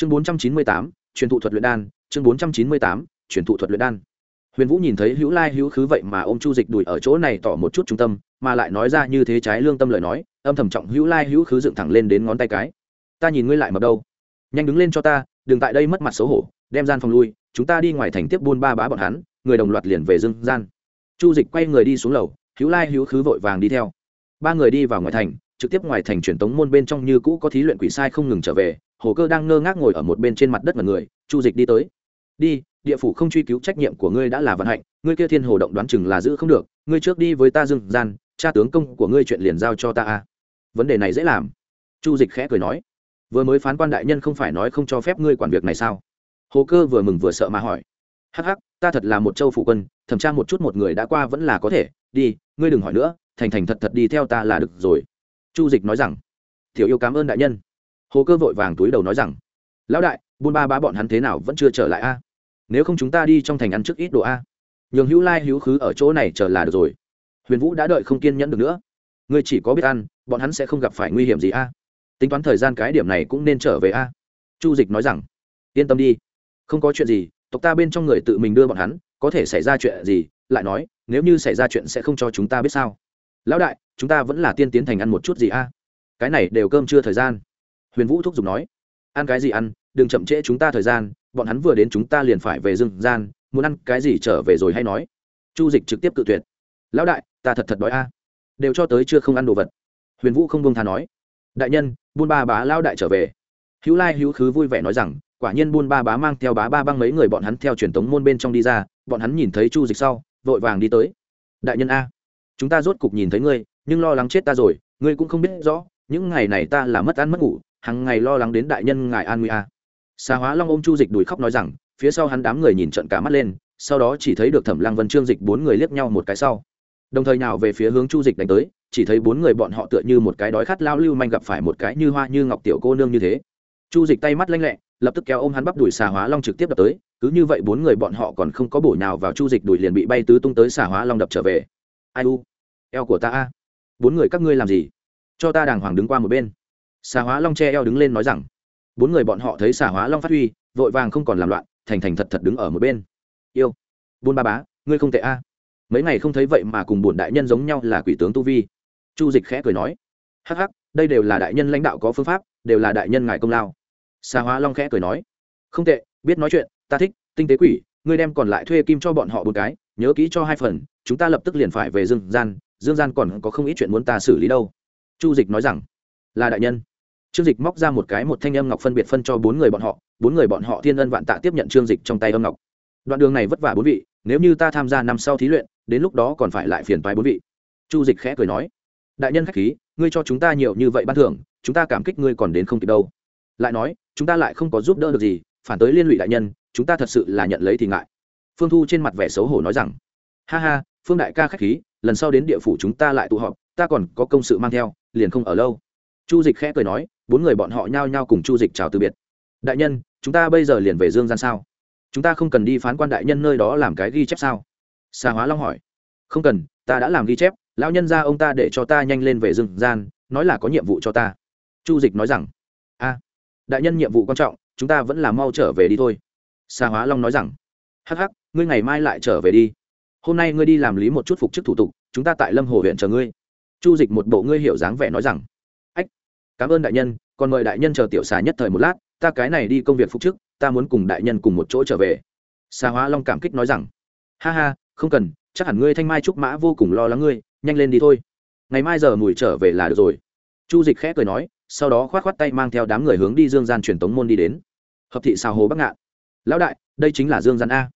chương bốn trăm chín mươi tám, truyền thụ thuật luyện đan, chương bốn trăm chín mươi tám, truyền thụ thuật luyện đan. Huyền vũ nhìn thấy hữu lai hữu khứ vậy mà ô m chu dịch đùi ở chỗ này tỏ một chút trung tâm, mà lại nói ra như thế trái lương tâm lời nói, âm thầm trọng hữu lai hữu khứ dựng thẳng lên đến ngón tay cái. Ta nhìn ngươi lại mập đâu. Nhanh đứng lên cho ta, đừng tại đây mất mặt xấu hổ, đem gian phòng lui, chúng ta đi ngoài thành tiếp buôn ba bá bọn hắn, người đồng loạt liền về dương gian. Chu dịch quay người đi xuống lầu, hữu lai hữu khứ vội vàng đi theo. Ba người đi vào ngoài thành trực tiếp ngoài thành truyền tống môn bên trong như cũ có thí luyện quỷ sai không ngừng trở về, hồ cơ đang ngơ ngác ngồi ở một bên trên mặt đất mà người, chu dịch đi tới. Đi, địa phủ không truy cứu trách nhiệm của ngươi đã là vận hạnh, ngươi kia thiên hồ động đoán chừng là giữ không được, ngươi trước đi với ta dừng gian, cha tướng công của ngươi chuyện liền giao cho ta a. Vấn đề này dễ làm. Chu dịch khẽ cười nói. Vừa mới phán quan đại nhân không phải nói không cho phép ngươi quản việc này sao? Hồ cơ vừa mừng vừa sợ mà hỏi. Hắc hắc, ta thật là một châu phụ quân, thẩm tra một chút một người đã qua vẫn là có thể, đi, ngươi đừng hỏi nữa, thành thành thật thật đi theo ta là được rồi chu dịch nói rằng, tiểu yêu cảm ơn đại nhân. Hồ cơ vội vàng túi đầu nói rằng, lão đại, buôn ba bá bọn hắn thế nào vẫn chưa trở lại a? Nếu không chúng ta đi trong thành ăn trước ít đồ a. Nhường hữu lai, hữu khứ ở chỗ này chờ là được rồi. Huyền vũ đã đợi không kiên nhẫn được nữa. Ngươi chỉ có biết ăn, bọn hắn sẽ không gặp phải nguy hiểm gì a. Tính toán thời gian cái điểm này cũng nên trở về a. Chu dịch nói rằng, yên tâm đi. Không có chuyện gì, tộc ta bên trong người tự mình đưa bọn hắn, có thể xảy ra chuyện gì, lại nói, nếu như xảy ra chuyện sẽ không cho chúng ta biết sao lão đại, chúng ta vẫn là tiên tiến thành ăn một chút gì a? Cái này đều cơm chưa thời gian. Huyền vũ thúc giục nói. Ăn cái gì ăn, đừng chậm trễ chúng ta thời gian, bọn hắn vừa đến chúng ta liền phải về rừng gian, muốn ăn cái gì trở về rồi hay nói. Chu dịch trực tiếp cự tuyệt. Lão đại, ta thật thật đói a. Đều cho tới chưa không ăn đồ vật. Huyền vũ không bông tha nói. Đại nhân, buôn ba bá lao đại trở về. Hữu lai hữu khứ vui vẻ nói rằng, quả nhiên buôn ba bá mang theo bá ba băng mấy người bọn hắn theo truyền thống môn bên trong đi ra, bọn hắn nhìn thấy chu dịch sau, vội vàng đi tới. Đại nhân a chúng ta rốt cục nhìn thấy ngươi, nhưng lo lắng chết ta rồi, ngươi cũng không biết rõ, những ngày này ta là mất ăn mất ngủ hàng ngày lo lắng đến đại nhân ngài an nguy a. Xà hóa long ôm chu dịch đùi khóc nói rằng, phía sau hắn đám người nhìn trận cả mắt lên, sau đó chỉ thấy được thẩm lăng vân, trương dịch bốn người liếc nhau một cái sau. Đồng thời nào về phía hướng chu dịch đánh tới, chỉ thấy bốn người bọn họ tựa như một cái đói khát lao lưu manh gặp phải một cái như hoa như ngọc tiểu cô nương như thế. Chu dịch tay mắt lanh lẹ, lập tức kéo ôm hắn bắp đùi xà hóa long trực tiếp đập tới, cứ như vậy bốn người bọn họ còn không có bổ nào vào chu dịch đùi liền bị bay tứ tung tới xà hóa long đập trở về. Ai u? Eo của ta a. Bốn người các ngươi làm gì? Cho ta đàng hoàng đứng qua một bên. Xà hóa long che eo đứng lên nói rằng, bốn người bọn họ thấy xà hóa long phát huy, vội vàng không còn làm loạn, thành thành thật thật đứng ở một bên. Yêu. Buôn ba bá, ngươi không tệ a. Mấy ngày không thấy vậy mà cùng bổn đại nhân giống nhau là quỷ tướng tu vi. Chu dịch khẽ cười nói, hắc hắc, đây đều là đại nhân lãnh đạo có phương pháp, đều là đại nhân ngài công lao. Xà hóa long khẽ cười nói, không tệ, biết nói chuyện, ta thích, tinh tế quỷ, ngươi đem còn lại thuê kim cho bọn họ một cái, nhớ kỹ cho hai phần, chúng ta lập tức liền phải về rừng gian dương gian còn có không ít chuyện muốn ta xử lý đâu. Chu dịch nói rằng, là đại nhân. Trương dịch móc ra một cái một thanh âm ngọc phân biệt phân cho bốn người bọn họ, bốn người bọn họ thiên ân vạn tạ tiếp nhận trương dịch trong tay âm ngọc. Đoạn đường này vất vả bốn vị, nếu như ta tham gia năm sau thí luyện, đến lúc đó còn phải lại phiền toái bốn vị. Chu dịch khẽ cười nói, đại nhân k h á c h khí, ngươi cho chúng ta nhiều như vậy ban thưởng, chúng ta cảm kích ngươi còn đến không kịp đâu. Lại nói, chúng ta lại không có giúp đỡ được gì, phản tới liên lụy đại nhân, chúng ta thật sự là nhận lấy thì ngại. Phương thu trên mặt vẻ xấu hổ nói rằng, ha ha, phương đại ca k h á c h khí lần sau đến địa phủ chúng ta lại tụ họp, ta còn có công sự mang theo, liền không ở lâu. Chu dịch khẽ cười nói, bốn người bọn họ nhao nhao cùng chu dịch chào từ biệt. Đại nhân, chúng ta bây giờ liền về dương gian sao? Chúng ta không cần đi phán quan đại nhân nơi đó làm cái ghi chép sao? Xa hóa long hỏi. Không cần, ta đã làm ghi chép, lão nhân ra ông ta để cho ta nhanh lên về dương gian, nói là có nhiệm vụ cho ta. Chu dịch nói rằng. A, đại nhân nhiệm vụ quan trọng, chúng ta vẫn là mau trở về đi thôi. Xa hóa long nói rằng. Hắc hắc, ngươi ngày mai lại trở về đi hôm nay ngươi đi làm lý một chút phục chức thủ tục, chúng ta tại lâm hồ huyện chờ ngươi. Chu dịch một bộ ngươi hiểu dáng vẻ nói rằng. Ách, cảm ơn đại nhân, còn mời đại nhân chờ tiểu xà nhất thời một lát, ta cái này đi công việc phục chức, ta muốn cùng đại nhân cùng một chỗ trở về. Xà hóa long cảm kích nói rằng. Ha ha, không cần, chắc hẳn ngươi thanh mai trúc mã vô cùng lo lắng ngươi, nhanh lên đi thôi. Ngày mai giờ mùi trở về là được rồi. Chu dịch khẽ cười nói, sau đó k h o á t k h o á t tay mang theo đám người hướng đi dương gian truyền tống môn đi đến. Hợp thị xào hồ bắc ngạn. Lão đại, đây chính là dương gian a.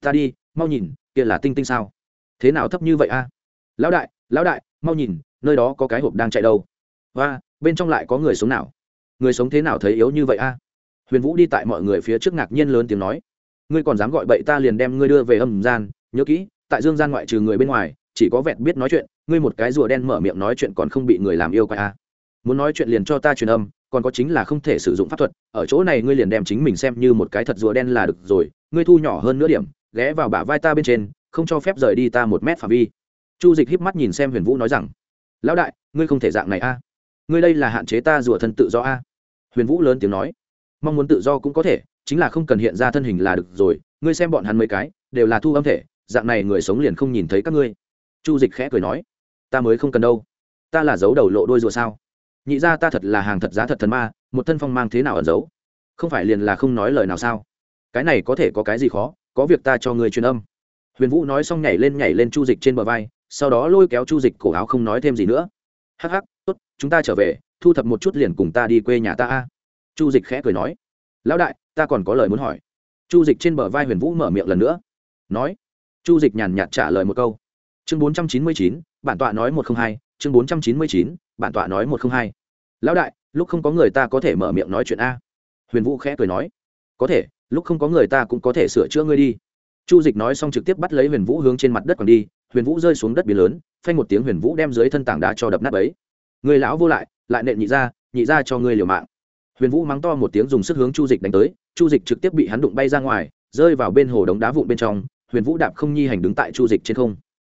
Ta đi, mau nhìn kia là tinh tinh sao? Thế nào thấp như vậy a? Lão đại lão đại, mau nhìn, nơi đó có cái hộp đang chạy đâu. Và bên trong lại có người sống nào? Người sống thế nào thấy yếu như vậy a? Huyền vũ đi tại mọi người phía trước ngạc nhiên lớn tiếng nói. Ngươi còn dám gọi bậy ta liền đem ngươi đưa về âm gian, nhớ kỹ, tại dương gian ngoại trừ người bên ngoài, chỉ có vẹn biết nói chuyện, ngươi một cái rùa đen mở miệng nói chuyện còn không bị người làm yêu quái a. À. muốn nói chuyện liền cho ta truyền âm, còn có chính là không thể sử dụng pháp thuật, ở chỗ này ngươi liền đem chính mình xem như một cái thật rùa đen là được rồi, ngươi thu nhỏ hơn nửa điểm ghé vào bả vai ta bên trên, không cho phép rời đi ta một mét phạm vi. Chu dịch híp mắt nhìn xem huyền vũ nói rằng, lão đại, ngươi không thể dạng này a. Ngươi đây là hạn chế ta rùa thân tự do a. Huyền vũ lớn tiếng nói, mong muốn tự do cũng có thể, chính là không cần hiện ra thân hình là được rồi, ngươi xem bọn hắn mấy cái, đều là thu âm thể, dạng này người sống liền không nhìn thấy các ngươi. Chu dịch khẽ cười nói, ta mới không cần đâu. Ta là giấu đầu lộ đôi rùa sao? Nhị ra ta thật là hàng thật giá thật thần ma, một thân phong mang thế nào ẩn giấu? Không phải liền là không nói lời nào sao? Cái này có thể có cái gì khó? Có việc ta cho người truyền âm. Huyền vũ nói xong nhảy lên nhảy lên chu dịch trên bờ vai, sau đó lôi kéo chu dịch cổ áo không nói thêm gì nữa. Hắc hắc, tốt, chúng ta trở về, thu thập một chút liền cùng ta đi quê nhà ta a. Chu dịch khẽ cười nói. Lão đại, ta còn có lời muốn hỏi. Chu dịch trên bờ vai huyền vũ mở miệng lần nữa. Nói. Chu dịch nhàn nhạt trả lời một câu. Chương bốn trăm chín mươi chín, bản tọa nói một không hai. Chương bốn trăm chín mươi chín, bản tọa nói một không hai. Lão đại, lúc không có người ta có thể mở miệng nói chuyện a. Huyền vũ khẽ cười nói. Có thể lúc không có người ta cũng có thể sửa chữa ngươi đi. Chu dịch nói xong trực tiếp bắt lấy huyền vũ hướng trên mặt đất còn đi, huyền vũ rơi xuống đất biển lớn, phanh một tiếng huyền vũ đem dưới thân tảng đá cho đập nát ấy người lão vô lại lại nện nhị ra nhị ra cho ngươi liều mạng. Huyền vũ mắng to một tiếng dùng sức hướng chu dịch đánh tới, chu dịch trực tiếp bị hắn đụng bay ra ngoài, rơi vào bên hồ đống đá vụn bên trong, huyền vũ đạp không nhi hành đứng tại chu dịch trên không.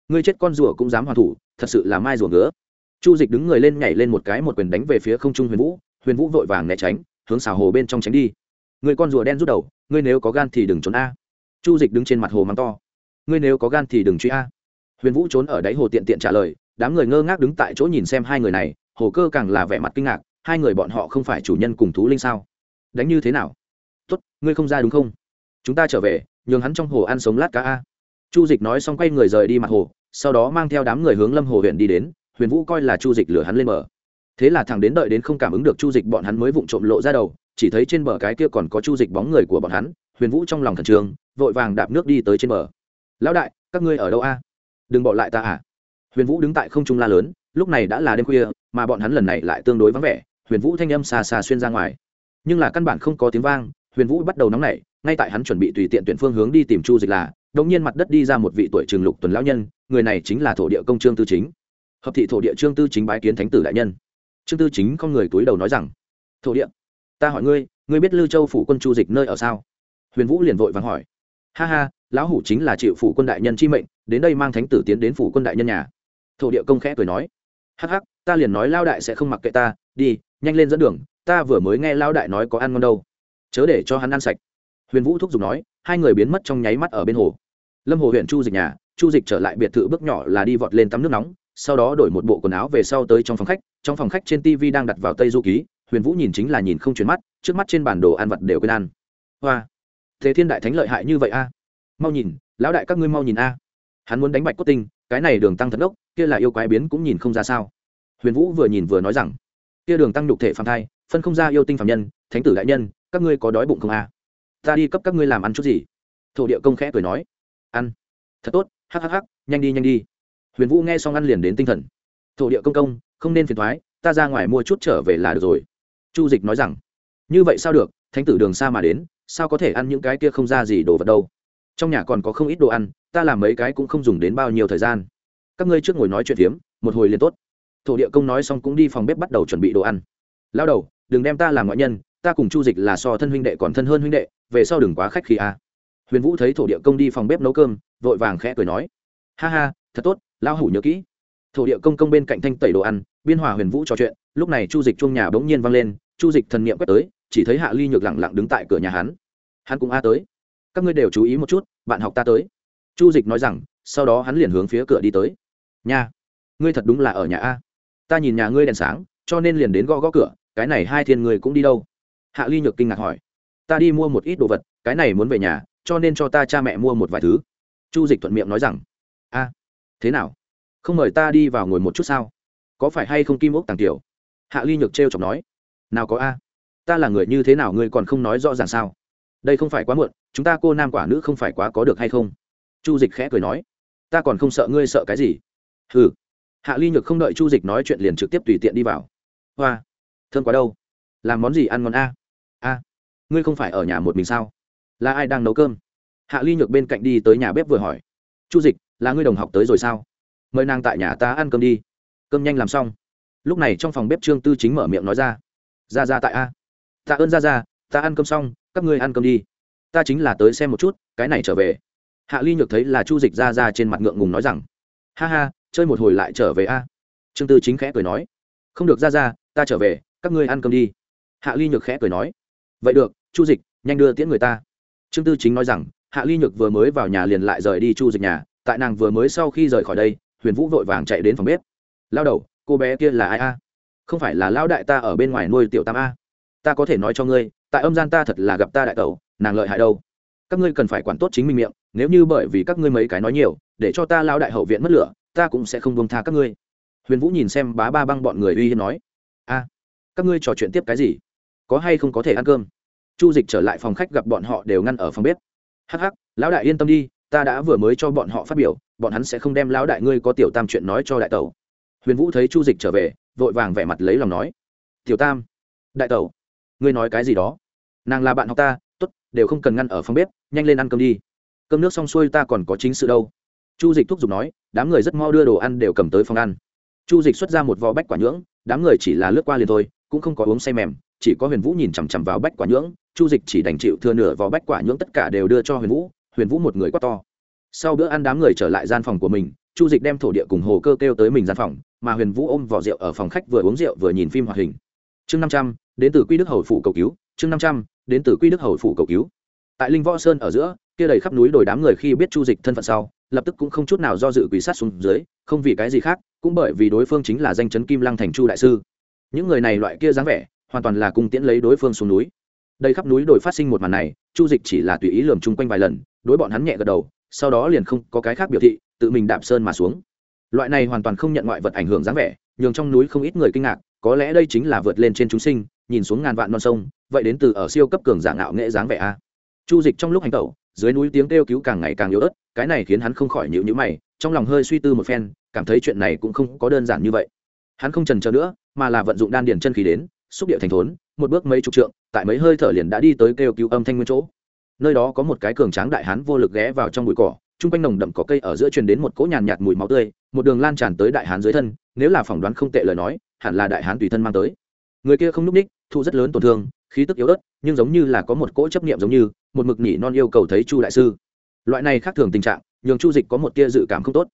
Ngươi chết con rùa cũng dám hoàn thủ, thật sự là mai rùa ngứa. Chu dịch đứng người lên nhảy lên một cái một quyền đánh về phía không trung huyền vũ huyền vũ vội vàng né tránh, hướng xào hồ bên trong tránh đi người con rùa đen rút đầu ngươi nếu có gan thì đừng trốn a. Chu dịch đứng trên mặt hồ mắng to. Ngươi nếu có gan thì đừng truy a. Huyền vũ trốn ở đáy hồ tiện tiện trả lời đám người ngơ ngác đứng tại chỗ nhìn xem hai người này hồ cơ càng là vẻ mặt kinh ngạc hai người bọn họ không phải chủ nhân cùng thú linh sao? Đánh như thế nào? Tốt ngươi không ra đúng không? Chúng ta trở về nhường hắn trong hồ ăn sống lát cá a. Chu dịch nói xong quay người rời đi mặt hồ sau đó mang theo đám người hướng lâm hồ huyện đi đến huyền vũ coi là chu dịch lửa hắn lên mở, thế là thằng đến đợi đến không cảm ứng được chu dịch bọn hắn mới vụng trộm lộ ra đầu chỉ thấy trên bờ cái kia còn có chu dịch bóng người của bọn hắn, huyền vũ trong lòng thần trường vội vàng đạp nước đi tới trên bờ. Lão đại, các ngươi ở đâu a? Đừng bỏ lại ta à. Huyền vũ đứng tại không trung la lớn, lúc này đã là đêm khuya, mà bọn hắn lần này lại tương đối vắng vẻ, huyền vũ thanh âm xa xa xuyên ra ngoài. Nhưng là căn bản không có tiếng vang, huyền vũ bắt đầu nóng nảy, ngay tại hắn chuẩn bị tùy tiện tuyển phương hướng đi tìm chu dịch là, đột nhiên mặt đất đi ra một vị tuổi trường lục tuần lão nhân, người này chính là thổ địa công trương tư chính. Hợp thị thổ địa trương tư chính bái kiến thánh tử đại nhân. Trương tư chính cong người túi đầu nói rằng, thổ địa ta hỏi ngươi ngươi biết lưu châu phủ quân chu dịch nơi ở sao? Huyền vũ liền vội vàng hỏi. Ha ha, lão hủ chính là triệu phủ quân đại nhân chi mệnh, đến đây mang thánh tử tiến đến phủ quân đại nhân nhà. Thổ địa công khẽ cười nói. Hắc hắc, ta liền nói lao đại sẽ không mặc kệ ta, đi, nhanh lên dẫn đường, ta vừa mới nghe lao đại nói có ăn ngon đâu. Chớ để cho hắn ăn sạch. Huyền vũ thúc giục nói, hai người biến mất trong nháy mắt ở bên hồ. Lâm hồ huyện chu dịch nhà, chu dịch trở lại biệt thự bước nhỏ là đi vọt lên tắm nước nóng, sau đó đổi một bộ quần áo về sau tới trong phòng khách, trong phòng khách trên tv đang đặt vào tây du ký huyền vũ nhìn chính là nhìn không chuyển mắt, trước mắt trên bản đồ ăn vật đều quên ăn. Hoa, thế thiên đại thánh lợi hại như vậy a? Mau nhìn, lão đại các ngươi mau nhìn a. Hắn muốn đánh bạch cốt tinh, cái này đường tăng thật ốc kia là yêu quái biến cũng nhìn không ra sao. Huyền vũ vừa nhìn vừa nói rằng, kia đường tăng nhục thể phạm thai, phân không ra yêu tinh phạm nhân, thánh tử đại nhân, các ngươi có đói bụng không a? Ta đi cấp các ngươi làm ăn chút gì? Thổ địa công khẽ cười nói, ăn. Thật tốt, hắc hắc hắc, nhanh đi nhanh đi. Huyền vũ nghe xong ăn liền đến tinh thần. Thổ địa công công, không nên phiền thoái, ta ra ngoài mua chút trở về là được rồi chu dịch nói rằng, như vậy sao được? Thánh tử đường xa mà đến, sao có thể ăn những cái kia không ra gì đồ vật đâu? Trong nhà còn có không ít đồ ăn, ta làm mấy cái cũng không dùng đến bao nhiêu thời gian. Các ngươi trước ngồi nói chuyện phiếm, một hồi liền tốt. Thổ địa công nói xong cũng đi phòng bếp bắt đầu chuẩn bị đồ ăn. Lao đầu, đừng đem ta làm ngoại nhân, ta cùng chu dịch là so thân huynh đệ còn thân hơn huynh đệ, về sau đừng quá khách khi a. Huyền vũ thấy thổ địa công đi phòng bếp nấu cơm, vội vàng khẽ cười nói, ha ha, thật tốt lao hủ nhớ kỹ. Thổ địa công công bên cạnh thanh tẩy đồ ăn, biên hòa huyền vũ trò chuyện, lúc này chu dịch chuông nhà bỗng nhiên vang lên chu dịch thần niệm quét tới, chỉ thấy hạ ly nhược lẳng lặng đứng tại cửa nhà hắn. Hắn cũng a tới. Các ngươi đều chú ý một chút, bạn học ta tới. Chu dịch nói rằng, sau đó hắn liền hướng phía cửa đi tới. Nha, ngươi thật đúng là ở nhà a. Ta nhìn nhà ngươi đèn sáng, cho nên liền đến gõ gõ cửa, cái này hai thiên người cũng đi đâu? Hạ ly nhược kinh ngạc hỏi. Ta đi mua một ít đồ vật, cái này muốn về nhà, cho nên cho ta cha mẹ mua một vài thứ. Chu dịch thuận miệng nói rằng. A, thế nào? Không mời ta đi vào ngồi một chút sao? Có phải hay không kim ốc tàng tiểu? Hạ ly nhược t r e o chọc nói nào có a? Ta là người như thế nào ngươi còn không nói rõ ràng sao? Đây không phải quá muộn, chúng ta cô nam quả nữ không phải quá có được hay không? Chu dịch khẽ cười nói. Ta còn không sợ ngươi sợ cái gì. Ừ hạ ly nhược không đợi chu dịch nói chuyện liền trực tiếp tùy tiện đi vào. Hoa. Thương quá đâu. Làm món gì ăn ngon a? A. Ngươi không phải ở nhà một mình sao? Là ai đang nấu cơm? Hạ ly nhược bên cạnh đi tới nhà bếp vừa hỏi. Chu dịch, là ngươi đồng học tới rồi sao? Mời nàng tại nhà ta ăn cơm đi. Cơm nhanh làm xong. Lúc này trong phòng bếp trương tư chính mở miệng nói ra ra ra tại a. Tạ ơn ra ra, ta ăn cơm xong, các ngươi ăn cơm đi. Ta chính là tới xem một chút, cái này trở về. Hạ ly nhược thấy là chu dịch ra ra trên mặt ngượng ngùng nói rằng, ha ha, chơi một hồi lại trở về a. Trương tư chính khẽ cười nói, không được ra ra, ta trở về, các ngươi ăn cơm đi. Hạ ly nhược khẽ cười nói, vậy được, chu dịch, nhanh đưa tiễn người ta. Trương tư chính nói rằng, hạ ly nhược vừa mới vào nhà liền lại rời đi chu dịch nhà, tại nàng vừa mới sau khi rời khỏi đây, huyền vũ vội vàng chạy đến phòng bếp. Lao đầu, cô bé kia là ai a? Không phải là lão đại ta ở bên ngoài nuôi tiểu tam a. Ta có thể nói cho ngươi, tại âm gian ta thật là gặp ta đại tẩu, nàng lợi hại đâu. Các ngươi cần phải quản tốt chính mình miệng, nếu như bởi vì các ngươi mấy cái nói nhiều, để cho ta lao đại hậu viện mất lửa, ta cũng sẽ không buông tha các ngươi. Huyền vũ nhìn xem bá ba băng bọn người uy hiếp nói, a, các ngươi trò chuyện tiếp cái gì? Có hay không có thể ăn cơm? Chu dịch trở lại phòng khách gặp bọn họ đều ngăn ở phòng bếp. Hắc hắc, lão đại yên tâm đi, ta đã vừa mới cho bọn họ phát biểu, bọn hắn sẽ không đem lão đại ngươi có tiểu tam chuyện nói cho đại tẩu huyền vũ thấy chu dịch trở về, vội vàng vẻ mặt lấy lòng nói, tiểu tam, đại tẩu, ngươi nói cái gì đó? Nàng là bạn học ta t ố t đều không cần ngăn ở phòng bếp, nhanh lên ăn cơm đi. Cơm nước xong xuôi ta còn có chính sự đâu. Chu dịch thúc giục nói, đám người rất mo đưa đồ ăn đều cầm tới phòng ăn. Chu dịch xuất ra một vò bách quả nhưỡng, đám người chỉ là lướt qua liền thôi, cũng không có uống say mềm, chỉ có huyền vũ nhìn chằm chằm vào bách quả nhưỡng. Chu dịch chỉ đành chịu thừa nửa vò bách quả nhưỡng tất cả đều đưa cho huyền vũ huyền vũ một người quá to. Sau bữa ăn đám người trở lại gian phòng của mình, chu dịch đem thổ địa cùng hồ cơ kêu tới mình gian phòng mà huyền vũ ôm vỏ rượu ở phòng khách vừa uống rượu vừa nhìn phim hoạt hình. Chương năm trăm, đến từ quy đức hầu phủ cầu cứu. Chương năm trăm, đến từ quy đức hầu phủ cầu cứu. Tại linh võ sơn ở giữa, kia đầy khắp núi đồi đám người khi biết chu dịch thân phận sau, lập tức cũng không chút nào do dự quỷ sát xuống dưới, không vì cái gì khác, cũng bởi vì đối phương chính là danh chấn kim lăng thành chu đại sư. Những người này loại kia dáng vẻ, hoàn toàn là cung tiễn lấy đối phương xuống núi. Đây khắp núi đồi phát sinh một màn này, chu dịch chỉ là tùy ý lườm chung quanh vài lần, đối bọn hắn nhẹ gật đầu, sau đó liền không có cái khác biểu thị, tự mình đạp sơn mà xuống loại này hoàn toàn không nhận ngoại vật ảnh hưởng dáng vẻ, nhường trong núi không ít người kinh ngạc, có lẽ đây chính là vượt lên trên chúng sinh, nhìn xuống ngàn vạn non sông, vậy đến từ ở siêu cấp cường giả ngạo nghệ dáng vẻ a. Chu dịch trong lúc hành tẩu, dưới núi tiếng kêu cứu càng ngày càng yếu ớt, cái này khiến hắn không khỏi nhịu nhữ mày, trong lòng hơi suy tư một phen, cảm thấy chuyện này cũng không có đơn giản như vậy. Hắn không trần chờ nữa, mà là vận dụng đan điền chân khí đến, xúc địa thành thốn, một bước mấy chục trượng, tại mấy hơi thở liền đã đi tới kêu cứu âm thanh nguyên chỗ. Nơi đó có một cái cường tráng đại hán vô lực ghé vào trong bụi cỏ chung quanh nồng đậm cỏ cây ở giữa truyền đến một cỗ nhàn nhạt mùi máu tươi, một đường lan tràn tới đại hán dưới thân, nếu là phỏng đoán không tệ lời nói, hẳn là đại hán tùy thân mang tới. Người kia không n ú c ních thu rất lớn tổn thương, khí tức yếu ớt, nhưng giống như là có một cỗ chấp niệm giống như, một mực nhỉ non yêu cầu thấy chu đại sư. Loại này khác thường tình trạng, nhường chu dịch có một tia dự cảm không tốt.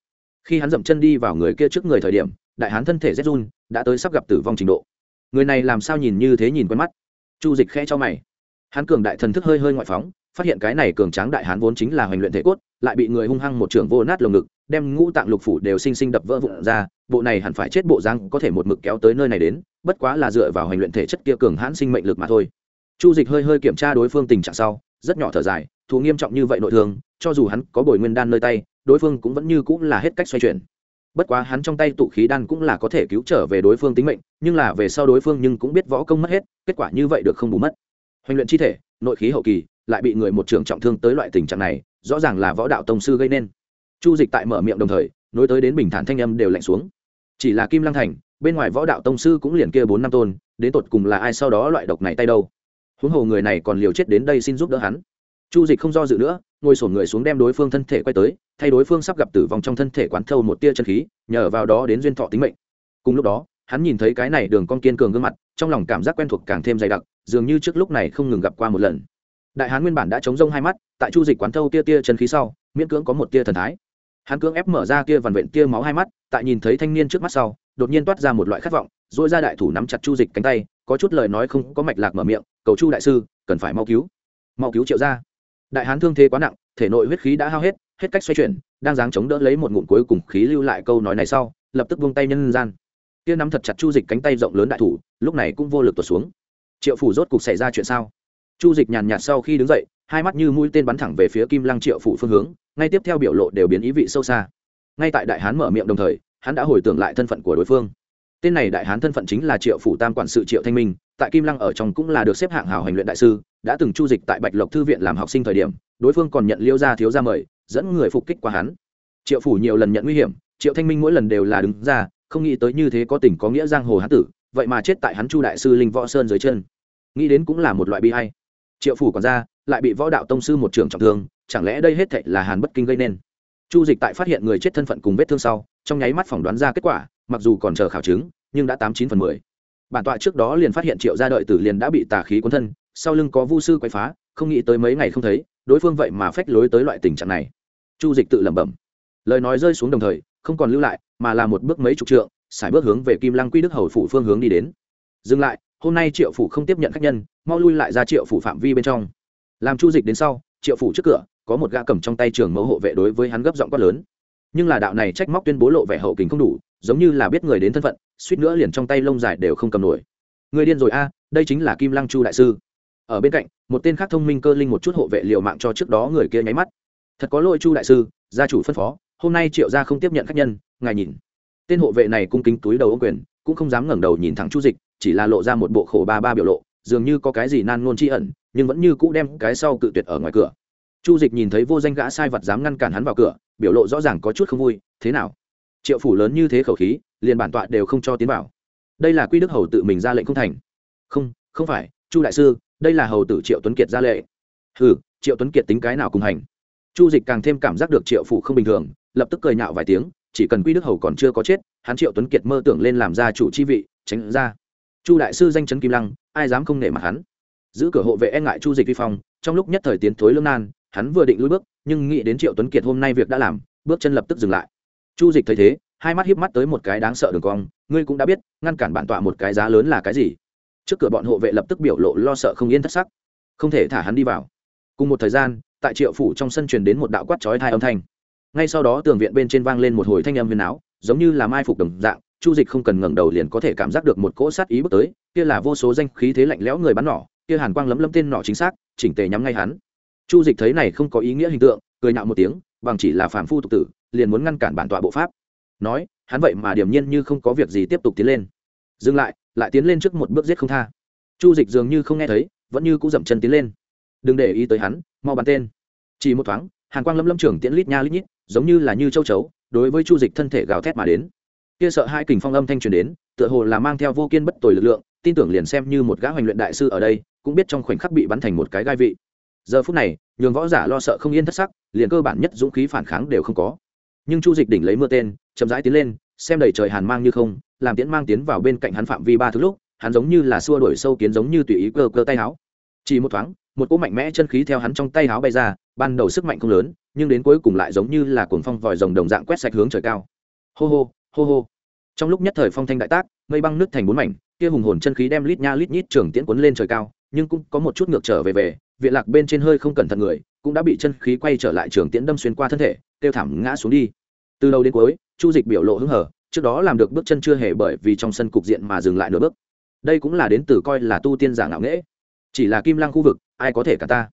Khi hắn dậm chân đi vào người kia trước người thời điểm, đại hán thân thể rét run, đã tới sắp gặp tử vong trình độ. Người này làm sao nhìn như thế nhìn quen mắt? Chu dịch khẽ cho mày. Hắn cường đại thần thức hơi hơi ngoại phóng phát hiện cái này cường tráng đại hán vốn chính là hoành luyện thể cốt, lại bị người hung hăng một trưởng vô nát lồng ngực, đem ngũ tạng lục phủ đều sinh sinh đập vỡ vụn ra, bộ này hẳn phải chết bộ răng có thể một mực kéo tới nơi này đến, bất quá là dựa vào hoành luyện thể chất kia cường hãn sinh mệnh lực mà thôi. Chu dịch hơi hơi kiểm tra đối phương tình trạng sau, rất nhỏ thở dài, thù nghiêm trọng như vậy nội thương, cho dù hắn có bồi nguyên đan nơi tay, đối phương cũng vẫn như cũng là hết cách xoay chuyển. Bất quá hắn trong tay tụ khí đan cũng là có thể cứu trở về đối phương tính mệnh, nhưng là về sau đối phương nhưng cũng biết võ công mất hết, kết quả như vậy được không bù mất. Hoành luyện chi thể, nội khí hậu kỳ lại bị người một trường trọng thương tới loại tình trạng này, rõ ràng là võ đạo tông sư gây nên. Chu dịch tại mở miệng đồng thời, nối tới đến bình thản thanh âm đều lạnh xuống. Chỉ là kim lăng thành, bên ngoài võ đạo tông sư cũng liền kia bốn năm tôn, đến tột cùng là ai sau đó loại độc này tay đâu? Huống hồ người này còn liều chết đến đây xin giúp đỡ hắn. Chu dịch không do dự nữa, ngồi sổn người xuống đem đối phương thân thể quay tới, thay đối phương sắp gặp tử vong trong thân thể quán thâu một tia chân khí, nhờ vào đó đến duyên thọ tính mệnh. Cùng lúc đó, hắn nhìn thấy cái này đường con kiên cường gương mặt, trong lòng cảm giác quen thuộc càng thêm dày đặc, dường như trước lúc này không ngừng gặp qua một lần đại hán nguyên bản đã chống rông hai mắt, tại chu dịch quán thâu tia tia chân khí sau, miễn cưỡng có một tia thần thái. Hắn cưỡng ép mở ra kia vằn vện tia máu hai mắt, tại nhìn thấy thanh niên trước mắt sau, đột nhiên toát ra một loại khát vọng dỗi ra đại thủ nắm chặt chu dịch cánh tay, có chút lời nói không có mạch lạc mở miệng, cầu chu đại sư, cần phải mau cứu. Mau cứu triệu ra đại hán thương thế quá nặng, thể nội huyết khí đã hao hết hết cách xoay chuyển, đang dáng chống đỡ lấy một ngụm cuối cùng khí lưu lại câu nói này sau, lập tức buông tay nhân gian. Kia nắm thật chặt chu dịch cánh tay rộng lớn đại thủ, lúc này cũng vô lực tuột xuống. Triệu phủ rốt cục xảy ra chuyện sao? Chu dịch nhàn nhạt sau khi đứng dậy, hai mắt như mũi tên bắn thẳng về phía kim lăng triệu phủ phương hướng, ngay tiếp theo biểu lộ đều biến ý vị sâu xa. Ngay tại đại hán mở miệng đồng thời, hắn đã hồi tưởng lại thân phận của đối phương. Tên này đại hán thân phận chính là triệu phủ tam quản sự triệu thanh minh, tại kim lăng ở trong cũng là được xếp hạng hào hành luyện đại sư, đã từng chu dịch tại bạch lộc thư viện làm học sinh thời điểm, đối phương còn nhận liêu ra thiếu ra mời, dẫn người phục kích qua hắn. Triệu phủ nhiều lần nhận nguy hiểm, triệu thanh minh mỗi lần đều là đứng ra, không nghĩ tới như thế có tình có nghĩa giang hồ hán tử, vậy mà chết tại hắn chu đại sư linh võ sơn dưới chân. Nghĩ đến cũng là một loại bi hay triệu phủ còn ra, lại bị võ đạo tông sư một trường trọng thương, chẳng lẽ đây hết thệ là hàn bất kinh gây nên? Chu dịch tại phát hiện người chết thân phận cùng vết thương sau, trong nháy mắt phỏng đoán ra kết quả, mặc dù còn chờ khảo chứng, nhưng đã tám chín phần mười. Bản tọa trước đó liền phát hiện triệu gia đợi tử liền đã bị tà khí cuốn thân, sau lưng có vu sư quay phá, không nghĩ tới mấy ngày không thấy, đối phương vậy mà phách lối tới loại tình trạng này. Chu dịch tự lẩm bẩm. Lời nói rơi xuống đồng thời, không còn lưu lại, mà là một bước mấy chục trượng xài bước hướng về kim lăng quy đức hầu phủ phương hướng đi đến. Dừng lại hôm nay triệu phủ không tiếp nhận khách nhân, mau lui lại ra triệu phủ phạm vi bên trong. Làm chu dịch đến sau, triệu phủ trước cửa, có một gã cầm trong tay trường mẫu hộ vệ đối với hắn gấp giọng quát lớn. Nhưng là đạo này trách móc tuyên bố lộ vẻ hậu kính không đủ, giống như là biết người đến thân phận, suýt nữa liền trong tay lông dài đều không cầm nổi. Người điên rồi a, đây chính là kim lăng chu đại sư. Ở bên cạnh, một tên khác thông minh cơ linh một chút hộ vệ liều mạng cho trước đó người kia nháy mắt. Thật có lỗi chu đại sư, gia chủ phân phó, hôm nay triệu gia không tiếp nhận khách nhân, ngài nhìn. Tên hộ vệ này cung kính túi đầu ô quyền, cũng không dám ngẩng đầu nhìn thẳng chu dịch chỉ là lộ ra một bộ khổ ba ba biểu lộ, dường như có cái gì nan ngôn tri ẩn, nhưng vẫn như cũ đem cái sau cự tuyệt ở ngoài cửa. Chu dịch nhìn thấy vô danh gã sai vật dám ngăn cản hắn vào cửa, biểu lộ rõ ràng có chút không vui, thế nào? Triệu phủ lớn như thế khẩu khí, liền bản tọa đều không cho tiến vào. Đây là quy đức hầu tự mình ra lệnh không thành. Không không phải, chu đại sư, đây là hầu tử triệu tuấn kiệt ra lệ ừ triệu tuấn kiệt tính cái nào cùng hành? Chu dịch càng thêm cảm giác được triệu phủ không bình thường, lập tức cười nhạo vài tiếng, chỉ cần quy đức hầu còn chưa có chết, hắn triệu tuấn kiệt mơ tưởng lên làm gia chủ chi vị, tránh ra chu đại sư danh chấn kim lăng, ai dám không nể mặt hắn? Giữ cửa hộ vệ e ngại chu dịch vi phong, trong lúc nhất thời tiến thối lương nan, hắn vừa định lùi bước, nhưng nghĩ đến triệu tuấn kiệt hôm nay việc đã làm, bước chân lập tức dừng lại. Chu dịch thấy thế, hai mắt hiếp mắt tới một cái đáng sợ đường cong, ngươi cũng đã biết, ngăn cản bản tọa một cái giá lớn là cái gì. Trước cửa bọn hộ vệ lập tức biểu lộ lo sợ không yên thất sắc, không thể thả hắn đi vào. Cùng một thời gian, tại triệu phủ trong sân truyền đến một đạo quát chói thai âm thanh. Ngay sau đó tường viện bên trên vang lên một hồi thanh âm huyền áo giống như là mai phục đồng dạng, chu dịch không cần ngẩng đầu liền có thể cảm giác được một cỗ sát ý bước tới, kia là vô số danh khí thế lạnh lẽo người bắn nỏ, kia hàn quang lấm lấm tên nỏ chính xác, chỉnh tề nhắm ngay hắn. Chu dịch thấy này không có ý nghĩa hình tượng, cười nhạo một tiếng, bằng chỉ là phàm phu tục tử, liền muốn ngăn cản bản tọa bộ pháp. Nói, hắn vậy mà điểm nhiên như không có việc gì tiếp tục tiến lên. Dừng lại lại tiến lên trước một bước giết không tha. Chu dịch dường như không nghe thấy, vẫn như cũng dậm chân tiến lên. Đừng để ý tới hắn, mau bắn tên. Chỉ một thoáng, hàn quang lâm lâm trưởng tiễn lít nha lít nhít, giống như là như châu chấu đối với chu dịch thân thể gào thét mà đến. Kia sợ hai kình phong âm thanh truyền đến, tựa hồ là mang theo vô kiên bất tồi lực lượng, tin tưởng liền xem như một gã hoành luyện đại sư ở đây, cũng biết trong khoảnh khắc bị bắn thành một cái gai vị. Giờ phút này, nhường võ giả lo sợ không yên thất sắc, liền cơ bản nhất dũng khí phản kháng đều không có. Nhưng chu dịch đỉnh lấy mưa tên, chậm rãi tiến lên, xem đầy trời hàn mang như không, làm tiễn mang tiến vào bên cạnh hắn phạm vi ba thứ lúc, hắn giống như là xua đuổi sâu kiến giống như tùy ý cơ cơ tay áo. Chỉ một thoáng, một cỗ mạnh mẽ chân khí theo hắn trong tay áo bay ra, ban đầu sức mạnh không lớn nhưng đến cuối cùng lại giống như là cuồng phong vòi rồng đồng dạng quét sạch hướng trời cao. Hô hô hô hô. Trong lúc nhất thời phong thanh đại tác, mây băng nứt thành bốn mảnh, kia hùng hồn chân khí đem lít nha lít nhít trường tiễn cuốn lên trời cao, nhưng cũng có một chút ngược trở về về, viện lạc bên trên hơi không cẩn thận người, cũng đã bị chân khí quay trở lại trường tiễn đâm xuyên qua thân thể tiêu thảm ngã xuống đi. Từ đầu đến cuối, chu dịch biểu lộ hứng hở, trước đó làm được bước chân chưa hề bởi vì trong sân cục diện mà dừng lại nửa bước. Đây cũng là đến từ coi là tu tiên giả ngạo nghễ. Chỉ là kim lăng khu vực, ai có thể cả ta?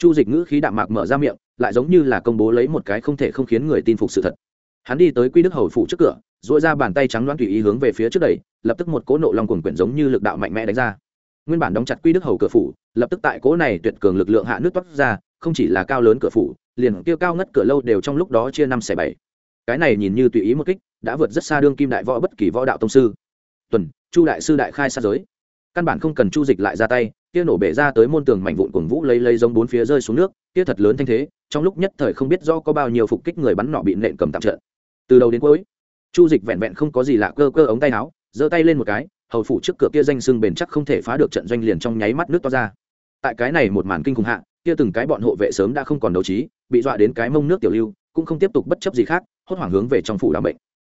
Chu dịch ngữ khí đạm mạc mở ra miệng, lại giống như là công bố lấy một cái không thể không khiến người tin phục sự thật. Hắn đi tới quy đức hầu phủ trước cửa dội ra bàn tay trắng đoán tùy ý hướng về phía trước đầy lập tức một cỗ nộ lòng cuồng quyển giống như lực đạo mạnh mẽ đánh ra. Nguyên bản đóng chặt quy đức hầu cửa phủ, lập tức tại cỗ này tuyệt cường lực lượng hạ nước toát ra, không chỉ là cao lớn cửa phủ, liền kêu cao ngất cửa lâu đều trong lúc đó chia năm xẻ bảy. Cái này nhìn như tùy ý một kích, đã vượt rất xa đương kim đại võ bất kỳ võ đạo tông sư. Tuần, chu đại sư đại khai xa giới. Căn bản không cần chu dịch lại ra tay kia nổ bể ra tới môn tường mảnh vụn cuồng vũ lấy lấy giống bốn phía rơi xuống nước, kia thật lớn thanh thế, trong lúc nhất thời không biết do có bao nhiêu phục kích người bắn nọ bị nện cầm tạm trận. Từ đầu đến cuối, chu dịch vẹn vẹn không có gì lạ, cơ cơ ống tay áo, giơ tay lên một cái, hầu phủ trước cửa kia danh sưng bền chắc không thể phá được trận doanh liền trong nháy mắt nước to ra. Tại cái này một màn kinh khủng hạ, kia từng cái bọn hộ vệ sớm đã không còn đấu trí, bị dọa đến cái mông nước tiểu lưu, cũng không tiếp tục bất chấp gì khác, hốt hoảng hướng về trong phủ đảm bệnh.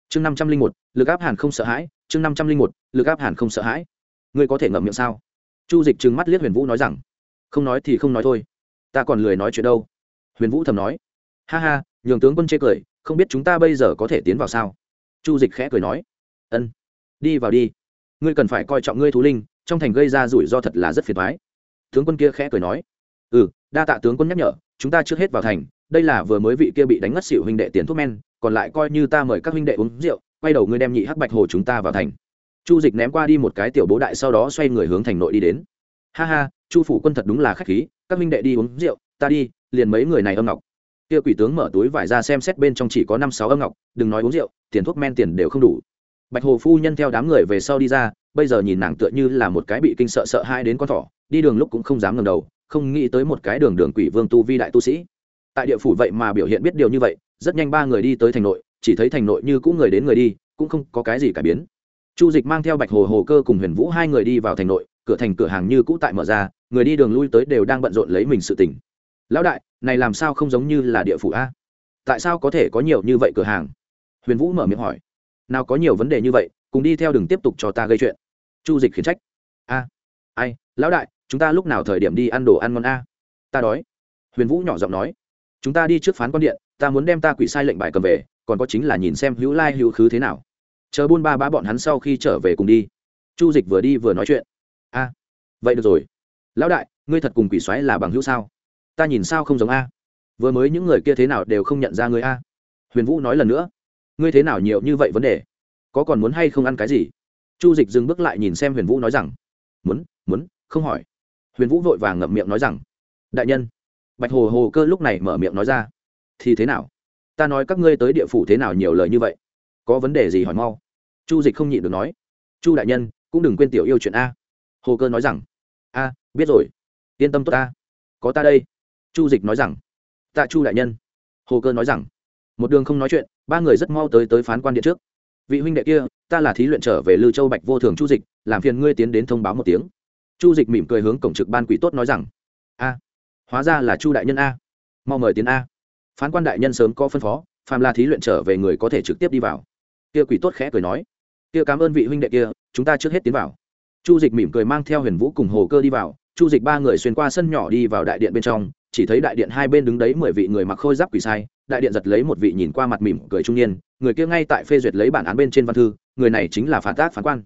Chương năm trăm linh một, lực áp hàn không sợ hãi, chương năm trăm linh một, lực áp hàn không sợ hãi. Ngươi có thể ngậm miệng sao? Chu dịch trừng mắt liếc huyền vũ nói rằng, không nói thì không nói thôi. Ta còn lười nói chuyện đâu. Huyền vũ thầm nói, ha ha, nhường tướng quân chê cười, không biết chúng ta bây giờ có thể tiến vào sao? Chu dịch khẽ cười nói, ân, đi vào đi. Ngươi cần phải coi trọng ngươi thú linh, trong thành gây ra rủi ro thật là rất phiền thoái tướng quân kia khẽ cười nói ừ đa tạ tướng quân nhắc nhở, chúng ta trước hết vào thành, đây là vừa mới vị kia bị đánh ngất xỉu huynh đệ tiền thuốc men, còn lại coi như ta mời các huynh đệ uống rượu, quay đầu ngươi đem nhị hắc bạch hồ chúng ta vào thành chu dịch ném qua đi một cái tiểu bố đại sau đó xoay người hướng thành nội đi đến. Ha ha, chu phủ quân thật đúng là khách khí, các minh đệ đi uống rượu, ta đi, liền mấy người này âm ngọc. Kia quỷ tướng mở túi vải ra xem xét bên trong chỉ có năm sáu âm ngọc, đừng nói uống rượu, tiền thuốc men tiền đều không đủ. Bạch hồ phu nhân theo đám người về sau đi ra, bây giờ nhìn nàng tựa như là một cái bị kinh sợ sợ hai đến con thỏ, đi đường lúc cũng không dám ngầm đầu, không nghĩ tới một cái đường đường quỷ vương tu vi đại tu sĩ. Tại địa phủ vậy mà biểu hiện biết điều như vậy, rất nhanh ba người đi tới thành nội, chỉ thấy thành nội như cũng người đến người đi, cũng không có cái gì cải biến chu dịch mang theo bạch hồ hồ cơ cùng huyền vũ hai người đi vào thành nội, cửa thành cửa hàng như cũ tại mở ra, người đi đường lui tới đều đang bận rộn lấy mình sự tỉnh lão đại, này làm sao không giống như là địa phủ a? Tại sao có thể có nhiều như vậy cửa hàng? Huyền vũ mở miệng hỏi. Nào có nhiều vấn đề như vậy, cùng đi theo đừng tiếp tục cho ta gây chuyện. Chu dịch khiển trách. A, ai, lão đại, chúng ta lúc nào thời điểm đi ăn đồ ăn ngon a? Ta đói. Huyền vũ nhỏ giọng nói. Chúng ta đi trước phán quan điện, ta muốn đem ta quỷ sai lệnh bài cầm về, còn có chính là nhìn xem hữu lai hữu khứ thế nào chờ buôn ba bá bọn hắn sau khi trở về cùng đi. Chu dịch vừa đi vừa nói chuyện. A, vậy được rồi. Lão đại, ngươi thật cùng quỷ xoáy là bằng hữu sao? Ta nhìn sao không giống a? Vừa mới những người kia thế nào đều không nhận ra ngươi a. Huyền vũ nói lần nữa. Ngươi thế nào nhiều như vậy vấn đề? Có còn muốn hay không ăn cái gì? Chu dịch dừng bước lại nhìn xem huyền vũ nói rằng, muốn muốn, không hỏi. Huyền vũ vội vàng ngậm miệng nói rằng, đại nhân. Bạch hồ hồ cơ lúc này mở miệng nói ra, thì thế nào? Ta nói các ngươi tới địa phủ thế nào nhiều lời như vậy? Có vấn đề gì hỏi mau. Chu dịch không nhịn được nói. Chu đại nhân, cũng đừng quên tiểu yêu chuyện a. Hồ cơ nói rằng. A, biết rồi. Yên tâm tốt ta có ta đây. Chu dịch nói rằng. Tạ chu đại nhân. Hồ cơ nói rằng. Một đường không nói chuyện, ba người rất mau tới tới phán quan điện trước. Vị huynh đệ kia, ta là thí luyện trở về lư châu bạch vô thường chu dịch, làm phiền ngươi tiến đến thông báo một tiếng. Chu dịch mỉm cười hướng cổng trực ban quỷ tốt nói rằng. A, hóa ra là chu đại nhân a. Mau mời tiến a. Phán quan đại nhân sớm có phân phó, phàm là thí luyện trở về người có thể trực tiếp đi vào kia quỷ tốt khẽ cười nói, kia cảm ơn vị huynh đệ kia, chúng ta trước hết tiến vào. Chu dịch mỉm cười mang theo huyền vũ cùng hồ cơ đi vào. Chu dịch ba người xuyên qua sân nhỏ đi vào đại điện bên trong, chỉ thấy đại điện hai bên đứng đấy mười vị người mặc khôi giáp quỷ sai, đại điện giật lấy một vị nhìn qua mặt mỉm cười trung niên, người kia ngay tại phê duyệt lấy bản án bên trên văn thư, người này chính là phản tác phán quan.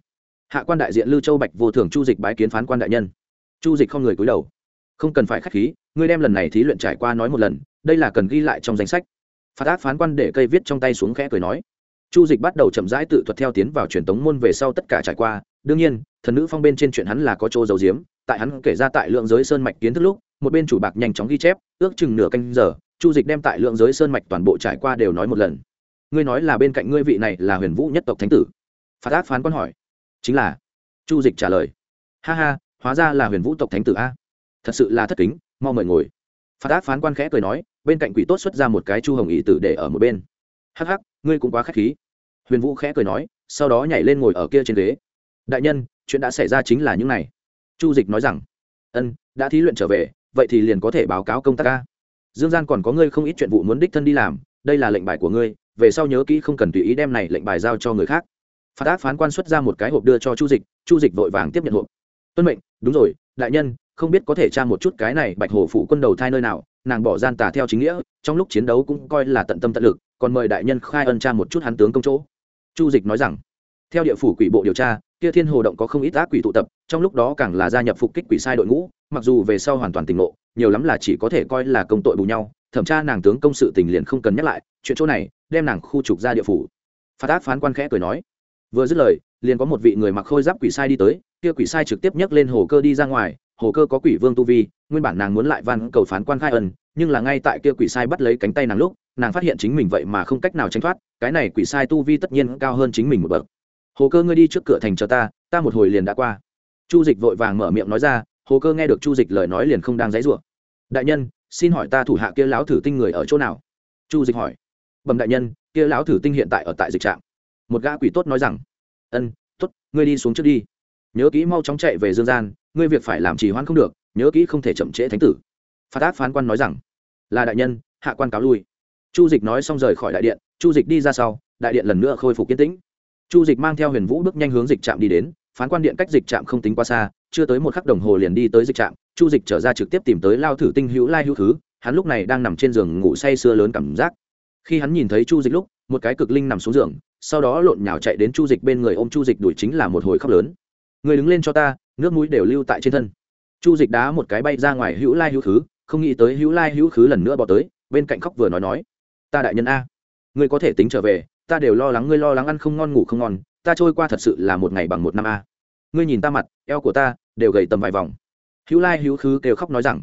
Hạ quan đại diện lưu châu bạch vô thường chu dịch bái kiến phán quan đại nhân. Chu dịch không người cúi đầu. Không cần phải k h á c h khí, ngươi đem lần này thí luyện trải qua nói một lần, đây là cần ghi lại trong danh sách. Phạt ác phán quan để cây viết trong tay xuống khẽ cười nói chu dịch bắt đầu chậm rãi tự thuật theo tiến vào truyền tống môn về sau tất cả trải qua. Đương nhiên, thần nữ phong bên trên chuyện hắn là có chỗ giấu diếm tại hắn kể ra tại lượng giới sơn mạch kiến thức lúc, một bên chủ bạc nhanh chóng ghi chép, ước chừng nửa canh giờ, chu dịch đem tại lượng giới sơn mạch toàn bộ trải qua đều nói một lần. Ngươi nói là bên cạnh ngươi vị này là huyền vũ nhất tộc thánh tử? Phạt ác phán quan hỏi. Chính là. Chu dịch trả lời. Ha ha, hóa ra là huyền vũ tộc thánh tử a. Thật sự là thất kính, mau mời ngồi. Phạt ác phán quan khẽ cười nói, bên cạnh quỷ tốt xuất ra một cái chu hồng ý tử để ở một bên hắc hắc, ngươi cũng quá k h á c h khí. Huyền vũ khẽ cười nói, sau đó nhảy lên ngồi ở kia trên ghế. Đại nhân, chuyện đã xảy ra chính là những này. Chu dịch nói rằng, ân, đã thí luyện trở về, vậy thì liền có thể báo cáo công tác ca dương gian còn có ngươi không ít chuyện vụ muốn đích thân đi làm, đây là lệnh bài của ngươi, về sau nhớ kỹ không cần tùy ý đem này lệnh bài giao cho người khác. Phát ác phán quan xuất ra một cái hộp đưa cho chu dịch chu dịch vội vàng tiếp nhận hộp. Tuân mệnh, đúng rồi, đại nhân, không biết có thể tra một chút cái này bạch hổ phụ quân đầu thai nơi nào, nàng bỏ gian tà theo chính nghĩa, trong lúc chiến đấu cũng coi là tận tâm tận lực còn mời đại nhân khai ân tra một chút hắn tướng công chỗ. Chu dịch nói rằng, theo địa phủ quỷ bộ điều tra, kia thiên hồ động có không ít ác quỷ tụ tập, trong lúc đó càng là gia nhập phục kích quỷ sai đội ngũ, mặc dù về sau hoàn toàn tỉnh ngộ, nhiều lắm là chỉ có thể coi là công tội bù nhau, thẩm tra nàng tướng công sự tình liền không cần nhắc lại, chuyện chỗ này, đem nàng khu trục ra địa phủ. Phát ác phán quan khẽ cười nói, vừa dứt lời, liền có một vị người mặc khôi giáp quỷ sai đi tới, kia quỷ sai trực tiếp nhấc lên hồ cơ đi ra ngoài, hồ cơ có quỷ vương tu vi, nguyên bản nàng muốn lại van cầu phán quan khai ân nhưng là ngay tại kia quỷ sai bắt lấy cánh tay nàng lúc, nàng phát hiện chính mình vậy mà không cách nào tránh thoát, cái này quỷ sai tu vi tất nhiên cao hơn chính mình một bậc. Hồ cơ ngươi đi trước cửa thành chờ ta ta một hồi liền đã qua. Chu dịch vội vàng mở miệng nói ra, hồ cơ nghe được chu dịch lời nói liền không đang dãy rủa. Đại nhân, xin hỏi ta thủ hạ kia lão thử tinh người ở chỗ nào? Chu dịch hỏi. Bẩm đại nhân, kia lão thử tinh hiện tại ở tại dịch trạm. Một gã quỷ tốt nói rằng. Ân t ố t ngươi đi xuống trước đi. Nhớ kỹ mau chóng chạy về dương gian, ngươi việc phải làm trì hoãn không được, nhớ kỹ không thể chậm trễ thánh tử. Phát ác phán quan nói rằng là đại nhân, hạ quan cáo lui. Chu dịch nói xong rời khỏi đại điện, chu dịch đi ra sau, đại điện lần nữa khôi phục kiến tĩnh. Chu dịch mang theo huyền vũ bước nhanh hướng dịch trạm đi đến, phán quan điện cách dịch trạm không tính quá xa, chưa tới một khắc đồng hồ liền đi tới dịch trạm, chu dịch trở ra trực tiếp tìm tới lao thử tinh hữu lai hữu thứ, hắn lúc này đang nằm trên giường ngủ say sưa lớn cảm giác. Khi hắn nhìn thấy chu dịch lúc, một cái cực linh nằm xuống giường, sau đó lộn nhào chạy đến chu dịch bên người ôm chu dịch đuổi chính là một hồi khóc lớn. Người đứng lên cho ta, nước mũi đều lưu tại trên thân. Chu dịch đá một cái bay ra ngoài hữu lai hữu Thứ không nghĩ tới hữu lai hữu khứ lần nữa bỏ tới, bên cạnh khóc vừa nói nói, ta đại nhân a, ngươi có thể tính trở về, ta đều lo lắng ngươi lo lắng ăn không ngon, ngủ không ngon, ta trôi qua thật sự là một ngày bằng một năm a. Ngươi nhìn ta mặt, eo của ta đều gầy tầm vài vòng. Hữu lai hữu khứ kêu khóc nói rằng,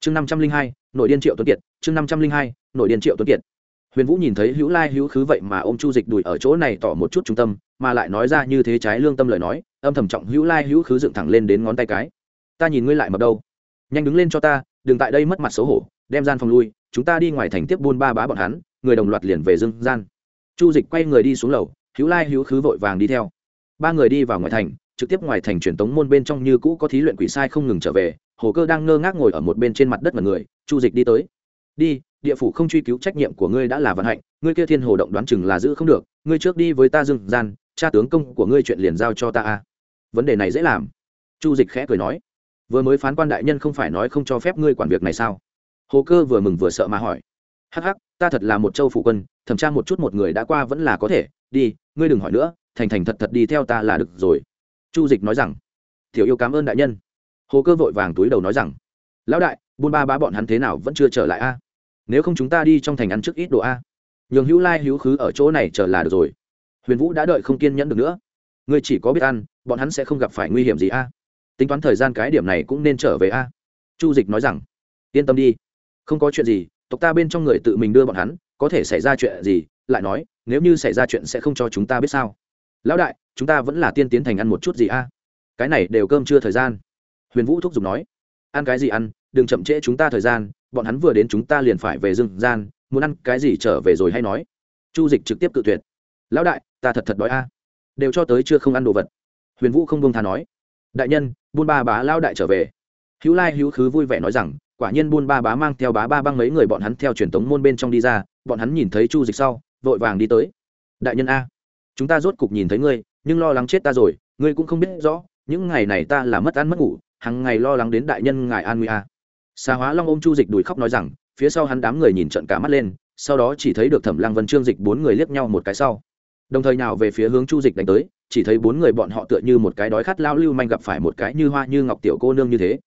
chương năm trăm linh hai, nội điên triệu tuấn kiệt, chương năm trăm linh hai, nội điên triệu tuấn kiệt. Huyền vũ nhìn thấy hữu lai hữu khứ vậy mà ô m chu dịch đùi ở chỗ này tỏ một chút trung tâm, mà lại nói ra như thế trái lương tâm lời nói, âm thầm trọng hữu lai hữu khứ dựng thẳng lên đến ngón tay cái. Ta nhìn ngươi lại mập đâu, nhanh đứng lên cho ta đừng tại đây mất mặt xấu hổ, đem gian phòng lui, chúng ta đi ngoài thành tiếp buôn ba bá bọn hắn, người đồng loạt liền về dương gian. Chu dịch quay người đi xuống lầu, hữu lai hữu khứ vội vàng đi theo. Ba người đi vào ngoài thành, trực tiếp ngoài thành truyền tống môn bên trong như cũ có thí luyện quỷ sai không ngừng trở về, hồ cơ đang ngơ ngác ngồi ở một bên trên mặt đất mà người, chu dịch đi tới. Đi, địa phủ không truy cứu trách nhiệm của ngươi đã là vận hạnh, ngươi kia thiên hồ động đoán chừng là giữ không được, ngươi trước đi với ta dừng gian, cha tướng công của ngươi chuyện liền giao cho ta a. Vấn đề này dễ làm. Chu dịch khẽ cười nói vừa mới phán quan đại nhân không phải nói không cho phép ngươi quản việc này sao? Hồ cơ vừa mừng vừa sợ mà hỏi. Hắc hắc, ta thật là một châu phụ quân, thẩm tra một chút một người đã qua vẫn là có thể. Đi, ngươi đừng hỏi nữa, thành thành thật thật đi theo ta là được rồi. Chu dịch nói rằng. Tiểu yêu cảm ơn đại nhân. Hồ cơ vội vàng túi đầu nói rằng. Lão đại, buôn ba bá bọn hắn thế nào vẫn chưa trở lại a? Nếu không chúng ta đi trong thành ăn trước ít đồ a. Nhường hữu lai, hữu khứ ở chỗ này chờ là được rồi. Huyền vũ đã đợi không kiên nhẫn được nữa. Ngươi chỉ có biết ăn, bọn hắn sẽ không gặp phải nguy hiểm gì a tính toán thời gian cái điểm này cũng nên trở về a. Chu dịch nói rằng, yên tâm đi, không có chuyện gì, tộc ta bên trong người tự mình đưa bọn hắn, có thể xảy ra chuyện gì? Lại nói, nếu như xảy ra chuyện sẽ không cho chúng ta biết sao. Lão đại, chúng ta vẫn là tiên tiến thành ăn một chút gì a? Cái này đều cơm chưa thời gian. Huyền vũ thúc giục nói, ăn cái gì ăn, đừng chậm trễ chúng ta thời gian, bọn hắn vừa đến chúng ta liền phải về rừng gian, muốn ăn cái gì trở về rồi hay nói. Chu dịch trực tiếp cự tuyệt, lão đại, ta thật thật đói a, đều cho tới chưa không ăn đồ vật. Huyền vũ không buông tha nói, đại nhân buôn ba bá lao đại trở về. Hữu lai hữu khứ vui vẻ nói rằng, quả nhiên buôn ba bá mang theo bá ba băng mấy người bọn hắn theo truyền thống môn bên trong đi ra, bọn hắn nhìn thấy chu dịch sau, vội vàng đi tới. Đại nhân a, chúng ta rốt cục nhìn thấy ngươi, nhưng lo lắng chết ta rồi, ngươi cũng không biết rõ, những ngày này ta là mất ăn mất ngủ hàng ngày lo lắng đến đại nhân ngài an nguy a. Xa hóa long ôm chu dịch đùi khóc nói rằng, phía sau hắn đám người nhìn trận cả mắt lên, sau đó chỉ thấy được thẩm lăng vân trương dịch bốn người liếc nhau một cái sau. Đồng thời nào về phía hướng chu dịch đánh tới chỉ thấy bốn người bọn họ tựa như một cái đói khát lao lưu manh gặp phải một cái như hoa như ngọc tiểu cô nương như thế.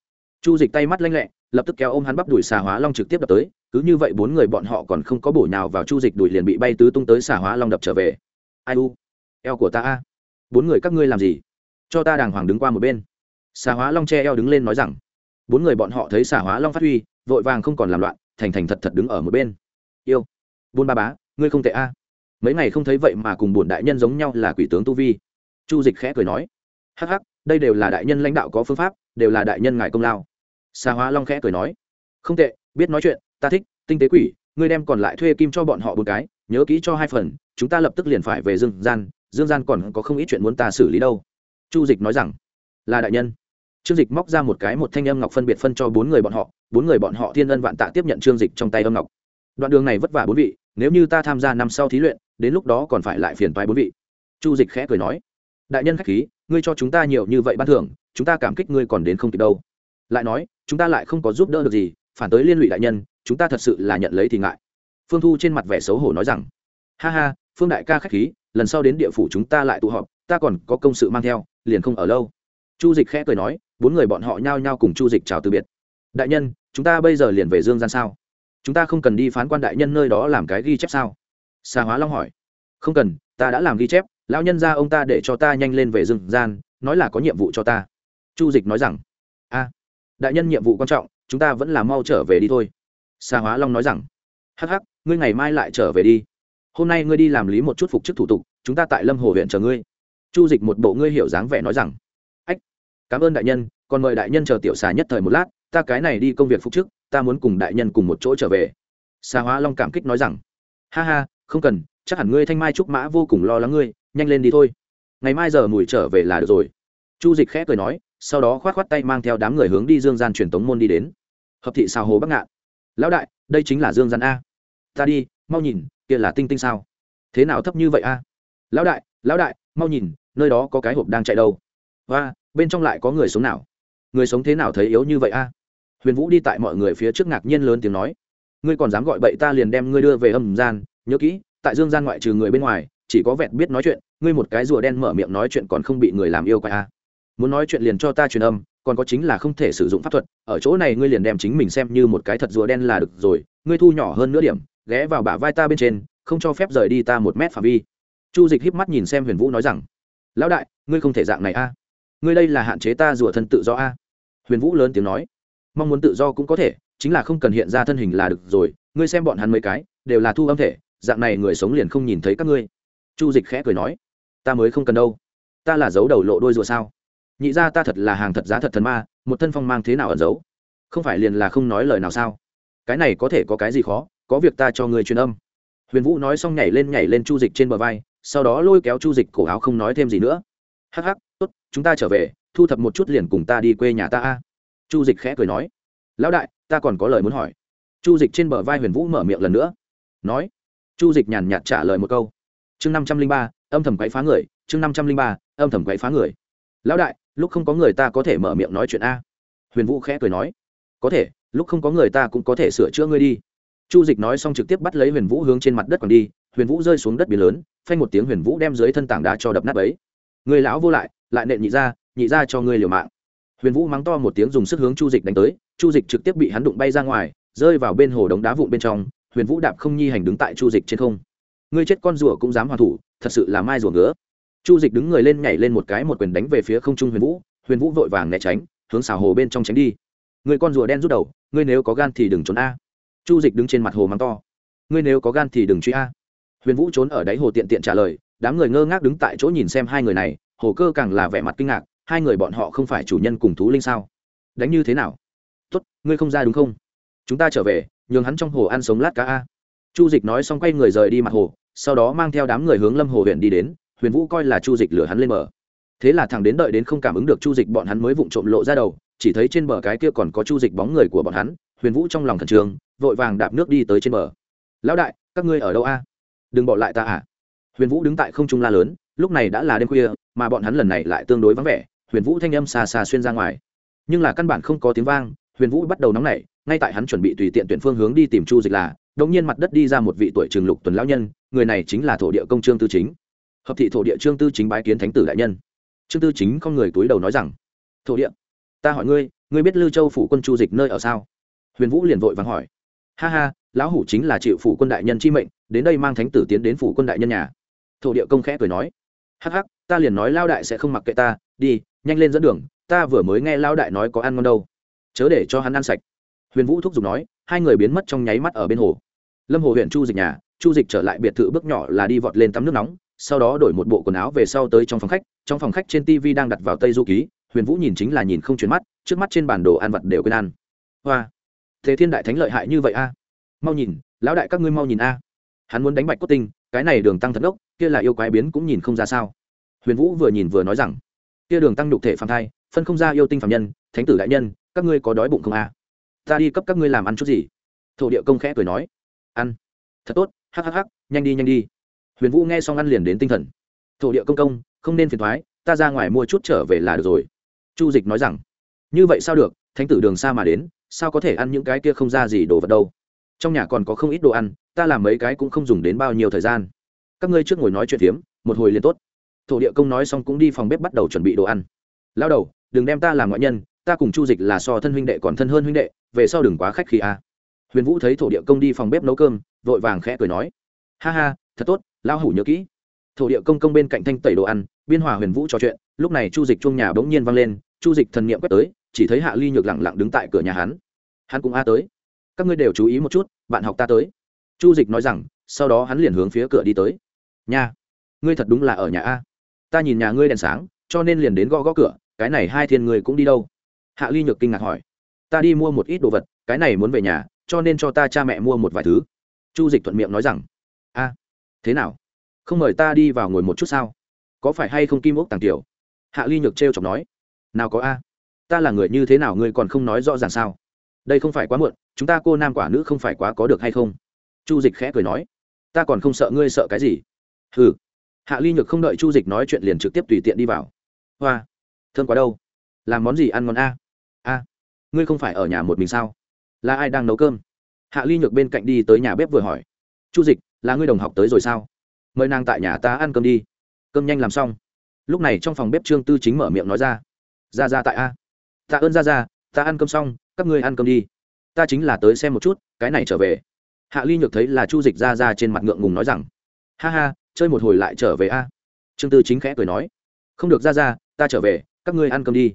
Chu dịch tay mắt lanh lẹ, lập tức kéo ôm hắn bắp đùi xà hóa long trực tiếp đập tới, cứ như vậy bốn người bọn họ còn không có bổ nào vào chu dịch đùi liền bị bay tứ tung tới xà hóa long đập trở về. Ai u, eo của ta a. Bốn người các ngươi làm gì? Cho ta đàng hoàng đứng qua một bên. Xà hóa long che eo đứng lên nói rằng. Bốn người bọn họ thấy xà hóa long phát huy, vội vàng không còn làm loạn, thành thành thật thật đứng ở một bên. Yêu, buôn ba bá, ngươi không tệ a. Mấy ngày không thấy vậy mà cùng bổn đại nhân giống nhau là quỷ tướng tu vi chu dịch khẽ cười nói, hắc hắc, đây đều là đại nhân lãnh đạo có phương pháp, đều là đại nhân ngài công lao. Xa hóa long khẽ cười nói, không tệ, biết nói chuyện, ta thích, tinh tế quỷ, ngươi đem còn lại thuê kim cho bọn họ một cái, nhớ kỹ cho hai phần, chúng ta lập tức liền phải về dương gian dương gian còn có không ít chuyện muốn ta xử lý đâu. Chu dịch nói rằng, là đại nhân. Trương dịch móc ra một cái một thanh âm ngọc phân biệt phân cho bốn người bọn họ, bốn người bọn họ thiên ân vạn tạ tiếp nhận trương dịch trong tay âm ngọc. Đoạn đường này vất vả bốn vị, nếu như ta tham gia năm sau thí luyện, đến lúc đó còn phải lại phiền toái bốn vị. Chu dịch khẽ cười nói đại nhân khách khí, ngươi cho chúng ta nhiều như vậy ban thưởng, chúng ta cảm kích ngươi còn đến không kịp đâu. Lại nói, chúng ta lại không có giúp đỡ được gì, phản tới liên lụy đại nhân, chúng ta thật sự là nhận lấy thì ngại. Phương thu trên mặt vẻ xấu hổ nói rằng, ha ha, phương đại ca khách khí, lần sau đến địa phủ chúng ta lại tụ họp, ta còn có công sự mang theo, liền không ở lâu. Chu dịch khẽ cười nói, bốn người bọn họ nhao nhao cùng chu dịch chào từ biệt. Đại nhân, chúng ta bây giờ liền về dương gian sao? Chúng ta không cần đi phán quan đại nhân nơi đó làm cái ghi chép sao? Xa hóa long hỏi. Không cần, ta đã làm ghi chép lão nhân ra ông ta để cho ta nhanh lên về rừng gian, nói là có nhiệm vụ cho ta. Chu dịch nói rằng, a, đại nhân nhiệm vụ quan trọng, chúng ta vẫn là mau trở về đi thôi. Xa hóa long nói rằng, hắc hắc, ngươi ngày mai lại trở về đi. Hôm nay ngươi đi làm lý một chút phục chức thủ tục, chúng ta tại lâm hồ huyện chờ ngươi. Chu dịch một bộ ngươi hiểu dáng vẻ nói rằng, ách, cảm ơn đại nhân, còn mời đại nhân chờ tiểu xà nhất thời một lát, ta cái này đi công việc phục chức, ta muốn cùng đại nhân cùng một chỗ trở về. Xa hóa long cảm kích nói rằng, ha ha, không cần, chắc hẳn ngươi thanh mai trúc mã vô cùng lo lắng ngươi nhanh lên đi thôi. Ngày mai giờ mùi trở về là được rồi. Chu dịch khẽ cười nói, sau đó k h o á t k h o á t tay mang theo đám người hướng đi dương gian truyền tống môn đi đến. Hợp thị xào hồ bắc ngạn. Lão đại, đây chính là dương gian a. Ta đi, mau nhìn, kia là tinh tinh sao? Thế nào thấp như vậy a? Lão đại lão đại, mau nhìn, nơi đó có cái hộp đang chạy đâu. Và bên trong lại có người sống nào? Người sống thế nào thấy yếu như vậy a? Huyền vũ đi tại mọi người phía trước ngạc nhiên lớn tiếng nói. Ngươi còn dám gọi bậy ta liền đem ngươi đưa về âm gian, nhớ kỹ, tại dương gian ngoại trừ người bên ngoài chỉ có vẹn biết nói chuyện, ngươi một cái rùa đen mở miệng nói chuyện còn không bị người làm yêu quái a muốn nói chuyện liền cho ta truyền âm, còn có chính là không thể sử dụng pháp thuật, ở chỗ này ngươi liền đem chính mình xem như một cái thật rùa đen là được rồi, ngươi thu nhỏ hơn nửa điểm, ghé vào bả vai ta bên trên, không cho phép rời đi ta một mét phạm vi. Chu dịch híp mắt nhìn xem huyền vũ nói rằng, lão đại, ngươi không thể dạng này a. Ngươi đây là hạn chế ta rùa thân tự do a. Huyền vũ lớn tiếng nói, mong muốn tự do cũng có thể, chính là không cần hiện ra thân hình là được rồi, ngươi xem bọn hắn mấy cái, đều là thu âm thể, dạng này người sống liền không nhìn thấy các ngươi chu dịch khẽ cười nói, ta mới không cần đâu. Ta là giấu đầu lộ đôi rùa sao? Nhị ra ta thật là hàng thật giá thật thần ma, một thân phong mang thế nào ẩn giấu? Không phải liền là không nói lời nào sao? Cái này có thể có cái gì khó, có việc ta cho người truyền âm. Huyền vũ nói xong nhảy lên nhảy lên chu dịch trên bờ vai, sau đó lôi kéo chu dịch cổ áo không nói thêm gì nữa. Hắc hắc, tốt, chúng ta trở về, thu thập một chút liền cùng ta đi quê nhà ta a. Chu dịch khẽ cười nói, lão đại, ta còn có lời muốn hỏi. Chu dịch trên bờ vai huyền vũ mở miệng lần nữa, nói. Chu dịch nhàn nhạt trả lời một câu chương năm trăm linh ba, âm thầm quậy phá người, chương năm trăm linh ba, âm thầm quậy phá người. Lão đại, lúc không có người ta có thể mở miệng nói chuyện a. Huyền vũ khẽ cười nói. Có thể, lúc không có người ta cũng có thể sửa chữa ngươi đi. Chu dịch nói xong trực tiếp bắt lấy huyền vũ hướng trên mặt đất còn đi, huyền vũ rơi xuống đất biển lớn, phanh một tiếng huyền vũ đem dưới thân tảng đá cho đập nát ấy người lão vô lại lại nện nhị ra nhị ra cho ngươi liều mạng. Huyền vũ mắng to một tiếng dùng sức hướng chu dịch đánh tới, chu dịch trực tiếp bị hắn đụng bay ra ngoài, rơi vào bên hồ đống đá vụn bên trong, huyền vũ đạp không nhi hành đứng tại chu dịch trên không ngươi chết con rùa cũng dám hoàn thủ, thật sự là mai rùa ngứa. Chu dịch đứng người lên nhảy lên một cái một quyền đánh về phía không trung huyền vũ huyền vũ vội vàng né tránh, hướng xào hồ bên trong tránh đi. Người con rùa đen rút đầu, ngươi nếu có gan thì đừng trốn a. Chu dịch đứng trên mặt hồ mắng to. Ngươi nếu có gan thì đừng truy a. Huyền vũ trốn ở đáy hồ tiện tiện trả lời, đám người ngơ ngác đứng tại chỗ nhìn xem hai người này, hồ cơ càng là vẻ mặt kinh ngạc, hai người bọn họ không phải chủ nhân cùng thú linh sao? Đánh như thế nào? Tốt, ngươi không ra đúng không? Chúng ta trở về, nhường hắn trong hồ ăn sống lát cá a chu dịch nói xong quay người rời đi mặt hồ, sau đó mang theo đám người hướng lâm hồ huyện đi đến, huyền vũ coi là chu dịch lửa hắn lên bờ. Thế là thằng đến đợi đến không cảm ứng được chu dịch bọn hắn mới vụng trộm lộ ra đầu, chỉ thấy trên bờ cái kia còn có chu dịch bóng người của bọn hắn, huyền vũ trong lòng thần trường vội vàng đạp nước đi tới trên bờ. Lão đại, các ngươi ở đâu a? Đừng bỏ lại ta à? Huyền vũ đứng tại không trung la lớn, lúc này đã là đêm khuya, mà bọn hắn lần này lại tương đối vắng vẻ, huyền vũ thanh âm xa xa xuyên ra ngoài. Nhưng là căn bản không có tiếng vang, huyền vũ bắt đầu nóng nảy, ngay tại hắn chuẩn bị tùy tiện tuyển phương hướng đi tìm chu dịch là đột nhiên mặt đất đi ra một vị tuổi trường lục tuần lão nhân, người này chính là thổ địa công trương tư chính. Hợp thị thổ địa trương tư chính bái kiến thánh tử đại nhân. Trương tư chính con người túi đầu nói rằng, thổ địa, ta hỏi ngươi ngươi biết lưu châu phủ quân chu dịch nơi ở sao? Huyền vũ liền vội vàng hỏi. Ha ha, lão hủ chính là chịu phủ quân đại nhân chi mệnh, đến đây mang thánh tử tiến đến phủ quân đại nhân nhà. Thổ địa công khẽ cười nói. Hắc hắc, ta liền nói lao đại sẽ không mặc kệ ta, đi, nhanh lên dẫn đường, ta vừa mới nghe lao đại nói có ăn ngon đâu. Chớ để cho hắn ăn sạch. Huyền vũ thúc giục nói, hai người biến mất trong nháy mắt ở bên hồ lâm hồ huyện chu dịch nhà chu dịch trở lại biệt thự bước nhỏ là đi vọt lên tắm nước nóng sau đó đổi một bộ quần áo về sau tới trong phòng khách trong phòng khách trên tv đang đặt vào tây du ký huyền vũ nhìn chính là nhìn không chuyển mắt trước mắt trên bản đồ ăn vật đều quên ăn. Hoa thế thiên đại thánh lợi hại như vậy a? Mau nhìn lão đại các ngươi mau nhìn a. Hắn muốn đánh bạch cốt tinh cái này đường tăng thật ốc, kia là yêu quái biến cũng nhìn không ra sao. Huyền vũ vừa nhìn vừa nói rằng kia đường tăng nhục thể phạm thai phân không ra yêu tinh phạm nhân thánh tử đại nhân các ngươi có đói bụng không a? Ta đi cấp các ngươi làm ăn chút gì. Thổ địa công khẽ cười nói ăn. Thật tốt hhh nhanh đi nhanh đi. Huyền vũ nghe xong ăn liền đến tinh thần. Thổ địa công công, không nên phiền thoái, ta ra ngoài mua chút trở về là được rồi. Chu dịch nói rằng, như vậy sao được, thánh tử đường xa mà đến, sao có thể ăn những cái kia không ra gì đồ vật đâu. Trong nhà còn có không ít đồ ăn, ta làm mấy cái cũng không dùng đến bao nhiêu thời gian. Các ngươi trước ngồi nói chuyện phiếm, một hồi liền tốt. Thổ địa công nói xong cũng đi phòng bếp bắt đầu chuẩn bị đồ ăn. Lao đầu, đừng đem ta làm ngoại nhân, ta cùng chu dịch là so thân huynh đệ còn thân hơn huynh đệ, về sau đừng quá khách khi a huyền vũ thấy thổ địa công đi phòng bếp nấu cơm, vội vàng khẽ cười nói. Ha ha, thật tốt lao hủ nhớ kỹ. Thổ địa công công bên cạnh thanh tẩy đồ ăn, biên hòa huyền vũ trò chuyện, lúc này chu dịch chuông nhà bỗng nhiên vang lên, chu dịch thần niệm quét tới, chỉ thấy hạ ly nhược lẳng lặng đứng tại cửa nhà hắn. Hắn cũng a tới. Các ngươi đều chú ý một chút, bạn học ta tới. Chu dịch nói rằng, sau đó hắn liền hướng phía cửa đi tới. Nhà ngươi thật đúng là ở nhà a. Ta nhìn nhà ngươi đèn sáng, cho nên liền đến gõ gõ cửa, cái này hai thiên người cũng đi đâu? Hạ ly nhược kinh ngạc hỏi. Ta đi mua một ít đồ vật, cái này muốn về nhà cho nên cho ta cha mẹ mua một vài thứ. Chu dịch thuận miệng nói rằng, a, thế nào? Không mời ta đi vào ngồi một chút sao? Có phải hay không kim ốc tàng tiểu? Hạ ly nhược t r e o chọc nói, nào có a, ta là người như thế nào ngươi còn không nói rõ ràng sao? Đây không phải quá muộn, chúng ta cô nam quả nữ không phải quá có được hay không? Chu dịch khẽ cười nói, ta còn không sợ ngươi sợ cái gì. Ừ hạ ly nhược không đợi chu dịch nói chuyện liền trực tiếp tùy tiện đi vào. Hoa, thơm quá đâu. Làm món gì ăn ngon a? A, ngươi không phải ở nhà một mình sao? Là ai đang nấu cơm? Hạ ly nhược bên cạnh đi tới nhà bếp vừa hỏi. Chu dịch, là ngươi đồng học tới rồi sao? Mời nàng tại nhà ta ăn cơm đi. Cơm nhanh làm xong. Lúc này trong phòng bếp trương tư chính mở miệng nói ra. Ra ra tại a. Tạ ơn ra ra, ta ăn cơm xong, các ngươi ăn cơm đi. Ta chính là tới xem một chút, cái này trở về. Hạ ly nhược thấy là chu dịch ra ra trên mặt ngượng ngùng nói rằng. Ha ha, chơi một hồi lại trở về a. Trương tư chính khẽ cười nói. Không được ra ra, ta trở về, các ngươi ăn cơm đi.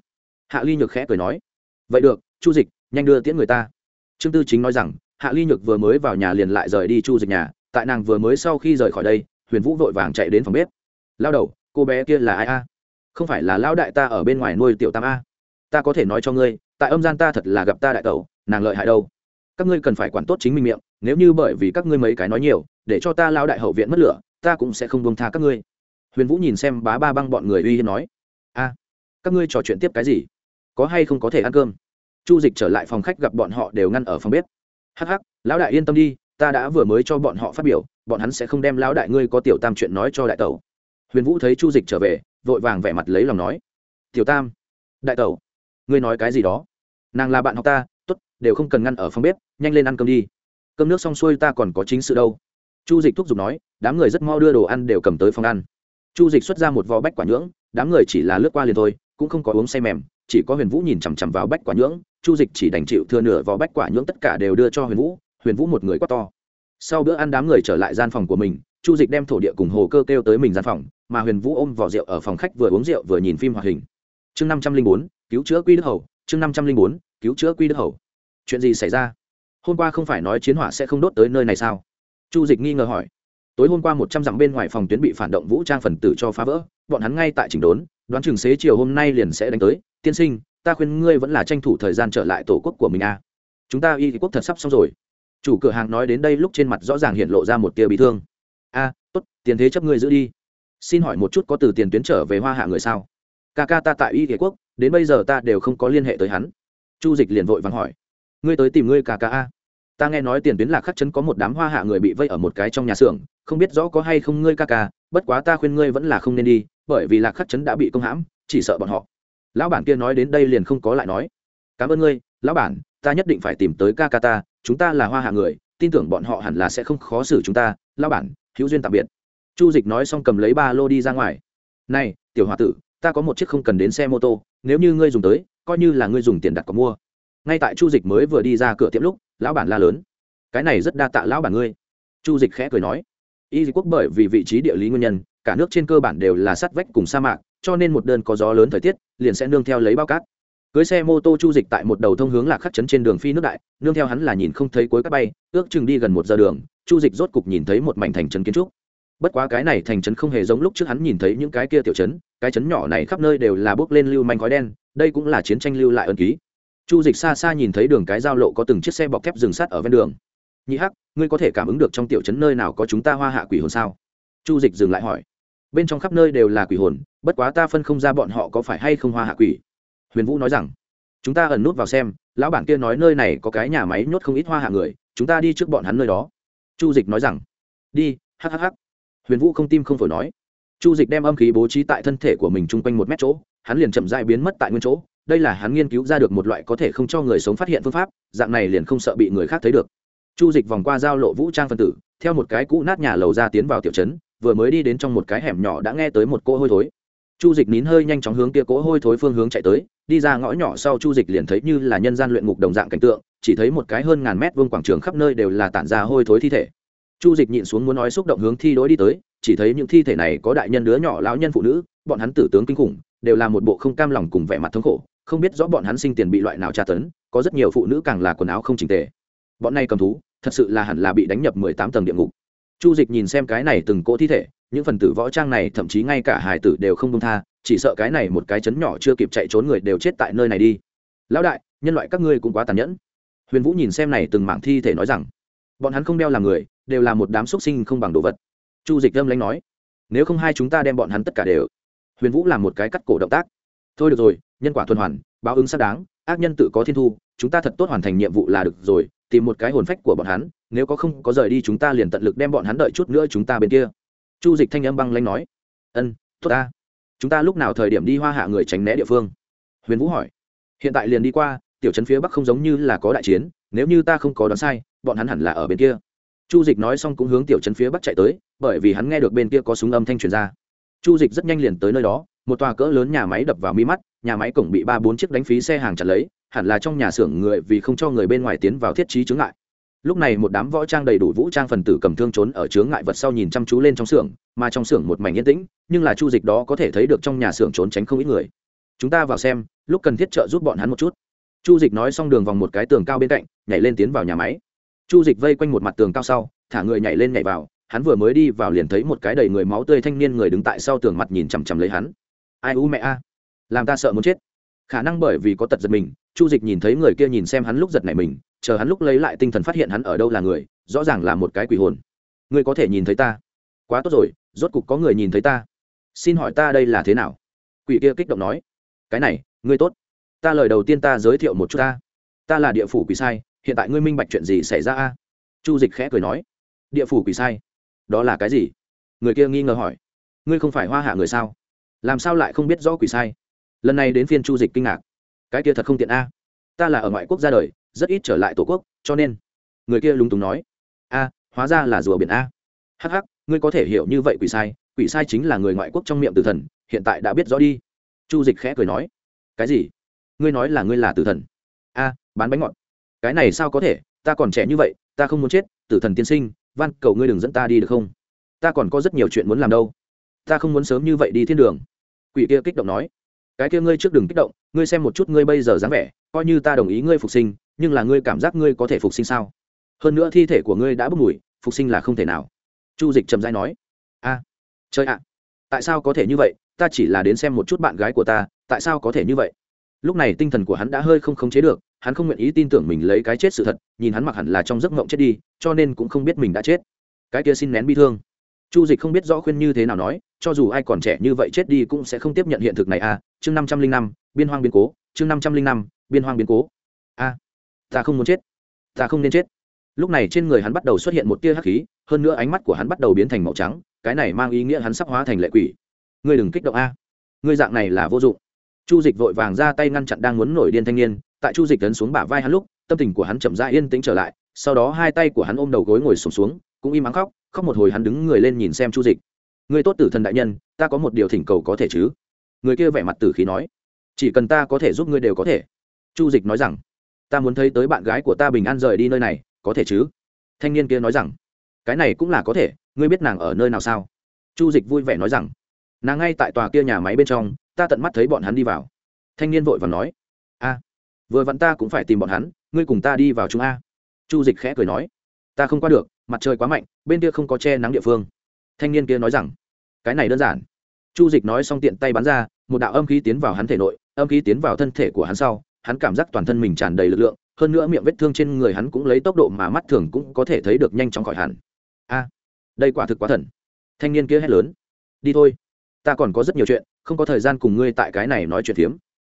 Hạ ly nhược khẽ cười nói. Vậy được, chu dịch, nhanh đưa tiễn người ta trương tư chính nói rằng, hạ ly nhược vừa mới vào nhà liền lại rời đi chu dịch nhà, tại nàng vừa mới sau khi rời khỏi đây, huyền vũ vội vàng chạy đến phòng bếp. Lao đầu, cô bé kia là ai a? Không phải là lão đại ta ở bên ngoài nuôi tiểu tam a. Ta có thể nói cho ngươi, tại âm gian ta thật là gặp ta đại tẩu, nàng lợi hại đâu. Các ngươi cần phải quản tốt chính mình miệng, nếu như bởi vì các ngươi mấy cái nói nhiều, để cho ta lao đại hậu viện mất lửa, ta cũng sẽ không bông tha các ngươi. Huyền vũ nhìn xem bá ba băng bọn người uy hiếp nói, a, các ngươi trò chuyện tiếp cái gì? Có hay không có thể ăn cơm? Chu dịch trở lại phòng khách gặp bọn họ đều ngăn ở phòng bếp. Hắc hắc, lão đại yên tâm đi, ta đã vừa mới cho bọn họ phát biểu, bọn hắn sẽ không đem lão đại ngươi có tiểu tam chuyện nói cho đại tẩu. Huyền vũ thấy chu dịch trở về, vội vàng vẻ mặt lấy lòng nói, tiểu tam, đại tẩu, ngươi nói cái gì đó? Nàng là bạn học ta t ố t đều không cần ngăn ở phòng bếp, nhanh lên ăn cơm đi. Cơm nước xong xuôi ta còn có chính sự đâu. Chu dịch thúc giục nói, đám người rất mo đưa đồ ăn đều cầm tới phòng ăn. Chu dịch xuất ra một vò bách quả nhưỡng, đám người chỉ là lướt qua liền thôi, cũng không có uống say mềm chỉ có huyền vũ nhìn chằm chằm vào bách quả nhưỡng, chu dịch chỉ đành chịu thừa nửa vỏ bách quả nhưỡng tất cả đều đưa cho huyền vũ huyền vũ một người quá to. Sau bữa ăn đám người trở lại gian phòng của mình, chu dịch đem thổ địa cùng hồ cơ kêu tới mình gian phòng, mà huyền vũ ôm vỏ rượu ở phòng khách vừa uống rượu vừa nhìn phim hoạt hình. Chương năm trăm linh bốn, cứu chữa quy đức hầu. Chương năm trăm linh bốn, cứu chữa quy đức hầu. Chuyện gì xảy ra? Hôm qua không phải nói chiến hỏa sẽ không đốt tới nơi này sao? Chu dịch nghi ngờ hỏi. Tối hôm qua một trăm dặm bên ngoài phòng tuyến bị phản động vũ trang phần tử cho phá vỡ, bọn hắn ngay tại chỉnh đốn, đoán chừng xế chiều hôm nay liền sẽ đánh tới tiên sinh, ta khuyên ngươi vẫn là tranh thủ thời gian trở lại tổ quốc của mình a à. chúng ta y quốc thật sắp xong rồi. Chủ cửa hàng nói đến đây lúc trên mặt rõ ràng hiện lộ ra một tia bị thương. A tốt, tiền thế chấp ngươi giữ đi. Xin hỏi một chút có từ tiền tuyến trở về hoa hạ người sao? Ca ca ta tại y thế quốc, đến bây giờ ta đều không có liên hệ tới hắn. Chu dịch liền vội vắng hỏi. Ngươi tới tìm ngươi ca ca a ta nghe nói tiền tuyến lạc khắc chấn có một đám hoa hạ người bị vây ở một cái trong nhà xưởng, không biết rõ có hay không ngươi ca ca, bất quá ta khuyên ngươi vẫn là không nên đi, bởi vì lạc khắc chấn đã bị công hãm, chỉ sợ bọn họ lão bản kia nói đến đây liền không có lại nói. Cảm ơn ngươi, lão bản, ta nhất định phải tìm tới ca ca ta, chúng ta là hoa hạ người, tin tưởng bọn họ hẳn là sẽ không khó xử chúng ta, lão bản, hữu duyên tạm biệt. Chu dịch nói xong cầm lấy ba lô đi ra ngoài. Này, tiểu h o a tử, ta có một chiếc không cần đến xe mô tô, nếu như ngươi dùng tới, coi như là ngươi dùng tiền đặt có mua. Ngay tại chu dịch mới vừa đi ra cửa tiệm lúc, lão bản la lớn. Cái này rất đa tạ lão bản ngươi. Chu dịch khẽ cười nói. Y quốc bởi vì vị trí địa lý nguyên nhân, cả nước trên cơ bản đều là sắt vách cùng sa mạc cho nên một đơn có gió lớn thời tiết, liền sẽ nương theo lấy bao cát. Cưới xe mô tô chu dịch tại một đầu thông hướng lạc khắc chấn trên đường phi nước đại, nương theo hắn là nhìn không thấy cuối các bay, ước chừng đi gần một giờ đường, chu dịch rốt cục nhìn thấy một mảnh thành trấn kiến trúc. Bất quá cái này thành trấn không hề giống lúc trước hắn nhìn thấy những cái kia tiểu trấn, cái trấn nhỏ này khắp nơi đều là bốc lên lưu manh khói đen, đây cũng là chiến tranh lưu lại ân ký. Chu dịch xa xa nhìn thấy đường cái giao lộ có từng chiếc xe bọc thép dừng sát ở ven đường. Nhị hắc, ngươi có thể cảm ứng được trong tiểu trấn nơi nào có chúng ta hoa hạ quỷ hồn sao? Chu dịch dừng lại hỏi. Bên trong khắp nơi đều là quỷ hồn bất quá ta phân không ra bọn họ có phải hay không hoa hạ quỷ. Huyền vũ nói rằng, chúng ta ẩn nút vào xem, lão bản kia nói nơi này có cái nhà máy nhốt không ít hoa hạ người, chúng ta đi trước bọn hắn nơi đó. Chu dịch nói rằng, đi hhh huyền vũ không tim không phổi nói. Chu dịch đem âm khí bố trí tại thân thể của mình chung quanh một mét chỗ, hắn liền chậm dại biến mất tại nguyên chỗ. Đây là hắn nghiên cứu ra được một loại có thể không cho người sống phát hiện phương pháp, dạng này liền không sợ bị người khác thấy được. Chu dịch vòng qua giao lộ vũ trang phân tử, theo một cái cũ nát nhà lầu ra tiến vào tiểu trấn, vừa mới đi đến trong một cái hẻm nhỏ đã nghe tới một cô hôi thối chu dịch nín hơi nhanh chóng hướng kia cỗ hôi thối phương hướng chạy tới, đi ra ngõ nhỏ sau chu dịch liền thấy như là nhân gian luyện ngục đồng dạng cảnh tượng, chỉ thấy một cái hơn ngàn mét vuông quảng trường khắp nơi đều là tản ra hôi thối thi thể. Chu dịch nhịn xuống muốn nói xúc động hướng thi đối đi tới, chỉ thấy những thi thể này có đại nhân đứa nhỏ, lão nhân phụ nữ, bọn hắn tử tướng kinh khủng, đều là một bộ không cam lòng cùng vẻ mặt thống khổ, không biết rõ bọn hắn sinh tiền bị loại nào tra tấn, có rất nhiều phụ nữ càng là quần áo không chỉnh tề. Bọn này cầm thú, thật sự là hẳn là bị đánh nhập mười tám tầng địa ngục chu dịch nhìn xem cái này từng cỗ thi thể, những phần tử võ trang này thậm chí ngay cả hải tử đều không công tha, chỉ sợ cái này một cái chấn nhỏ chưa kịp chạy trốn người đều chết tại nơi này đi. Lão đại, nhân loại các ngươi cũng quá tàn nhẫn. Huyền vũ nhìn xem này từng mảng thi thể nói rằng. Bọn hắn không đeo làm người, đều là một đám xúc sinh không bằng đồ vật. Chu dịch lâm lánh nói. Nếu không hai chúng ta đem bọn hắn tất cả đều. Huyền vũ làm một cái cắt cổ động tác. Thôi được rồi, nhân quả tuần hoàn, báo ứng xác đáng, ác nhân tự có thiên thu, chúng ta thật tốt hoàn thành nhiệm vụ là được rồi, tìm một cái hồn phách của bọn hắn nếu có không có rời đi chúng ta liền tận lực đem bọn hắn đợi chút nữa chúng ta bên kia. Chu dịch thanh âm băng lanh nói. Ân, tốt ta. Chúng ta lúc nào thời điểm đi hoa hạ người tránh né địa phương? Huyền vũ hỏi. Hiện tại liền đi qua, tiểu trấn phía bắc không giống như là có đại chiến, nếu như ta không có đoán sai, bọn hắn hẳn là ở bên kia. Chu dịch nói xong cũng hướng tiểu trấn phía bắc chạy tới, bởi vì hắn nghe được bên kia có súng âm thanh truyền ra. Chu dịch rất nhanh liền tới nơi đó, một tòa cỡ lớn nhà máy đập vào mi mắt, nhà máy cổng bị ba bốn chiếc đánh phí xe hàng chặt lấy, hẳn là trong nhà xưởng người vì không cho người bên ngoài tiến vào thiết trí chướng lại lúc này một đám võ trang đầy đủ vũ trang phần tử cầm thương trốn ở chướng ngại vật sau nhìn chăm chú lên trong xưởng, mà trong xưởng một mảnh yên tĩnh, nhưng là chu dịch đó có thể thấy được trong nhà xưởng trốn tránh không ít người. Chúng ta vào xem, lúc cần thiết trợ giúp bọn hắn một chút. Chu dịch nói xong đường vòng một cái tường cao bên cạnh, nhảy lên tiến vào nhà máy. Chu dịch vây quanh một mặt tường cao sau, thả người nhảy lên nhảy vào, hắn vừa mới đi vào liền thấy một cái đầy người máu tươi thanh niên người đứng tại sau tường mặt nhìn chằm chằm lấy hắn. Ai u mẹ a? Làm ta sợ muốn chết. Khả năng bởi vì có tật giật mình chu dịch nhìn thấy người kia nhìn xem hắn lúc giật này mình, chờ hắn lúc lấy lại tinh thần phát hiện hắn ở đâu là người, rõ ràng là một cái quỷ hồn. Ngươi có thể nhìn thấy ta. Quá tốt rồi, rốt cục có người nhìn thấy ta. Xin hỏi ta đây là thế nào? Quỷ kia kích động nói. Cái này, ngươi tốt. Ta lời đầu tiên ta giới thiệu một chút ta. Ta là địa phủ quỷ sai, hiện tại ngươi minh bạch chuyện gì xảy ra a? Chu dịch khẽ cười nói. Địa phủ quỷ sai? Đó là cái gì? Người kia nghi ngờ hỏi. Ngươi không phải hoa hạ người sao? Làm sao lại không biết rõ quỷ sai? Lần này đến phiên chu dịch kinh ngạc cái kia thật không tiện a. Ta là ở ngoại quốc ra đời, rất ít trở lại tổ quốc, cho nên, người kia lúng túng nói, a, hóa ra là rùa biển a. Hh ngươi có thể hiểu như vậy quỷ sai quỷ sai chính là người ngoại quốc trong miệng tử thần, hiện tại đã biết rõ đi. Chu dịch khẽ cười nói, cái gì? Ngươi nói là ngươi là tử thần? A, bán bánh ngọt. Cái này sao có thể? Ta còn trẻ như vậy, ta không muốn chết, tử thần tiên sinh, van cầu ngươi đừng dẫn ta đi được không? Ta còn có rất nhiều chuyện muốn làm đâu. Ta không muốn sớm như vậy đi thiên đường. Quỷ kia kích động nói, cái kia ngươi trước đừng kích động ngươi xem một chút ngươi bây giờ dáng vẻ coi như ta đồng ý ngươi phục sinh nhưng là ngươi cảm giác ngươi có thể phục sinh sao? Hơn nữa thi thể của ngươi đã bốc mùi phục sinh là không thể nào. Chu dịch trầm dai nói. A à, chơi ạ tại sao có thể như vậy? Ta chỉ là đến xem một chút bạn gái của ta tại sao có thể như vậy? Lúc này tinh thần của hắn đã hơi không khống chế được hắn không nguyện ý tin tưởng mình lấy cái chết sự thật nhìn hắn mặc hẳn là trong giấc mộng chết đi cho nên cũng không biết mình đã chết. Cái kia xin nén bi thương chu dịch không biết rõ khuyên như thế nào nói cho dù ai còn trẻ như vậy chết đi cũng sẽ không tiếp nhận hiện thực này à chương năm trăm linh năm biên hoang biến cố chương năm trăm linh năm biên hoang biến cố. A ta không muốn chết ta không nên chết. Lúc này trên người hắn bắt đầu xuất hiện một tia hắc khí hơn nữa ánh mắt của hắn bắt đầu biến thành màu trắng cái này mang ý nghĩa hắn sắp hóa thành lệ quỷ. Ngươi đừng kích động a ngươi dạng này là vô dụng. Chu dịch vội vàng ra tay ngăn chặn đang muốn nổi điên thanh niên tại chu dịch tấn xuống bả vai hắn lúc tâm tình của hắn chậm rãi yên tĩnh trở lại sau đó hai tay của hắn ôm đầu gối ngồi sụp xuống, xuống cũng im ắng khóc khóc một hồi hắn đứng người lên nhìn xem chu dịch. Người tốt tử thần đại nhân, ta có một điều thỉnh cầu có thể chứ? Người kia vẻ mặt tử khí nói. Chỉ cần ta có thể giúp ngươi đều có thể. Chu dịch nói rằng. Ta muốn thấy tới bạn gái của ta bình an rời đi nơi này, có thể chứ? Thanh niên kia nói rằng. Cái này cũng là có thể, ngươi biết nàng ở nơi nào sao? Chu dịch vui vẻ nói rằng. Nàng ngay tại tòa kia nhà máy bên trong, ta tận mắt thấy bọn hắn đi vào. Thanh niên vội và nói. A, vừa vặn ta cũng phải tìm bọn hắn, ngươi cùng ta đi vào chúng a. Chu dịch khẽ cười nói ta không qua được, mặt trời quá mạnh, bên kia không có che nắng địa phương. Thanh niên kia nói rằng, cái này đơn giản. Chu dịch nói xong tiện tay bắn ra, một đạo âm khí tiến vào hắn thể nội, âm khí tiến vào thân thể của hắn sau, hắn cảm giác toàn thân mình tràn đầy lực lượng, hơn nữa miệng vết thương trên người hắn cũng lấy tốc độ mà mắt thường cũng có thể thấy được nhanh chóng khỏi hẳn. A, đây quả thực quá thần. Thanh niên kia hét lớn, đi thôi, ta còn có rất nhiều chuyện, không có thời gian cùng ngươi tại cái này nói chuyện phiếm.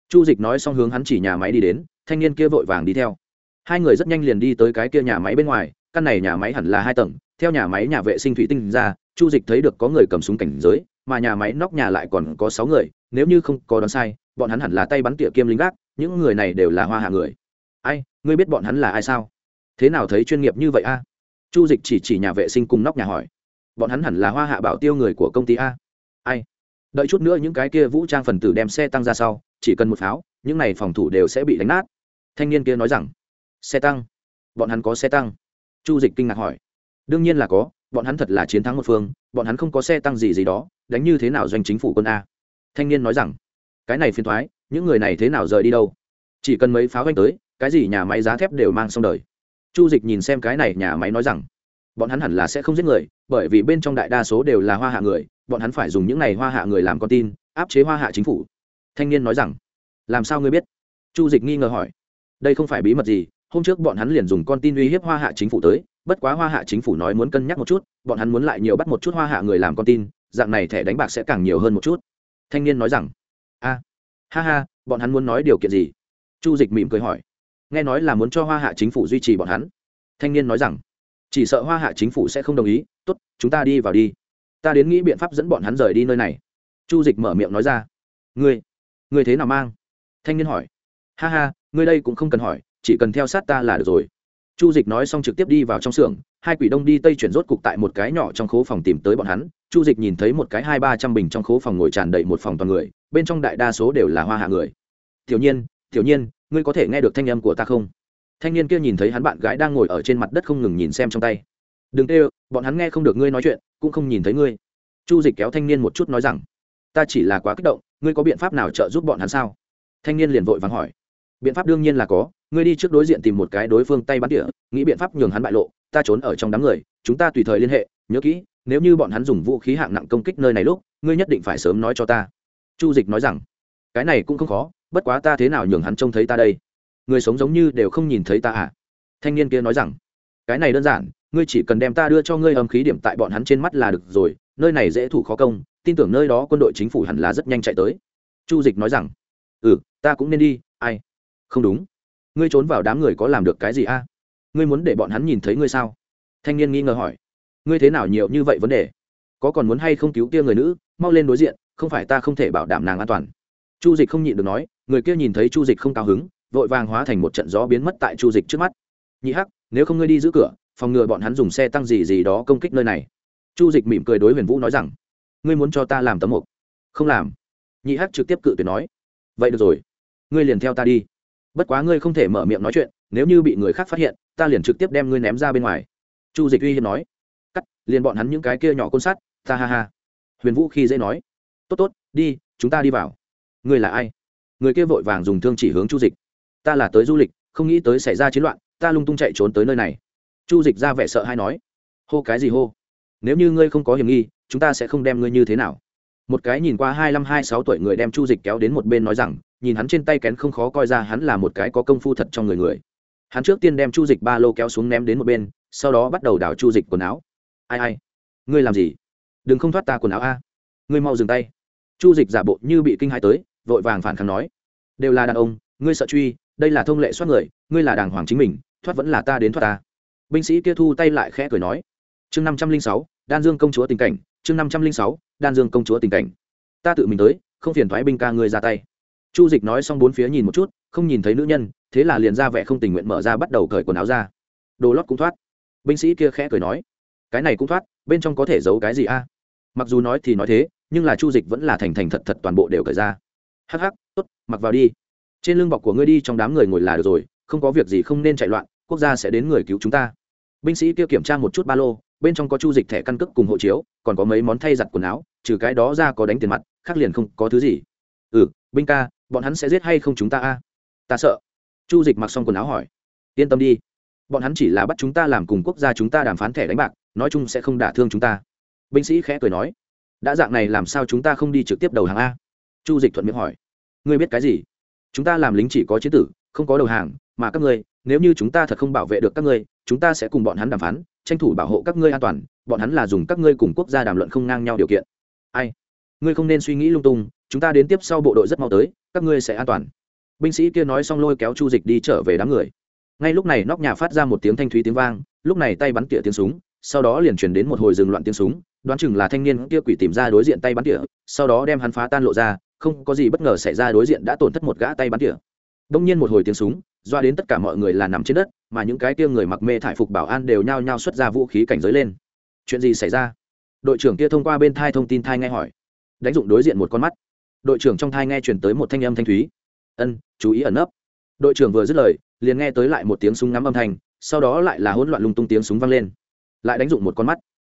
Chu dịch nói xong hướng hắn chỉ nhà máy đi đến, thanh niên kia vội vàng đi theo. Hai người rất nhanh liền đi tới cái kia nhà máy bên ngoài căn này nhà máy hẳn là hai tầng, theo nhà máy nhà vệ sinh thủy tinh ra, chu dịch thấy được có người cầm súng cảnh giới, mà nhà máy nóc nhà lại còn có sáu người, nếu như không có đoán sai, bọn hắn hẳn là tay bắn tỉa kiêm lính gác, những người này đều là hoa hạ người. Ai, ngươi biết bọn hắn là ai sao? Thế nào thấy chuyên nghiệp như vậy a? Chu dịch chỉ chỉ nhà vệ sinh cùng nóc nhà hỏi. Bọn hắn hẳn là hoa hạ bảo tiêu người của công ty a? Ai? Đợi chút nữa những cái kia vũ trang phần tử đem xe tăng ra sau, chỉ cần một pháo, những này phòng thủ đều sẽ bị đánh nát. Thanh niên kia nói rằng, xe tăng. Bọn hắn có xe tăng chu dịch kinh ngạc hỏi. Đương nhiên là có, bọn hắn thật là chiến thắng một phương, bọn hắn không có xe tăng gì gì đó, đánh như thế nào doanh chính phủ quân a? Thanh niên nói rằng, cái này phiền thoái, những người này thế nào rời đi đâu? Chỉ cần mấy pháo doanh tới, cái gì nhà máy giá thép đều mang xong đời. Chu dịch nhìn xem cái này nhà máy nói rằng, bọn hắn hẳn là sẽ không giết người, bởi vì bên trong đại đa số đều là hoa hạ người, bọn hắn phải dùng những này hoa hạ người làm con tin, áp chế hoa hạ chính phủ. Thanh niên nói rằng, làm sao ngươi biết? Chu dịch nghi ngờ hỏi, đây không phải bí mật gì hôm trước bọn hắn liền dùng con tin uy hiếp hoa hạ chính phủ tới, bất quá hoa hạ chính phủ nói muốn cân nhắc một chút, bọn hắn muốn lại nhiều bắt một chút hoa hạ người làm con tin, dạng này thẻ đánh bạc sẽ càng nhiều hơn một chút. Thanh niên nói rằng, a, ha ha, bọn hắn muốn nói điều kiện gì? Chu dịch mỉm cười hỏi, nghe nói là muốn cho hoa hạ chính phủ duy trì bọn hắn. Thanh niên nói rằng, chỉ sợ hoa hạ chính phủ sẽ không đồng ý, tốt, chúng ta đi vào đi. Ta đến nghĩ biện pháp dẫn bọn hắn rời đi nơi này. Chu dịch mở miệng nói ra, ngươi ngươi thế nào mang? Thanh niên hỏi, ha ha, ngươi đây cũng không cần hỏi chỉ cần theo sát ta là được rồi. Chu dịch nói xong trực tiếp đi vào trong xưởng, hai quỷ đông đi tây chuyển rốt cục tại một cái nhỏ trong khố phòng tìm tới bọn hắn. Chu dịch nhìn thấy một cái hai ba trăm bình trong khố phòng ngồi tràn đầy một phòng toàn người, bên trong đại đa số đều là hoa hạ người. Tiểu nhiên tiểu nhiên, ngươi có thể nghe được thanh âm của ta không? Thanh niên kia nhìn thấy hắn bạn gái đang ngồi ở trên mặt đất không ngừng nhìn xem trong tay. Đừng tê bọn hắn nghe không được ngươi nói chuyện, cũng không nhìn thấy ngươi. Chu dịch kéo thanh niên một chút nói rằng, ta chỉ là quá kích động, ngươi có biện pháp nào trợ giúp bọn hắn sao? Thanh niên liền vội vàng hỏi. Biện pháp đương nhiên là có ngươi đi trước đối diện tìm một cái đối phương tay bắn tỉa, nghĩ biện pháp nhường hắn bại lộ, ta trốn ở trong đám người, chúng ta tùy thời liên hệ, nhớ kỹ, nếu như bọn hắn dùng vũ khí hạng nặng công kích nơi này lúc, ngươi nhất định phải sớm nói cho ta. Chu dịch nói rằng, cái này cũng không khó, bất quá ta thế nào nhường hắn trông thấy ta đây? Người sống giống như đều không nhìn thấy ta à? Thanh niên kia nói rằng, cái này đơn giản, ngươi chỉ cần đem ta đưa cho ngươi âm khí điểm tại bọn hắn trên mắt là được rồi, nơi này dễ thủ khó công, tin tưởng nơi đó quân đội chính phủ hẳn là rất nhanh chạy tới. Chu dịch nói rằng ừ ta cũng nên đi, ai? Không đúng ngươi trốn vào đám người có làm được cái gì a? Ngươi muốn để bọn hắn nhìn thấy ngươi sao? Thanh niên nghi ngờ hỏi. Ngươi thế nào nhiều như vậy vấn đề? Có còn muốn hay không cứu kia người nữ? Mau lên đối diện, không phải ta không thể bảo đảm nàng an toàn. Chu dịch không nhịn được nói, người kia nhìn thấy chu dịch không cao hứng, vội vàng hóa thành một trận gió biến mất tại chu dịch trước mắt. Nhị hắc, nếu không ngươi đi giữ cửa, phòng ngừa bọn hắn dùng xe tăng gì gì đó công kích nơi này. Chu dịch mỉm cười đối huyền vũ nói rằng, ngươi muốn cho ta làm tấm mục? Không làm. Nhị hắc trực tiếp cự tuyệt nói. Vậy được rồi, ngươi liền theo ta đi bất quá ngươi không thể mở miệng nói chuyện, nếu như bị người khác phát hiện, ta liền trực tiếp đem ngươi ném ra bên ngoài. Chu dịch uy hiếp nói. Cắt, liền bọn hắn những cái kia nhỏ côn sắt ta ha ha. Huyền vũ khi dễ nói. Tốt tốt, đi, chúng ta đi vào. Ngươi là ai? Người kia vội vàng dùng thương chỉ hướng chu dịch. Ta là tới du lịch, không nghĩ tới xảy ra chiến loạn, ta lung tung chạy trốn tới nơi này. Chu dịch ra vẻ sợ hay nói. Hô cái gì hô? Nếu như ngươi không có hiểm nghi, chúng ta sẽ không đem ngươi như thế nào. Một cái nhìn qua hai năm hai sáu tuổi người đem chu dịch kéo đến một bên nói rằng nhìn hắn trên tay kén không khó coi ra hắn là một cái có công phu thật trong người người. Hắn trước tiên đem chu dịch ba lô kéo xuống ném đến một bên, sau đó bắt đầu đảo chu dịch quần áo. Ai ai, ngươi làm gì? Đừng không thoát ta quần áo a. Ngươi mau dừng tay. Chu dịch giả bộ như bị kinh hãi tới, vội vàng phản kháng nói. Đều là đàn ông, ngươi sợ truy, đây là thông lệ soát người, ngươi là đàng hoàng chính mình, thoát vẫn là ta đến thoát ta. Binh sĩ kia thu tay lại khẽ cười nói. Chương năm trăm linh sáu, đan dương công chúa tình cảnh, chương năm trăm linh sáu, đan dương công chúa tình cảnh. Ta tự mình tới, không phiền thoái binh ca ngươi ra tay chu dịch nói xong bốn phía nhìn một chút, không nhìn thấy nữ nhân, thế là liền ra vẻ không tình nguyện mở ra bắt đầu cởi quần áo ra. Đồ lót cũng thoát. Binh sĩ kia khẽ cười nói, cái này cũng thoát, bên trong có thể giấu cái gì a? Mặc dù nói thì nói thế, nhưng là chu dịch vẫn là thành thành thật thật toàn bộ đều cởi ra. Hắc hắc, tốt, mặc vào đi. Trên lưng bọc của ngươi đi, trong đám người ngồi là được rồi, không có việc gì không nên chạy loạn, quốc gia sẽ đến người cứu chúng ta. Binh sĩ kia kiểm tra một chút ba lô, bên trong có chu dịch thẻ căn cước cùng hộ chiếu, còn có mấy món thay giặt quần áo, trừ cái đó ra có đánh tiền mặt, khác liền không có thứ gì. Ừ binh ca bọn hắn sẽ giết hay không chúng ta a? Ta sợ. Chu dịch mặc xong quần áo hỏi. Yên tâm đi. Bọn hắn chỉ là bắt chúng ta làm cùng quốc gia chúng ta đàm phán thẻ đánh bạc, nói chung sẽ không đả thương chúng ta. Binh sĩ khẽ cười nói. Đã dạng này làm sao chúng ta không đi trực tiếp đầu hàng a? Chu dịch thuận miệng hỏi. Ngươi biết cái gì? Chúng ta làm lính chỉ có chiến tử, không có đầu hàng, mà các ngươi, nếu như chúng ta thật không bảo vệ được các ngươi, chúng ta sẽ cùng bọn hắn đàm phán, tranh thủ bảo hộ các ngươi an toàn, bọn hắn là dùng các ngươi cùng quốc gia đàm luận không ngang nhau điều kiện. Ai? Ngươi không nên suy nghĩ lung tung, chúng ta đến tiếp sau bộ đội rất mau tới, các ngươi sẽ an toàn. Binh sĩ kia nói xong lôi kéo chu dịch đi trở về đám người. Ngay lúc này nóc nhà phát ra một tiếng thanh thúy tiếng vang, lúc này tay bắn tỉa tiếng súng, sau đó liền chuyển đến một hồi dừng loạn tiếng súng, đoán chừng là thanh niên kia quỷ tìm ra đối diện tay bắn tỉa, sau đó đem hắn phá tan lộ ra, không có gì bất ngờ xảy ra đối diện đã tổn thất một gã tay bắn tỉa. Đông nhiên một hồi tiếng súng, doa đến tất cả mọi người là nằm trên đất, mà những cái kia người mặc mê thải phục bảo an đều nhao nhao xuất ra vũ khí cảnh giới lên. Chuyện gì xảy ra? Đội trưởng kia thông qua bên thai thông tin thai nghe hỏi đánh dụng đối diện một con mắt. Đội trưởng trong thai nghe chuyển tới một thanh âm thanh thúy. Ân, chú ý ẩn nấp. Đội trưởng vừa dứt lời, liền nghe tới lại một tiếng súng ngắm âm thanh, sau đó lại là hỗn loạn lung tung tiếng súng vang lên. Lại đánh dụng một con mắt.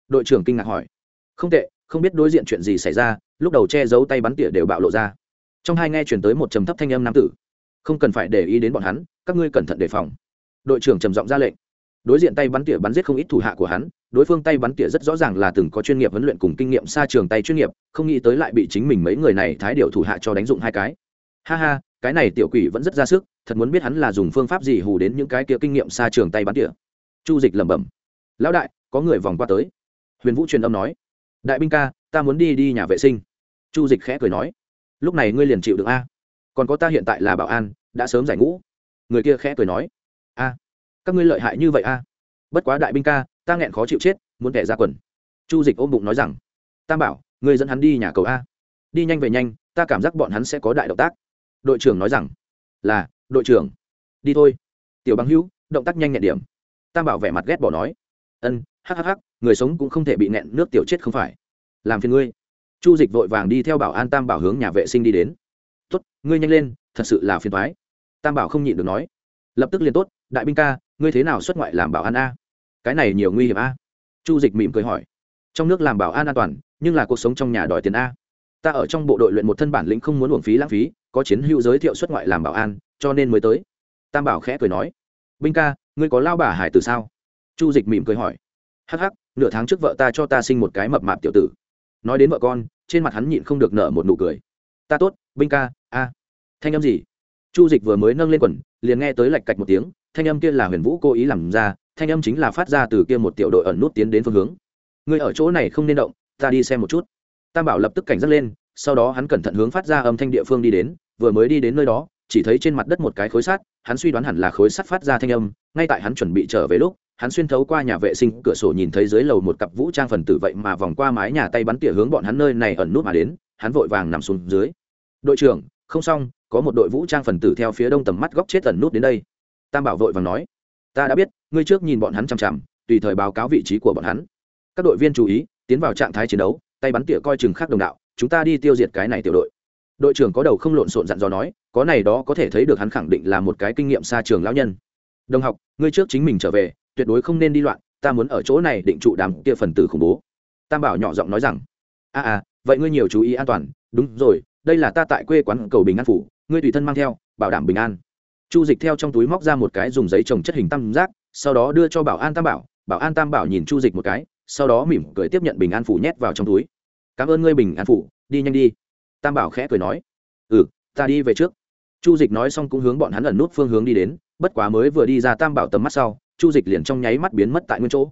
Đội trưởng kinh ngạc hỏi. Không tệ, không biết đối diện chuyện gì xảy ra. Lúc đầu che giấu tay bắn tỉa đều bạo lộ ra. Trong hai nghe chuyển tới một trầm thấp thanh âm nam tử. Không cần phải để ý đến bọn hắn, các ngươi cẩn thận đề phòng. Đội trưởng trầm giọng ra lệnh đối diện tay bắn tỉa bắn giết không ít thủ hạ của hắn, đối phương tay bắn tỉa rất rõ ràng là từng có chuyên nghiệp huấn luyện cùng kinh nghiệm xa trường tay chuyên nghiệp, không nghĩ tới lại bị chính mình mấy người này thái điều thủ hạ cho đánh dụng hai cái. Ha ha, cái này tiểu quỷ vẫn rất ra sức, thật muốn biết hắn là dùng phương pháp gì hù đến những cái kia kinh nghiệm xa trường tay bắn tỉa. Chu dịch lẩm bẩm. Lão đại, có người vòng qua tới. Huyền vũ truyền âm nói. Đại binh ca, ta muốn đi đi nhà vệ sinh. Chu dịch khẽ cười nói. Lúc này ngươi liền chịu được a. Còn có ta hiện tại là bảo an, đã sớm giải ngũ. Người kia khẽ cười nói. A các ngươi lợi hại như vậy a bất quá đại binh ca, ta nghẹn khó chịu chết, muốn kẻ ra quần. Chu dịch ôm bụng nói rằng, tam bảo, người dẫn hắn đi nhà cầu a. Đi nhanh về nhanh, ta cảm giác bọn hắn sẽ có đại động tác. Đội trưởng nói rằng, là, đội trưởng. Đi thôi. Tiểu băng hữu, động tác nhanh nhẹn điểm. Tam bảo vẻ mặt ghét bỏ nói, ân hhh người sống cũng không thể bị nẹn nước tiểu chết không phải. Làm phiền ngươi. Chu dịch vội vàng đi theo bảo an tam bảo hướng nhà vệ sinh đi đến. Tốt, ngươi nhanh lên, thật sự là phiền thoái tam bảo không nhịn được nói. Lập tức liền tốt, đại binh ca ngươi thế nào xuất ngoại làm bảo an a? Cái này nhiều nguy hiểm a. Chu dịch mỉm cười hỏi. Trong nước làm bảo an an toàn, nhưng là cuộc sống trong nhà đòi tiền a. Ta ở trong bộ đội luyện một thân bản lĩnh không muốn uổng phí lãng phí, có chiến hữu giới thiệu xuất ngoại làm bảo an, cho nên mới tới. Tam bảo khẽ cười nói. Binh ca, ngươi có lao bà hải từ sao? Chu dịch mỉm cười hỏi. Hắc hắc, nửa tháng trước vợ ta cho ta sinh một cái mập mạp tiểu tử. Nói đến vợ con, trên mặt hắn nhịn không được nở một nụ cười. Ta tốt, binh ca, a. Thanh âm gì? Chu dịch vừa mới nâng lên quần, liền nghe tới lạch cạch một tiếng thanh âm kia là huyền vũ cố ý làm ra, thanh âm chính là phát ra từ kia một tiểu đội ẩn nút tiến đến phương hướng. Người ở chỗ này không nên động, ta đi xem một chút. Tam bảo lập tức cảnh giác lên, sau đó hắn cẩn thận hướng phát ra âm thanh địa phương đi đến, vừa mới đi đến nơi đó, chỉ thấy trên mặt đất một cái khối sắt, hắn suy đoán hẳn là khối sắt phát ra thanh âm, ngay tại hắn chuẩn bị trở về lúc, hắn xuyên thấu qua nhà vệ sinh cửa sổ nhìn thấy dưới lầu một cặp vũ trang phần tử vậy mà vòng qua mái nhà tay bắn tỉa hướng bọn hắn nơi này ẩn nút mà đến, hắn vội vàng nằm xuống dưới. Đội trưởng, không xong, có một đội vũ trang phần tử theo phía đông tầm mắt góc chết ẩn nút đến đây tam bảo vội và nói ta đã biết ngươi trước nhìn bọn hắn chằm chằm tùy thời báo cáo vị trí của bọn hắn. Các đội viên chú ý tiến vào trạng thái chiến đấu tay bắn tỉa coi chừng khác đồng đạo chúng ta đi tiêu diệt cái này tiểu đội. Đội trưởng có đầu không lộn xộn dặn dò nói có này đó có thể thấy được hắn khẳng định là một cái kinh nghiệm xa trường lão nhân. Đồng học ngươi trước chính mình trở về tuyệt đối không nên đi loạn ta muốn ở chỗ này định trụ đám kia phần tử khủng bố. Tam bảo nhỏ giọng nói rằng a à, à vậy ngươi nhiều chú ý an toàn. Đúng rồi đây là ta tại quê quán cầu bình an phủ ngươi tùy thân mang theo bảo đảm bình an chu dịch theo trong túi móc ra một cái dùng giấy trồng chất hình tam giác, sau đó đưa cho bảo an tam bảo. Bảo an tam bảo nhìn chu dịch một cái, sau đó mỉm cười tiếp nhận bình an phủ nhét vào trong túi. Cảm ơn ngươi bình an phủ, đi nhanh đi. Tam bảo khẽ cười nói. Ừ ta đi về trước. Chu dịch nói xong cũng hướng bọn hắn ẩn nút phương hướng đi đến, bất quá mới vừa đi ra tam bảo tầm mắt sau, chu dịch liền trong nháy mắt biến mất tại nguyên chỗ.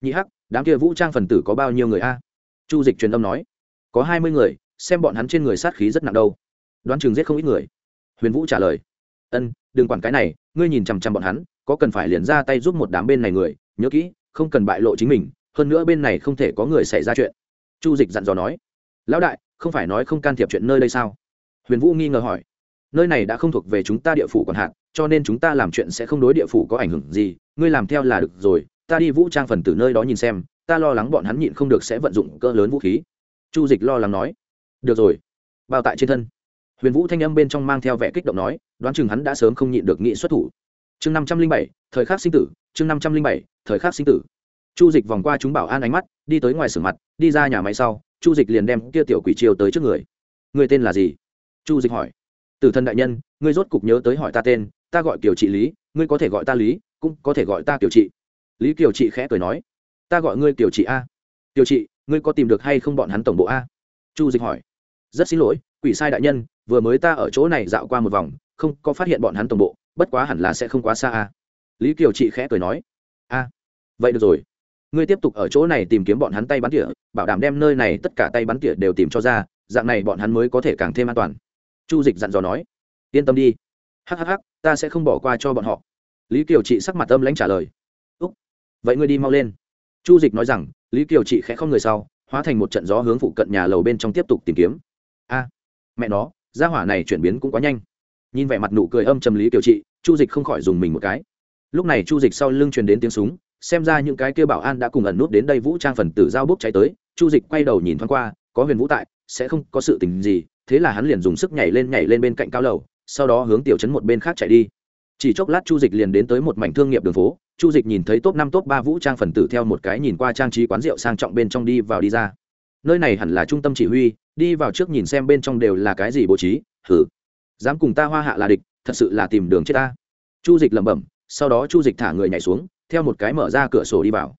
Nhị hắc, đám kia vũ trang phần tử có bao nhiêu người a? Chu dịch truyền âm nói. Có hai mươi người, xem bọn hắn trên người sát khí rất nặng đâu. Đoán chừng giết không ít người. Huyền vũ trả lời. Ân đừng quản cái này, ngươi nhìn chằm chằm bọn hắn, có cần phải liền ra tay giúp một đám bên này người, nhớ kỹ, không cần bại lộ chính mình, hơn nữa bên này không thể có người xảy ra chuyện. Chu dịch dặn dò nói. Lão đại, không phải nói không can thiệp chuyện nơi đây sao? Huyền vũ nghi ngờ hỏi. Nơi này đã không thuộc về chúng ta địa phủ còn hạn, cho nên chúng ta làm chuyện sẽ không đối địa phủ có ảnh hưởng gì, ngươi làm theo là được rồi, ta đi vũ trang phần từ nơi đó nhìn xem, ta lo lắng bọn hắn nhịn không được sẽ vận dụng cỡ lớn vũ khí. Chu dịch lo lắng nói. Được rồi, bao tại trên thân huyền vũ thanh âm bên trong mang theo vẻ kích động nói, đoán chừng hắn đã sớm không nhịn được nghị xuất thủ. Chương năm trăm linh bảy, thời khắc sinh tử, chương năm trăm linh bảy, thời khắc sinh tử. Chu dịch vòng qua chúng bảo an ánh mắt, đi tới ngoài sửa mặt, đi ra nhà máy sau, chu dịch liền đem kia tiểu quỷ triều tới trước người. Người tên là gì? Chu dịch hỏi. Tử thần đại nhân, ngươi rốt cục nhớ tới hỏi ta tên, ta gọi kiều trị lý, ngươi có thể gọi ta lý, cũng có thể gọi ta kiều trị. Lý kiều trị khẽ cười nói. Ta gọi ngươi kiều trị a. Kiều trị, ngươi có tìm được hay không bọn hắn tổng bộ a? Chu dịch hỏi. Rất xin lỗi, quỷ sai đại nhân vừa mới ta ở chỗ này dạo qua một vòng, không có phát hiện bọn hắn tổng bộ, bất quá hẳn là sẽ không quá xa a lý kiều Chị khẽ cười nói, a, vậy được rồi. Ngươi tiếp tục ở chỗ này tìm kiếm bọn hắn tay bắn tỉa, bảo đảm đem nơi này tất cả tay bắn tỉa đều tìm cho ra, dạng này bọn hắn mới có thể càng thêm an toàn. Chu dịch dặn dò nói, yên tâm đi. Hhh ta sẽ không bỏ qua cho bọn họ. Lý kiều Chị sắc mặt âm lãnh trả lời, úc, vậy ngươi đi mau lên. Chu dịch nói rằng, lý kiều Chị khẽ không người sau, hóa thành một trận gió hướng phụ cận nhà lầu bên trong tiếp tục tìm kiếm. A, mẹ nó gia hỏa này chuyển biến cũng quá nhanh. Nhìn vẻ mặt nụ cười âm trầm lý kiều trị, chu dịch không khỏi dùng mình một cái. Lúc này chu dịch sau lưng truyền đến tiếng súng, xem ra những cái kia bảo an đã cùng ẩn nút đến đây vũ trang phần tử giao bốc cháy tới. Chu dịch quay đầu nhìn thoáng qua, có huyền vũ tại, sẽ không có sự tình gì, thế là hắn liền dùng sức nhảy lên nhảy lên bên cạnh cao lầu, sau đó hướng tiểu trấn một bên khác chạy đi. Chỉ chốc lát chu dịch liền đến tới một mảnh thương nghiệp đường phố, chu dịch nhìn thấy top năm, top ba vũ trang phần tử theo một cái nhìn qua trang trí quán rượu sang trọng bên trong đi vào đi ra. Nơi này hẳn là trung tâm chỉ huy đi vào trước nhìn xem bên trong đều là cái gì bố trí thử dám cùng ta hoa hạ là địch, thật sự là tìm đường chết ta. Chu dịch lẩm bẩm, sau đó chu dịch thả người nhảy xuống, theo một cái mở ra cửa sổ đi vào.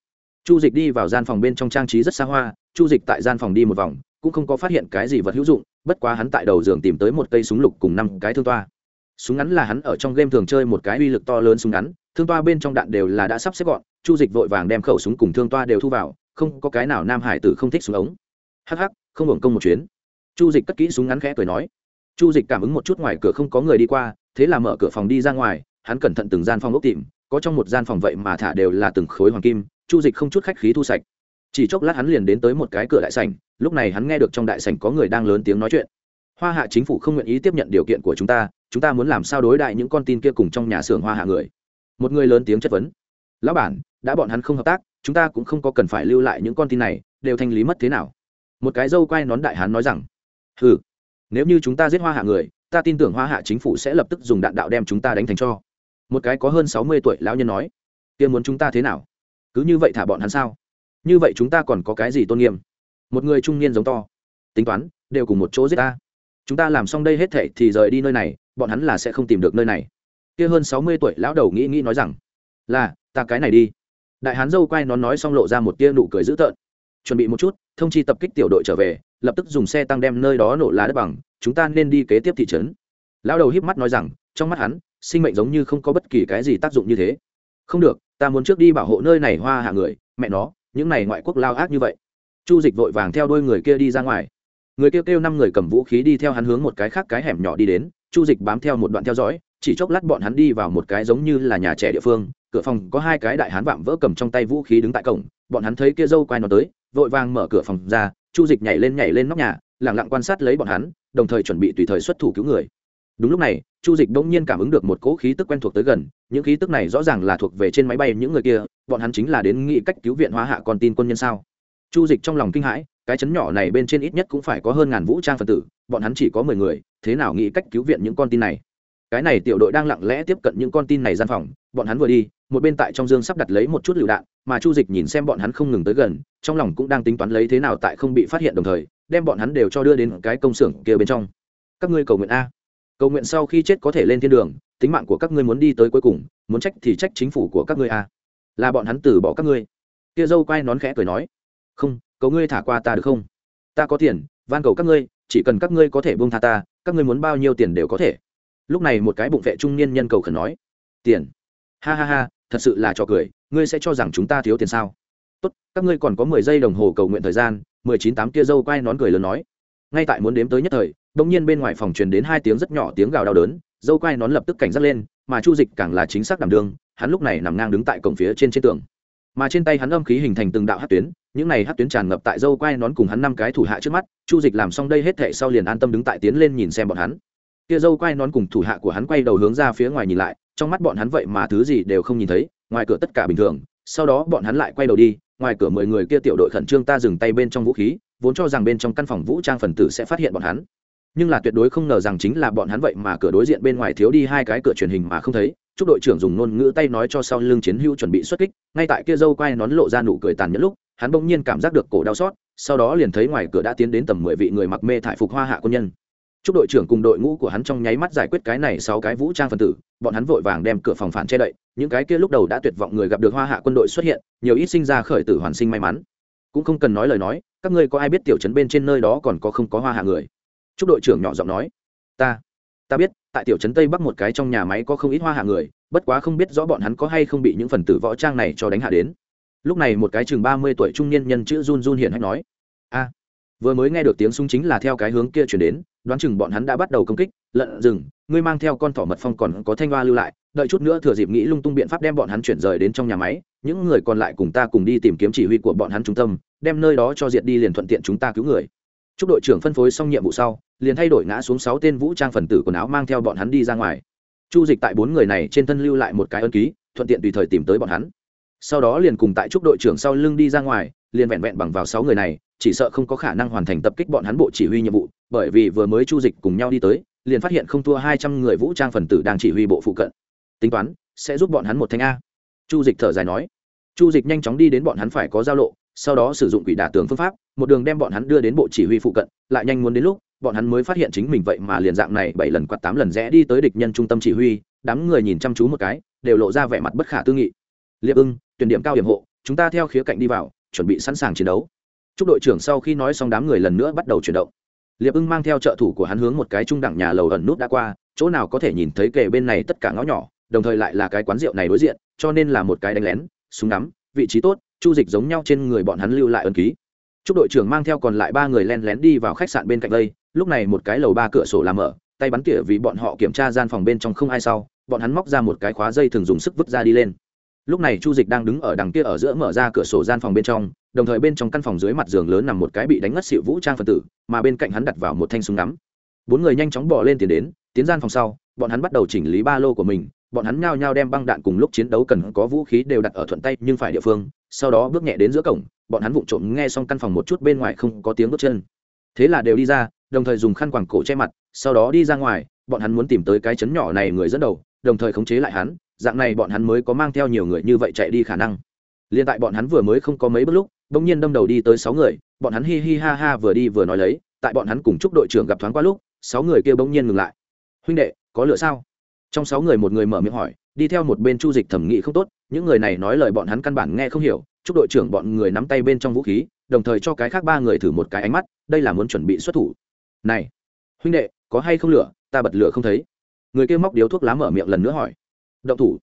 Chu dịch đi vào gian phòng bên trong trang trí rất xa hoa, chu dịch tại gian phòng đi một vòng, cũng không có phát hiện cái gì vật hữu dụng, bất quá hắn tại đầu giường tìm tới một cây súng lục cùng năm cái thương toa. Súng ngắn là hắn ở trong game thường chơi một cái uy lực to lớn súng ngắn, thương toa bên trong đạn đều là đã sắp xếp gọn, chu dịch vội vàng đem khẩu súng cùng thương toa đều thu vào, không có cái nào nam hải tử không thích súng ống. Hắc hắc không hưởng công một chuyến. Chu dịch cất kỹ súng ngắn khẽ cười nói. Chu dịch cảm ứng một chút ngoài cửa không có người đi qua, thế là mở cửa phòng đi ra ngoài, hắn cẩn thận từng gian phòng ốc tìm, có trong một gian phòng vậy mà thả đều là từng khối hoàng kim, chu dịch không chút khách khí thu sạch. Chỉ chốc lát hắn liền đến tới một cái cửa đại sảnh, lúc này hắn nghe được trong đại sảnh có người đang lớn tiếng nói chuyện. Hoa hạ chính phủ không nguyện ý tiếp nhận điều kiện của chúng ta chúng ta muốn làm sao đối đại những con tin kia cùng trong nhà xưởng hoa hạ người? Một người lớn tiếng chất vấn. Lão bản, đã bọn hắn không hợp tác, chúng ta cũng không có cần phải lưu lại những con tin này, đều thanh lý mất thế nào? Một cái dâu quay nón đại hán nói rằng ừ nếu như chúng ta giết hoa hạ người, ta tin tưởng hoa hạ chính phủ sẽ lập tức dùng đạn đạo đem chúng ta đánh thành cho. Một cái có hơn sáu mươi tuổi lão nhân nói, kia muốn chúng ta thế nào? Cứ như vậy thả bọn hắn sao? Như vậy chúng ta còn có cái gì tôn nghiêm? Một người trung niên giống to, tính toán, đều cùng một chỗ giết ta. Chúng ta làm xong đây hết thệ thì rời đi nơi này, bọn hắn là sẽ không tìm được nơi này. Kia hơn sáu mươi tuổi lão đầu nghĩ nghĩ nói rằng, là, ta cái này đi. Đại hán dâu quay nó nói xong lộ ra một tia nụ cười dữ tợn chuẩn bị một chút thông chi tập kích tiểu đội trở về lập tức dùng xe tăng đem nơi đó nổ lá đất bằng chúng ta nên đi kế tiếp thị trấn. Lão đầu híp mắt nói rằng trong mắt hắn sinh mệnh giống như không có bất kỳ cái gì tác dụng như thế. Không được ta muốn trước đi bảo hộ nơi này hoa hạ người mẹ nó những này ngoại quốc lao ác như vậy. Chu dịch vội vàng theo đôi người kia đi ra ngoài. Người kia kêu, kêu năm người cầm vũ khí đi theo hắn hướng một cái khác cái hẻm nhỏ đi đến chu dịch bám theo một đoạn theo dõi chỉ chốc lát bọn hắn đi vào một cái giống như là nhà trẻ địa phương cửa phòng có hai cái đại hán vạm vỡ cầm trong tay vũ khí đứng tại cổng bọn hắn thấy kia dâu quay nó tới vội vàng mở cửa phòng ra, chu dịch nhảy lên nhảy lên nóc nhà lẳng lặng quan sát lấy bọn hắn, đồng thời chuẩn bị tùy thời xuất thủ cứu người. Đúng lúc này, chu dịch bỗng nhiên cảm ứng được một cỗ khí tức quen thuộc tới gần, những khí tức này rõ ràng là thuộc về trên máy bay những người kia, bọn hắn chính là đến nghĩ cách cứu viện hóa hạ con tin quân nhân sao? Chu dịch trong lòng kinh hãi, cái chấn nhỏ này bên trên ít nhất cũng phải có hơn ngàn vũ trang phần tử, bọn hắn chỉ có mười người, thế nào nghĩ cách cứu viện những con tin này? Cái này tiểu đội đang lặng lẽ tiếp cận những con tin này gian phòng, bọn hắn vừa đi, một bên tại trong dương sắp đặt lấy một chút lựu đạn, mà chu dịch nhìn xem bọn hắn không ngừng tới gần, trong lòng cũng đang tính toán lấy thế nào tại không bị phát hiện đồng thời, đem bọn hắn đều cho đưa đến cái công xưởng kia bên trong. Các ngươi cầu nguyện a. Cầu nguyện sau khi chết có thể lên thiên đường, tính mạng của các ngươi muốn đi tới cuối cùng, muốn trách thì trách chính phủ của các ngươi a. Là bọn hắn từ bỏ các ngươi. Kia dâu quay nón khẽ cười nói. Không, cầu ngươi thả qua ta được không? Ta có tiền, van cầu các ngươi, chỉ cần các ngươi có thể buông tha ta, các ngươi muốn bao nhiêu tiền đều có thể lúc này một cái bụng vệ trung niên nhân cầu khẩn nói, tiền. Ha ha ha, thật sự là trò cười, ngươi sẽ cho rằng chúng ta thiếu tiền sao? Tốt, các ngươi còn có mười giây đồng hồ cầu nguyện thời gian. mười chín tám kia dâu quay nón cười lớn nói. Ngay tại muốn đếm tới nhất thời đông nhiên bên ngoài phòng truyền đến hai tiếng rất nhỏ tiếng gào đau đớn, dâu quay nón lập tức cảnh giác lên, mà chu dịch càng là chính xác đảm đương, hắn lúc này nằm ngang đứng tại cổng phía trên trên tường. Mà trên tay hắn âm khí hình thành từng đạo hát tuyến, những này hát tuyến tràn ngập tại dâu quay nón cùng hắn năm cái thủ hạ trước mắt, chu dịch làm xong đây hết thệ sau liền an tâm đứng tại tiến lên nhìn xem bọn hắn kia dâu quay nón cùng thủ hạ của hắn quay đầu hướng ra phía ngoài nhìn lại, trong mắt bọn hắn vậy mà thứ gì đều không nhìn thấy, ngoài cửa tất cả bình thường. Sau đó bọn hắn lại quay đầu đi, ngoài cửa mười người kia tiểu đội khẩn trương ta dừng tay bên trong vũ khí, vốn cho rằng bên trong căn phòng vũ trang phần tử sẽ phát hiện bọn hắn. Nhưng là tuyệt đối không ngờ rằng chính là bọn hắn vậy mà cửa đối diện bên ngoài thiếu đi hai cái cửa truyền hình mà không thấy. Chúc đội trưởng dùng ngôn ngữ tay nói cho sau lưng chiến hữu chuẩn bị xuất kích, ngay tại kia dâu quay nón lộ ra nụ cười tàn nhẫn lúc, hắn bỗng nhiên cảm giác được cổ đau xót, sau đó liền thấy ngoài cửa đã tiến đến tầm mười vị người mặc mê thải phục hoa hạ quân nhân chúc đội trưởng cùng đội ngũ của hắn trong nháy mắt giải quyết cái này sáu cái vũ trang phần tử, bọn hắn vội vàng đem cửa phòng phản che đậy, những cái kia lúc đầu đã tuyệt vọng người gặp được hoa hạ quân đội xuất hiện, nhiều ít sinh ra khởi tử hoàn sinh may mắn. Cũng không cần nói lời nói, các ngươi có ai biết tiểu trấn bên trên nơi đó còn có không có hoa hạ người? Chúc đội trưởng nhỏ giọng nói. Ta ta biết, tại tiểu trấn tây bắc một cái trong nhà máy có không ít hoa hạ người, bất quá không biết rõ bọn hắn có hay không bị những phần tử võ trang này cho đánh hạ đến. Lúc này một cái chừng ba mươi tuổi trung niên nhân chữ run run hiện hách nói. A, vừa mới nghe được tiếng súng chính là theo cái hướng kia chuyển đến đoán chừng bọn hắn đã bắt đầu công kích, lợn rừng, ngươi mang theo con thỏ mật phong còn có thanh hoa lưu lại, đợi chút nữa thừa dịp nghĩ lung tung biện pháp đem bọn hắn chuyển rời đến trong nhà máy, những người còn lại cùng ta cùng đi tìm kiếm chỉ huy của bọn hắn trung tâm, đem nơi đó cho diệt đi liền thuận tiện chúng ta cứu người. Chúc đội trưởng phân phối xong nhiệm vụ sau, liền thay đổi ngã xuống sáu tên vũ trang phần tử quần áo mang theo bọn hắn đi ra ngoài. Chu dịch tại bốn người này trên thân lưu lại một cái ân ký, thuận tiện tùy thời tìm tới bọn hắn. Sau đó liền cùng tại chúc đội trưởng sau lưng đi ra ngoài, liền vẹn vẹn bằng vào sáu người này chỉ sợ không có khả năng hoàn thành tập kích bọn hắn bộ chỉ huy nhiệm vụ, bởi vì vừa mới chu dịch cùng nhau đi tới, liền phát hiện không thua hai trăm người vũ trang phần tử đang chỉ huy bộ phụ cận. Tính toán, sẽ giúp bọn hắn một thanh a. Chu dịch thở dài nói. Chu dịch nhanh chóng đi đến bọn hắn phải có giao lộ, sau đó sử dụng quỷ đả tường phương pháp, một đường đem bọn hắn đưa đến bộ chỉ huy phụ cận, lại nhanh muốn đến lúc, bọn hắn mới phát hiện chính mình vậy mà liền dạng này bảy lần quạt tám lần rẽ đi tới địch nhân trung tâm chỉ huy, đám người nhìn chăm chú một cái, đều lộ ra vẻ mặt bất khả tư nghị. Liệp ưng, tuyển điểm cao điểm hộ, chúng ta theo khía cạnh đi vào, chuẩn bị sẵn sàng chiến đấu chúc đội trưởng sau khi nói xong đám người lần nữa bắt đầu chuyển động. Liệp ưng mang theo trợ thủ của hắn hướng một cái trung đẳng nhà lầu ẩn nút đã qua, chỗ nào có thể nhìn thấy kề bên này tất cả ngõ nhỏ, đồng thời lại là cái quán rượu này đối diện, cho nên là một cái đánh lén, súng nắm vị trí tốt, chu dịch giống nhau trên người bọn hắn lưu lại ân ký. Chúc đội trưởng mang theo còn lại ba người len lén đi vào khách sạn bên cạnh đây, lúc này một cái lầu ba cửa sổ làm mở, tay bắn tỉa vì bọn họ kiểm tra gian phòng bên trong không ai sau, bọn hắn móc ra một cái khóa dây thường dùng sức vứt ra đi lên. Lúc này chu dịch đang đứng ở đằng kia ở giữa mở ra cửa sổ gian phòng bên trong đồng thời bên trong căn phòng dưới mặt giường lớn nằm một cái bị đánh ngất xịu vũ trang phần tử, mà bên cạnh hắn đặt vào một thanh súng ngắm. Bốn người nhanh chóng bỏ lên tiến đến, tiến gian phòng sau, bọn hắn bắt đầu chỉnh lý ba lô của mình, bọn hắn nhao nhao đem băng đạn cùng lúc chiến đấu cần có vũ khí đều đặt ở thuận tay nhưng phải địa phương, sau đó bước nhẹ đến giữa cổng, bọn hắn vụng trộm nghe xong căn phòng một chút bên ngoài không có tiếng bước chân. Thế là đều đi ra, đồng thời dùng khăn quàng cổ che mặt, sau đó đi ra ngoài, bọn hắn muốn tìm tới cái chấn nhỏ này người dẫn đầu, đồng thời khống chế lại hắn, dạng này bọn hắn mới có mang theo nhiều người như vậy chạy đi khả năng. Liền tại bọn hắn vừa mới không có mấy bước lúc bỗng nhiên đâm đầu đi tới sáu người, bọn hắn hi hi ha ha vừa đi vừa nói lấy, tại bọn hắn cùng chúc đội trưởng gặp thoáng qua lúc, sáu người kia bỗng nhiên ngừng lại. Huynh đệ, có lựa sao? Trong sáu người một người mở miệng hỏi, đi theo một bên chu dịch thẩm nghị không tốt, những người này nói lời bọn hắn căn bản nghe không hiểu, chúc đội trưởng bọn người nắm tay bên trong vũ khí, đồng thời cho cái khác ba người thử một cái ánh mắt, đây là muốn chuẩn bị xuất thủ. Này, huynh đệ, có hay không lửa? Ta bật lửa không thấy. Người kia móc điếu thuốc lá mở miệng lần nữa hỏi. Động thủ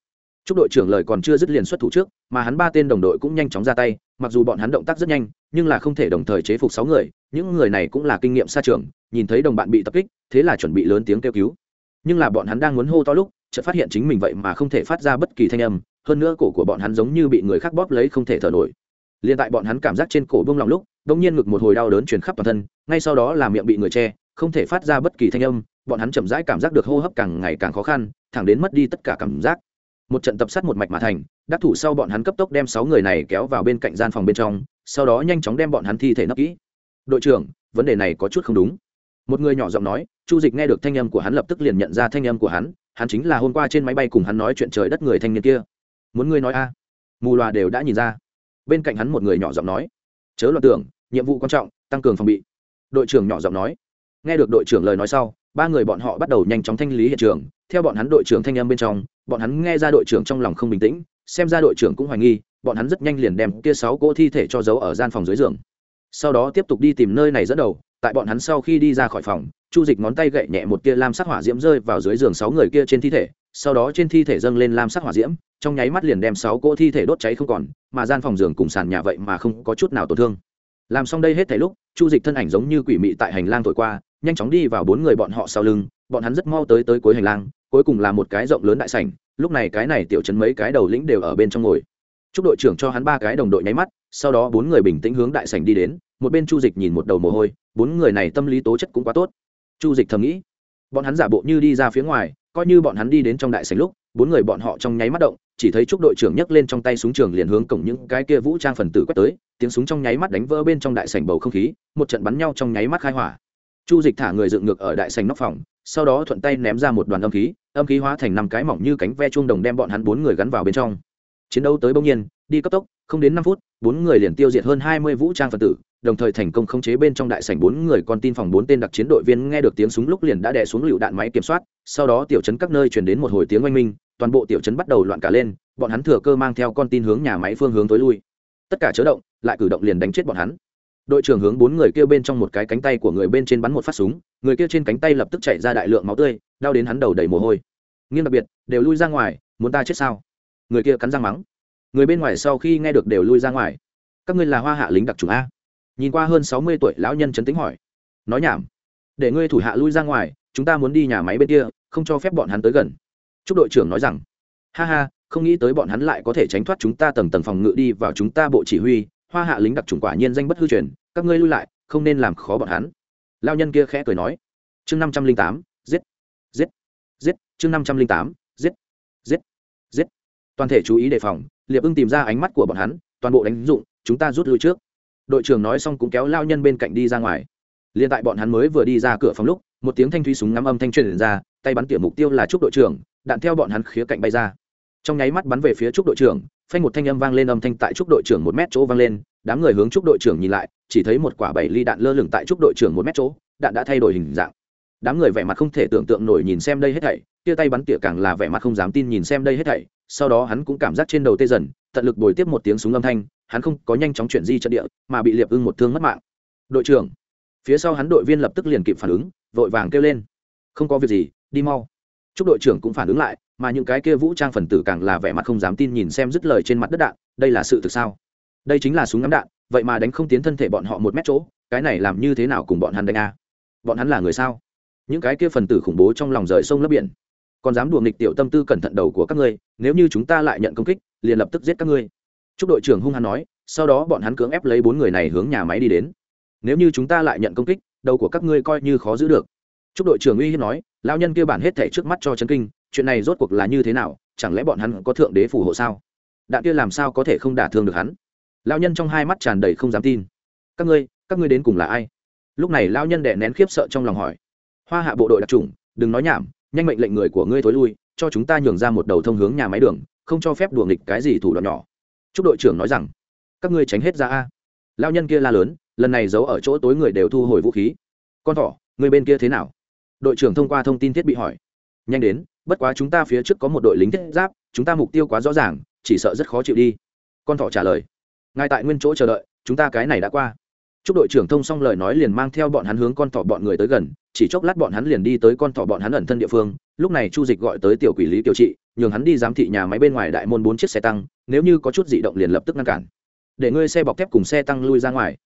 chúc đội trưởng lời còn chưa dứt liền xuất thủ trước, mà hắn ba tên đồng đội cũng nhanh chóng ra tay, mặc dù bọn hắn động tác rất nhanh, nhưng là không thể đồng thời chế phục sáu người, những người này cũng là kinh nghiệm xa trường, nhìn thấy đồng bạn bị tập kích, thế là chuẩn bị lớn tiếng kêu cứu. Nhưng là bọn hắn đang muốn hô to lúc, chợt phát hiện chính mình vậy mà không thể phát ra bất kỳ thanh âm, hơn nữa cổ của bọn hắn giống như bị người khác bóp lấy không thể thở nổi. Liền tại bọn hắn cảm giác trên cổ bông lòng lúc đ nhiên ngực một hồi đau đớn truyền khắp toàn thân, ngay sau đó là miệng bị người che, không thể phát ra bất kỳ thanh âm, bọn hắn chậm rãi cảm giác được hô hấp càng ngày càng khó khăn, thẳng đến mất đi tất cả cảm giác một trận tập sát một mạch mà thành, đắc thủ sau bọn hắn cấp tốc đem sáu người này kéo vào bên cạnh gian phòng bên trong, sau đó nhanh chóng đem bọn hắn thi thể nấp kỹ. Đội trưởng, vấn đề này có chút không đúng. Một người nhỏ giọng nói, chu dịch nghe được thanh âm của hắn lập tức liền nhận ra thanh âm của hắn hắn chính là hôm qua trên máy bay cùng hắn nói chuyện trời đất người thanh niên kia. Muốn ngươi nói a? Mù loà đều đã nhìn ra. Bên cạnh hắn một người nhỏ giọng nói, chớ loạn tưởng, nhiệm vụ quan trọng, tăng cường phòng bị. Đội trưởng nhỏ giọng nói. Nghe được đội trưởng lời nói sau, ba người bọn họ bắt đầu nhanh chóng thanh lý hiện trường. Theo bọn hắn đội trưởng thanh âm bên trong bọn hắn nghe ra đội trưởng trong lòng không bình tĩnh, xem ra đội trưởng cũng hoài nghi, bọn hắn rất nhanh liền đem kia sáu cỗ thi thể cho giấu ở gian phòng dưới giường. Sau đó tiếp tục đi tìm nơi này dẫn đầu, tại bọn hắn sau khi đi ra khỏi phòng, chu dịch ngón tay gậy nhẹ một tia lam sắc hỏa diễm rơi vào dưới giường sáu người kia trên thi thể, sau đó trên thi thể dâng lên lam sắc hỏa diễm, trong nháy mắt liền đem sáu cỗ thi thể đốt cháy không còn, mà gian phòng giường cùng sàn nhà vậy mà không có chút nào tổn thương. Làm xong đây hết thảy lúc, chu dịch thân ảnh giống như quỷ mị tại hành lang thổi qua, nhanh chóng đi vào bốn người bọn họ sau lưng, bọn hắn rất mau tới tới cuối hành lang cuối cùng là một cái rộng lớn đại sảnh, lúc này cái này tiểu trấn mấy cái đầu lĩnh đều ở bên trong ngồi. Chúc đội trưởng cho hắn ba cái đồng đội nháy mắt, sau đó bốn người bình tĩnh hướng đại sảnh đi đến, một bên chu dịch nhìn một đầu mồ hôi, bốn người này tâm lý tố chất cũng quá tốt. Chu dịch thầm nghĩ, bọn hắn giả bộ như đi ra phía ngoài, coi như bọn hắn đi đến trong đại sảnh lúc, bốn người bọn họ trong nháy mắt động, chỉ thấy chúc đội trưởng nhấc lên trong tay súng trường liền hướng cổng những cái kia vũ trang phần tử quét tới, tiếng súng trong nháy mắt đánh vỡ bên trong đại sảnh bầu không khí, một trận bắn nhau trong nháy mắt khai hỏa. Chu dịch thả người dựng ngược ở đại sảnh nóc phòng sau đó thuận tay ném ra một đoàn âm khí âm khí hóa thành năm cái mỏng như cánh ve chuông đồng đem bọn hắn bốn người gắn vào bên trong. Chiến đấu tới bỗng nhiên, đi cấp tốc, không đến năm phút, bốn người liền tiêu diệt hơn hai mươi vũ trang phật tử, đồng thời thành công khống chế bên trong đại sảnh bốn người con tin phòng bốn tên đặc chiến đội viên nghe được tiếng súng lúc liền đã đè xuống lựu đạn máy kiểm soát, sau đó tiểu trấn các nơi chuyển đến một hồi tiếng oanh minh, toàn bộ tiểu trấn bắt đầu loạn cả lên, bọn hắn thừa cơ mang theo con tin hướng nhà máy phương hướng tối lui. Tất cả chớ động, lại cử động liền đánh chết bọn hắn đội trưởng hướng bốn người kia bên trong một cái cánh tay của người bên trên bắn một phát súng, người kia trên cánh tay lập tức chạy ra đại lượng máu tươi, đau đến hắn đầu đầy mồ hôi. Nghiêm đặc biệt, đều lui ra ngoài, muốn ta chết sao? Người kia cắn răng mắng. Người bên ngoài sau khi nghe được đều lui ra ngoài. Các ngươi là hoa hạ lính đặc trùng a. Nhìn qua hơn sáu mươi tuổi lão nhân chấn tính hỏi. Nói nhảm. Để ngươi thủ hạ lui ra ngoài, chúng ta muốn đi nhà máy bên kia, không cho phép bọn hắn tới gần. Chúc đội trưởng nói rằng. Ha ha, không nghĩ tới bọn hắn lại có thể tránh thoát chúng ta tầng tầng phòng ngự đi vào chúng ta bộ chỉ huy hoa hạ lính đặc trùng quả nhiên danh bất hư truyền, các ngươi lui lại, không nên làm khó bọn hắn. Lao nhân kia khẽ cười nói, chương năm trăm linh tám, giết giết giết, chương năm trăm linh tám, giết giết giết. Toàn thể chú ý đề phòng, liệp ưng tìm ra ánh mắt của bọn hắn, toàn bộ đánh dụng, chúng ta rút lui trước. Đội trưởng nói xong cũng kéo lao nhân bên cạnh đi ra ngoài. Liền tại bọn hắn mới vừa đi ra cửa phòng lúc, một tiếng thanh thúy súng ngắm âm thanh truyền ra, tay bắn tỉa mục tiêu là trúc đội trưởng, đạn theo bọn hắn khía cạnh bay ra. Trong nháy mắt bắn về phía trúc đội trưởng phanh một thanh âm vang lên âm thanh tại trúc đội trưởng một mét chỗ vang lên, đám người hướng trúc đội trưởng nhìn lại, chỉ thấy một quả bảy ly đạn lơ lửng tại trúc đội trưởng một mét chỗ, đạn đã thay đổi hình dạng. Đám người vẻ mặt không thể tưởng tượng nổi nhìn xem đây hết thảy, tia tay bắn tỉa càng là vẻ mặt không dám tin nhìn xem đây hết thảy, sau đó hắn cũng cảm giác trên đầu tê dần, tận lực bồi tiếp một tiếng súng âm thanh, hắn không có nhanh chóng chuyển di trận địa, mà bị liệp ưng một thương mất mạng. Đội trưởng. Phía sau hắn đội viên lập tức liền kịp phản ứng, vội vàng kêu lên. Không có việc gì, đi mau. Chúc đội trưởng cũng phản ứng lại mà những cái kia vũ trang phần tử càng là vẻ mặt không dám tin nhìn xem dứt lời trên mặt đất đạn, đây là sự thực sao? Đây chính là súng ngắm đạn, vậy mà đánh không tiến thân thể bọn họ một mét chỗ, cái này làm như thế nào cùng bọn hắn đánh a? Bọn hắn là người sao? Những cái kia phần tử khủng bố trong lòng rời sông lấp biển. Còn dám đùa nghịch tiểu tâm tư cẩn thận đầu của các ngươi, nếu như chúng ta lại nhận công kích, liền lập tức giết các ngươi. Chúc đội trưởng hung hăng nói, sau đó bọn hắn cưỡng ép lấy bốn người này hướng nhà máy đi đến. Nếu như chúng ta lại nhận công kích, đầu của các ngươi coi như khó giữ được. Chúc đội trưởng uy hiếp nói lao nhân kia bản hết thể trước mắt cho chấn kinh chuyện này rốt cuộc là như thế nào, chẳng lẽ bọn hắn có thượng đế phù hộ sao? Đạn kia làm sao có thể không đả thương được hắn? Lao nhân trong hai mắt tràn đầy không dám tin. Các ngươi các ngươi đến cùng là ai? Lúc này lao nhân đẻ nén khiếp sợ trong lòng hỏi. Hoa hạ bộ đội đặc trùng đừng nói nhảm, nhanh mệnh lệnh người của ngươi thối lui, cho chúng ta nhường ra một đầu thông hướng nhà máy đường, không cho phép đùa nghịch cái gì thủ đoạn nhỏ. Chúc đội trưởng nói rằng, các ngươi tránh hết ra a. Lao nhân kia la lớn, lần này giấu ở chỗ tối người đều thu hồi vũ khí. Con thỏ, người bên kia thế nào? Đội trưởng thông qua thông tin thiết bị hỏi. Nhanh đến bất quá chúng ta phía trước có một đội lính thiết giáp, chúng ta mục tiêu quá rõ ràng, chỉ sợ rất khó chịu đi. Con thỏ trả lời. Ngay tại nguyên chỗ chờ đợi, chúng ta cái này đã qua. Chúc đội trưởng thông xong lời nói liền mang theo bọn hắn hướng con thỏ bọn người tới gần, chỉ chốc lát bọn hắn liền đi tới con thỏ bọn hắn ẩn thân địa phương. Lúc này chu dịch gọi tới tiểu quỷ lý tiểu trị, nhường hắn đi giám thị nhà máy bên ngoài đại môn bốn chiếc xe tăng, nếu như có chút dị động liền lập tức ngăn cản. Để ngươi xe bọc thép cùng xe tăng lui ra ngoài.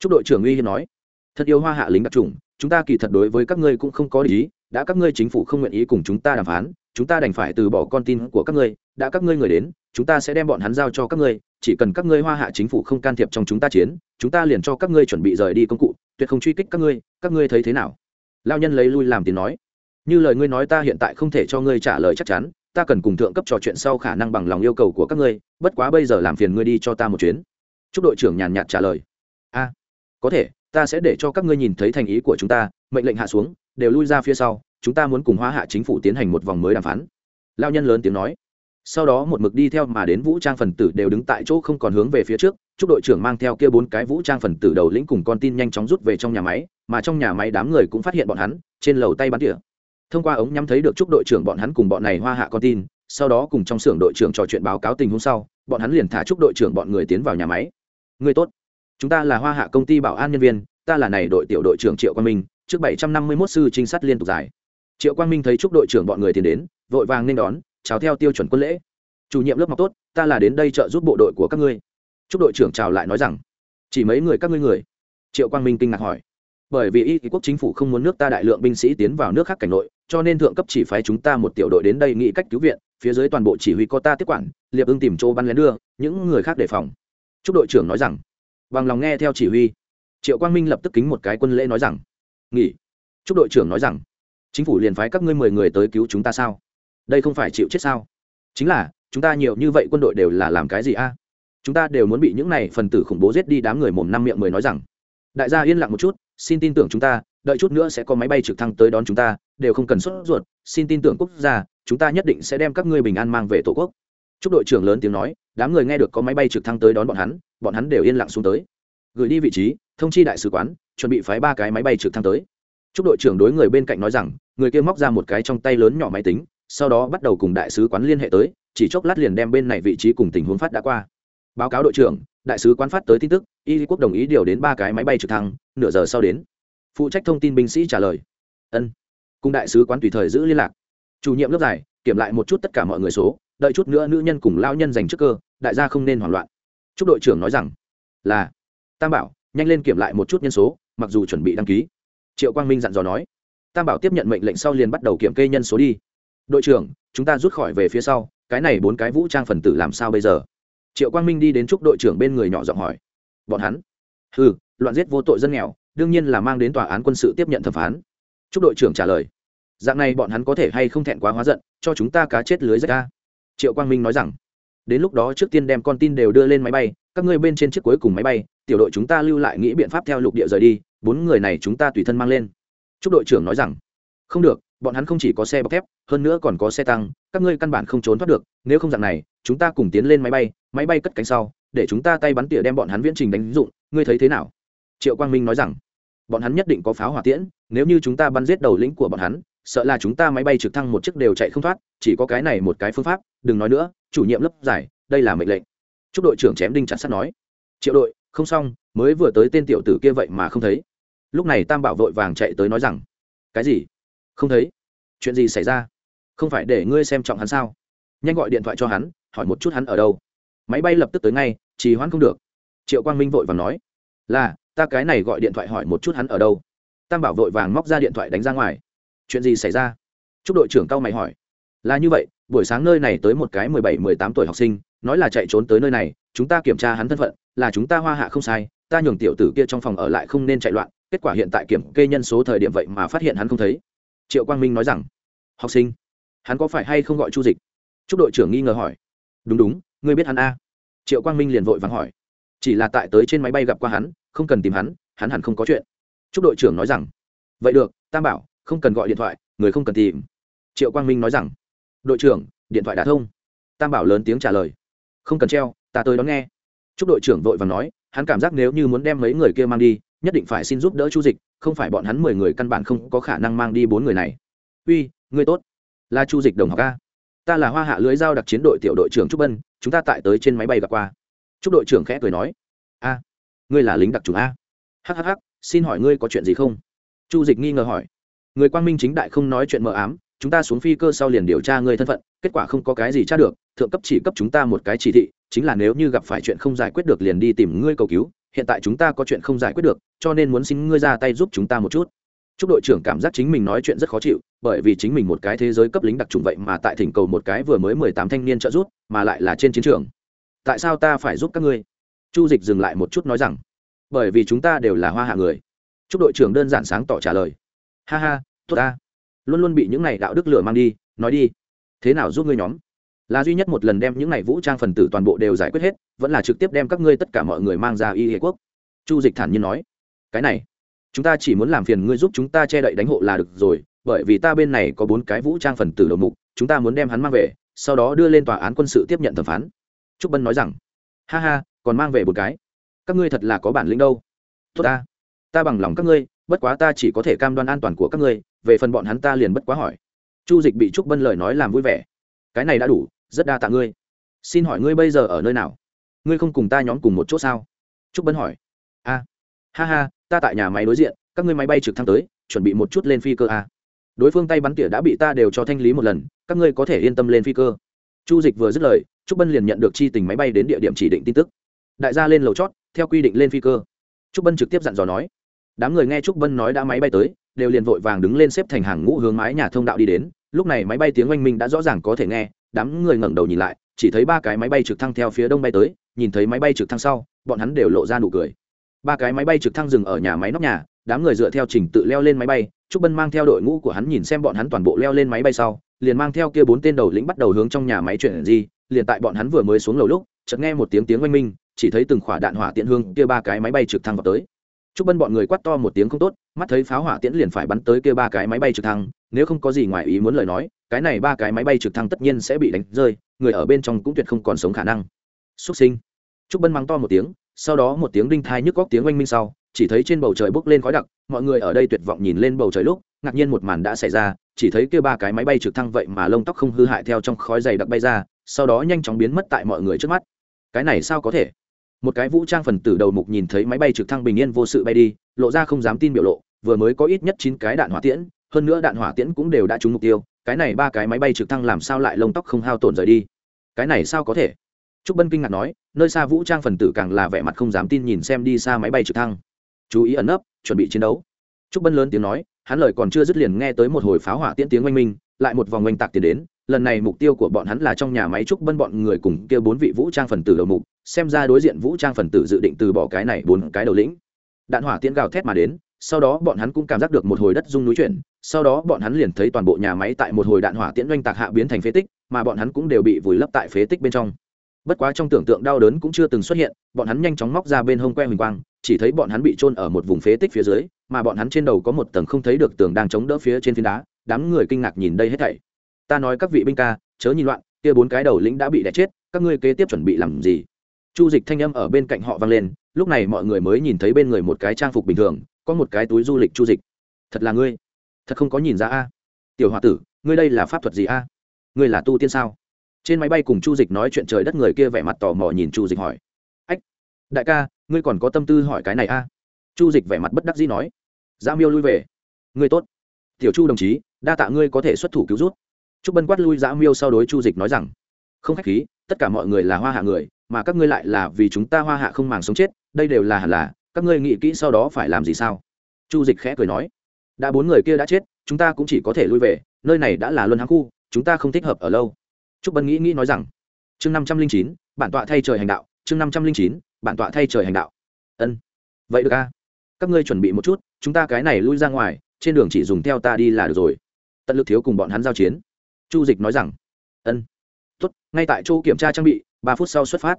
Chúc đội trưởng uy hiếp nói. Thật yêu hoa hạ lính đặc trùng, chúng ta kỳ thật đối với các ngươi cũng không có ý đã các ngươi chính phủ không nguyện ý cùng chúng ta đàm phán, chúng ta đành phải từ bỏ con tin của các ngươi, đã các ngươi người đến, chúng ta sẽ đem bọn hắn giao cho các ngươi, chỉ cần các ngươi hoa hạ chính phủ không can thiệp trong chúng ta chiến, chúng ta liền cho các ngươi chuẩn bị rời đi công cụ, tuyệt không truy kích các ngươi các ngươi thấy thế nào? Lao nhân lấy lui làm tiếng nói. Như lời ngươi nói ta hiện tại không thể cho ngươi trả lời chắc chắn, ta cần cùng thượng cấp trò chuyện sau khả năng bằng lòng yêu cầu của các ngươi, bất quá bây giờ làm phiền ngươi đi cho ta một chuyến. Chúc đội trưởng nhàn nhạt trả lời. A, có thể, ta sẽ để cho các ngươi nhìn thấy thành ý của chúng ta, mệnh lệnh hạ xuống đều lui ra phía sau, chúng ta muốn cùng hóa hạ chính phủ tiến hành một vòng mới đàm phán. Lao nhân lớn tiếng nói. Sau đó một mực đi theo mà đến vũ trang phần tử đều đứng tại chỗ không còn hướng về phía trước, chúc đội trưởng mang theo kia bốn cái vũ trang phần tử đầu lĩnh cùng con tin nhanh chóng rút về trong nhà máy, mà trong nhà máy đám người cũng phát hiện bọn hắn, trên lầu tay bắn tỉa. Thông qua ống nhắm thấy được chúc đội trưởng bọn hắn cùng bọn này hoa hạ con tin, sau đó cùng trong xưởng đội trưởng trò chuyện báo cáo tình huống sau, bọn hắn liền thả chúc đội trưởng bọn người tiến vào nhà máy. Người tốt. Chúng ta là hoa hạ công ty bảo an nhân viên, ta là này đội tiểu đội trưởng triệu quang minh trước bảy trăm năm mươi 751 sư trinh sát liên tục giải. Triệu quang minh thấy chúc đội trưởng bọn người tiến đến, vội vàng nên đón, chào theo tiêu chuẩn quân lễ. Chủ nhiệm lớp học tốt, ta là đến đây trợ giúp bộ đội của các ngươi. Chúc đội trưởng chào lại nói rằng, chỉ mấy người các ngươi người. Triệu quang minh kinh ngạc hỏi, bởi vì y quốc chính phủ không muốn nước ta đại lượng binh sĩ tiến vào nước khác cảnh nội, cho nên thượng cấp chỉ phái chúng ta một tiểu đội đến đây nghĩ cách cứu viện, phía dưới toàn bộ chỉ huy có ta tiếp quản, liệp ưng tìm chỗ bắn lén đưa, những người khác đề phòng. Chúc đội trưởng nói rằng, bằng lòng nghe theo chỉ huy. Triệu quang minh lập tức kính một cái quân lễ nói rằng nghỉ. Chúc đội trưởng nói rằng, chính phủ liền phái các ngươi mười người tới cứu chúng ta sao? Đây không phải chịu chết sao? Chính là, chúng ta nhiều như vậy quân đội đều là làm cái gì a? Chúng ta đều muốn bị những này phần tử khủng bố giết đi đám người mồm năm miệng mười nói rằng. Đại gia yên lặng một chút, xin tin tưởng chúng ta, đợi chút nữa sẽ có máy bay trực thăng tới đón chúng ta, đều không cần sốt ruột, xin tin tưởng quốc gia, chúng ta nhất định sẽ đem các ngươi bình an mang về tổ quốc. Chúc đội trưởng lớn tiếng nói, đám người nghe được có máy bay trực thăng tới đón bọn hắn bọn hắn đều yên lặng xuống tới. Gửi đi vị trí, thông chi đại sứ quán chuẩn bị phái ba cái máy bay trực thăng tới. Chúc đội trưởng đối người bên cạnh nói rằng, người kia móc ra một cái trong tay lớn nhỏ máy tính, sau đó bắt đầu cùng đại sứ quán liên hệ tới, chỉ chốc lát liền đem bên này vị trí cùng tình huống phát đã qua. Báo cáo đội trưởng, đại sứ quán phát tới tin tức, y quốc đồng ý điều đến ba cái máy bay trực thăng, nửa giờ sau đến. Phụ trách thông tin binh sĩ trả lời. Ân. Cùng đại sứ quán tùy thời giữ liên lạc. Chủ nhiệm lớp giải, kiểm lại một chút tất cả mọi người số, đợi chút nữa nữ nhân cùng lao nhân dành trước cơ, đại gia không nên hoảng loạn. Chúc đội trưởng nói rằng, là. Tam bảo nhanh lên kiểm lại một chút nhân số, mặc dù chuẩn bị đăng ký. Triệu quang minh dặn dò nói. Tam bảo tiếp nhận mệnh lệnh sau liền bắt đầu kiểm kê nhân số đi. Đội trưởng, chúng ta rút khỏi về phía sau, cái này bốn cái vũ trang phần tử làm sao bây giờ? Triệu quang minh đi đến chúc đội trưởng bên người nhỏ giọng hỏi. Bọn hắn? Ừ loạn giết vô tội dân nghèo, đương nhiên là mang đến tòa án quân sự tiếp nhận thẩm phán. Chúc đội trưởng trả lời. Dạng này bọn hắn có thể hay không thẹn quá hóa giận, cho chúng ta cá chết lưới rách ra. Triệu quang minh nói rằng. Đến lúc đó trước tiên đem con tin đều đưa lên máy bay, các ngươi bên trên chiếc cuối cùng máy bay tiểu đội chúng ta lưu lại nghĩ biện pháp theo lục địa rời đi, bốn người này chúng ta tùy thân mang lên. Chúc đội trưởng nói rằng. Không được, bọn hắn không chỉ có xe bọc thép, hơn nữa còn có xe tăng, các ngươi căn bản không trốn thoát được, nếu không dạng này, chúng ta cùng tiến lên máy bay máy bay cất cánh sau, để chúng ta tay bắn tỉa đem bọn hắn viễn trình đánh dụng, ngươi thấy thế nào? Triệu quang minh nói rằng. Bọn hắn nhất định có pháo hỏa tiễn, nếu như chúng ta bắn giết đầu lĩnh của bọn hắn, sợ là chúng ta máy bay trực thăng một chiếc đều chạy không thoát, chỉ có cái này một cái phương pháp, đừng nói nữa, chủ nhiệm lớp giải, đây là mệnh lệnh. Chúc đội trưởng chém đinh chặt sắt nói. Triệu đội không xong, mới vừa tới tên tiểu tử kia vậy mà không thấy. Lúc này tam bảo vội vàng chạy tới nói rằng, cái gì? Không thấy? Chuyện gì xảy ra? Không phải để ngươi xem trọng hắn sao? Nhanh gọi điện thoại cho hắn, hỏi một chút hắn ở đâu. Máy bay lập tức tới ngay, trì hoãn không được. Triệu quang minh vội vàng nói, là, ta cái này gọi điện thoại hỏi một chút hắn ở đâu. Tam bảo vội vàng móc ra điện thoại đánh ra ngoài. Chuyện gì xảy ra? Chúc đội trưởng cao mày hỏi. Là như vậy, buổi sáng nơi này tới một cái mười bảy, mười tám tuổi học sinh, nói là chạy trốn tới nơi này, chúng ta kiểm tra hắn thân phận là chúng ta hoa hạ không sai, ta nhường tiểu tử kia trong phòng ở lại không nên chạy loạn, kết quả hiện tại kiểm kê nhân số thời điểm vậy mà phát hiện hắn không thấy. Triệu quang minh nói rằng. Học sinh, hắn có phải hay không gọi chu dịch? Chúc đội trưởng nghi ngờ hỏi. Đúng đúng, ngươi biết hắn a? Triệu quang minh liền vội vàng hỏi. Chỉ là tại tới trên máy bay gặp qua hắn, không cần tìm hắn hắn hẳn không có chuyện. Chúc đội trưởng nói rằng. Vậy được tam bảo, không cần gọi điện thoại, người không cần tìm. Triệu quang minh nói rằng. Đội trưởng, điện thoại đã thông. Tam bảo lớn tiếng trả lời. Không cần treo, ta tới đón nghe chúc đội trưởng vội vàng nói, hắn cảm giác nếu như muốn đem mấy người kia mang đi, nhất định phải xin giúp đỡ chu dịch, không phải bọn hắn mười người căn bản không có khả năng mang đi bốn người này. Uy ngươi tốt. Là chu dịch đồng học a. Ta là hoa hạ lưới giao đặc chiến đội tiểu đội trưởng trúc bân, chúng ta tại tới trên máy bay gặp qua. Chúc đội trưởng khẽ cười nói. A, ngươi là lính đặc trùng a. Hhh xin hỏi ngươi có chuyện gì không? Chu dịch nghi ngờ hỏi. Người quang minh chính đại không nói chuyện mờ ám, chúng ta xuống phi cơ sau liền điều tra ngươi thân phận, kết quả không có cái gì tra được thượng cấp chỉ cấp chúng ta một cái chỉ thị, chính là nếu như gặp phải chuyện không giải quyết được liền đi tìm ngươi cầu cứu, hiện tại chúng ta có chuyện không giải quyết được, cho nên muốn xin ngươi ra tay giúp chúng ta một chút. Chúc đội trưởng cảm giác chính mình nói chuyện rất khó chịu, bởi vì chính mình một cái thế giới cấp lính đặc trùng vậy mà tại thỉnh cầu một cái vừa mới mười tám thanh niên trợ giúp, mà lại là trên chiến trường. Tại sao ta phải giúp các ngươi? Chu dịch dừng lại một chút nói rằng, bởi vì chúng ta đều là hoa hạ người. Chúc đội trưởng đơn giản sáng tỏ trả lời, ha ha, tốt ta. Luôn luôn bị những này đạo đức lửa mang đi, nói đi. Thế nào giúp ngươi nhóm? Là duy nhất một lần đem những này vũ trang phần tử toàn bộ đều giải quyết hết, vẫn là trực tiếp đem các ngươi tất cả mọi người mang ra y hệ quốc. Chu dịch thản nhiên nói, cái này, chúng ta chỉ muốn làm phiền ngươi giúp chúng ta che đậy đánh hộ là được rồi, bởi vì ta bên này có bốn cái vũ trang phần tử đầu mục, chúng ta muốn đem hắn mang về, sau đó đưa lên tòa án quân sự tiếp nhận thẩm phán. Trúc bân nói rằng, ha ha, còn mang về một cái? Các ngươi thật là có bản lĩnh đâu. Tốt ta ta bằng lòng các ngươi, bất quá ta chỉ có thể cam đoan an toàn của các ngươi, về phần bọn hắn ta liền bất quá hỏi. Chu dịch bị trúc bân lời nói làm vui vẻ cái này đã đủ, rất đa tạ ngươi. Xin hỏi ngươi bây giờ ở nơi nào? Ngươi không cùng ta nhóm cùng một chỗ sao? Trúc bân hỏi. A. Ha ha, ta tại nhà máy đối diện, các ngươi máy bay trực thăng tới, chuẩn bị một chút lên phi cơ a. Đối phương tay bắn tỉa đã bị ta đều cho thanh lý một lần, các ngươi có thể yên tâm lên phi cơ. Chu dịch vừa dứt lời, trúc bân liền nhận được chi tình máy bay đến địa điểm chỉ định tin tức. Đại gia lên lầu chót, theo quy định lên phi cơ. Trúc bân trực tiếp dặn dò nói. Đám người nghe trúc bân nói đã máy bay tới, đều liền vội vàng đứng lên xếp thành hàng ngũ hướng mái nhà thông đạo đi đến lúc này máy bay tiếng oanh minh đã rõ ràng có thể nghe đám người ngẩng đầu nhìn lại chỉ thấy ba cái máy bay trực thăng theo phía đông bay tới nhìn thấy máy bay trực thăng sau bọn hắn đều lộ ra nụ cười. Ba cái máy bay trực thăng dừng ở nhà máy nóc nhà đám người dựa theo trình tự leo lên máy bay trúc bân mang theo đội ngũ của hắn nhìn xem bọn hắn toàn bộ leo lên máy bay sau liền mang theo kia bốn tên đầu lĩnh bắt đầu hướng trong nhà máy chuyển di liền tại bọn hắn vừa mới xuống lầu lúc chợt nghe một tiếng tiếng oanh minh chỉ thấy từng khỏa đạn hỏa tiễn hương kia ba cái máy bay trực thăng vào tới. Trúc Bân bọn người quát to một tiếng không tốt, mắt thấy pháo hỏa tiễn liền phải bắn tới kia ba cái máy bay trực thăng, nếu không có gì ngoài ý muốn lời nói, cái này ba cái máy bay trực thăng tất nhiên sẽ bị đánh rơi, người ở bên trong cũng tuyệt không còn sống khả năng. xuất sinh. Trúc Bân mắng to một tiếng, sau đó một tiếng đinh thai nhức góc tiếng oanh minh sau, chỉ thấy trên bầu trời bốc lên khói đặc, mọi người ở đây tuyệt vọng nhìn lên bầu trời lúc, ngạc nhiên một màn đã xảy ra, chỉ thấy kia ba cái máy bay trực thăng vậy mà lông tóc không hư hại theo trong khói dày đặc bay ra, sau đó nhanh chóng biến mất tại mọi người trước mắt. Cái này sao có thể? một cái vũ trang phần tử đầu mục nhìn thấy máy bay trực thăng bình yên vô sự bay đi lộ ra không dám tin biểu lộ vừa mới có ít nhất chín cái đạn hỏa tiễn hơn nữa đạn hỏa tiễn cũng đều đã trúng mục tiêu, cái này ba cái máy bay trực thăng làm sao lại lông tóc không hao tổn rời đi? Cái này sao có thể? Trúc bân kinh ngạc nói, nơi xa vũ trang phần tử càng là vẻ mặt không dám tin nhìn xem đi xa máy bay trực thăng. Chú ý ẩn nấp, chuẩn bị chiến đấu. Trúc bân lớn tiếng nói, hắn lời còn chưa dứt liền nghe tới một hồi pháo hỏa tiễn tiếng oanh minh, lại một vòng oanh tạc tiến đến, lần này mục tiêu của bọn hắn là trong nhà máy trúc bân bọn người cùng kia bốn vị vũ trang phần tử đầu mục, xem ra đối diện vũ trang phần tử dự định từ bỏ cái này bốn cái đầu lĩnh. Đạn hỏa tiễn gào thét mà đến sau đó bọn hắn cũng cảm giác được một hồi đất rung núi chuyển, sau đó bọn hắn liền thấy toàn bộ nhà máy tại một hồi đạn hỏa tiễn doanh tạc hạ biến thành phế tích, mà bọn hắn cũng đều bị vùi lấp tại phế tích bên trong. Bất quá trong tưởng tượng đau đớn cũng chưa từng xuất hiện, bọn hắn nhanh chóng móc ra bên hông que huỳnh quang, chỉ thấy bọn hắn bị trôn ở một vùng phế tích phía dưới, mà bọn hắn trên đầu có một tầng không thấy được tường đang chống đỡ phía trên phiến đá, đám người kinh ngạc nhìn đây hết thảy. Ta nói các vị binh ca, chớ nhìn loạn, kia bốn cái đầu lĩnh đã bị đẻ chết, các ngươi kế tiếp chuẩn bị làm gì? Chu dịch thanh âm ở bên cạnh họ vang lên, lúc này mọi người mới nhìn thấy bên người một cái trang phục bình thường có một cái túi du lịch chu dịch. Thật là ngươi. Thật không có nhìn ra a. Tiểu h o a tử, ngươi đây là pháp thuật gì a? Ngươi là tu tiên sao? Trên máy bay cùng chu dịch nói chuyện trời đất người kia vẻ mặt tò mò nhìn chu dịch hỏi. Ách, đại ca, ngươi còn có tâm tư hỏi cái này a? Chu dịch vẻ mặt bất đắc dĩ nói. Gia miêu lui về. Ngươi tốt. Tiểu chu đồng chí, đa tạ ngươi có thể xuất thủ cứu rút t bân quát lui Gia miêu sau đối chu dịch nói rằng. Không khách khí, tất cả mọi người là hoa hạ người, mà các ngươi lại là vì chúng ta hoa hạ không màng sống chết, đây đều là hẳn là các ngươi nghĩ kỹ sau đó phải làm gì sao? Chu dịch khẽ cười nói, đã bốn người kia đã chết, chúng ta cũng chỉ có thể lui về, nơi này đã là luân hãng khu, chúng ta không thích hợp ở lâu. Trúc bân nghĩ nghĩ nói rằng, chương năm trăm linh chín, bản tọa thay trời hành đạo, chương năm trăm linh chín, bản tọa thay trời hành đạo. Ân, vậy được a. Các ngươi chuẩn bị một chút, chúng ta cái này lui ra ngoài, trên đường chỉ dùng theo ta đi là được rồi. Tận lực thiếu cùng bọn hắn giao chiến. Chu dịch nói rằng, ân, tốt, ngay tại chỗ kiểm tra trang bị, ba phút sau xuất phát.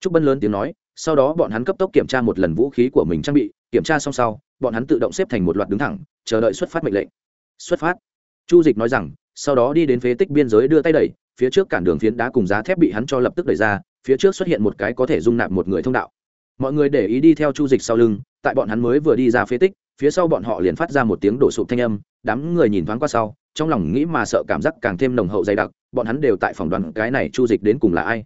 Trúc bân lớn tiếng nói sau đó bọn hắn cấp tốc kiểm tra một lần vũ khí của mình trang bị, kiểm tra xong sau, bọn hắn tự động xếp thành một loạt đứng thẳng, chờ đợi xuất phát mệnh lệnh. Xuất phát. Chu dịch nói rằng, sau đó đi đến phế tích biên giới đưa tay đẩy, phía trước cản đường phiến đá cùng giá thép bị hắn cho lập tức đẩy ra, phía trước xuất hiện một cái có thể dung nạp một người thông đạo. Mọi người để ý đi theo chu dịch sau lưng, tại bọn hắn mới vừa đi ra phế tích, phía sau bọn họ liền phát ra một tiếng đổ sụp thanh âm, đám người nhìn thoáng qua sau, trong lòng nghĩ mà sợ cảm giác càng thêm nồng hậu dày đặc, bọn hắn đều tại phòng đoàn cái này chu dịch đến cùng là ai.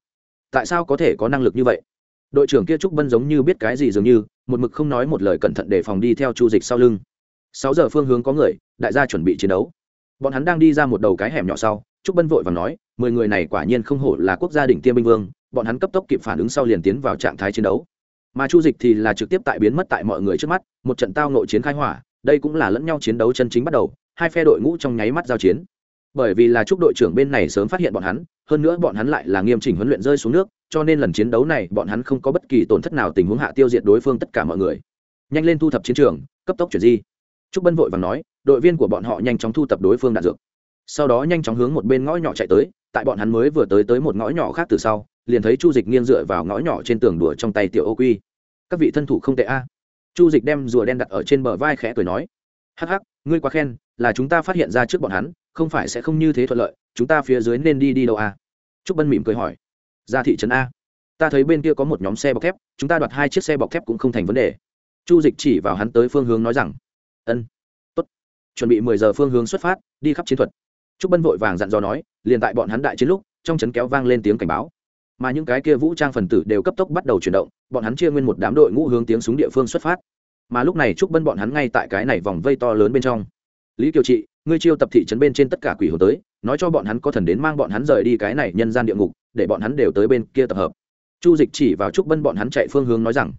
Tại sao có thể có năng lực như vậy? Đội trưởng kia trúc bân giống như biết cái gì dường như, một mực không nói một lời cẩn thận để phòng đi theo chu dịch sau lưng. Sáu giờ phương hướng có người, đại gia chuẩn bị chiến đấu. Bọn hắn đang đi ra một đầu cái hẻm nhỏ sau, trúc bân vội và nói, mười người này quả nhiên không hổ là quốc gia đỉnh tiêm binh vương, bọn hắn cấp tốc kịp phản ứng sau liền tiến vào trạng thái chiến đấu. Mà chu dịch thì là trực tiếp tại biến mất tại mọi người trước mắt, một trận tao nội chiến khai hỏa, đây cũng là lẫn nhau chiến đấu chân chính bắt đầu, hai phe đội ngũ trong nháy mắt giao chiến bởi vì là chúc đội trưởng bên này sớm phát hiện bọn hắn, hơn nữa bọn hắn lại là nghiêm chỉnh huấn luyện rơi xuống nước, cho nên lần chiến đấu này bọn hắn không có bất kỳ tổn thất nào tình huống hạ tiêu diệt đối phương tất cả mọi người. Nhanh lên thu thập chiến trường, cấp tốc chuyển di. Trúc bân vội và nói, đội viên của bọn họ nhanh chóng thu thập đối phương đạn dược. Sau đó nhanh chóng hướng một bên ngõ nhỏ chạy tới, tại bọn hắn mới vừa tới tới một ngõ nhỏ khác từ sau, liền thấy chu dịch nghiêng dựa vào ngõ nhỏ trên tường đùa trong tay tiểu ô quy. Các vị thân thủ không tệ a. Chu dịch đem rùa đen đặt ở trên bờ vai khẽ cười nói. Hắc hắc, ngươi quá khen, là chúng ta phát hiện ra trước bọn hắn không phải sẽ không như thế thuận lợi, chúng ta phía dưới nên đi đi đâu a trúc bân mỉm cười hỏi. Ra thị trấn a. Ta thấy bên kia có một nhóm xe bọc thép, chúng ta đoạt hai chiếc xe bọc thép cũng không thành vấn đề. Chu dịch chỉ vào hắn tới phương hướng nói rằng, ân, tốt. Chuẩn bị mười giờ phương hướng xuất phát, đi khắp chiến thuật. Trúc bân vội vàng dặn dò nói, liền tại bọn hắn đại chiến lúc, trong trấn kéo vang lên tiếng cảnh báo. Mà những cái kia vũ trang phần tử đều cấp tốc bắt đầu chuyển động, bọn hắn chia nguyên một đám đội ngũ hướng tiếng súng địa phương xuất phát. Mà lúc này trúc bân bọn hắn ngay tại cái này vòng vây to lớn bên trong. Lý kiều trị ngươi chiêu tập thị trấn bên trên tất cả quỷ hồn tới, nói cho bọn hắn có thần đến mang bọn hắn rời đi cái này nhân gian địa ngục, để bọn hắn đều tới bên kia tập hợp. Chu dịch chỉ vào trúc bân bọn hắn chạy phương hướng nói rằng,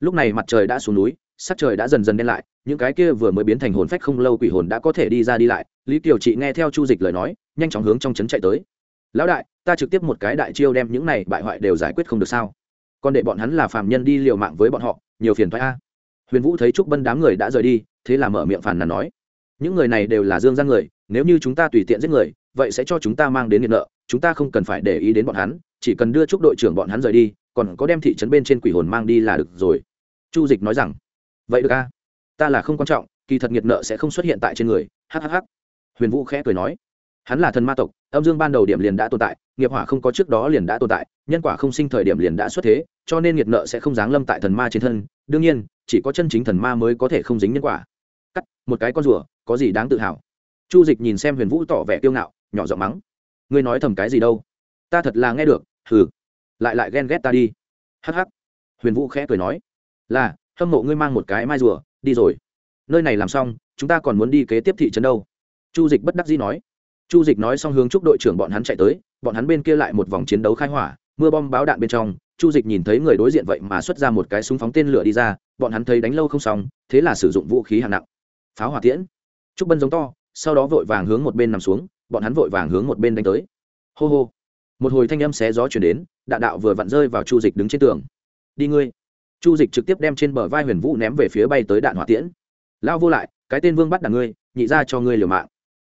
lúc này mặt trời đã xuống núi, sắc trời đã dần dần đen lại, những cái kia vừa mới biến thành hồn phách không lâu quỷ hồn đã có thể đi ra đi lại. Lý kiều trị nghe theo chu dịch lời nói, nhanh chóng hướng trong trấn chạy tới. Lão đại, ta trực tiếp một cái đại chiêu đem những này bại hoại đều giải quyết không được sao? Còn để bọn hắn là phạm nhân đi liều mạng với bọn họ, nhiều phiền thoái a. Huyền vũ thấy trúc bân đám người đã rời đi, thế là mở miệng phàn nàn nói những người này đều là dương gian người, nếu như chúng ta tùy tiện giết người, vậy sẽ cho chúng ta mang đến nghiện nợ, chúng ta không cần phải để ý đến bọn hắn, chỉ cần đưa chúc đội trưởng bọn hắn rời đi, còn có đem thị trấn bên trên quỷ hồn mang đi là được rồi. Chu dịch nói rằng. Vậy được a, ta là không quan trọng, kỳ thật nghiệt nợ sẽ không xuất hiện tại trên người hhh huyền vũ khẽ cười nói. Hắn là thần ma tộc, âm dương ban đầu điểm liền đã tồn tại, nghiệp hỏa không có trước đó liền đã tồn tại, nhân quả không sinh thời điểm liền đã xuất thế, cho nên nghiệt nợ sẽ không giáng lâm tại thần ma trên thân, đương nhiên, chỉ có chân chính thần ma mới có thể không dính nhân quả. Cắt, một cái con rùa có gì đáng tự hào? Chu dịch nhìn xem huyền vũ tỏ vẻ kiêu ngạo, nhỏ giọng mắng. Ngươi nói thầm cái gì đâu? Ta thật là nghe được, hừ. Lại lại ghen ghét ta đi. Hh huyền vũ khẽ cười nói. Là, hâm mộ ngươi mang một cái mai rùa, đi rồi. Nơi này làm xong, chúng ta còn muốn đi kế tiếp thị trấn đâu? Chu dịch bất đắc dĩ nói. Chu dịch nói xong hướng chúc đội trưởng bọn hắn chạy tới, bọn hắn bên kia lại một vòng chiến đấu khai hỏa, mưa bom báo đạn bên trong, chu dịch nhìn thấy người đối diện vậy mà xuất ra một cái súng phóng tên lửa đi ra, bọn hắn thấy đánh lâu không xong, thế là sử dụng vũ khí hạng nặng. Pháo hỏa tiễn trúc bân giống to, sau đó vội vàng hướng một bên nằm xuống, bọn hắn vội vàng hướng một bên đánh tới. Hô hô. Một hồi thanh âm xé gió chuyển đến đạn đạo vừa vặn rơi vào chu dịch đứng trên tường. Đi ngươi. Chu dịch trực tiếp đem trên bờ vai huyền vũ ném về phía bay tới đạn hỏa tiễn. Lao vô lại, cái tên vương bắt đằng ngươi, nhị ra cho ngươi liều mạng.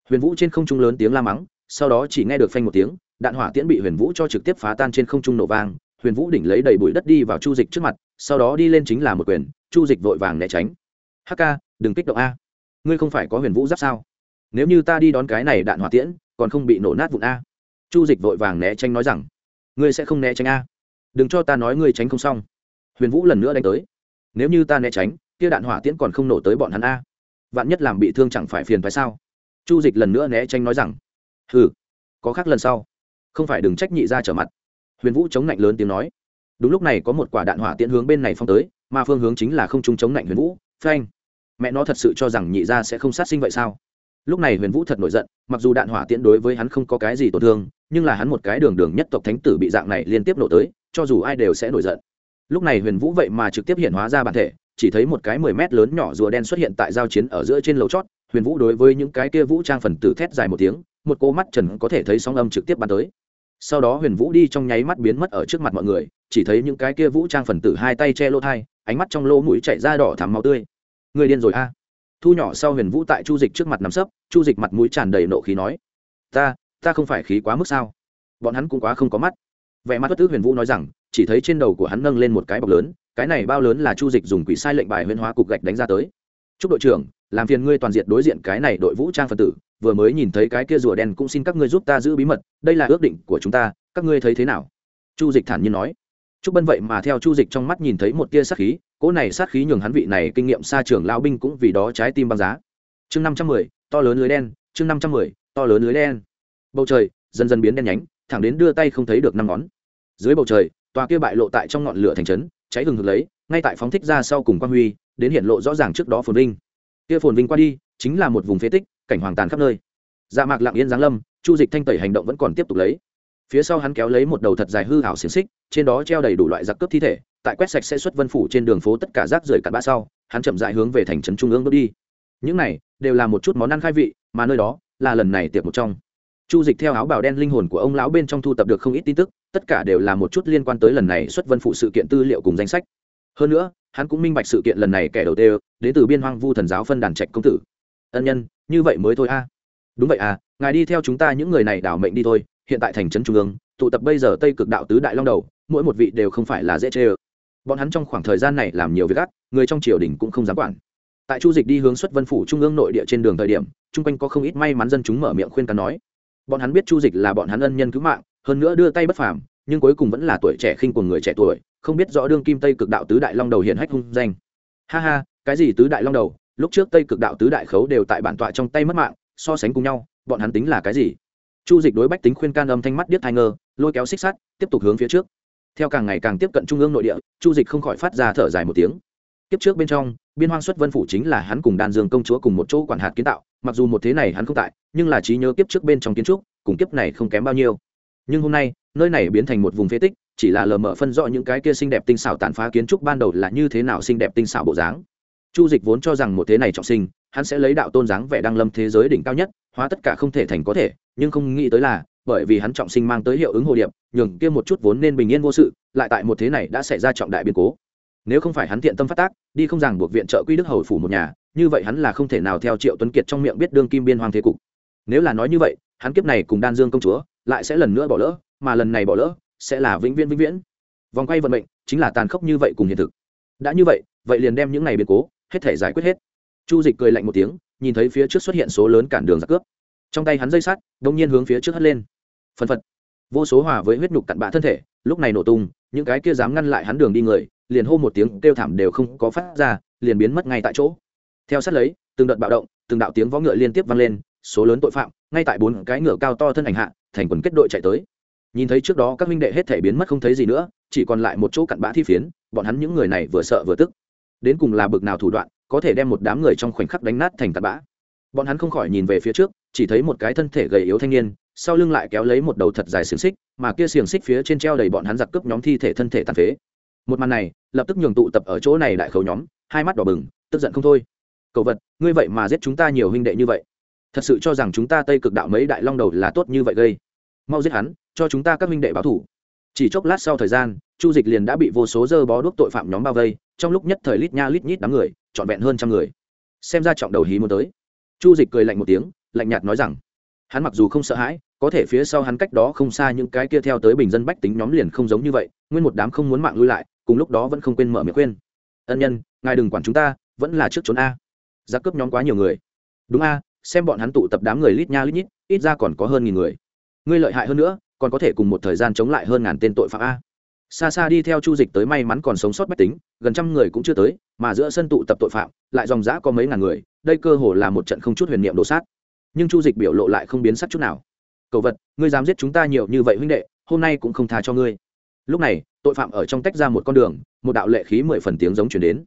Huyền vũ trên không trung lớn tiếng la mắng, sau đó chỉ nghe được phanh một tiếng, đạn hỏa tiễn bị huyền vũ cho trực tiếp phá tan trên không trung nổ vang, huyền vũ đỉnh lấy đầy bụi đất đi vào chu dịch trước mặt, sau đó đi lên chính là một quyền, chu dịch vội vàng né tránh. Hk đừng kích động a ngươi không phải có huyền vũ giáp sao? Nếu như ta đi đón cái này đạn hỏa tiễn, còn không bị nổ nát vụn a? Chu dịch vội vàng né tránh nói rằng, ngươi sẽ không né tránh a. Đừng cho ta nói ngươi tránh không xong. Huyền vũ lần nữa đánh tới. Nếu như ta né tránh, kia đạn hỏa tiễn còn không nổ tới bọn hắn a. Vạn nhất làm bị thương chẳng phải phiền phải sao? Chu dịch lần nữa né tránh nói rằng, hừ, có khác lần sau. Không phải đừng trách nhị ra trở mặt. Huyền vũ chống lạnh lớn tiếng nói. Đúng lúc này có một quả đạn hỏa tiễn hướng bên này phong tới, mà phương hướng chính là không trung chống lạnh huyền vũ. Phanh! Mẹ nó thật sự cho rằng nhị gia sẽ không sát sinh vậy sao? Lúc này huyền vũ thật nổi giận, mặc dù đạn hỏa tiễn đối với hắn không có cái gì tổn thương, nhưng là hắn một cái đường đường nhất tộc thánh tử bị dạng này liên tiếp nổ tới, cho dù ai đều sẽ nổi giận. Lúc này huyền vũ vậy mà trực tiếp hiện hóa ra bản thể, chỉ thấy một cái mười mét lớn nhỏ rùa đen xuất hiện tại giao chiến ở giữa trên lầu chót. Huyền vũ đối với những cái kia vũ trang phần tử thét dài một tiếng, một cô mắt trần có thể thấy sóng âm trực tiếp bắn tới. Sau đó huyền vũ đi trong nháy mắt biến mất ở trước mặt mọi người, chỉ thấy những cái kia vũ trang phần tử hai tay che lỗ thai, ánh mắt trong lỗ mũi chạy ra đỏ thắm máu tươi người điên rồi a. Thu nhỏ sau huyền vũ tại chu dịch trước mặt nằm sấp, chu dịch mặt mũi tràn đầy nộ khí nói, ta ta không phải khí quá mức sao? Bọn hắn cũng quá không có mắt. Vẻ mặt bất tức huyền vũ nói rằng, chỉ thấy trên đầu của hắn nâng lên một cái bọc lớn, cái này bao lớn là chu dịch dùng quỷ sai lệnh bài huyền hóa cục gạch đánh ra tới. Chúc đội trưởng, làm phiền ngươi toàn diện đối diện cái này đội vũ trang phần tử, vừa mới nhìn thấy cái kia rùa đen cũng xin các ngươi giúp ta giữ bí mật, đây là ước định của chúng ta, các ngươi thấy thế nào? Chu dịch thản nhiên nói chúc bân vậy mà theo chu dịch trong mắt nhìn thấy một tia sát khí, cỗ này sát khí nhường hắn vị này kinh nghiệm xa trưởng lão binh cũng vì đó trái tim băng giá. Chương năm trăm mười, to lớn lưới đen, chương năm trăm mười, to lớn lưới đen. Bầu trời, dần dần biến đen nhánh, thẳng đến đưa tay không thấy được năm ngón. Dưới bầu trời, tòa kia bại lộ tại trong ngọn lửa thành trấn, cháy hừng hực lấy, ngay tại phóng thích ra sau cùng quan huy, đến hiện lộ rõ ràng trước đó phồn vinh. Kia phồn vinh qua đi, chính là một vùng phế tích, cảnh hoàng tàn khắp nơi. Dạ mạc lặng yên giáng lâm, chu dịch thanh tẩy hành động vẫn còn tiếp tục lấy phía sau hắn kéo lấy một đầu thật dài hư hảo xiềng xích, trên đó treo đầy đủ loại giặc cướp thi thể, tại quét sạch sẽ xuất vân phủ trên đường phố tất cả rác rưởi cặn bã sau, hắn chậm dại hướng về thành trấn trung ương bước đi. Những này đều là một chút món ăn khai vị, mà nơi đó là lần này tiệc một trong. Chu dịch theo áo bào đen linh hồn của ông lão bên trong thu tập được không ít tin tức, tất cả đều là một chút liên quan tới lần này xuất vân phụ sự kiện tư liệu cùng danh sách. Hơn nữa, hắn cũng minh bạch sự kiện lần này kẻ đầu tiên, đến từ biên hoang vu thần giáo phân đàn trạch công tử. Ân nhân, như vậy mới thôi a. Đúng vậy à ngài đi theo chúng ta những người này đảo mệnh đi thôi hiện tại thành trấn trung ương tụ tập bây giờ tây cực đạo tứ đại long đầu mỗi một vị đều không phải là dễ chê ơ. Bọn hắn trong khoảng thời gian này làm nhiều việc gắt, người trong triều đình cũng không dám quản. Tại chu dịch đi hướng xuất vân phủ trung ương nội địa trên đường thời điểm chung quanh có không ít may mắn dân chúng mở miệng khuyên cắn nói. Bọn hắn biết chu dịch là bọn hắn ân nhân cứu mạng hơn nữa đưa tay bất phàm nhưng cuối cùng vẫn là tuổi trẻ khinh của người trẻ tuổi không biết rõ đương kim tây cực đạo tứ đại long đầu hiện hách hung danh. Ha ha cái gì tứ đại long đầu? Lúc trước tây cực đạo tứ đại khấu đều tại bản tọa trong tay mất mạng so sánh cùng nhau bọn hắn tính là cái gì? Chu dịch đối bách tính khuyên can âm thanh mắt điếc thai ngơ, lôi kéo xích sắt, tiếp tục hướng phía trước. Theo càng ngày càng tiếp cận trung ương nội địa, chu dịch không khỏi phát ra thở dài một tiếng. Kiếp trước bên trong, biên hoang xuất vân phủ chính là hắn cùng đan dương công chúa cùng một chỗ quản hạt kiến tạo, mặc dù một thế này hắn không tại, nhưng là trí nhớ kiếp trước bên trong kiến trúc, cùng kiếp này không kém bao nhiêu. Nhưng hôm nay, nơi này biến thành một vùng phế tích, chỉ là lờ mờ phân rõ những cái kia xinh đẹp tinh xảo tàn phá kiến trúc ban đầu là như thế nào xinh đẹp tinh xảo bộ dáng. Chu dịch vốn cho rằng một thế này trọng sinh, hắn sẽ lấy đạo tôn dáng vẻ đăng lâm thế giới đỉnh cao nhất hóa tất cả không thể thành có thể, nhưng không nghĩ tới là, bởi vì hắn trọng sinh mang tới hiệu ứng hồ điệp, nhường kia một chút vốn nên bình yên vô sự, lại tại một thế này đã xảy ra trọng đại biến cố. Nếu không phải hắn thiện tâm phát tác, đi không rằng buộc viện trợ quy đức hầu phủ một nhà, như vậy hắn là không thể nào theo triệu tuấn kiệt trong miệng biết đương kim biên hoàng thế cục. Nếu là nói như vậy, hắn kiếp này cùng đan dương công chúa, lại sẽ lần nữa bỏ lỡ, mà lần này bỏ lỡ, sẽ là vĩnh viễn vĩnh viễn. Vòng quay vận mệnh, chính là tàn khốc như vậy cùng hiện thực. Đã như vậy vậy liền đem những ngày biến cố, hết thể giải quyết hết. Chu dịch cười lạnh một tiếng nhìn thấy phía trước xuất hiện số lớn cản đường giặc cướp. Trong tay hắn dây sắt đông nhiên hướng phía trước hất lên. Phân phật. Vô số hòa với huyết nhục cặn bã thân thể, lúc này nổ tung, những cái kia dám ngăn lại hắn đường đi người, liền hô một tiếng kêu thảm đều không có phát ra, liền biến mất ngay tại chỗ. Theo sát lấy, từng đợt bạo động, từng đạo tiếng võ ngựa liên tiếp vang lên, số lớn tội phạm, ngay tại bốn cái ngựa cao to thân ảnh hạ, thành quần kết đội chạy tới. Nhìn thấy trước đó các minh đệ hết thể biến mất không thấy gì nữa, chỉ còn lại một chỗ cặn bã thi phiến, bọn hắn những người này vừa sợ vừa tức. Đến cùng là bực nào thủ đoạn có thể đem một đám người trong khoảnh khắc đánh nát thành cặn bã. Bọn hắn không khỏi nhìn về phía trước, chỉ thấy một cái thân thể gầy yếu thanh niên, sau lưng lại kéo lấy một đầu thật dài xiềng xích, mà kia xiềng xích phía trên treo đầy bọn hắn giặc cướp nhóm thi thể thân thể tàn phế. Một màn này, lập tức nhường tụ tập ở chỗ này đại khấu nhóm, hai mắt đỏ bừng, tức giận không thôi. Cậu vật, ngươi vậy mà giết chúng ta nhiều huynh đệ như vậy. Thật sự cho rằng chúng ta tây cực đạo mấy đại long đầu là tốt như vậy gây. Mau giết hắn, cho chúng ta các huynh đệ báo thủ. Chỉ chốc lát sau thời gian, chu dịch liền đã bị vô số dơ bó đuốc tội phạm nhóm bao vây, trong lúc nhất thời lít nha lít nhít đám người trọn vẹn hơn trăm người. Xem ra trọng đầu hí muốn tới. Chu dịch cười lạnh một tiếng, lạnh nhạt nói rằng, hắn mặc dù không sợ hãi, có thể phía sau hắn cách đó không xa những cái kia theo tới bình dân bách tính nhóm liền không giống như vậy, nguyên một đám không muốn mạng lui lại, cùng lúc đó vẫn không quên mở miệng khuyên. Ân nhân, ngài đừng quản chúng ta, vẫn là trước trốn a. Giá cướp nhóm quá nhiều người. Đúng a, xem bọn hắn tụ tập đám người lít nha lít nhít, ít ra còn có hơn nghìn người. Ngươi lợi hại hơn nữa, còn có thể cùng một thời gian chống lại hơn ngàn tên tội phạm a xa xa đi theo chu dịch tới may mắn còn sống sót bách tính, gần trăm người cũng chưa tới, mà giữa sân tụ tập tội phạm, lại dòng giã có mấy ngàn người, đây cơ hồ là một trận không chút huyền niệm đổ sát. Nhưng chu dịch biểu lộ lại không biến sắc chút nào. Cậu vật, ngươi dám giết chúng ta nhiều như vậy huynh đệ, hôm nay cũng không tha cho ngươi. Lúc này, tội phạm ở trong tách ra một con đường, một đạo lệ khí mười phần tiếng giống chuyển đến.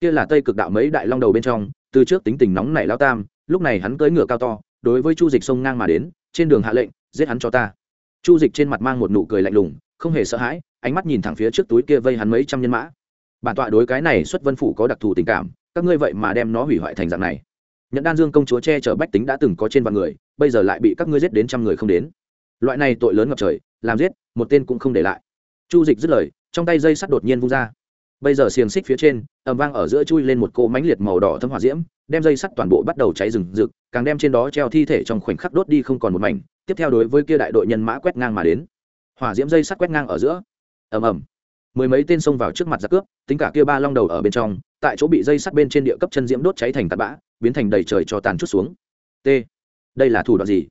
Kia là tây cực đạo mấy đại long đầu bên trong, từ trước tính tình nóng nảy lao tam, lúc này hắn cưỡi ngựa cao to, đối với chu dịch sông ngang mà đến, trên đường hạ lệnh, giết hắn cho ta. Chu dịch trên mặt mang một nụ cười lạnh lùng, không hề sợ hãi ánh mắt nhìn thẳng phía trước túi kia vây hắn mấy trăm nhân mã. Bản tọa đối cái này xuất vân phủ có đặc thù tình cảm, các ngươi vậy mà đem nó hủy hoại thành dạng này. Nhận đan dương công chúa che chở bách tính đã từng có trên vạn người, bây giờ lại bị các ngươi giết đến trăm người không đến. Loại này tội lớn ngập trời, làm giết, một tên cũng không để lại. Chu dịch dứt lời, trong tay dây sắt đột nhiên vung ra. Bây giờ xiềng xích phía trên ẩm vang ở giữa chui lên một cỗ mánh liệt màu đỏ thâm hỏa diễm, đem dây sắt toàn bộ bắt đầu cháy rừng rực, càng đem trên đó treo thi thể trong khoảnh khắc đốt đi không còn một mảnh. Tiếp theo đối với kia đại đội nhân mã quét ngang mà đến. Hỏa diễm dây sắt quét ngang ở giữa ầm ầm. Mười mấy tên xông vào trước mặt giặc cướp, tính cả kia ba long đầu ở bên trong, tại chỗ bị dây sắt bên trên địa cấp chân diễm đốt cháy thành tạt bã, biến thành đầy trời cho tàn chút xuống. T. Đây là thủ đoạn gì?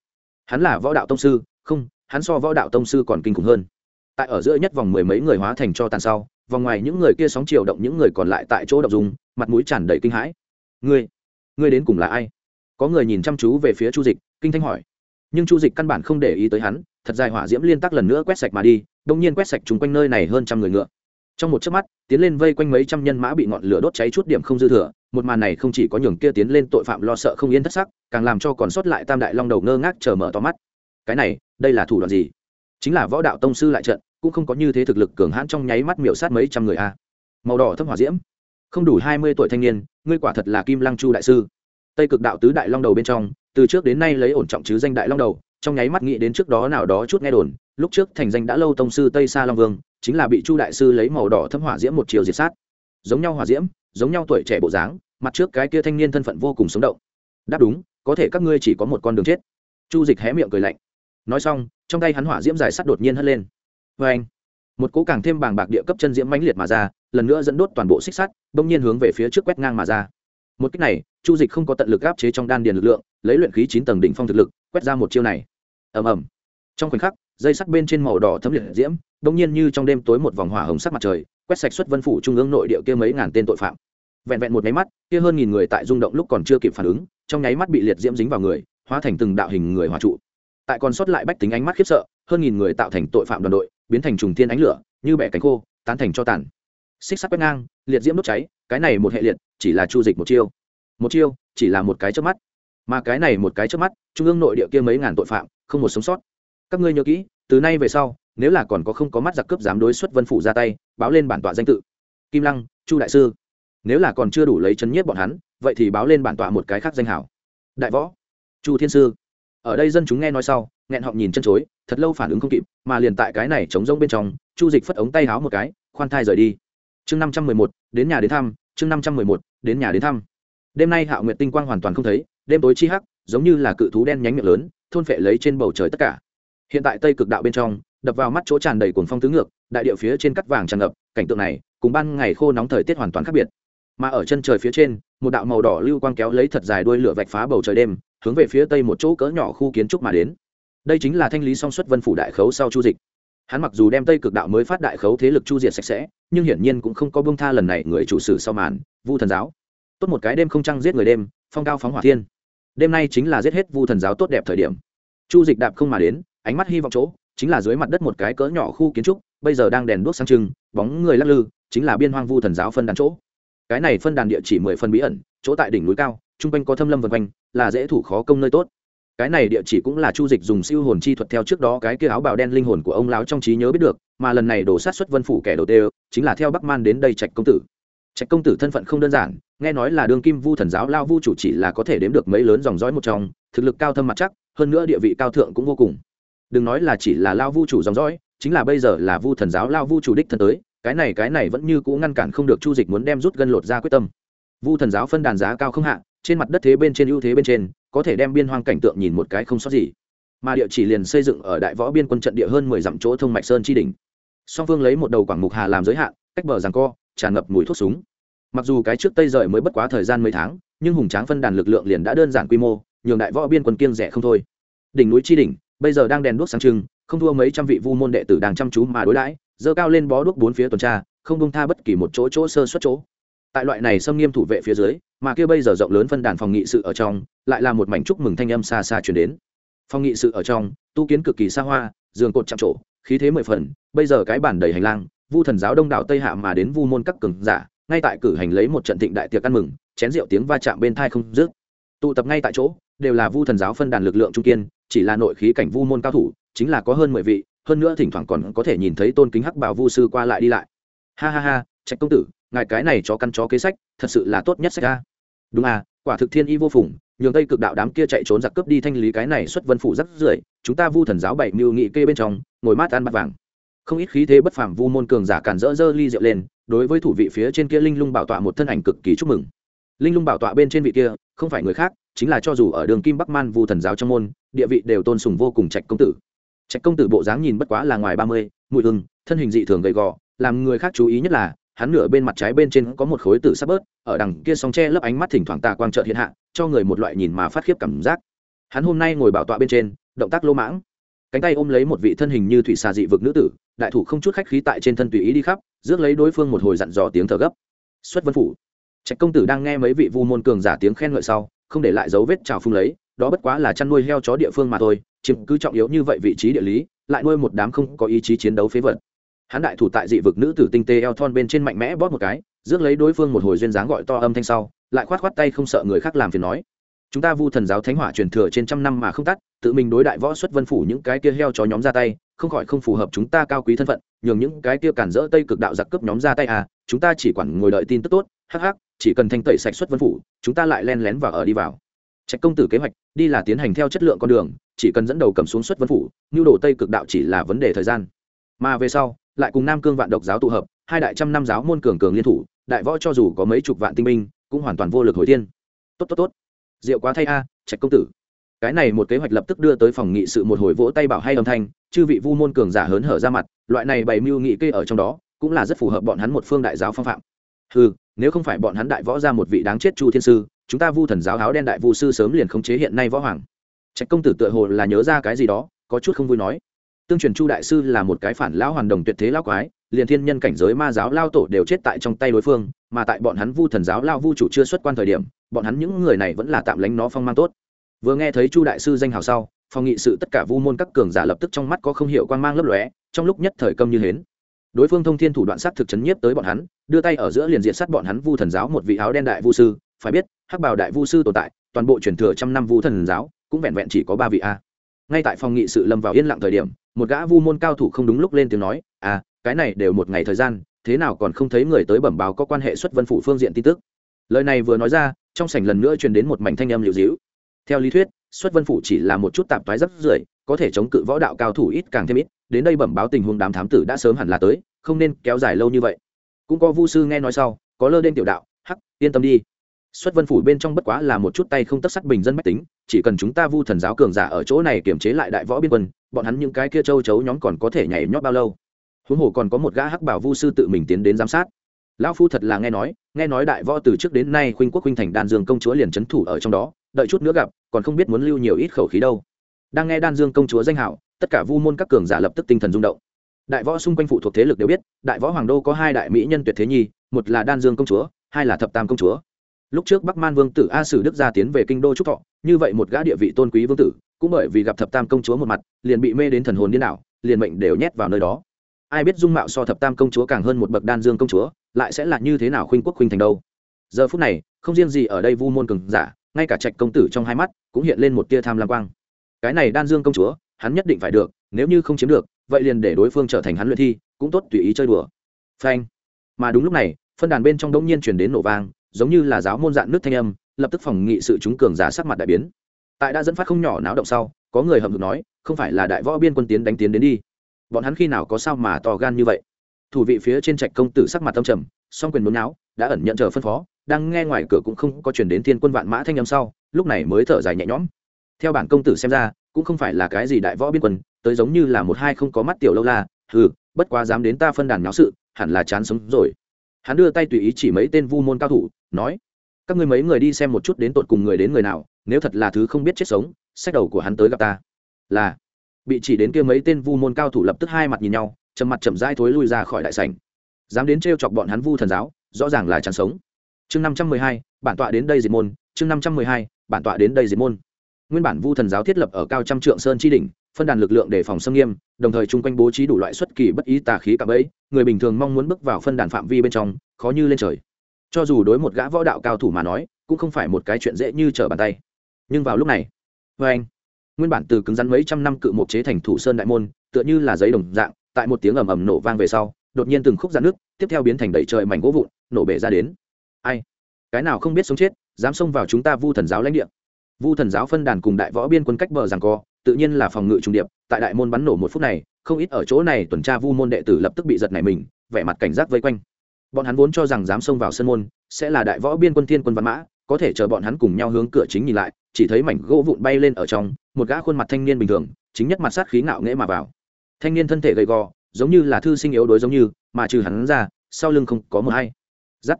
Hắn là võ đạo tông sư, không, hắn so võ đạo tông sư còn kinh khủng hơn. Tại ở giữa nhất vòng mười mấy người hóa thành cho tàn sau, vòng ngoài những người kia sóng chiều động những người còn lại tại chỗ đậu dùng mặt mũi tràn đầy kinh hãi. Ngươi ngươi đến cùng là ai? Có người nhìn chăm chú về phía chu dịch, kinh thanh hỏi. Nhưng chu dịch căn bản không để ý tới hắn, thật dài hỏa diễm liên tắc lần nữa quét sạch mà đi đông nhiên quét sạch chung quanh nơi này hơn trăm người ngựa. Trong một chớp mắt, tiến lên vây quanh mấy trăm nhân mã bị ngọn lửa đốt cháy chút điểm không dư thừa, một màn này không chỉ có nhường kia tiến lên tội phạm lo sợ không yên thất sắc, càng làm cho còn sót lại tam đại long đầu ngơ ngác chờ mở to mắt. Cái này, đây là thủ đoạn gì? Chính là võ đạo tông sư lại trận, cũng không có như thế thực lực cường hãn trong nháy mắt miểu sát mấy trăm người a. Màu đỏ thấp hỏa diễm. Không đủ hai mươi tuổi thanh niên, ngươi quả thật là kim lăng chu đại sư. Tây cực đạo tứ đại long đầu bên trong, từ trước đến nay lấy ổn trọng chứ danh đại long đầu trong nháy mắt nghĩ đến trước đó nào đó chút nghe đồn, lúc trước thành danh đã lâu tông sư tây sa long vương, chính là bị chu đại sư lấy màu đỏ thâm hỏa diễm một chiều diệt sát. Giống nhau hỏa diễm, giống nhau tuổi trẻ bộ dáng, mặt trước cái kia thanh niên thân phận vô cùng sống động. Đáp đúng, có thể các ngươi chỉ có một con đường chết. Chu dịch hé miệng cười lạnh. Nói xong, trong tay hắn hỏa diễm dài sắt đột nhiên hất lên. Vê anh một cú càng thêm bàng bạc địa cấp chân diễm mãnh liệt mà ra, lần nữa dẫn đốt toàn bộ xích sắt, bỗng nhiên hướng về phía trước quét ngang mà ra. Một cách này, chu dịch không có tận lực áp chế trong đan điền lực lượng, lấy luyện khí chín tầng đỉnh phong thực lực quét ra một chiêu này. Ầm ầm. Trong khoảnh khắc, dây sắt bên trên màu đỏ thấm liệt diễm, đông nhiên như trong đêm tối một vòng hỏa hồng sắc mặt trời, quét sạch xuất vân phủ trung ương nội địa kia mấy ngàn tên tội phạm. Vẹn vẹn một nháy mắt, kia hơn nghìn người tại rung động lúc còn chưa kịp phản ứng, trong nháy mắt bị liệt diễm dính vào người, hóa thành từng đạo hình người hòa trụ. Tại còn sót lại bách tính ánh mắt khiếp sợ, hơn nghìn người tạo thành tội phạm đoàn đội, biến thành trùng thiên ánh lửa, như bẻ cánh khô, tán thành cho tàn. Xích sắt quét ngang, liệt diễm đốt cháy, cái này một hệ liệt, chỉ là chu dịch một chiêu. Một chiêu, chỉ là một cái trước mắt mà cái này một cái trước mắt, trung ương nội địa kia mấy ngàn tội phạm, không một sống sót. Các ngươi nhớ kỹ, từ nay về sau, nếu là còn có không có mắt giặc cướp dám đối xuất vân phủ ra tay, báo lên bản tọa danh tự. Kim lăng, chu đại sư. Nếu là còn chưa đủ lấy chấn nhiếp bọn hắn, vậy thì báo lên bản tọa một cái khác danh hảo. Đại võ, chu thiên sư. Ở đây dân chúng nghe nói sau, nghẹn họ nhìn chân chối, thật lâu phản ứng không kịp, mà liền tại cái này chống rông bên trong, chu dịch phất ống tay háo một cái, khoan thai rời đi. Chương năm trăm mười một, đến nhà đến thăm, chương năm trăm mười một, đến nhà đến thăm đêm nay hạo nguyệt tinh quang hoàn toàn không thấy, đêm tối chi hắc, giống như là cự thú đen nhánh miệng lớn, thôn phệ lấy trên bầu trời tất cả. Hiện tại tây cực đạo bên trong, đập vào mắt chỗ tràn đầy cuồng phong tứ ngược, đại địa phía trên cắt vàng tràn ngập, cảnh tượng này, cùng ban ngày khô nóng thời tiết hoàn toàn khác biệt. Mà ở chân trời phía trên, một đạo màu đỏ lưu quang kéo lấy thật dài đuôi lửa vạch phá bầu trời đêm, hướng về phía tây một chỗ cỡ nhỏ khu kiến trúc mà đến. Đây chính là thanh lý song xuất vân phủ đại khấu sau chu dịch. Hắn mặc dù đem tây cực đạo mới phát đại khấu thế lực chu diệt sạch sẽ, nhưng hiển nhiên cũng không có bông tha lần này người chủ sử sau màn, vu thần giáo tốt một cái đêm không trăng giết người đêm, phong cao phóng hỏa thiên. Đêm nay chính là giết hết vu thần giáo tốt đẹp thời điểm. Chu dịch đạp không mà đến, ánh mắt hy vọng chỗ, chính là dưới mặt đất một cái cỡ nhỏ khu kiến trúc, bây giờ đang đèn đuốc sang trưng, bóng người lắc lư, chính là biên hoang vu thần giáo phân đàn chỗ. Cái này phân đàn địa chỉ mười phân bí ẩn, chỗ tại đỉnh núi cao chung quanh có thâm lâm vân quanh, là dễ thủ khó công nơi tốt. Cái này địa chỉ cũng là chu dịch dùng siêu hồn chi thuật theo trước đó cái kia áo bào đen linh hồn của ông lão trong trí nhớ biết được, mà lần này đổ sát xuất vân phủ kẻ đầu tiên, chính là theo bắc man đến đây trạch công tử trạch công tử thân phận không đơn giản, nghe nói là đương kim vu thần giáo lao vu chủ chỉ là có thể đếm được mấy lớn dòng dõi một trong, thực lực cao thâm mặt chắc, hơn nữa địa vị cao thượng cũng vô cùng. Đừng nói là chỉ là lao vu chủ dòng dõi, chính là bây giờ là vu thần giáo lao vu chủ đích thân tới, cái này cái này vẫn như cũ ngăn cản không được chu dịch muốn đem rút gân lột ra quyết tâm. Vu thần giáo phân đàn giá cao không hạ, trên mặt đất thế bên trên ưu thế bên trên, có thể đem biên hoang cảnh tượng nhìn một cái không sót gì. Mà địa chỉ liền xây dựng ở đại võ biên quân trận địa hơn mười dặm chỗ thông mạch sơn chi đỉnh. Song phương lấy một đầu quảng mục hà làm giới hạn, cách bờ rằng co tràn ngập mùi thuốc súng. Mặc dù cái trước tây rời mới bất quá thời gian mấy tháng, nhưng hùng tráng phân đàn lực lượng liền đã đơn giản quy mô, nhường đại võ biên quân kiêng rẻ không thôi. Đỉnh núi chi đỉnh, bây giờ đang đèn đuốc sáng trưng, không thua mấy trăm vị vu môn đệ tử đang chăm chú mà đối đãi dơ cao lên bó đuốc bốn phía tuần tra, không bông tha bất kỳ một chỗ chỗ sơ xuất chỗ. Tại loại này xâm nghiêm thủ vệ phía dưới, mà kia bây giờ rộng lớn phân đàn phòng nghị sự ở trong, lại là một mảnh chúc mừng thanh âm xa xa chuyển đến. Phòng nghị sự ở trong, tu kiến cực kỳ xa hoa, giường cột chạm trổ, khí thế mười phần, bây giờ cái bản đầy hành lang vu thần giáo đông đảo tây hạ mà đến vu môn các cường giả, ngay tại cử hành lấy một trận thịnh đại tiệc ăn mừng, chén rượu tiếng va chạm bên thai không dứt. Tụ tập ngay tại chỗ, đều là vu thần giáo phân đàn lực lượng trung kiên, chỉ là nội khí cảnh vu môn cao thủ, chính là có hơn mười vị, hơn nữa thỉnh thoảng còn có thể nhìn thấy tôn kính hắc bảo vu sư qua lại đi lại. Ha ha ha, trạch công tử, ngài cái này cho căn chó kế sách, thật sự là tốt nhất sách ra đúng à quả thực thiên y vô phùng, nhường tây cực đạo đám kia chạy trốn giặc cướp đi thanh lý cái này xuất vân phủ rắc rưởi, chúng ta vu thần giáo bảy mưu nghị kê bên trong, ngồi mát ăn bát vàng không ít khí thế bất phàm vu môn cường giả càn rỡ rơ ly rượu lên, đối với thủ vị phía trên kia linh lung bảo tọa một thân ảnh cực kỳ chúc mừng. Linh lung bảo tọa bên trên vị kia, không phải người khác, chính là cho dù ở đường kim bắc man vu thần giáo trong môn, địa vị đều tôn sùng vô cùng trạch công tử. Trạch công tử bộ dáng nhìn bất quá là ngoài ba mươi, mùi hưng thân hình dị thường gầy gò, làm người khác chú ý nhất là, hắn nửa bên mặt trái bên trên có một khối tử sắp bớt, ở đằng kia sóng tre lấp ánh mắt thỉnh thoảng tà quang trợt hiện hạ, cho người một loại nhìn mà phát khiếp cảm giác. Hắn hôm nay ngồi bảo tọa bên trên, động tác lô mãng cánh tay ôm lấy một vị thân hình như thủy xà dị vực nữ tử, đại thủ không chút khách khí tại trên thân tùy ý đi khắp, rước lấy đối phương một hồi dặn dò tiếng thở gấp. Xuất vân phủ. Trạch công tử đang nghe mấy vị vu môn cường giả tiếng khen ngợi sau, không để lại dấu vết trào phung lấy, đó bất quá là chăn nuôi heo chó địa phương mà thôi, chiếm cứ trọng yếu như vậy vị trí địa lý, lại nuôi một đám không có ý chí chiến đấu phế vật. Hắn đại thủ tại dị vực nữ tử tinh tế eo thon bên trên mạnh mẽ bóp một cái, rước lấy đối phương một hồi duyên dáng gọi to âm thanh sau, lại khoát khoát tay không sợ người khác làm phiền nói chúng ta vu thần giáo thánh hỏa truyền thừa trên trăm năm mà không tắt, tự mình đối đại võ xuất vân phủ những cái kia heo chó nhóm ra tay, không khỏi không phù hợp chúng ta cao quý thân phận, nhường những cái kia cản rỡ tây cực đạo giặc cướp nhóm ra tay à chúng ta chỉ quản ngồi đợi tin tức tốt, hắc hắc, chỉ cần thanh tẩy sạch xuất vân phủ, chúng ta lại len lén vào ở đi vào. Trạch công tử kế hoạch, đi là tiến hành theo chất lượng con đường, chỉ cần dẫn đầu cầm xuống xuất vân phủ, nhu đồ tây cực đạo chỉ là vấn đề thời gian. Mà về sau, lại cùng nam cương vạn độc giáo tụ hợp, hai đại trăm năm giáo môn cường cường liên thủ, đại võ cho dù có mấy chục vạn tinh binh, cũng hoàn toàn vô lực hồi tiên tốt tốt tốt rượu quá thay a, trạch công tử. Cái này một kế hoạch lập tức đưa tới phòng nghị sự một hồi vỗ tay bảo hay âm thanh, chư vị vu môn cường giả hớn hở ra mặt, loại này bày mưu nghị kê ở trong đó, cũng là rất phù hợp bọn hắn một phương đại giáo phong phạm. Ừ nếu không phải bọn hắn đại võ ra một vị đáng chết chu thiên sư, chúng ta vu thần giáo áo đen đại vu sư sớm liền khống chế hiện nay võ hoàng. Trạch công tử tựa hồ là nhớ ra cái gì đó, có chút không vui nói. Tương truyền chu đại sư là một cái phản lão hoàn đồng tuyệt thế lão quái, liền thiên nhân cảnh giới ma giáo lao tổ đều chết tại trong tay đối phương, mà tại bọn hắn vu thần giáo lao vu chủ chưa xuất quan thời điểm bọn hắn những người này vẫn là tạm lánh nó phong mang tốt. Vừa nghe thấy chu đại sư danh hào sau, phòng nghị sự tất cả vu môn các cường giả lập tức trong mắt có không hiểu quan mang lấp lóe, trong lúc nhất thời câm như hến. Đối phương thông thiên thủ đoạn sát thực chấn nhiếp tới bọn hắn, đưa tay ở giữa liền diện sát bọn hắn vu thần giáo một vị áo đen đại vu sư. Phải biết, hắc bào đại vu sư tồn tại, toàn bộ truyền thừa trăm năm vu thần giáo, cũng vẹn vẹn chỉ có ba vị a. Ngay tại phòng nghị sự lâm vào yên lặng thời điểm, một gã vu môn cao thủ không đúng lúc lên tiếng nói à cái này đều một ngày thời gian, thế nào còn không thấy người tới bẩm báo có quan hệ xuất vân phủ phương diện tin tức? Lời này vừa nói ra, trong sảnh lần nữa truyền đến một mảnh thanh âm liều dĩu theo lý thuyết, xuất vân phủ chỉ là một chút tạp toái rất rưởi, có thể chống cự võ đạo cao thủ ít càng thêm ít, đến đây bẩm báo tình huống đám thám tử đã sớm hẳn là tới, không nên kéo dài lâu như vậy. Cũng có vu sư nghe nói sau, có lơ đen tiểu đạo, hắc, yên tâm đi. Xuất vân phủ bên trong bất quá là một chút tay không tất sắt bình dân mách tính, chỉ cần chúng ta vu thần giáo cường giả ở chỗ này kiềm chế lại đại võ biên quân, bọn hắn những cái kia châu chấu nhóm còn có thể nhảy nhót bao lâu. Huống hồ còn có một gã hắc bảo vu sư tự mình tiến đến giám sát lão phu thật là nghe nói nghe nói đại võ từ trước đến nay khuynh quốc khuynh thành đan dương công chúa liền c thủ ở trong đó, đợi chút nữa gặp, còn không biết muốn lưu nhiều ít khẩu khí đâu. Đang nghe đan dương công chúa danh hảo, tất cả vu môn các cường giả lập tức tinh thần rung động. Đại võ xung quanh phụ thuộc thế lực đều biết, đại võ hoàng đô có hai đại mỹ nhân tuyệt thế nhi, một là đan dương công chúa, hai là thập tam công chúa. Lúc trước bắc man vương tử a sử đức gia tiến về kinh đô trúc thọ, như vậy một gã địa vị tôn quý vương tử, cũng bởi vì gặp thập tam công chúa một mặt, liền bị mê đến thần hồn điên đảo, liền mệnh đều nhét vào nơi đó ai biết dung mạo so thập tam công chúa càng hơn một bậc đan dương công chúa, lại sẽ là như thế nào khuynh quốc khuynh thành đâu? Giờ phút này, không riêng gì ở đây vu môn cường giả, ngay cả trạch công tử trong hai mắt cũng hiện lên một tia tham lam quang. Cái này đan dương công chúa, hắn nhất định phải được, nếu như không chiếm được, vậy liền để đối phương trở thành hắn luyện thi, cũng tốt tùy ý chơi đùa. Phanh. Mà đúng lúc này, phân đàn bên trong đống nhiên chuyển đến nổ vang, giống như là giáo môn dạn nước thanh âm, lập tức phòng nghị sự chúng cường giả sắc mặt đại biến. Tại đã dẫn phát không nhỏ náo động sau, có người hầm hực nói, không phải là đại võ biên quân tiến đánh tiến đến đi bọn hắn khi nào có sao mà to gan như vậy? Thủ vị phía trên trạch công tử sắc mặt tâm trầm, song quyền nôn não đã ẩn nhận chờ phân phó, đang nghe ngoài cửa cũng không có chuyển đến thiên quân vạn mã thanh âm sau, lúc này mới thở dài nhẹ nhõm. Theo bản công tử xem ra, cũng không phải là cái gì đại võ biên quân, tới giống như là một hai không có mắt tiểu lâu la ừ bất quá dám đến ta phân đàn nháo sự, hẳn là chán sống rồi. Hắn đưa tay tùy ý chỉ mấy tên vu môn cao thủ, nói, các ngươi mấy người đi xem một chút đến tột cùng người đến người nào, nếu thật là thứ không biết chết sống, sách đầu của hắn tới gặp ta. Là bị chỉ đến kia mấy tên vu môn cao thủ lập tức hai mặt nhìn nhau, chầm mặt chậm rãi thối lui ra khỏi đại sảnh. Dám đến trêu chọc bọn hắn vu thần giáo, rõ ràng là chẳng sống. Chương năm trăm mười hai, bản tọa đến đây diệt môn. Chương năm trăm mười hai, bản tọa đến đây diệt môn. Nguyên bản vu thần giáo thiết lập ở cao trăm trượng sơn chi đỉnh, phân đàn lực lượng để phòng xâm nghiêm, đồng thời chung quanh bố trí đủ loại xuất kỳ bất ý tà khí cả bẫy, người bình thường mong muốn bước vào phân đàn phạm vi bên trong, khó như lên trời. Cho dù đối một gã võ đạo cao thủ mà nói, cũng không phải một cái chuyện dễ như trở bàn tay. Nhưng vào lúc này vê anh nguyên bản từ cứng rắn mấy trăm năm cự mộc chế thành thủ sơn đại môn, tựa như là giấy đồng dạng, tại một tiếng ầm ầm nổ vang về sau, đột nhiên từng khúc dạn nước tiếp theo biến thành đầy trời mảnh gỗ vụn, nổ bể ra đến. Ai? Cái nào không biết sống chết, dám xông vào chúng ta vu thần giáo lãnh địa. Vu thần giáo phân đàn cùng đại võ biên quân cách bờ rằng co, tự nhiên là phòng ngự trung điệp, tại đại môn bắn nổ một phút này, không ít ở chỗ này tuần tra vu môn đệ tử lập tức bị giật nảy mình, vẻ mặt cảnh giác vây quanh. Bọn hắn vốn cho rằng dám xông vào sân môn, sẽ là đại võ biên quân thiên quân văn mã, có thể chờ bọn hắn cùng nhau hướng cửa chính nhìn lại chỉ thấy mảnh gỗ vụn bay lên ở trong, một gã khuôn mặt thanh niên bình thường, chính nhất mặt sát khí ngạo nghễ mà vào. Thanh niên thân thể gầy gò, giống như là thư sinh yếu đối giống như, mà trừ hắn ra, sau lưng không có một hay giắt.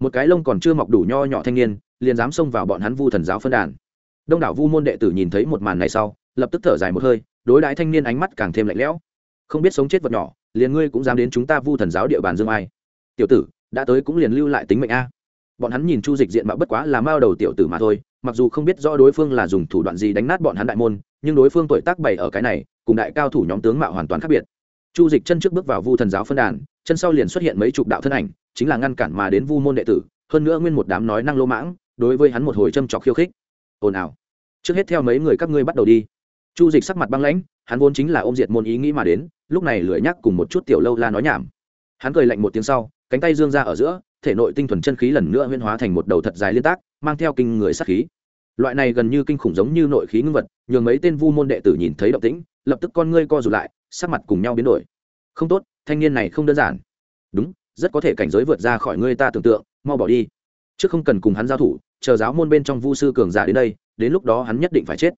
Một cái lông còn chưa mọc đủ nho nhỏ thanh niên, liền dám xông vào bọn hắn vu thần giáo phân đàn. Đông đảo vu môn đệ tử nhìn thấy một màn này sau, lập tức thở dài một hơi, đối đãi thanh niên ánh mắt càng thêm lạnh lẽo. Không biết sống chết vật nhỏ, liền ngươi cũng dám đến chúng ta vu thần giáo địa bàn dương ai. Tiểu tử, đã tới cũng liền lưu lại tính mệnh a bọn hắn nhìn chu dịch diện mạo bất quá là mao đầu tiểu tử mà thôi, mặc dù không biết rõ đối phương là dùng thủ đoạn gì đánh nát bọn hắn đại môn, nhưng đối phương tuổi tác bày ở cái này, cùng đại cao thủ nhóm tướng mạo hoàn toàn khác biệt. Chu dịch chân trước bước vào vu thần giáo phân đàn, chân sau liền xuất hiện mấy chục đạo thân ảnh, chính là ngăn cản mà đến vu môn đệ tử, hơn nữa nguyên một đám nói năng lô mãng, đối với hắn một hồi châm trọc khiêu khích. Ồn ào. Trước hết theo mấy người các ngươi bắt đầu đi. Chu dịch sắc mặt băng lãnh, hắn vốn chính là ôm diệt môn ý nghĩ mà đến, lúc này lười nhắc cùng một chút tiểu lâu la nói nhảm. Hắn cười lạnh một tiếng sau, cánh tay dương ra ở giữa thể nội tinh thuần chân khí lần nữa huyên hóa thành một đầu thật dài liên tác, mang theo kinh người sát khí. Loại này gần như kinh khủng giống như nội khí ngưng vật, nhường mấy tên vu môn đệ tử nhìn thấy động tĩnh, lập tức con ngươi co rụt lại, sắc mặt cùng nhau biến đổi. Không tốt, thanh niên này không đơn giản. Đúng, rất có thể cảnh giới vượt ra khỏi ngươi ta tưởng tượng, mau bỏ đi. Trước không cần cùng hắn giao thủ, chờ giáo môn bên trong vu sư cường giả đến đây, đến lúc đó hắn nhất định phải chết.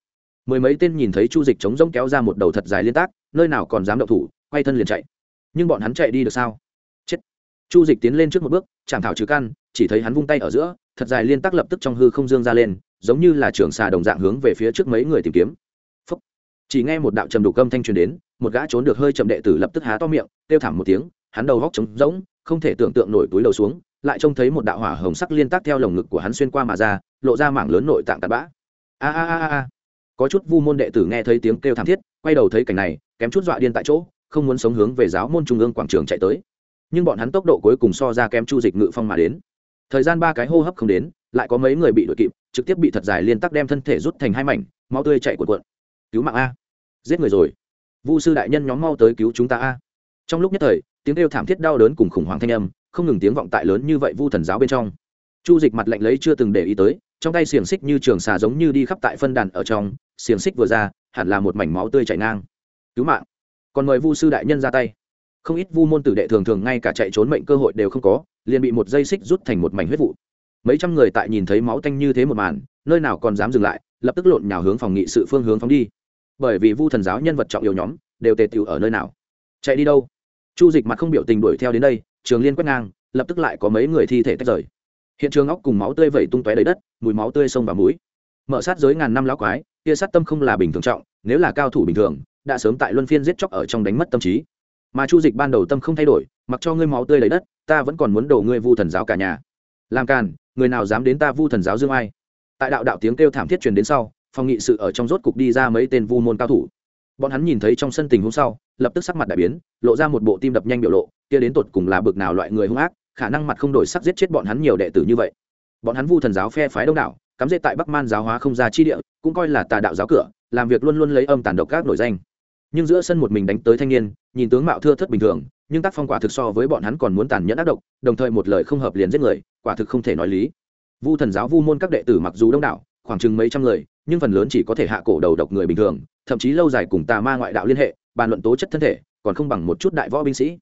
Mười mấy tên nhìn thấy chu dịch chống rỗng kéo ra một đầu thật dài liên tác, nơi nào còn dám động thủ, quay thân liền chạy. Nhưng bọn hắn chạy đi được sao? Chu dịch tiến lên trước một bước chẳng thảo trừ căn, chỉ thấy hắn vung tay ở giữa, thật dài liên tác lập tức trong hư không dương ra lên, giống như là trường xà đồng dạng hướng về phía trước mấy người tìm kiếm. Phúc. chỉ nghe một đạo trầm đủ câm thanh truyền đến, một gã trốn được hơi chậm đệ tử lập tức há to miệng, kêu thảm một tiếng, hắn đầu góc trống rỗng, không thể tưởng tượng nổi túi đầu xuống, lại trông thấy một đạo hỏa hồng sắc liên tác theo lồng ngực của hắn xuyên qua mà ra, lộ ra mảng lớn nội tạng tạt bã. A a a a. Có chút vu môn đệ tử nghe thấy tiếng kêu thảm thiết, quay đầu thấy cảnh này, kém chút dọa điên tại chỗ, không muốn sống hướng về giáo môn trung ương quảng trường chạy tới nhưng bọn hắn tốc độ cuối cùng so ra kém chu dịch ngự phong mà đến. Thời gian ba cái hô hấp không đến, lại có mấy người bị đội kịp, trực tiếp bị thật dài liên tắc đem thân thể rút thành hai mảnh mau tươi chạy cuộn cuộn. Cứu mạng a. Giết người rồi. Vu sư đại nhân nhóm mau tới cứu chúng ta a. Trong lúc nhất thời, tiếng kêu thảm thiết đau đớn cùng khủng hoảng thanh âm, không ngừng tiếng vọng tại lớn như vậy vu thần giáo bên trong. Chu dịch mặt lạnh lấy chưa từng để ý tới, trong tay xiềng xích như trường xà giống như đi khắp tại phân đàn ở trong, xiềng xích vừa ra, hẳn là một mảnh máu tươi chảy ngang. Cứu mạng. Còn mời vu sư đại nhân ra tay không ít vu môn tử đệ thường thường ngay cả chạy trốn mệnh cơ hội đều không có, liền bị một dây xích rút thành một mảnh huyết vụ. Mấy trăm người tại nhìn thấy máu tanh như thế một màn, nơi nào còn dám dừng lại, lập tức lộn nhào hướng phòng nghị sự phương hướng phóng đi. Bởi vì vu thần giáo nhân vật trọng yếu nhóm, đều tề tựu ở nơi nào. Chạy đi đâu? Chu dịch mặt không biểu tình đuổi theo đến đây, trường liên quét ngang, lập tức lại có mấy người thi thể tách rời. Hiện trường óc cùng máu tươi vẩy tung tóe đầy đất, mùi máu tươi sông vào mũi. Mở sát giới ngàn năm lão quái kia sát tâm không là bình thường trọng, nếu là cao thủ bình thường, đã sớm tại luân phiên giết chóc ở trong đánh mất tâm trí mà chu dịch ban đầu tâm không thay đổi, mặc cho ngươi máu tươi lấy đất, ta vẫn còn muốn đổ ngươi vu thần giáo cả nhà. Làm càn, người nào dám đến ta vu thần giáo dương ai? Tại đạo đạo tiếng kêu thảm thiết truyền đến sau, phòng nghị sự ở trong rốt cục đi ra mấy tên vu môn cao thủ. Bọn hắn nhìn thấy trong sân tình hôm sau, lập tức sắc mặt đại biến, lộ ra một bộ tim đập nhanh biểu lộ, kia đến tột cùng là bực nào loại người hung ác, khả năng mặt không đổi sắc giết chết bọn hắn nhiều đệ tử như vậy. Bọn hắn vu thần giáo phe phái đông đảo, cắm rễ tại bắc man giáo hóa không ra chi địa, cũng coi là tà đạo giáo cửa, làm việc luôn luôn lấy âm tàn độc các nổi danh nhưng giữa sân một mình đánh tới thanh niên, nhìn tướng mạo thưa thất bình thường, nhưng tác phong quả thực so với bọn hắn còn muốn tàn nhẫn ác độc, đồng thời một lời không hợp liền giết người, quả thực không thể nói lý. Vu thần giáo vu môn các đệ tử mặc dù đông đảo, khoảng chừng mấy trăm người, nhưng phần lớn chỉ có thể hạ cổ đầu độc người bình thường, thậm chí lâu dài cùng tà ma ngoại đạo liên hệ, bàn luận tố chất thân thể, còn không bằng một chút đại võ binh sĩ.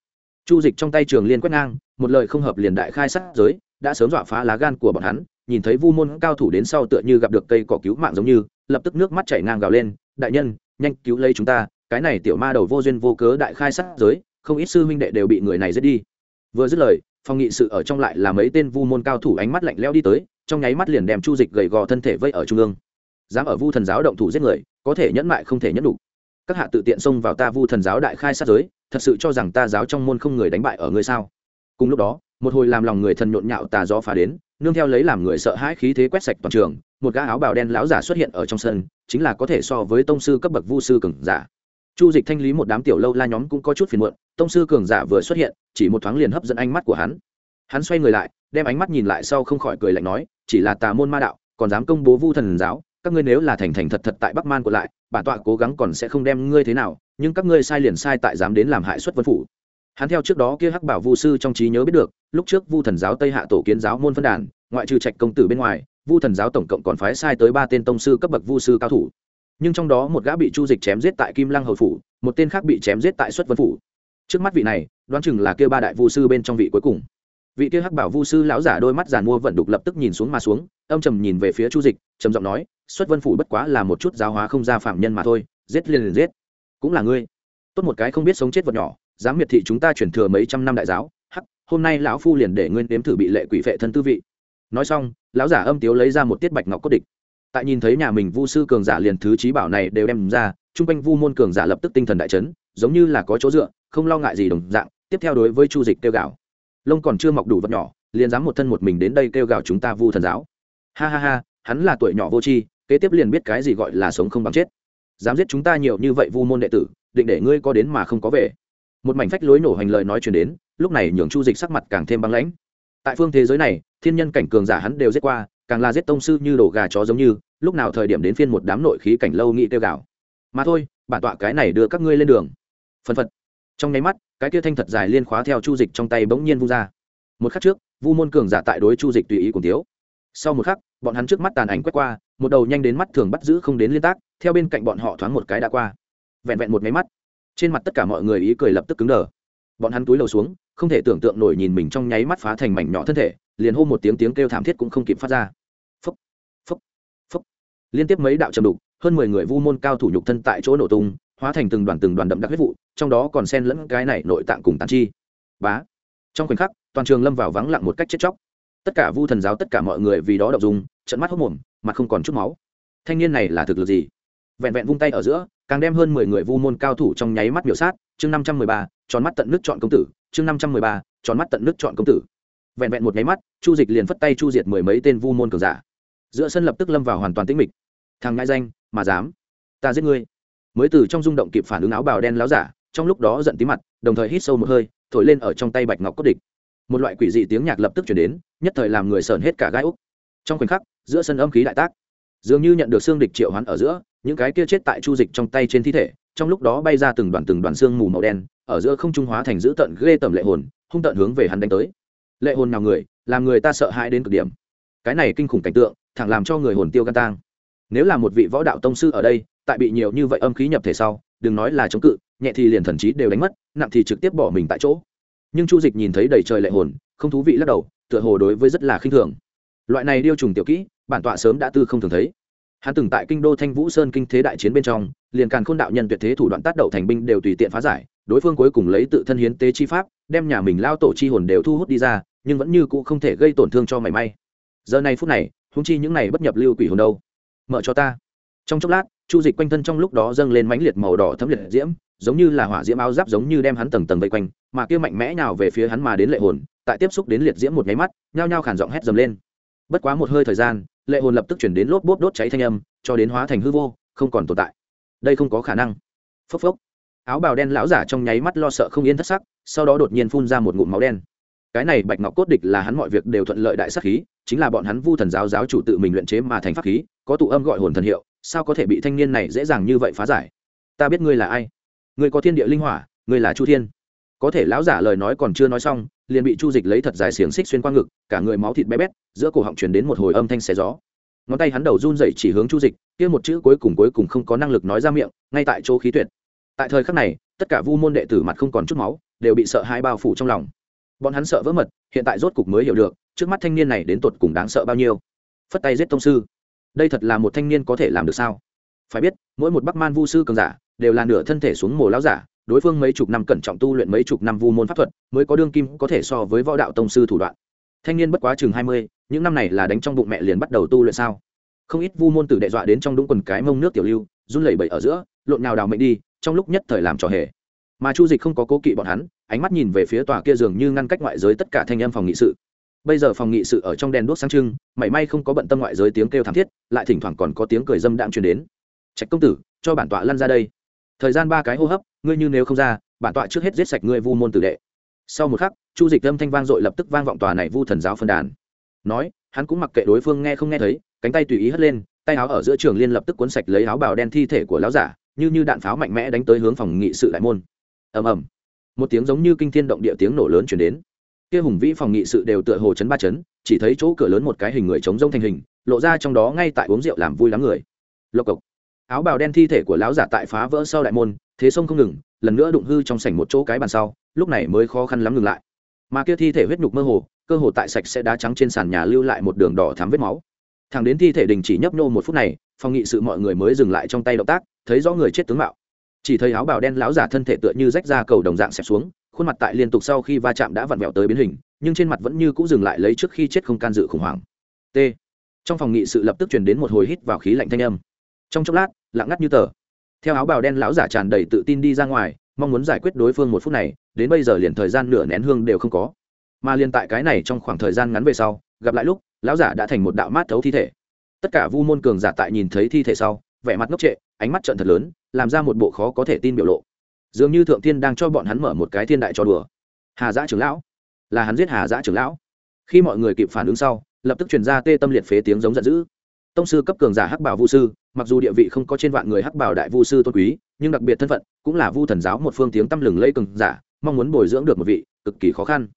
Chu dịch trong tay trường liên quét ngang, một lời không hợp liền đại khai sát giới, đã sớm dọa phá lá gan của bọn hắn, nhìn thấy vu môn cao thủ đến sau tựa như gặp được cây cỏ cứu mạng giống như, lập tức nước mắt chảy ngang gào lên, đại nhân, nhanh cứu lấy chúng ta cái này tiểu ma đầu vô duyên vô cớ đại khai sát giới, không ít sư huynh đệ đều bị người này giết đi. Vừa dứt lời, phòng nghị sự ở trong lại là mấy tên vu môn cao thủ ánh mắt lạnh lẽo đi tới, trong nháy mắt liền đem chu dịch gầy gò thân thể vây ở trung ương. Dám ở vu thần giáo động thủ giết người, có thể nhẫn mại không thể nhẫn đủ các hạ tự tiện xông vào ta vu thần giáo đại khai sát giới, thật sự cho rằng ta giáo trong môn không người đánh bại ở ngươi sao? Cùng lúc đó, một hồi làm lòng người thần nhộn nhạo tà gió phá đến, nương theo lấy làm người sợ hãi khí thế quét sạch toàn trường, một gã áo bào đen lão giả xuất hiện ở trong sân, chính là có thể so với tông sư cấp bậc vu sư cường giả chu dịch thanh lý một đám tiểu lâu la nhóm cũng có chút phiền muộn, tông sư cường giả vừa xuất hiện, chỉ một thoáng liền hấp dẫn ánh mắt của hắn. Hắn xoay người lại, đem ánh mắt nhìn lại sau không khỏi cười lạnh nói, chỉ là tà môn ma đạo, còn dám công bố vu thần giáo, các ngươi nếu là thành thành thật thật tại bắc man của lại, bản tọa cố gắng còn sẽ không đem ngươi thế nào, nhưng các ngươi sai liền sai tại dám đến làm hại xuất vân phủ. Hắn theo trước đó kia hắc bảo vu sư trong trí nhớ biết được, lúc trước vu thần giáo tây hạ tổ kiến giáo môn phân đàn, ngoại trừ trạch công tử bên ngoài, vu thần giáo tổng cộng còn phái sai tới ba tên tông sư cấp bậc vu sư cao thủ nhưng trong đó một gã bị chu dịch chém giết tại kim lăng hầu phủ, một tên khác bị chém giết tại xuất vân phủ. Trước mắt vị này, đoán chừng là kêu ba đại vu sư bên trong vị cuối cùng. Vị kia hắc bảo vu sư lão giả đôi mắt giàn mua vận đục lập tức nhìn xuống mà xuống, âm trầm nhìn về phía chu dịch, trầm giọng nói, xuất vân phủ bất quá là một chút giáo hóa không ra phạm nhân mà thôi, giết liền liền giết. Cũng là ngươi. Tốt một cái không biết sống chết vật nhỏ, dám miệt thị chúng ta chuyển thừa mấy trăm năm đại giáo, hắc, hôm nay lão phu liền để ngươi nếm thử bị lệ quỷ vệ thân tư vị. Nói xong, lão giả âm tiếu lấy ra một tiết bạch ngọc cốt địch tại nhìn thấy nhà mình vu sư cường giả liền thứ trí bảo này đều đem ra, chung quanh vu môn cường giả lập tức tinh thần đại chấn, giống như là có chỗ dựa, không lo ngại gì đồng dạng, tiếp theo đối với chu dịch kêu gào. Lông còn chưa mọc đủ vật nhỏ, liền dám một thân một mình đến đây kêu gào chúng ta vu thần giáo. Ha ha ha, hắn là tuổi nhỏ vô tri, kế tiếp liền biết cái gì gọi là sống không bằng chết. Dám giết chúng ta nhiều như vậy vu môn đệ tử, định để ngươi có đến mà không có về. Một mảnh phách lối nổ hành lời nói chuyển đến, lúc này nhường chu dịch sắc mặt càng thêm băng lãnh. Tại phương thế giới này, thiên nhân cảnh cường giả hắn đều giết qua, càng là giết tông sư như đổ gà chó giống như lúc nào thời điểm đến phiên một đám nội khí cảnh lâu nghị tiêu gạo mà thôi, bản tọa cái này đưa các ngươi lên đường. Phân phật. Trong nháy mắt, cái kia thanh thật dài liên khóa theo chu dịch trong tay bỗng nhiên vu ra. Một khắc trước, vu môn cường giả tại đối chu dịch tùy ý cùng thiếu. Sau một khắc, bọn hắn trước mắt tàn ảnh quét qua, một đầu nhanh đến mắt thường bắt giữ không đến liên tác, theo bên cạnh bọn họ thoáng một cái đã qua. Vẹn vẹn một máy mắt, trên mặt tất cả mọi người ý cười lập tức cứng đờ. Bọn hắn túi lầu xuống, không thể tưởng tượng nổi nhìn mình trong nháy mắt phá thành mảnh nhỏ thân thể, liền hô một tiếng tiếng kêu thảm thiết cũng không kịp phát ra liên tiếp mấy đạo trầm đục, hơn mười người vu môn cao thủ nhục thân tại chỗ nổ tung, hóa thành từng đoàn từng đoàn đậm đặc huyết vụ, trong đó còn xen lẫn cái này nội tạng cùng tàn chi. Bá. Trong khoảnh khắc, toàn trường lâm vào vắng lặng một cách chết chóc. Tất cả vu thần giáo, tất cả mọi người vì đó đọc dùng trận mắt hốc mồm, mặt không còn chút máu. Thanh niên này là thực lực gì? Vẹn vẹn vung tay ở giữa, càng đem hơn mười người vu môn cao thủ trong nháy mắt miểu sát, chương năm trăm mười ba, tròn mắt tận nước chọn công tử, chương năm trăm mười ba, tròn mắt tận nước chọn công tử. Vẹn vẹn một nháy mắt, chu dịch liền phất tay chu diệt mười mấy tên vu môn cường giả giữa sân lập tức lâm vào hoàn toàn tĩnh mịch. Thằng ngại danh, mà dám. Ta giết ngươi. Mới từ trong rung động kịp phản ứng áo bào đen láo giả, trong lúc đó giận tí mặt, đồng thời hít sâu một hơi, thổi lên ở trong tay bạch ngọc cốt địch. Một loại quỷ dị tiếng nhạc lập tức chuyển đến, nhất thời làm người sờn hết cả gai úc trong khoảnh khắc, giữa sân âm khí đại tác. Dường như nhận được xương địch triệu hoán ở giữa, những cái kia chết tại chu dịch trong tay trên thi thể, trong lúc đó bay ra từng đoàn từng đoàn xương mù màu đen, ở giữa không trung hóa thành dữ tận ghê tẩm lệ hồn, hung tận hướng về hắn đánh tới. Lệ hồn nào người, làm người ta sợ hãi đến cực điểm. Cái này kinh khủng cảnh tượng thẳng làm cho người hồn tiêu gan tang. Nếu là một vị võ đạo tông sư ở đây, tại bị nhiều như vậy âm khí nhập thể sau, đừng nói là chống cự, nhẹ thì liền thần trí đều đánh mất, nặng thì trực tiếp bỏ mình tại chỗ. Nhưng chu dịch nhìn thấy đầy trời lệ hồn, không thú vị lắc đầu, tựa hồ đối với rất là khinh thường. Loại này điêu trùng tiểu kỹ, bản tọa sớm đã tư không thường thấy. Hắn từng tại kinh đô thanh vũ sơn kinh thế đại chiến bên trong, liền càn khôn đạo nhân tuyệt thế thủ đoạn tác đậu thành binh đều tùy tiện phá giải, đối phương cuối cùng lấy tự thân hiến tế chi pháp, đem nhà mình lao tổ chi hồn đều thu hút đi ra, nhưng vẫn như cũ không thể gây tổn thương cho mảy may. Giờ này phút này húng chi những này bất nhập lưu quỷ hồn đâu? Mở cho ta. Trong chốc lát, chu dịch quanh thân trong lúc đó dâng lên mánh liệt màu đỏ thấm liệt diễm, giống như là hỏa diễm áo giáp giống như đem hắn tầng tầng vây quanh, mà kia mạnh mẽ nào về phía hắn mà đến lệ hồn, tại tiếp xúc đến liệt diễm một nháy mắt, nhao nhao khản giọng hét dầm lên. Bất quá một hơi thời gian, lệ hồn lập tức chuyển đến lốp bốp đốt cháy thanh âm, cho đến hóa thành hư vô, không còn tồn tại. Đây không có khả năng. Phốc phốc. Áo bào đen lão giả trong nháy mắt lo sợ không yên thất sắc, sau đó đột nhiên phun ra một ngụm máu đen cái này bạch ngọc cốt địch là hắn mọi việc đều thuận lợi đại sắc khí, chính là bọn hắn vu thần giáo giáo chủ tự mình luyện chế mà thành pháp khí, có tụ âm gọi hồn thần hiệu, sao có thể bị thanh niên này dễ dàng như vậy phá giải? Ta biết ngươi là ai. Ngươi có thiên địa linh hỏa, ngươi là chu thiên. Có thể lão giả lời nói còn chưa nói xong, liền bị chu dịch lấy thật dài xiềng xích xuyên qua ngực, cả người máu thịt bé bét, giữa cổ họng truyền đến một hồi âm thanh xé gió. Ngón tay hắn đầu run dậy chỉ hướng chu dịch, kia một chữ cuối cùng cuối cùng không có năng lực nói ra miệng, ngay tại chỗ khí tuyệt. Tại thời khắc này, tất cả vu môn đệ tử mặt không còn chút máu, đều bị sợ hai bao phủ trong lòng bọn hắn sợ vỡ mật, hiện tại rốt cục mới hiểu được, trước mắt thanh niên này đến tột cùng đáng sợ bao nhiêu. Phất tay giết tông sư. Đây thật là một thanh niên có thể làm được sao? Phải biết, mỗi một bắc man vu sư cường giả, đều là nửa thân thể xuống mồ lão giả, đối phương mấy chục năm cẩn trọng tu luyện mấy chục năm vu môn pháp thuật, mới có đương kim, có thể so với võ đạo tông sư thủ đoạn. Thanh niên bất quá chừng hai mươi, những năm này là đánh trong bụng mẹ liền bắt đầu tu luyện sao? Không ít vu môn tử đệ dọa đến trong đúng quần cái mông nước tiểu lưu, run lẩy bẩy ở giữa, lộn nào đào mệnh đi, trong lúc nhất thời làm trò hề. Mà chu dịch không có cố kỵ bọn hắn ánh mắt nhìn về phía tòa kia dường như ngăn cách ngoại giới tất cả thanh âm phòng nghị sự. Bây giờ phòng nghị sự ở trong đèn đuốc sáng trưng, mảy may không có bận tâm ngoại giới tiếng kêu thảm thiết, lại thỉnh thoảng còn có tiếng cười dâm đạm truyền đến. Trạch công tử, cho bản tọa lăn ra đây. Thời gian ba cái hô hấp, ngươi như nếu không ra, bản tọa trước hết giết sạch ngươi vu môn tử đệ. Sau một khắc, chu dịch âm thanh vang dội lập tức vang vọng tòa này vu thần giáo phân đàn. Nói, hắn cũng mặc kệ đối phương nghe không nghe thấy, cánh tay tùy ý hất lên, tay áo ở giữa trường liên lập tức cuốn sạch lấy áo bào đen thi thể của lão giả, như như đạn pháo mạnh mẽ đánh tới hướng phòng nghị sự đại môn. Ầm ầm một tiếng giống như kinh thiên động địa tiếng nổ lớn chuyển đến. Kia hùng vĩ phòng nghị sự đều tựa hồ chấn ba chấn, chỉ thấy chỗ cửa lớn một cái hình người chống rông thành hình, lộ ra trong đó ngay tại uống rượu làm vui lắm người. Lộc cộc. Áo bào đen thi thể của lão giả tại phá vỡ sau đại môn, thế sông không ngừng, lần nữa đụng hư trong sảnh một chỗ cái bàn sau, lúc này mới khó khăn lắm ngừng lại. Mà kia thi thể huyết nhục mơ hồ, cơ hồ tại sạch sẽ đá trắng trên sàn nhà lưu lại một đường đỏ thắm vết máu. Thằng đến thi thể đình chỉ nhấp nô một phút này, phòng nghị sự mọi người mới dừng lại trong tay động tác, thấy rõ người chết tướng mạo chỉ thấy áo bào đen lão giả thân thể tựa như rách ra cầu đồng dạng xẹp xuống, khuôn mặt tại liên tục sau khi va chạm đã vặn vẹo tới biến hình, nhưng trên mặt vẫn như cũ dừng lại lấy trước khi chết không can dự khủng hoảng. T. Trong phòng nghị sự lập tức chuyển đến một hồi hít vào khí lạnh thanh âm. Trong chốc lát, lặng ngắt như tờ. Theo áo bào đen lão giả tràn đầy tự tin đi ra ngoài, mong muốn giải quyết đối phương một phút này, đến bây giờ liền thời gian nửa nén hương đều không có. Mà liền tại cái này trong khoảng thời gian ngắn về sau, gặp lại lúc, lão giả đã thành một đạo mát thấu thi thể. Tất cả vu môn cường giả tại nhìn thấy thi thể sau, vẻ mặt ngốc trệ, ánh mắt trận thật lớn làm ra một bộ khó có thể tin biểu lộ. Dường như thượng thiên đang cho bọn hắn mở một cái thiên đại trò đùa. Hà giã trưởng lão. Là hắn giết hà giã trưởng lão. Khi mọi người kịp phản ứng sau, lập tức truyền ra tê tâm liệt phế tiếng giống giận dữ. Tông sư cấp cường giả hắc bảo vu sư, mặc dù địa vị không có trên vạn người hắc bảo đại vu sư tôn quý, nhưng đặc biệt thân phận cũng là vu thần giáo một phương tiếng tăm lừng lây cường giả, mong muốn bồi dưỡng được một vị cực kỳ khó khăn.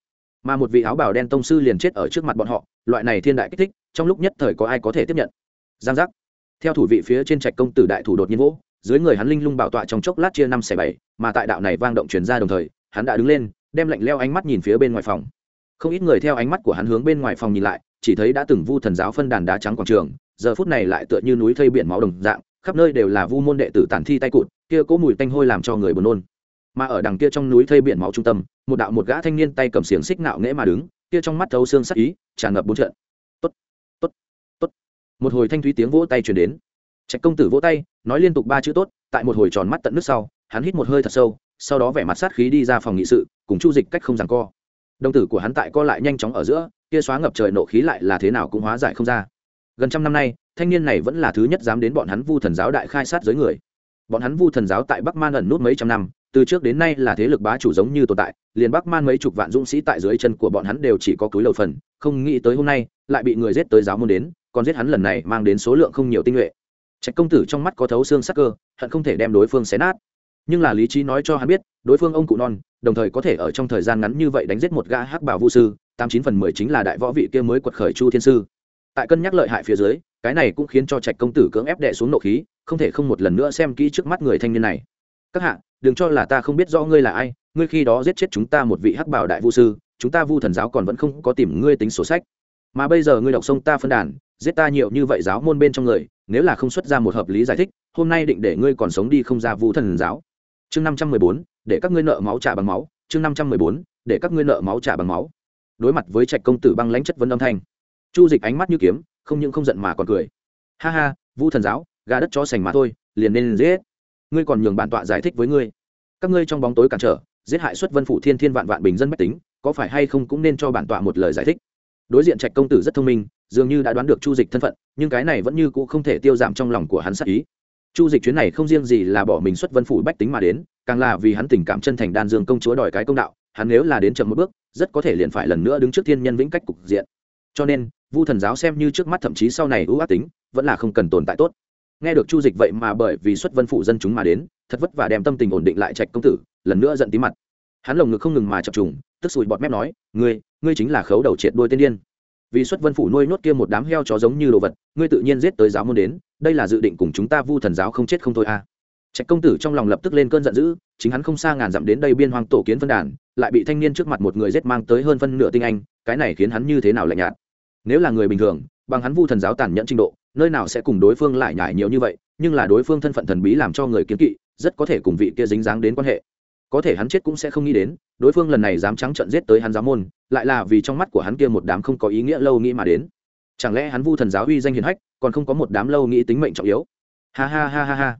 Mà một vị áo bào đen tông sư liền chết ở trước mặt bọn họ, loại này thiên đại kích thích, trong lúc nhất thời có ai có thể tiếp nhận? Giang giác. Theo thủ vị phía trên trạch công tử đại thủ đột nhiên vỗ dưới người hắn linh lung bảo tọa trong chốc lát chia năm xẻ bảy, mà tại đạo này vang động truyền ra đồng thời, hắn đã đứng lên, đem lạnh leo ánh mắt nhìn phía bên ngoài phòng. Không ít người theo ánh mắt của hắn hướng bên ngoài phòng nhìn lại, chỉ thấy đã từng vu thần giáo phân đàn đá trắng quảng trường, giờ phút này lại tựa như núi thây biển máu đồng dạng, khắp nơi đều là vu môn đệ tử tàn thi tay cụt, kia cố mùi tanh hôi làm cho người buồn nôn. Mà ở đằng kia trong núi thây biển máu trung tâm, một đạo một gã thanh niên tay cầm xiềng xích nạo nghễ mà đứng, kia trong mắt thấu xương sắc ý, tràn ngập bốn trận. Tốt tốt tốt. Một hồi thanh thúy tiếng vỗ tay truyền đến trạch công tử vỗ tay, nói liên tục ba chữ tốt, tại một hồi tròn mắt tận nước sau, hắn hít một hơi thật sâu, sau đó vẻ mặt sát khí đi ra phòng nghị sự, cùng chu dịch cách không giằng co. Đồng tử của hắn tại co lại nhanh chóng ở giữa kia xóa ngập trời nộ khí lại là thế nào cũng hóa giải không ra. Gần trăm năm nay, thanh niên này vẫn là thứ nhất dám đến bọn hắn vu thần giáo đại khai sát giới người. Bọn hắn vu thần giáo tại bắc man ẩn nút mấy trăm năm, từ trước đến nay là thế lực bá chủ giống như tồn tại, liền bắc man mấy chục vạn dũng sĩ tại dưới chân của bọn hắn đều chỉ có túi lầu phần, không nghĩ tới hôm nay, lại bị người giết tới giáo môn đến, còn giết hắn lần này mang đến số lượng không nhiều tinh nhuệ trạch công tử trong mắt có thấu xương sắc cơ, hận không thể đem đối phương xé nát. Nhưng là lý trí nói cho hắn biết, đối phương ông cụ non, đồng thời có thể ở trong thời gian ngắn như vậy đánh giết một gã hắc bảo vu sư, tám chín phần mười chính là đại võ vị kia mới quật khởi chu thiên sư. Tại cân nhắc lợi hại phía dưới, cái này cũng khiến cho trạch công tử cưỡng ép đệ xuống nộ khí, không thể không một lần nữa xem kỹ trước mắt người thanh niên này. Các hạ, đừng cho là ta không biết rõ ngươi là ai, ngươi khi đó giết chết chúng ta một vị hắc bảo đại vu sư, chúng ta vu thần giáo còn vẫn không có tìm ngươi tính sổ sách. Mà bây giờ ngươi đọc sông ta phân đàn, giết ta nhiều như vậy giáo môn bên trong người nếu là không xuất ra một hợp lý giải thích, hôm nay định để ngươi còn sống đi không ra vu thần giáo. Chương năm trăm mười bốn, để các ngươi nợ máu trả bằng máu. Chương năm trăm mười bốn, để các ngươi nợ máu trả bằng máu. Đối mặt với trạch công tử băng lãnh chất vấn âm thanh, chu dịch ánh mắt như kiếm, không những không giận mà còn cười. Ha ha, vu thần giáo, gà đất cho sành mà thôi, liền nên giết. Ngươi còn nhường bản tọa giải thích với ngươi. Các ngươi trong bóng tối cản trở, giết hại xuất vân phủ thiên thiên vạn vạn bình dân mách tính, có phải hay không cũng nên cho bản tọa một lời giải thích đối diện trạch công tử rất thông minh, dường như đã đoán được chu dịch thân phận, nhưng cái này vẫn như cũ không thể tiêu giảm trong lòng của hắn sắc ý. Chu dịch chuyến này không riêng gì là bỏ mình xuất vân phủ bách tính mà đến, càng là vì hắn tình cảm chân thành đan dương công chúa đòi cái công đạo, hắn nếu là đến chậm một bước, rất có thể liền phải lần nữa đứng trước thiên nhân vĩnh cách cục diện. Cho nên, vu thần giáo xem như trước mắt thậm chí sau này ưu ác tính, vẫn là không cần tồn tại tốt. Nghe được chu dịch vậy mà bởi vì xuất vân phủ dân chúng mà đến, thật vất vả đem tâm tình ổn định lại trạch công tử, lần nữa giận tí mặt. Hắn lồng ngực không ngừng mà chập trùng, tức sùi bọt mép nói, ngươi ngươi chính là khấu đầu triệt đuôi tên điên. Vì xuất vân phủ nuôi nốt kia một đám heo chó giống như đồ vật, ngươi tự nhiên giết tới giáo môn đến, đây là dự định cùng chúng ta vu thần giáo không chết không thôi à trạch công tử trong lòng lập tức lên cơn giận dữ, chính hắn không xa ngàn dặm đến đây biên hoang tổ kiến phân đàn, lại bị thanh niên trước mặt một người giết mang tới hơn phân nửa tinh anh, cái này khiến hắn như thế nào lạnh nhạt? Nếu là người bình thường, bằng hắn vu thần giáo tàn nhẫn trình độ, nơi nào sẽ cùng đối phương lại nhải nhiều như vậy, nhưng là đối phương thân phận thần bí làm cho người kiến kỵ, rất có thể cùng vị kia dính dáng đến quan hệ có thể hắn chết cũng sẽ không nghĩ đến, đối phương lần này dám trắng trận giết tới hắn giáo môn, lại là vì trong mắt của hắn kia một đám không có ý nghĩa lâu nghĩ mà đến. Chẳng lẽ hắn vu thần giáo uy danh hiền hách, còn không có một đám lâu nghĩ tính mệnh trọng yếu? Ha ha ha ha ha.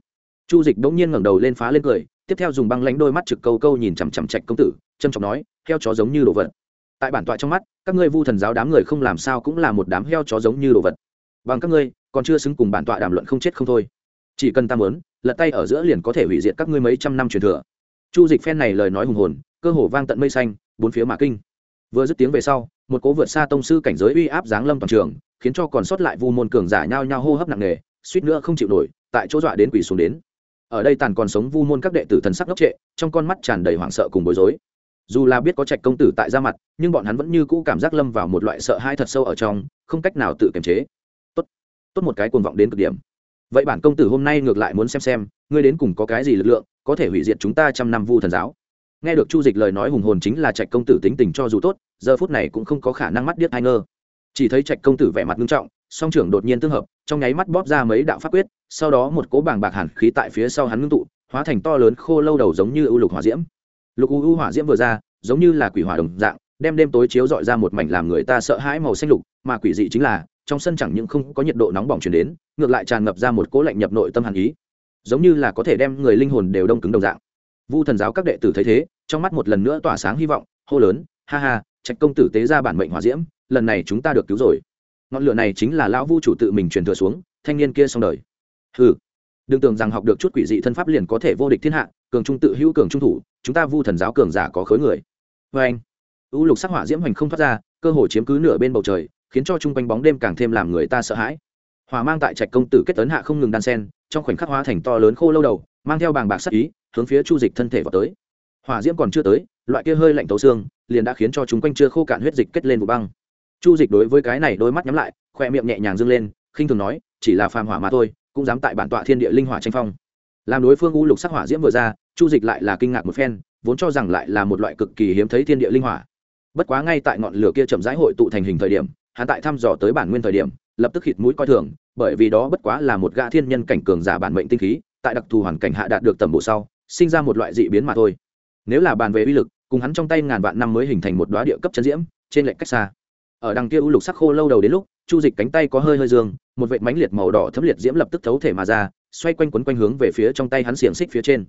Chu dịch bỗng nhiên ngẩng đầu lên phá lên cười, tiếp theo dùng băng lánh đôi mắt trực câu câu nhìn chằm chằm trạch công tử trâm trọng nói, heo chó giống như đồ vật. Tại bản tọa trong mắt, các ngươi vu thần giáo đám người không làm sao cũng là một đám heo chó giống như đồ vật. Bằng các ngươi, còn chưa xứng cùng bản tọa đàm luận không chết không thôi. Chỉ cần ta muốn, lật tay ở giữa liền có thể hủy diệt các ngươi mấy trăm năm truyền thừa chu dịch phen này lời nói hùng hồn, cơ hồ vang tận mây xanh, bốn phía mạ kinh. Vừa dứt tiếng về sau, một cố vượt xa tông sư cảnh giới uy áp giáng lâm toàn trường, khiến cho còn sót lại vu môn cường giả nhao nhao hô hấp nặng nề, suýt nữa không chịu nổi, tại chỗ dọa đến quỷ xuống đến. Ở đây tàn còn sống vu môn các đệ tử thần sắc ngốc trệ, trong con mắt tràn đầy hoảng sợ cùng bối rối. Dù là biết có trạch công tử tại ra mặt, nhưng bọn hắn vẫn như cũ cảm giác lâm vào một loại sợ hãi thật sâu ở trong, không cách nào tự kiềm chế. Tốt tốt một cái cuồng vọng đến cực điểm. Vậy bản công tử hôm nay ngược lại muốn xem xem ngươi đến cùng có cái gì lực lượng, có thể hủy diệt chúng ta trăm năm vu thần giáo. Nghe được chu dịch lời nói hùng hồn chính là trạch công tử tính tình cho dù tốt, giờ phút này cũng không có khả năng mắt điếc ai ngơ chỉ thấy trạch công tử vẻ mặt nghiêm trọng, song trưởng đột nhiên tương hợp, trong nháy mắt bóp ra mấy đạo pháp quyết, sau đó một cố bàng bạc hàn khí tại phía sau hắn ngưng tụ, hóa thành to lớn khô lâu đầu giống như ưu lục hỏa diễm. Lục u u hỏa diễm vừa ra, giống như là quỷ hỏa đồng dạng, đem đêm tối chiếu dọi ra một mảnh làm người ta sợ hãi màu xanh lục, mà quỷ dị chính là, trong sân chẳng những không có nhiệt độ nóng bỏng chuyển đến, ngược lại tràn ngập ra một cố lạnh nhập nội tâm hàn ý giống như là có thể đem người linh hồn đều đông cứng đồng dạng. Vu thần giáo các đệ tử thấy thế, trong mắt một lần nữa tỏa sáng hy vọng, hô lớn, ha ha, trạch công tử tế ra bản mệnh hỏa diễm, lần này chúng ta được cứu rồi. Ngọn lửa này chính là lão vu chủ tự mình truyền thừa xuống, thanh niên kia xong đời. Ừ đừng tưởng rằng học được chút quỷ dị thân pháp liền có thể vô địch thiên hạ, cường trung tự hữu cường trung thủ, chúng ta vu thần giáo cường giả có khối người. Vê anh. U lục sắc hỏa diễm hoành không thoát ra, cơ hồ chiếm cứ nửa bên bầu trời, khiến cho chung quanh bóng đêm càng thêm làm người ta sợ hãi hòa mang tại trạch công tử kết tấn hạ không ngừng đan sen, trong khoảnh khắc hóa thành to lớn khô lâu đầu, mang theo bàng bạc sắc ý, hướng phía chu dịch thân thể vào tới. Hỏa diễm còn chưa tới, loại kia hơi lạnh tấu xương, liền đã khiến cho chúng quanh chưa khô cạn huyết dịch kết lên vụ băng. Chu dịch đối với cái này đôi mắt nhắm lại khoe miệng nhẹ nhàng dâng lên, khinh thường nói, chỉ là phàm hỏa mà thôi, cũng dám tại bản tọa thiên địa linh hỏa tranh phong. Làm đối phương u lục sắc hỏa diễm vừa ra, chu dịch lại là kinh ngạc một phen, vốn cho rằng lại là một loại cực kỳ hiếm thấy thiên địa linh hỏa. Bất quá ngay tại ngọn lửa kia chậm rãi hội tụ thành hình thời điểm, hắn tại thăm dò tới bản nguyên thời điểm lập tức khịt mũi coi thường, bởi vì đó bất quá là một gã thiên nhân cảnh cường giả bản mệnh tinh khí, tại đặc thù hoàn cảnh hạ đạt được tầm bộ sau, sinh ra một loại dị biến mà thôi. Nếu là bàn về uy lực, cùng hắn trong tay ngàn vạn năm mới hình thành một đoá địa cấp chân diễm, trên lệnh cách xa. Ở đằng kia u lục sắc khô lâu đầu đến lúc, chu dịch cánh tay có hơi hơi dương, một vệt mánh liệt màu đỏ thấm liệt diễm lập tức thấu thể mà ra, xoay quanh quấn quanh hướng về phía trong tay hắn xiềng xích phía trên.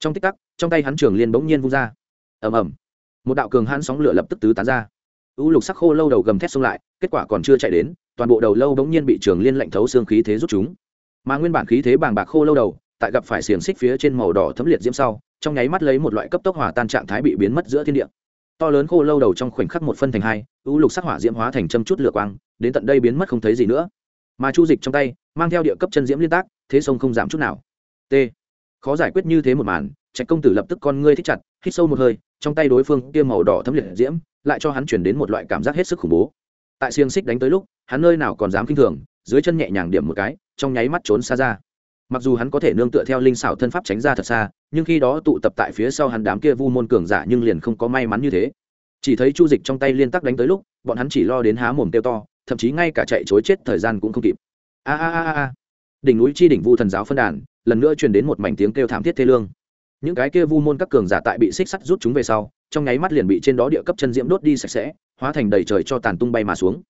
Trong tích tắc, trong tay hắn trường liên bỗng nhiên vung ra. Ầm ầm. Một đạo cường hãn sóng lửa lập tức tứ tán ra. U lục sắc khô lâu đầu gầm thét xông lại, kết quả còn chưa chạy đến toàn bộ đầu lâu bỗng nhiên bị trường liên lạnh thấu xương khí thế rút chúng. Mà nguyên bản khí thế bàng bạc khô lâu đầu, tại gặp phải xiềng xích phía trên màu đỏ thấm liệt diễm sau, trong nháy mắt lấy một loại cấp tốc hỏa tan trạng thái bị biến mất giữa thiên địa. To lớn khô lâu đầu trong khoảnh khắc một phân thành hai, u lục sắc hỏa diễm hóa thành châm chút lửa quang, đến tận đây biến mất không thấy gì nữa. Mà chu dịch trong tay, mang theo địa cấp chân diễm liên tác, thế sông không giảm chút nào. T. Khó giải quyết như thế một màn, trạch công tử lập tức con ngươi thích chặt, hít sâu một hơi, trong tay đối phương kia màu đỏ thấm liệt diễm, lại cho hắn chuyển đến một loại cảm giác hết sức khủng bố tại xiềng xích đánh tới lúc, hắn nơi nào còn dám k i n h thường, dưới chân nhẹ nhàng điểm một cái, trong nháy mắt trốn xa ra. Mặc dù hắn có thể nương tựa theo linh xảo thân pháp tránh ra thật xa, nhưng khi đó tụ tập tại phía sau hắn đám kia vu môn cường giả nhưng liền không có may mắn như thế. Chỉ thấy chu dịch trong tay liên tắc đánh tới lúc, bọn hắn chỉ lo đến há mồm kêu to, thậm chí ngay cả chạy chối chết thời gian cũng không kịp. A a a a. Đỉnh núi chi đỉnh vu thần giáo phân đàn, lần nữa truyền đến một mảnh tiếng kêu thảm thiết thê lương. Những cái kia vu môn các cường giả tại bị xích sắt rút chúng về sau, trong nháy mắt liền bị trên đó địa cấp chân diễm đốt đi sạch sẽ hóa thành đầy trời cho tàn tung bay mà xuống.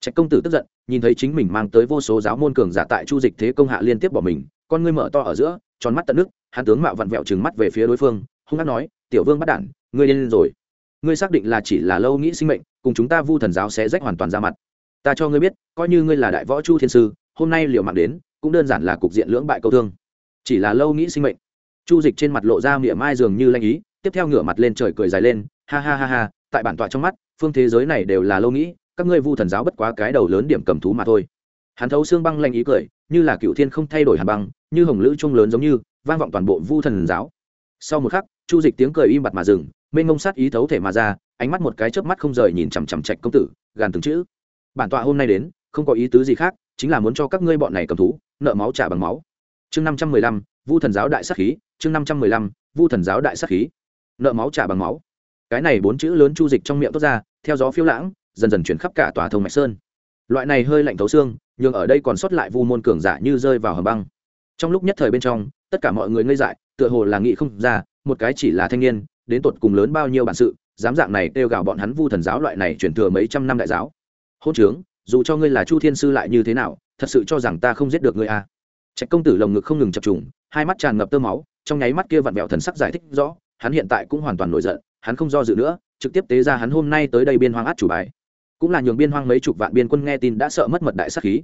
Trạch công tử tức giận, nhìn thấy chính mình mang tới vô số giáo môn cường giả tại chu dịch thế công hạ liên tiếp bỏ mình, con ngươi mở to ở giữa, tròn mắt tận nước, hắn tướng mạo vặn vẹo trừng mắt về phía đối phương, hung hát nói, tiểu vương bắt đản, ngươi lên rồi. Ngươi xác định là chỉ là lâu nghĩ sinh mệnh, cùng chúng ta vu thần giáo sẽ rách hoàn toàn ra mặt. Ta cho ngươi biết, coi như ngươi là đại võ chu thiên sư, hôm nay liều mạng đến, cũng đơn giản là cục diện lưỡng bại câu thương. Chỉ là lâu nghĩ sinh mệnh. Chu dịch trên mặt lộ ra miệng mai dường như lanh ý, tiếp theo ngửa mặt lên trời cười dài lên, ha ha ha ha, tại bản tọa trong mắt phương thế giới này đều là lâu nghĩ, các ngươi vu thần giáo bất quá cái đầu lớn điểm cầm thú mà thôi. Hắn thấu xương băng lanh ý cười, như là cựu thiên không thay đổi hàn băng, như hồng lữ trung lớn giống như, vang vọng toàn bộ vu thần giáo. Sau một khắc, chu dịch tiếng cười im bặt mà dừng, mênh ngông sát ý thấu thể mà ra, ánh mắt một cái chớp mắt không rời nhìn chằm chằm trạch công tử, gàn từng chữ. Bản tọa hôm nay đến, không có ý tứ gì khác, chính là muốn cho các ngươi bọn này cầm thú, nợ máu trả bằng máu. Chương năm trăm mười lăm, vu thần giáo đại sắc khí, chương năm trăm mười lăm, vu thần giáo đại sắc khí. Nợ máu trả bằng máu. Cái này bốn chữ lớn chu dịch trong miệng tốt ra theo gió phiêu lãng, dần dần chuyển khắp cả tòa thông mạch sơn. Loại này hơi lạnh thấu xương nhưng ở đây còn sót lại vu môn cường giả như rơi vào hầm băng. Trong lúc nhất thời bên trong, tất cả mọi người ngây dại, tựa hồ là nghĩ không ra, một cái chỉ là thanh niên, đến tột cùng lớn bao nhiêu bản sự, dám dạng này kêu gào bọn hắn vu thần giáo loại này chuyển thừa mấy trăm năm đại giáo. Hôn trướng, dù cho ngươi là chu thiên sư lại như thế nào, thật sự cho rằng ta không giết được ngươi à. trạch công tử lồng ngực không ngừng chập trùng, hai mắt tràn ngập tơ máu, trong nháy mắt kia vặn vẹo thần sắc giải thích rõ, hắn hiện tại cũng hoàn toàn nổi giận, hắn không do dự nữa trực tiếp tế ra hắn hôm nay tới đây biên hoang át chủ bài. Cũng là nhường biên hoang mấy chục vạn biên quân nghe tin đã sợ mất mật đại sắc khí.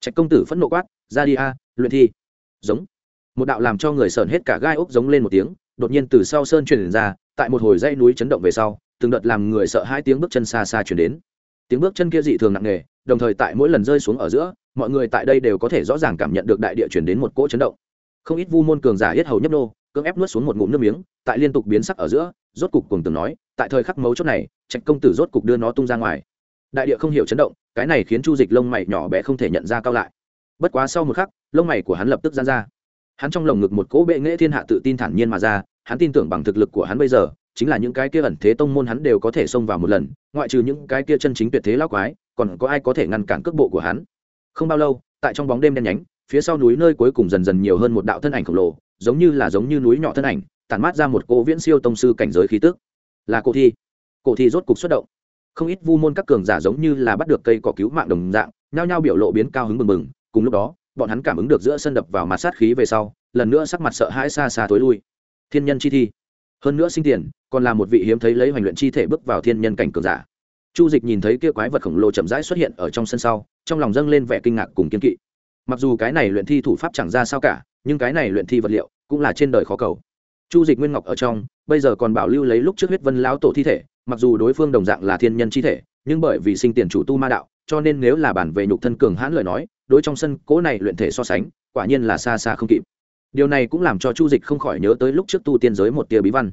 Trạch công tử phẫn nộ quát, ra đi a, luyện thi. Giống. Một đạo làm cho người sởn hết cả gai ốc giống lên một tiếng, đột nhiên từ sau sơn truyền ra, tại một hồi dãy núi chấn động về sau, từng đợt làm người sợ hai tiếng bước chân xa xa chuyển đến. Tiếng bước chân kia dị thường nặng nề, đồng thời tại mỗi lần rơi xuống ở giữa, mọi người tại đây đều có thể rõ ràng cảm nhận được đại địa chuyển đến một cỗ chấn động. Không ít vu môn cường giả yết hầu nhấp nô, cưỡng ép nuốt xuống một ngụm nước miếng, tại liên tục biến sắc ở giữa rốt cục cùng từng nói, tại thời khắc mấu chốt này, trạch công tử rốt cục đưa nó tung ra ngoài. Đại địa không hiểu chấn động, cái này khiến chu dịch lông mày nhỏ bé không thể nhận ra cao lại. Bất quá sau một khắc, lông mày của hắn lập tức ra ra. Hắn trong lồng ngực một cỗ bệ nghễ thiên hạ tự tin thản nhiên mà ra, hắn tin tưởng bằng thực lực của hắn bây giờ, chính là những cái kia ẩn thế tông môn hắn đều có thể xông vào một lần, ngoại trừ những cái kia chân chính tuyệt thế lao quái, còn có ai có thể ngăn cản cước bộ của hắn? Không bao lâu, tại trong bóng đêm đen nhánh, phía sau núi nơi cuối cùng dần dần nhiều hơn một đạo thân ảnh khổng lồ giống như là giống như núi nhỏ thân ảnh, tản mát ra một cô viễn siêu tông sư cảnh giới khí tức. Là cổ thi. Cổ thi rốt cục xuất động. Không ít vu môn các cường giả giống như là bắt được cây cỏ cứu mạng đồng dạng, nhao nhao biểu lộ biến cao hứng bừng bừng cùng lúc đó, bọn hắn cảm ứng được giữa sân đập vào mặt sát khí về sau, lần nữa sắc mặt sợ hãi xa xa tối lui. Thiên nhân chi thi. Hơn nữa sinh tiền, còn là một vị hiếm thấy lấy hoành luyện chi thể bước vào thiên nhân cảnh cường giả. Chu dịch nhìn thấy kia quái vật khổng lồ chậm rãi xuất hiện ở trong sân sau, trong lòng dâng lên vẻ kinh ngạc cùng kiên kỵ. Mặc dù cái này luyện thi thủ pháp chẳng ra sao cả nhưng cái này luyện thi vật liệu cũng là trên đời khó cầu. Chu dịch nguyên ngọc ở trong, bây giờ còn bảo lưu lấy lúc trước huyết vân lão tổ thi thể, mặc dù đối phương đồng dạng là thiên nhân chi thể, nhưng bởi vì sinh tiền chủ tu ma đạo, cho nên nếu là bản về nhục thân cường hãn lời nói, đối trong sân cố này luyện thể so sánh, quả nhiên là xa xa không kịp. Điều này cũng làm cho chu dịch không khỏi nhớ tới lúc trước tu tiên giới một tia bí văn.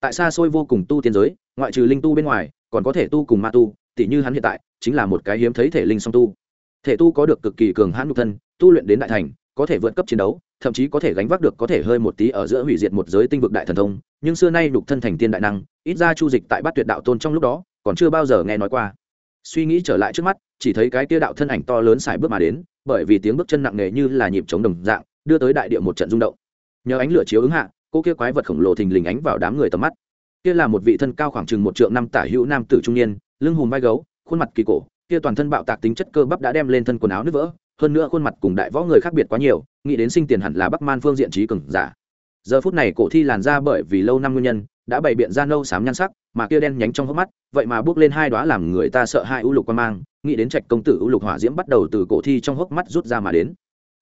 Tại xa xôi vô cùng tu tiên giới, ngoại trừ linh tu bên ngoài, còn có thể tu cùng ma tu, tỉ như hắn hiện tại, chính là một cái hiếm thấy thể linh song tu. Thể tu có được cực kỳ cường hãn nhục thân, tu luyện đến đại thành, có thể vượt cấp chiến đấu thậm chí có thể gánh vác được có thể hơi một tí ở giữa hủy diệt một giới tinh vực đại thần thông, nhưng xưa nay đục thân thành tiên đại năng, ít ra chu dịch tại bát tuyệt đạo tôn trong lúc đó, còn chưa bao giờ nghe nói qua. Suy nghĩ trở lại trước mắt, chỉ thấy cái tia đạo thân ảnh to lớn xài bước mà đến, bởi vì tiếng bước chân nặng nề như là nhịp chống đồng dạng, đưa tới đại địa một trận rung động. Nhờ ánh lửa chiếu ứng hạ, cô kia quái vật khổng lồ thình lình ánh vào đám người tầm mắt. Kia là một vị thân cao khoảng chừng một trượng năm tả hữu nam tử trung niên, lưng hùm vai gấu, khuôn mặt kỳ cổ, kia toàn thân bạo tạc tính chất cơ bắp đã đem lên thân quần áo nứt vỡ hơn nữa khuôn mặt cùng đại võ người khác biệt quá nhiều, nghĩ đến sinh tiền hẳn là bắc man phương diện trí cường giả. Giờ phút này cổ thi làn ra bởi vì lâu năm nguyên nhân, đã bày biện ra nâu xám nhan sắc, mà kia đen nhánh trong hốc mắt, vậy mà bước lên hai đóa làm người ta sợ hai ưu lục quan mang, nghĩ đến trạch công tử ưu lục hỏa diễm bắt đầu từ cổ thi trong hốc mắt rút ra mà đến.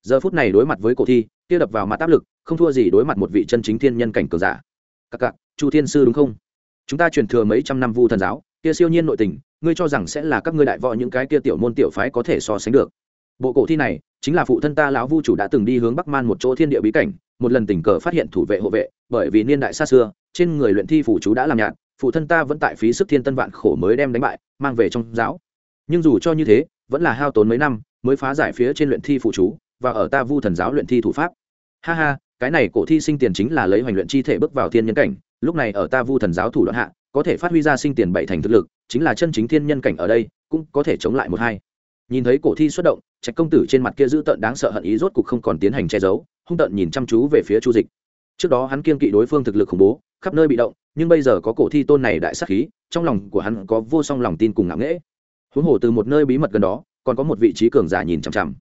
Giờ phút này đối mặt với cổ thi, kia đập vào mặt áp lực, không thua gì đối mặt một vị chân chính thiên nhân cảnh cường giả. Các cặc chu thiên sư đúng không? Chúng ta truyền thừa mấy trăm năm vu thần giáo, kia siêu nhiên nội tình, ngươi cho rằng sẽ là các ngươi đại võ những cái kia tiểu môn tiểu phái có thể so sánh được bộ cổ thi này chính là phụ thân ta lão vu chủ đã từng đi hướng bắc man một chỗ thiên địa bí cảnh, một lần tình cờ phát hiện thủ vệ hộ vệ, bởi vì niên đại xa xưa, trên người luyện thi phủ chú đã làm nhạt, phụ thân ta vẫn tại phí sức thiên tân vạn khổ mới đem đánh bại, mang về trong giáo. Nhưng dù cho như thế, vẫn là hao tốn mấy năm mới phá giải phía trên luyện thi phụ chú, và ở ta vu thần giáo luyện thi thủ pháp. Ha ha, cái này cổ thi sinh tiền chính là lấy hoành luyện chi thể bước vào thiên nhân cảnh, lúc này ở ta vu thần giáo thủ đoạn hạ, có thể phát huy ra sinh tiền bảy thành thực lực, chính là chân chính thiên nhân cảnh ở đây, cũng có thể chống lại một hai nhìn thấy cổ thi xuất động trạch công tử trên mặt kia giữ tợn đáng sợ hận ý rốt cục không còn tiến hành che giấu hung tợn nhìn chăm chú về phía chu dịch trước đó hắn kiên kỵ đối phương thực lực khủng bố khắp nơi bị động nhưng bây giờ có cổ thi tôn này đại sắc khí trong lòng của hắn có vô song lòng tin cùng ngạo nghễ huống hồ từ một nơi bí mật gần đó còn có một vị trí cường giả nhìn chằm chằm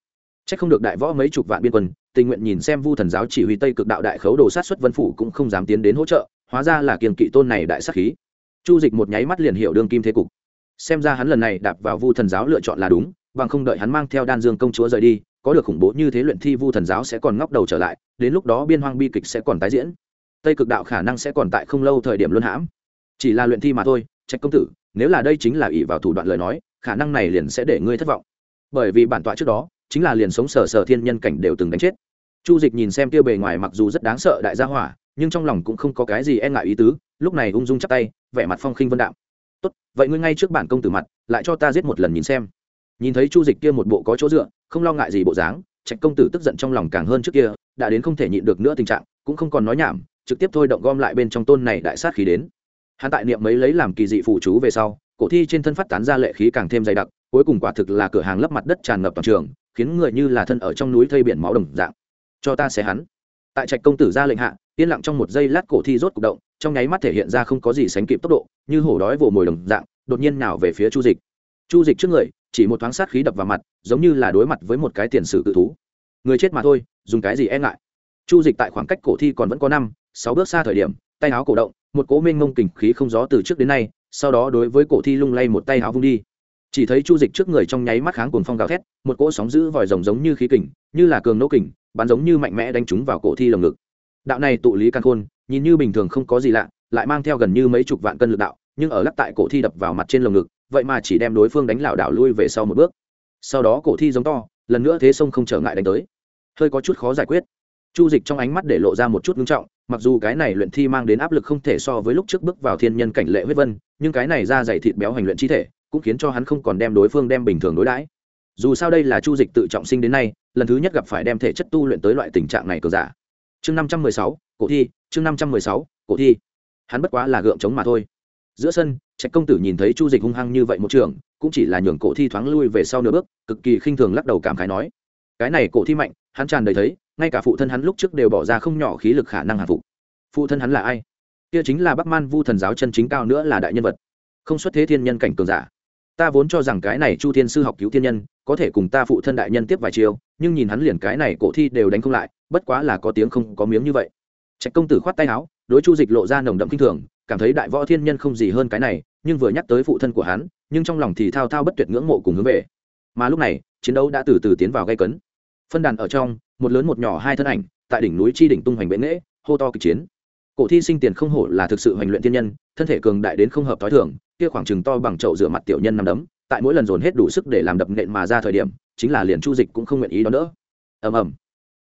Chắc không được đại võ mấy chục vạn biên quân, tình nguyện nhìn xem Vu thần giáo chỉ huy Tây cực đạo đại khấu đồ sát xuất vân phủ cũng không dám tiến đến hỗ trợ, hóa ra là kiên kỵ tôn này đại sắc khí. Chu Dịch một nháy mắt liền hiểu đương kim thế cục. Xem ra hắn lần này đạp vào Vu thần giáo lựa chọn là đúng, bằng không đợi hắn mang theo Đan Dương công chúa rời đi, có được khủng bố như thế luyện thi Vu thần giáo sẽ còn ngóc đầu trở lại, đến lúc đó biên hoang bi kịch sẽ còn tái diễn. Tây cực đạo khả năng sẽ còn tại không lâu thời điểm luân hãm. Chỉ là luyện thi mà thôi, Trạch công tử, nếu là đây chính là ỷ vào thủ đoạn lời nói, khả năng này liền sẽ để ngươi thất vọng. Bởi vì bản tọa trước đó, chính là liền sống sở sở thiên nhân cảnh đều từng đánh chết chu dịch nhìn xem tiêu bề ngoài mặc dù rất đáng sợ đại gia hỏa nhưng trong lòng cũng không có cái gì e ngại ý tứ lúc này ung dung chắp tay vẻ mặt phong khinh vân đạm tốt vậy ngươi ngay trước bản công tử mặt lại cho ta giết một lần nhìn xem nhìn thấy chu dịch kia một bộ có chỗ dựa, không lo ngại gì bộ dáng, trạch công tử tức giận trong lòng càng hơn trước kia, đã đến không thể nhịn được nữa tình trạng, cũng không còn nói nhảm, trực tiếp thôi động gom lại bên trong tôn này đại sát khí đến. Hắn tại niệm mấy lấy làm kỳ dị phụ chú về sau, cổ thi trên thân phát tán ra lệ khí càng thêm dày đặc, cuối cùng quả thực là cửa hàng lấp mặt đất tràn ngập toàn trường, khiến người như là thân ở trong núi thây biển máu đồng dạng. Cho ta sẽ hắn. Tại trạch công tử ra lệnh hạ, yên lặng trong một giây lát cổ thi rốt cục động, trong nháy mắt thể hiện ra không có gì sánh kịp tốc độ, như hổ đói vồ mồi đồng dạng, đột nhiên nào về phía chu dịch. Chu dịch trước người chỉ một thoáng sát khí đập vào mặt, giống như là đối mặt với một cái tiền sử cự thú. Người chết mà thôi, dùng cái gì e ngại? Chu dịch tại khoảng cách cổ thi còn vẫn có năm, sáu bước xa thời điểm, tay áo cổ động, một cố mênh mông kình khí không gió từ trước đến nay, sau đó đối với cổ thi lung lay một tay áo vung đi. Chỉ thấy chu dịch trước người trong nháy mắt kháng cuồng phong gào thét, một cỗ sóng giữ vòi rồng giống như khí kình, như là cường nỗ kình, bắn giống như mạnh mẽ đánh trúng vào cổ thi lồng ngực. Đạo này tụ lý căn khôn, nhìn như bình thường không có gì lạ, lại mang theo gần như mấy chục vạn cân lực đạo, nhưng ở lắc tại cổ thi đập vào mặt trên lồng ngực vậy mà chỉ đem đối phương đánh lảo đảo lui về sau một bước. Sau đó cổ thi giống to, lần nữa thế sông không trở ngại đánh tới. Hơi có chút khó giải quyết. Chu dịch trong ánh mắt để lộ ra một chút ngưng trọng, mặc dù cái này luyện thi mang đến áp lực không thể so với lúc trước bước vào thiên nhân cảnh lệ huyết vân, nhưng cái này ra dày thịt béo hành luyện chi thể, cũng khiến cho hắn không còn đem đối phương đem bình thường đối đãi. Dù sao đây là chu dịch tự trọng sinh đến nay, lần thứ nhất gặp phải đem thể chất tu luyện tới loại tình trạng này cờ giả. Chương năm trăm mười sáu, cổ thi, chương năm trăm mười sáu, cổ thi. Hắn bất quá là gượng chống mà thôi giữa sân, trạch công tử nhìn thấy chu dịch hung hăng như vậy một trường, cũng chỉ là nhường cổ thi thoáng lui về sau nửa bước, cực kỳ khinh thường lắc đầu cảm khái nói. Cái này cổ thi mạnh, hắn tràn đầy thấy, ngay cả phụ thân hắn lúc trước đều bỏ ra không nhỏ khí lực khả năng hạ phục. Phụ thân hắn là ai? Kia chính là bắc man vu thần giáo chân chính cao nữa là đại nhân vật. Không xuất thế thiên nhân cảnh cường giả. Ta vốn cho rằng cái này chu thiên sư học cứu thiên nhân, có thể cùng ta phụ thân đại nhân tiếp vài chiều nhưng nhìn hắn liền cái này cổ thi đều đánh không lại, bất quá là có tiếng không có miếng như vậy. Trạch công tử khoát tay áo, đối chu dịch lộ ra nồng đậm kinh thường cảm thấy đại võ thiên nhân không gì hơn cái này, nhưng vừa nhắc tới phụ thân của hắn, nhưng trong lòng thì thao thao bất tuyệt ngưỡng mộ cùng hướng về. Mà lúc này, chiến đấu đã từ từ tiến vào gây cấn. Phân đàn ở trong, một lớn một nhỏ hai thân ảnh, tại đỉnh núi chi đỉnh tung hoành bệ nghễ, hô to kịch chiến. Cổ thi sinh tiền không hổ là thực sự hoành luyện thiên nhân, thân thể cường đại đến không hợp t h o i thường, kia khoảng chừng to bằng chậu rửa mặt tiểu nhân nằm đấm, tại mỗi lần dồn hết đủ sức để làm đập nện mà ra thời điểm, chính là liền chu dịch cũng không nguyện ý đó nữa ầm ầm.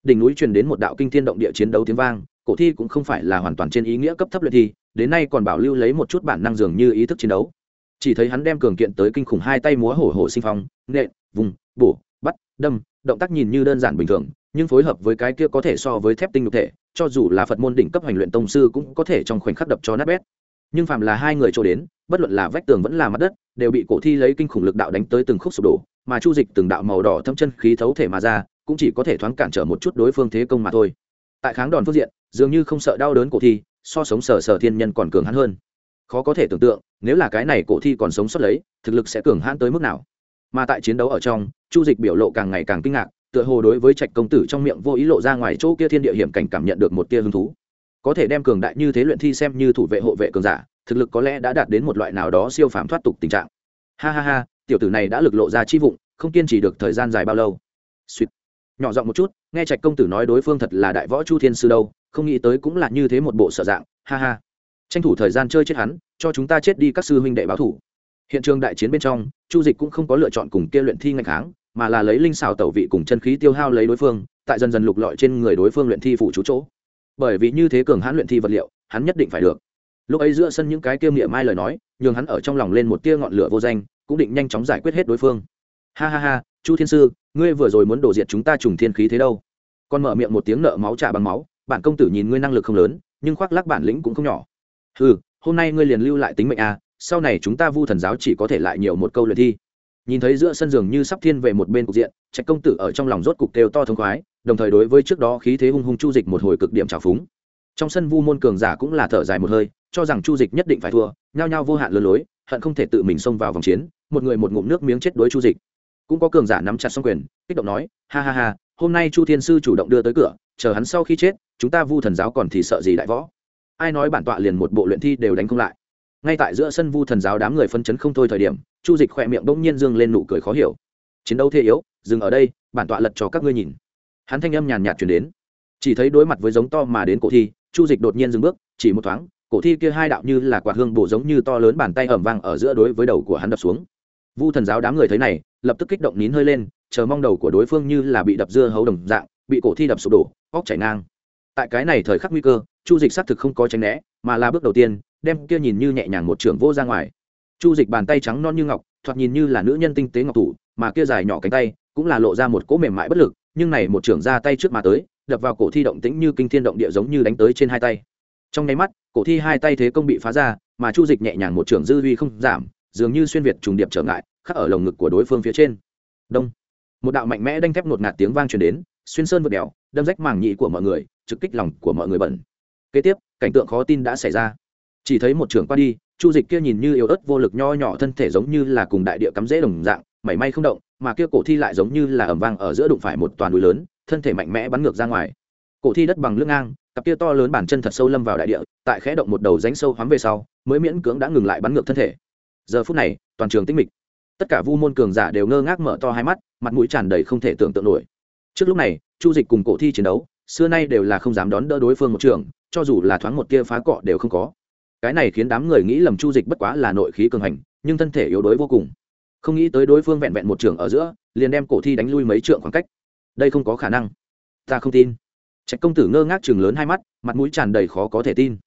Đỉnh núi truyền đến một đạo kinh thiên động địa chiến đấu tiếng vang, cổ thi cũng không phải là hoàn toàn trên ý nghĩa cấp thấp luyện thi đến nay còn bảo lưu lấy một chút bản năng dường như ý thức chiến đấu. Chỉ thấy hắn đem cường kiện tới kinh khủng hai tay múa hổ hổ sinh phong, nện, vùng, bổ, bắt, đâm, động tác nhìn như đơn giản bình thường, nhưng phối hợp với cái kia có thể so với thép tinh nhục thể, cho dù là phật môn đỉnh cấp hành luyện tông sư cũng có thể trong khoảnh khắc đập cho nát bét. Nhưng phạm là hai người cho đến, bất luận là vách tường vẫn là mặt đất, đều bị cổ thi lấy kinh khủng lực đạo đánh tới từng khúc sụp đổ, mà chu dịch từng đạo màu đỏ thâm chân khí thấu thể mà ra, cũng chỉ có thể thoáng cản trở một chút đối phương thế công mà thôi. Tại kháng đòn phương diện, dường như không sợ đau đớn cổ thi so sống sờ sờ thiên nhân còn cường hãn hơn. Khó có thể tưởng tượng, nếu là cái này cổ thi còn sống sót lấy, thực lực sẽ cường hãn tới mức nào. Mà tại chiến đấu ở trong, chu dịch biểu lộ càng ngày càng kinh ngạc, tựa hồ đối với trạch công tử trong miệng vô ý lộ ra ngoài chỗ kia thiên địa hiểm cảnh cảm nhận được một tia hứng thú. Có thể đem cường đại như thế luyện thi xem như thủ vệ hộ vệ cường giả, thực lực có lẽ đã đạt đến một loại nào đó siêu phàm thoát tục tình trạng. Ha ha ha, tiểu tử này đã lực lộ ra chi vụng, không kiên trì được thời gian dài bao lâu. Sweet nhỏ giọng một chút, nghe trạch công tử nói đối phương thật là đại võ chu thiên sư đâu, không nghĩ tới cũng là như thế một bộ sợ dạng, ha ha. Tranh thủ thời gian chơi chết hắn, cho chúng ta chết đi các sư huynh đệ báo thủ. Hiện trường đại chiến bên trong, chu dịch cũng không có lựa chọn cùng kia luyện thi ngạch kháng, mà là lấy linh xào tẩu vị cùng chân khí tiêu hao lấy đối phương, tại dần dần lục lọi trên người đối phương luyện thi phủ chú chỗ. Bởi vì như thế cường hãn luyện thi vật liệu, hắn nhất định phải được. Lúc ấy giữa sân những cái kiêm nghiệm mai lời nói, nhường hắn ở trong lòng lên một tia ngọn lửa vô danh, cũng định nhanh chóng giải quyết hết đối phương ha ha ha, chu thiên sư, ngươi vừa rồi muốn đổ diệt chúng ta trùng thiên khí thế đâu? Còn mở miệng một tiếng nợ máu trả bằng máu, bản công tử nhìn ngươi năng lực không lớn, nhưng khoác lắc bản lĩnh cũng không nhỏ. Ừ hôm nay ngươi liền lưu lại tính mệnh à sau này chúng ta vu thần giáo chỉ có thể lại nhiều một câu luyện thi. Nhìn thấy giữa sân giường như sắp thiên về một bên cục diện, trạch công tử ở trong lòng rốt cục kêu to thông khoái, đồng thời đối với trước đó khí thế hung hung chu dịch một hồi cực điểm trào phúng. Trong sân vu môn cường giả cũng là thở dài một hơi, cho rằng chu dịch nhất định phải thua, nhao nhao vô hạn lừa lối, hận không thể tự mình xông vào vòng chiến, một người một ngụm nước miếng chết đối chu dịch cũng có cường giả nắm chặt xong quyền, kích động nói, ha ha ha, hôm nay chu thiên sư chủ động đưa tới cửa, chờ hắn sau khi chết, chúng ta vu thần giáo còn thì sợ gì đại võ? Ai nói bản tọa liền một bộ luyện thi đều đánh không lại. Ngay tại giữa sân vu thần giáo đám người phân chấn không thôi thời điểm, chu dịch khỏe miệng bỗng nhiên dương lên nụ cười khó hiểu. Chiến đấu thế yếu, dừng ở đây, bản tọa lật cho các ngươi nhìn. Hắn thanh âm nhàn nhạt chuyển đến. Chỉ thấy đối mặt với giống to mà đến cổ thi, chu dịch đột nhiên dừng bước, chỉ một thoáng, cổ thi kia hai đạo như là quạt hương bổ giống như to lớn bàn tay ẩm vang ở giữa đối với đầu của hắn đập xuống. Vu thần giáo đám người thấy này lập tức kích động nín hơi lên, chờ mong đầu của đối phương như là bị đập dưa hấu đồng dạng, bị cổ thi đập sụp đổ, óc chảy ngang. Tại cái này thời khắc nguy cơ, chu dịch xác thực không có tránh né, mà là bước đầu tiên, đem kia nhìn như nhẹ nhàng một trưởng vô ra ngoài. Chu dịch bàn tay trắng non như ngọc, thoạt nhìn như là nữ nhân tinh tế ngọc thủ, mà kia dài nhỏ cánh tay cũng là lộ ra một cỗ mềm mại bất lực, nhưng này một trưởng ra tay trước mà tới, đập vào cổ thi động tĩnh như kinh thiên động địa giống như đánh tới trên hai tay. Trong nháy mắt, cổ thi hai tay thế công bị phá ra, mà chu dịch nhẹ nhàng một trưởng dư uy không giảm, dường như xuyên việt trùng điệp trở ngại khắc ở lồng ngực của đối phương phía trên. Đông. Một đạo mạnh mẽ đanh thép ngột ngạt tiếng vang truyền đến, xuyên sơn vượt đèo, đâm rách màng nhĩ của mọi người, trực kích lòng của mọi người bẩn. Kế tiếp, cảnh tượng khó tin đã xảy ra. Chỉ thấy một trưởng qua đi, chu dịch kia nhìn như yếu ớt vô lực nho nhỏ thân thể giống như là cùng đại địa cắm rễ đồng dạng, mảy may không động, mà kia cổ thi lại giống như là ẩm vang ở giữa đụng phải một toàn núi lớn, thân thể mạnh mẽ bắn ngược ra ngoài. Cổ thi đất bằng lưng ngang, cặp kia to lớn bản chân thật sâu lâm vào đại địa, tại khẽ động một đầu ránh sâu hoắm về sau, mới miễn cưỡng đã ngừng lại bắn ngược thân thể. Giờ phút này, toàn trường tinh mịch tất cả vu môn cường giả đều ngơ ngác mở to hai mắt, mặt mũi tràn đầy không thể tưởng tượng nổi. Trước lúc này, chu dịch cùng cổ thi chiến đấu, xưa nay đều là không dám đón đỡ đối phương một trường, cho dù là thoáng một tia phá cọ đều không có. Cái này khiến đám người nghĩ lầm chu dịch bất quá là nội khí cường hành, nhưng thân thể yếu đuối vô cùng. Không nghĩ tới đối phương vẹn vẹn một trường ở giữa, liền đem cổ thi đánh lui mấy trượng khoảng cách. Đây không có khả năng. Ta không tin. Trạch công tử ngơ ngác chừng lớn hai mắt, mặt mũi tràn đầy khó có thể tin.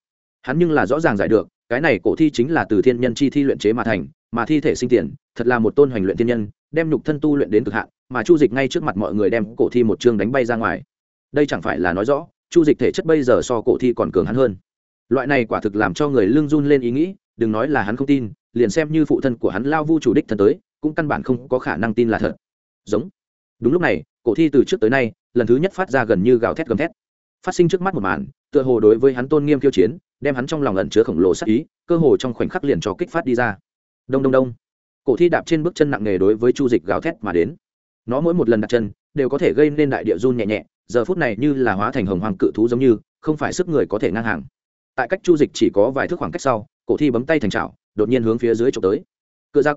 Hắn nhưng là rõ ràng giải được, cái này cổ thi chính là từ thiên nhân chi thi luyện chế mà thành mà thi thể sinh tiền, thật là một tôn hoành luyện thiên nhân, đem nhục thân tu luyện đến cực hạn, mà chu dịch ngay trước mặt mọi người đem cổ thi một chương đánh bay ra ngoài. Đây chẳng phải là nói rõ, chu dịch thể chất bây giờ so cổ thi còn cường hắn hơn. Loại này quả thực làm cho người lưng run lên ý nghĩ, đừng nói là hắn không tin, liền xem như phụ thân của hắn lao vu chủ đích thân tới, cũng căn bản không có khả năng tin là thật. Giống. Đúng lúc này, cổ thi từ trước tới nay, lần thứ nhất phát ra gần như gào thét gầm thét. Phát sinh trước mắt một màn, tựa hồ đối với hắn tôn nghiêm kiêu chiến, đem hắn trong lòng ẩn chứa khổng lồ sắc ý, cơ hồ trong khoảnh khắc liền cho kích phát đi ra đông đông đông. Cổ thi đạp trên bước chân nặng nề đối với chu dịch gào thét mà đến. Nó mỗi một lần đặt chân, đều có thể gây nên đại địa run nhẹ nhẹ, giờ phút này như là hóa thành hồng hoàng cự thú giống như, không phải sức người có thể ngang hàng. Tại cách chu dịch chỉ có vài thước khoảng cách sau, cổ thi bấm tay thành trào đột nhiên hướng phía dưới trộm tới. Cự giặc.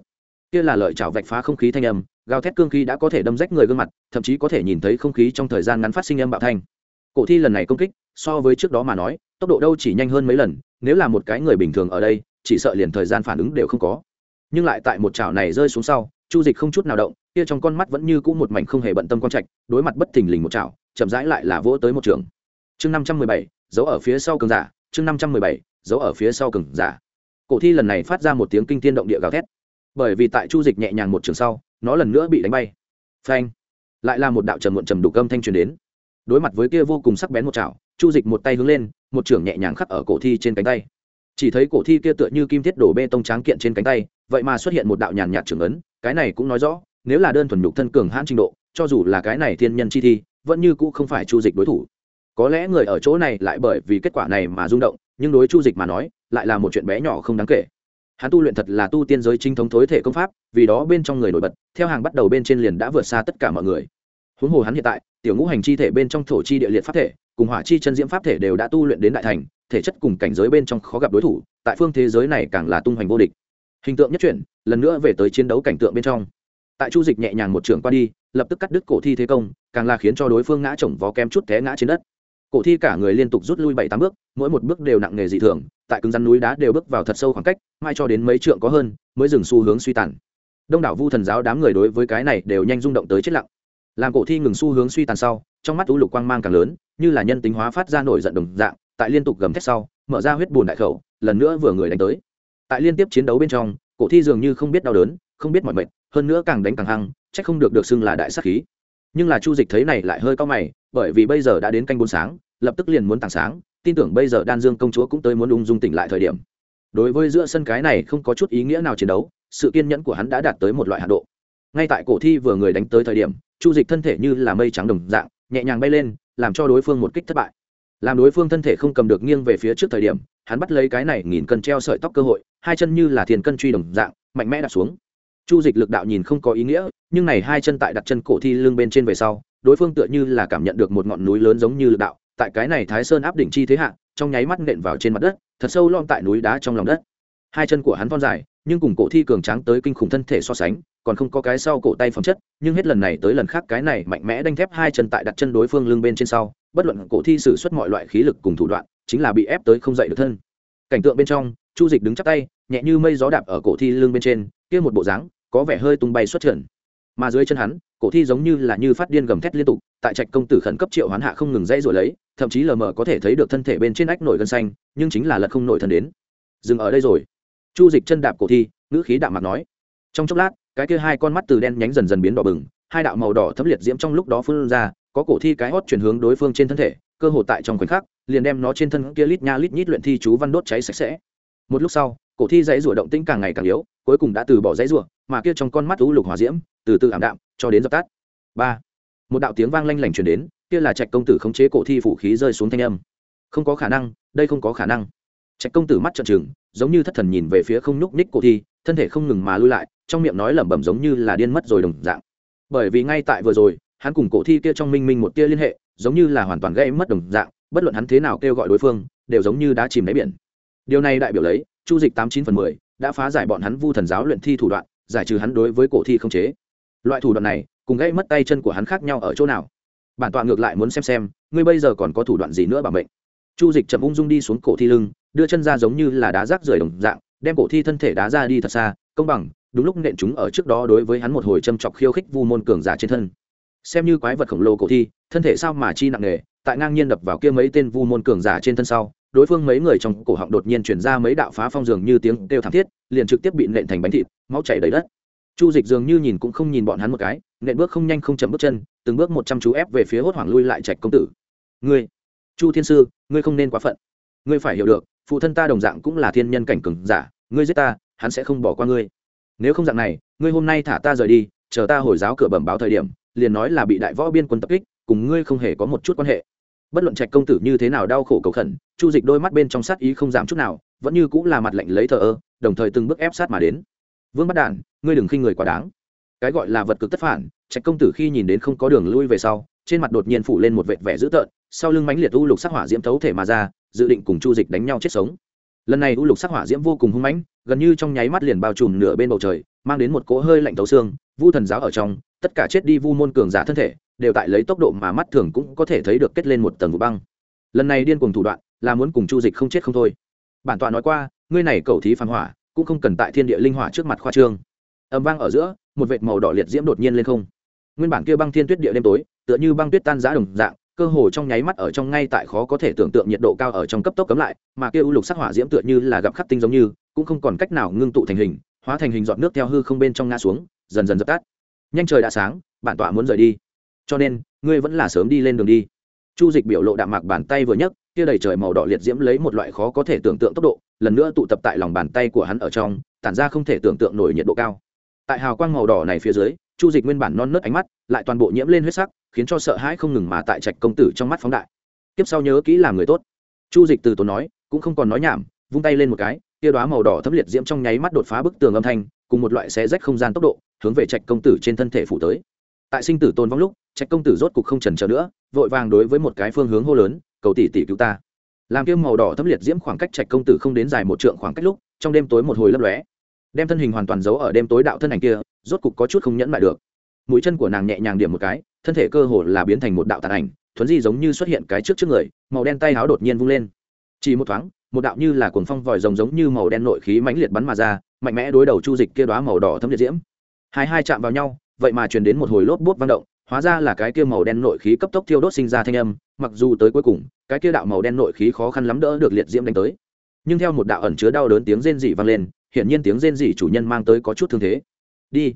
Kia là lợi trào vạch phá không khí thanh âm, gào thét cương khí đã có thể đâm rách người gương mặt, thậm chí có thể nhìn thấy không khí trong thời gian ngắn phát sinh âm bạo thanh. Cổ thi lần này công kích, so với trước đó mà nói, tốc độ đâu chỉ nhanh hơn mấy lần, nếu là một cái người bình thường ở đây, chỉ sợ liền thời gian phản ứng đều không có nhưng lại tại một chảo này rơi xuống sau, chu dịch không chút nào động, kia trong con mắt vẫn như cũ một mảnh không hề bận tâm quan trạch, đối mặt bất thình lình một chảo, chậm rãi lại là vỗ tới một trường. Chương năm trăm mười bảy giấu ở phía sau cường giả, chương năm trăm mười bảy giấu ở phía sau cường giả. Cổ thi lần này phát ra một tiếng kinh tiên động địa gào thét. Bởi vì tại chu dịch nhẹ nhàng một trường sau, nó lần nữa bị đánh bay. Phanh! Lại là một đạo trầm muộn trầm đủ âm thanh truyền đến. Đối mặt với kia vô cùng sắc bén một chảo, chu dịch một tay hướng lên, một trường nhẹ nhàng khắc ở cổ thi trên cánh tay chỉ thấy cổ thi kia tựa như kim thiết đổ bê tông tráng kiện trên cánh tay, vậy mà xuất hiện một đạo nhàn nhạt trưởng ấn, cái này cũng nói rõ, nếu là đơn thuần nhục thân cường hãn trình độ, cho dù là cái này thiên nhân chi thi, vẫn như cũ không phải chu dịch đối thủ. Có lẽ người ở chỗ này lại bởi vì kết quả này mà rung động, nhưng đối chu dịch mà nói, lại là một chuyện bé nhỏ không đáng kể. Hắn tu luyện thật là tu tiên giới chính thống thối thể công pháp, vì đó bên trong người nổi bật, theo hàng bắt đầu bên trên liền đã vượt xa tất cả mọi người. Huống hồ hắn hiện tại, tiểu ngũ hành chi thể bên trong thổ chi địa liệt pháp thể cùng hỏa chi chân diễm pháp thể đều đã tu luyện đến đại thành, thể chất cùng cảnh giới bên trong khó gặp đối thủ, tại phương thế giới này càng là tung hoành vô địch. Hình tượng nhất chuyển, lần nữa về tới chiến đấu cảnh tượng bên trong. Tại chu dịch nhẹ nhàng một trường qua đi, lập tức cắt đứt cổ thi thế công, càng là khiến cho đối phương ngã chồng vó kem chút té ngã trên đất. Cổ thi cả người liên tục rút lui bảy tám bước, mỗi một bước đều nặng nề dị thường, tại cứng rắn núi đá đều bước vào thật sâu khoảng cách, mai cho đến mấy trượng có hơn, mới dừng xu hướng suy tàn. Đông đảo vu thần giáo đám người đối với cái này đều nhanh rung động tới chết lặng. Làm cổ thi ngừng xu hướng suy tàn sau, trong mắt u lục quang mang càng lớn như là nhân tính hóa phát ra nổi giận đồng dạng, tại liên tục gầm thét sau, mở ra huyết bùn đại khẩu, lần nữa vừa người đánh tới. Tại liên tiếp chiến đấu bên trong, cổ thi dường như không biết đau đớn, không biết mọi mệt, hơn nữa càng đánh càng hăng, chắc không được được xưng là đại sắc khí. Nhưng là chu dịch thấy này lại hơi cao mày, bởi vì bây giờ đã đến canh bốn sáng, lập tức liền muốn tảng sáng, tin tưởng bây giờ đan dương công chúa cũng tới muốn ung dung tỉnh lại thời điểm. Đối với giữa sân cái này không có chút ý nghĩa nào chiến đấu, sự kiên nhẫn của hắn đã đạt tới một loại hạ độ. Ngay tại cổ thi vừa người đánh tới thời điểm, chu dịch thân thể như là mây trắng đồng dạng, nhẹ nhàng bay lên làm cho đối phương một kích thất bại. Làm đối phương thân thể không cầm được nghiêng về phía trước thời điểm, hắn bắt lấy cái này nghìn cân treo sợi tóc cơ hội, hai chân như là thiền cân truy đồng dạng, mạnh mẽ đặt xuống. Chu dịch lực đạo nhìn không có ý nghĩa, nhưng này hai chân tại đặt chân cổ thi lưng bên trên về sau, đối phương tựa như là cảm nhận được một ngọn núi lớn giống như lực đạo, tại cái này thái sơn áp đỉnh chi thế hạ, trong nháy mắt nện vào trên mặt đất, thật sâu lom tại núi đá trong lòng đất. Hai chân của hắn thon dài nhưng cùng cổ thi cường tráng tới kinh khủng thân thể so sánh, còn không có cái sau cổ tay phẩm chất, nhưng hết lần này tới lần khác cái này mạnh mẽ đanh thép hai chân tại đặt chân đối phương lưng bên trên sau, bất luận cổ thi sử xuất mọi loại khí lực cùng thủ đoạn, chính là bị ép tới không dậy được thân. Cảnh tượng bên trong, chu dịch đứng chắp tay, nhẹ như mây gió đạp ở cổ thi lưng bên trên, kia một bộ dáng, có vẻ hơi tung bay xuất trần. Mà dưới chân hắn, cổ thi giống như là như phát điên gầm thét liên tục, tại trạch công tử khẩn cấp triệu hoán hạ không ngừng dây rồi lấy, thậm chí lờ mờ có thể thấy được thân thể bên trên ách nổi gân xanh, nhưng chính là lật không nổi thân đến. Dừng ở đây rồi chu dịch chân đạp cổ thi, ngữ khí đạm mặt nói. Trong chốc lát, cái kia hai con mắt từ đen nhánh dần dần biến đỏ bừng, hai đạo màu đỏ thấm liệt diễm trong lúc đó phun ra, có cổ thi cái hót chuyển hướng đối phương trên thân thể, cơ hồ tại trong khoảnh khắc, liền đem nó trên thân kia lít nha lít nhít luyện thi chú văn đốt cháy sạch sẽ. Một lúc sau, cổ thi dãy rủa động tĩnh càng ngày càng yếu, cuối cùng đã từ bỏ dãy rủa, mà kia trong con mắt u lục hỏa diễm, từ từ ảm đạm, cho đến dập tắt. Ba. Một đạo tiếng vang lanh lảnh truyền đến, kia là trạch công tử khống chế cổ thi vũ khí rơi xuống thanh âm. Không có khả năng, đây không có khả năng. Trạch công tử mắt trợn trừng giống như thất thần nhìn về phía không nhúc ních cổ thi, thân thể không ngừng mà lui lại, trong miệng nói lẩm bẩm giống như là điên mất rồi đồng dạng. Bởi vì ngay tại vừa rồi, hắn cùng cổ thi kia trong minh minh một tia liên hệ, giống như là hoàn toàn gây mất đồng dạng, bất luận hắn thế nào kêu gọi đối phương, đều giống như đã chìm đáy biển. Điều này đại biểu lấy, chu dịch tám chín phần mười đã phá giải bọn hắn vu thần giáo luyện thi thủ đoạn, giải trừ hắn đối với cổ thi không chế. Loại thủ đoạn này, cùng gây mất tay chân của hắn khác nhau ở chỗ nào? Bản tọa ngược lại muốn xem xem, ngươi bây giờ còn có thủ đoạn gì nữa bằng bệnh chu dịch chậm ung dung đi xuống cổ thi lưng, đưa chân ra giống như là đá rác rời đồng dạng, đem cổ thi thân thể đá ra đi thật xa, công bằng, đúng lúc nện chúng ở trước đó đối với hắn một hồi châm chọc khiêu khích vu môn cường giả trên thân. Xem như quái vật khổng lồ cổ thi, thân thể sao mà chi nặng nề, tại ngang nhiên đập vào kia mấy tên vu môn cường giả trên thân sau, đối phương mấy người trong cổ họng đột nhiên chuyển ra mấy đạo phá phong dường như tiếng kêu thảm thiết, liền trực tiếp bị nện thành bánh thịt, máu chảy đầy đất. Chu dịch dường như nhìn cũng không nhìn bọn hắn một cái, nện bước không nhanh không chậm bước chân, từng bước một trăm chú ép về phía hốt hoảng lui lại trạch công tử. Ngươi chu thiên sư, ngươi không nên quá phận. Ngươi phải hiểu được, phụ thân ta đồng dạng cũng là thiên nhân cảnh cường giả, ngươi giết ta, hắn sẽ không bỏ qua ngươi. Nếu không dạng này, ngươi hôm nay thả ta rời đi, chờ ta hồi giáo cửa bẩm báo thời điểm, liền nói là bị đại võ biên quân tập kích, cùng ngươi không hề có một chút quan hệ. Bất luận trạch công tử như thế nào đau khổ cầu khẩn, chu dịch đôi mắt bên trong sát ý không giảm chút nào, vẫn như cũng là mặt lạnh lấy thờ ơ, đồng thời từng bước ép sát mà đến. Vương bắt đản, ngươi đừng khinh người quá đáng cái gọi là vật cực tất phản, trạch công tử khi nhìn đến không có đường lui về sau, trên mặt đột nhiên phủ lên một vệt vẻ dữ tợn, sau lưng mãnh liệt u lục sắc hỏa diễm thấu thể mà ra, dự định cùng chu dịch đánh nhau chết sống. Lần này u lục sắc hỏa diễm vô cùng hung mãnh, gần như trong nháy mắt liền bao trùm nửa bên bầu trời, mang đến một cỗ hơi lạnh tấu xương, vu thần giáo ở trong, tất cả chết đi vu môn cường giả thân thể, đều tại lấy tốc độ mà mắt thường cũng có thể thấy được kết lên một tầng vụ băng. Lần này điên cuồng thủ đoạn, là muốn cùng chu dịch không chết không thôi. Bản tọa nói qua, ngươi này cầu thí phản hỏa, cũng không cần tại thiên địa linh hỏa trước mặt khoa trương. Ầm vang ở giữa một vệt màu đỏ liệt diễm đột nhiên lên không. Nguyên bản kia băng thiên tuyết địa đêm tối, tựa như băng tuyết tan giá đồng dạng, cơ hồ trong nháy mắt ở trong ngay tại khó có thể tưởng tượng nhiệt độ cao ở trong cấp tốc cấm lại, mà kia u lục sắc hỏa diễm tựa như là gặp khắc tinh giống như, cũng không còn cách nào ngưng tụ thành hình, hóa thành hình giọt nước theo hư không bên trong ngã xuống, dần dần dập tắt. Nhanh trời đã sáng, bản tọa muốn rời đi. Cho nên, ngươi vẫn là sớm đi lên đường đi. Chu dịch biểu lộ đạm mạc bàn tay vừa nhấc, kia đầy trời màu đỏ liệt diễm lấy một loại khó có thể tưởng tượng tốc độ, lần nữa tụ tập tại lòng bàn tay của hắn ở trong, tản ra không thể tưởng tượng nổi nhiệt độ cao tại hào quang màu đỏ này phía dưới, chu dịch nguyên bản non nớt ánh mắt lại toàn bộ nhiễm lên huyết sắc, khiến cho sợ hãi không ngừng mà tại trạch công tử trong mắt phóng đại. Tiếp sau nhớ kỹ làm người tốt. Chu dịch từ tốn nói, cũng không còn nói nhảm, vung tay lên một cái, tia đoá màu đỏ thấm liệt diễm trong nháy mắt đột phá bức tường âm thanh, cùng một loại xé rách không gian tốc độ, hướng về trạch công tử trên thân thể phủ tới. Tại sinh tử tôn vong lúc, trạch công tử rốt cục không trần chờ nữa, vội vàng đối với một cái phương hướng hô lớn, cầu tỷ tỷ cứu ta. Làm kiêm màu đỏ thấm liệt diễm khoảng cách trạch công tử không đến dài một trượng khoảng cách lúc, trong đêm tối một hồi lấp lóe đem thân hình hoàn toàn giấu ở đêm tối đạo thân ảnh kia, rốt cục có chút không nhẫn lại được. Mũi chân của nàng nhẹ nhàng điểm một cái, thân thể cơ hồ là biến thành một đạo tàn ảnh, thuấn di giống như xuất hiện cái trước trước người, màu đen tay áo đột nhiên vung lên. Chỉ một thoáng, một đạo như là cuồng phong vòi rồng giống như màu đen nội khí mãnh liệt bắn mà ra, mạnh mẽ đối đầu chu dịch kia đóa màu đỏ thấm liệt diễm. Hai hai chạm vào nhau, vậy mà truyền đến một hồi lốp bút vang động, hóa ra là cái kia màu đen nội khí cấp tốc thiêu đốt sinh ra thanh âm, mặc dù tới cuối cùng, cái kia đạo màu đen nội khí khó khăn lắm đỡ được liệt diễm đánh tới. Nhưng theo một đạo ẩn chứa đau đớn tiếng rên rỉ vang lên hiển nhiên tiếng rên rỉ chủ nhân mang tới có chút thương thế. Đi.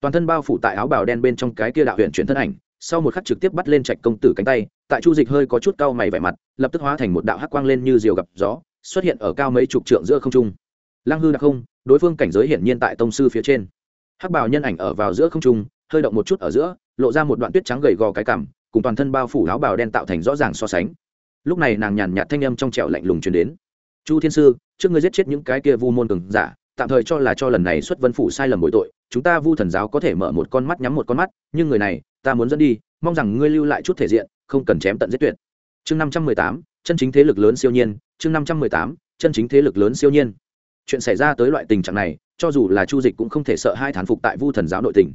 Toàn thân bao phủ tại áo bào đen bên trong cái kia đạo huyện chuyển thân ảnh, sau một khắc trực tiếp bắt lên trạch công tử cánh tay, tại chu dịch hơi có chút cau mày vẻ mặt, lập tức hóa thành một đạo hắc quang lên như diều gặp gió, xuất hiện ở cao mấy chục trượng giữa không trung. Lăng hư đặc không, đối phương cảnh giới hiển nhiên tại tông sư phía trên. Hắc bào nhân ảnh ở vào giữa không trung, hơi động một chút ở giữa, lộ ra một đoạn tuyết trắng gầy gò cái cằm, cùng toàn thân bao phủ áo bào đen tạo thành rõ ràng so sánh. Lúc này nàng nhàn nhạt thanh âm trong trẻo lạnh lùng truyền đến chu thiên sư, trước ngươi giết chết những cái kia vu môn cường giả, tạm thời cho là cho lần này xuất vân phủ sai lầm bội tội, chúng ta vu thần giáo có thể mở một con mắt nhắm một con mắt, nhưng người này, ta muốn dẫn đi, mong rằng ngươi lưu lại chút thể diện, không cần chém tận giết tuyệt. Chương năm trăm mười tám, chân chính thế lực lớn siêu nhiên, chương năm trăm mười tám, chân chính thế lực lớn siêu nhiên. Chuyện xảy ra tới loại tình trạng này, cho dù là chu dịch cũng không thể sợ hai thán phục tại vu thần giáo nội tình.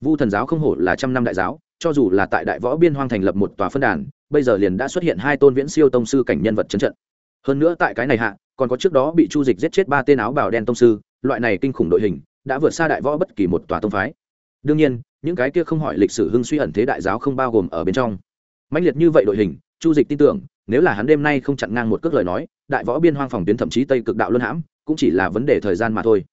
Vu thần giáo không hổ là trăm năm đại giáo, cho dù là tại đại võ biên hoang thành lập một tòa phân đàn, bây giờ liền đã xuất hiện hai tôn viễn siêu tông sư cảnh nhân vật trấn trận hơn nữa tại cái này hạ, còn có trước đó bị chu dịch giết chết ba tên áo bào đen tông sư, loại này kinh khủng đội hình, đã vượt xa đại võ bất kỳ một tòa tông phái. Đương nhiên, những cái kia không hỏi lịch sử hưng suy ẩn thế đại giáo không bao gồm ở bên trong. Mạnh liệt như vậy đội hình, chu dịch tin tưởng, nếu là hắn đêm nay không chặn ngang một cước lời nói, đại võ biên hoang phòng tuyến thậm chí tây cực đạo luân hãm, cũng chỉ là vấn đề thời gian mà thôi.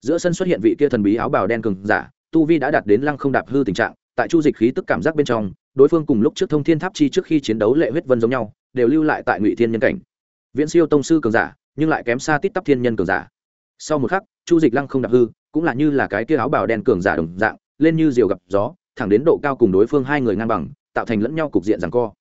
Giữa sân xuất hiện vị kia thần bí áo bào đen cường giả, tu vi đã đạt đến lăng không đạp hư tình trạng, tại chu dịch khí tức cảm giác bên trong, đối phương cùng lúc trước thông thiên tháp chi trước khi chiến đấu lệ huyết vân giống nhau, đều lưu lại tại ngụy thiên nhân cảnh viễn siêu tông sư cường giả, nhưng lại kém xa tít tắp thiên nhân cường giả. Sau một khắc, chu dịch lăng không đạp hư, cũng là như là cái kia áo bào đen cường giả đồng dạng, lên như diều gặp gió, thẳng đến độ cao cùng đối phương hai người ngang bằng, tạo thành lẫn nhau cục diện rằng co.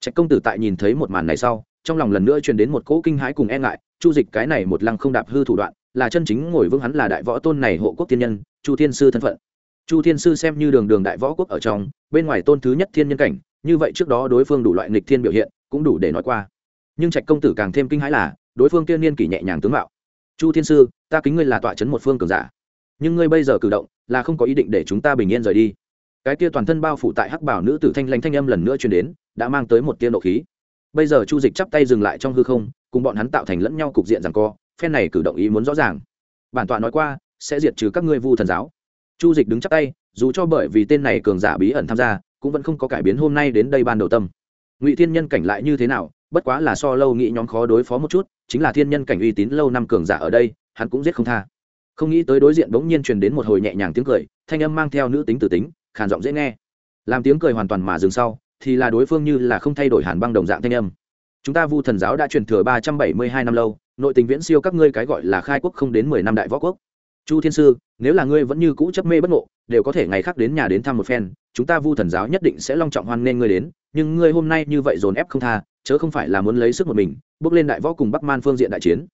Trạch công tử tại nhìn thấy một màn này sau, trong lòng lần nữa truyền đến một cỗ kinh hãi cùng e ngại, chu dịch cái này một lăng không đạp hư thủ đoạn, là chân chính ngồi vững hắn là đại võ tôn này hộ quốc thiên nhân, chu thiên sư thân phận. Chu thiên sư xem như đường đường đại võ quốc ở trong, bên ngoài tôn thứ nhất thiên nhân cảnh, như vậy trước đó đối phương đủ loại nghịch thiên biểu hiện, cũng đủ để nói qua nhưng trạch công tử càng thêm kinh hãi là, đối phương tiên niên kỷ nhẹ nhàng tướng mạo. Chu thiên sư, ta kính ngươi là tọa chấn một phương cường giả. Nhưng ngươi bây giờ cử động, là không có ý định để chúng ta bình yên rời đi. Cái kia toàn thân bao phủ tại hắc bảo nữ tử thanh lãnh thanh âm lần nữa truyền đến, đã mang tới một tia nộ khí. Bây giờ chu dịch chắp tay dừng lại trong hư không, cùng bọn hắn tạo thành lẫn nhau cục diện rằng co, phen này cử động ý muốn rõ ràng. Bản tọa nói qua, sẽ diệt trừ các ngươi vu thần giáo. Chu dịch đứng chắp tay, dù cho bởi vì tên này cường giả bí ẩn tham gia, cũng vẫn không có cải biến hôm nay đến đây ban đầu tâm. Ngụy thiên nhân cảnh lại như thế nào bất quá là so lâu nghĩ nhóm khó đối phó một chút, chính là thiên nhân cảnh uy tín lâu năm cường giả ở đây, hắn cũng giết không tha. Không nghĩ tới đối diện bỗng nhiên truyền đến một hồi nhẹ nhàng tiếng cười, thanh âm mang theo nữ tính từ tính, khàn giọng dễ nghe. Làm tiếng cười hoàn toàn mà dừng sau, thì là đối phương như là không thay đổi hàn băng đồng dạng thanh âm. Chúng ta vu thần giáo đã truyền thừa ba trăm bảy mươi hai năm lâu, nội tình viễn siêu các ngươi cái gọi là khai quốc không đến mười năm đại võ quốc. Chu thiên sư, nếu là ngươi vẫn như cũ chấp mê bất ngộ, đều có thể ngày khác đến nhà đến thăm một phen chúng ta vu thần giáo nhất định sẽ long trọng hoan nghênh ngươi đến, nhưng ngươi hôm nay như vậy dồn ép không tha, chớ không phải là muốn lấy sức một mình, bước lên đại võ cùng bắc man phương diện đại chiến.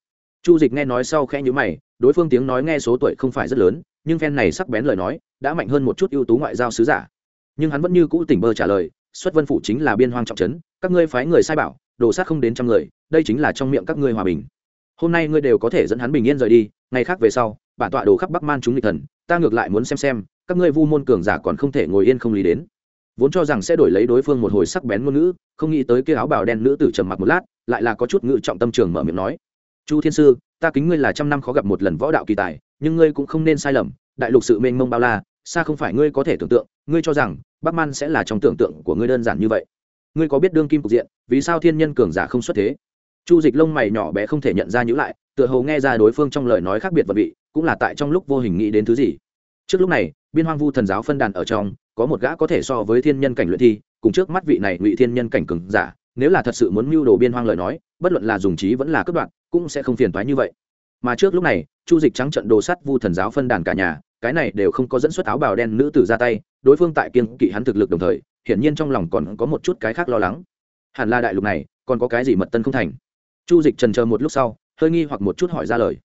Chu dịch nghe nói sau khẽ nhữ mày, đối phương tiếng nói nghe số tuổi không phải rất lớn, nhưng phen này sắc bén lời nói, đã mạnh hơn một chút ưu tú ngoại giao sứ giả. Nhưng hắn vẫn như cũ tỉnh bơ trả lời, xuất vân phủ chính là biên hoang trọng trấn, các ngươi phái người sai bảo, đồ sát không đến trăm người, đây chính là trong miệng các ngươi hòa bình. Hôm nay ngươi đều có thể dẫn hắn bình yên rời đi, ngày khác về sau, bản tọa đồ khắp bắc man chúng lịch thần, ta ngược lại muốn xem xem các ngươi vu môn cường giả còn không thể ngồi yên không lý đến. Vốn cho rằng sẽ đổi lấy đối phương một hồi sắc bén ngôn ngữ, không nghĩ tới kia áo bào đen nữ tử trầm mặc một lát, lại là có chút ngự trọng tâm trường mở miệng nói, chu thiên sư, ta kính ngươi là trăm năm khó gặp một lần võ đạo kỳ tài, nhưng ngươi cũng không nên sai lầm, đại lục sự mênh mông bao la, xa không phải ngươi có thể tưởng tượng, ngươi cho rằng bắc man sẽ là trong tưởng tượng của ngươi đơn giản như vậy. Ngươi có biết đương kim cục diện, vì sao thiên nhân cường giả không xuất thế? Chu dịch lông mày nhỏ bé không thể nhận ra nhữ lại, tựa hồ nghe ra đối phương trong lời nói khác biệt vật vị, cũng là tại trong lúc vô hình nghĩ đến thứ gì. Trước lúc này biên hoang vu thần giáo phân đàn ở trong, có một gã có thể so với thiên nhân cảnh luyện thi, cùng trước mắt vị này ngụy thiên nhân cảnh cường giả, nếu là thật sự muốn mưu đồ biên hoang lời nói, bất luận là dùng trí vẫn là cướp đoạn cũng sẽ không phiền toái như vậy. Mà trước lúc này, chu dịch trắng trận đồ sắt vu thần giáo phân đàn cả nhà, cái này đều không có dẫn xuất áo bào đen nữ tử ra tay, đối phương tại kiên kỵ hắn thực lực đồng thời, hiển nhiên trong lòng còn có một chút cái khác lo lắng. Hẳn là đại lục này, còn có cái gì mật tân không thành? Chu dịch trần chờ một lúc sau, hơi nghi hoặc một chút hỏi ra lời.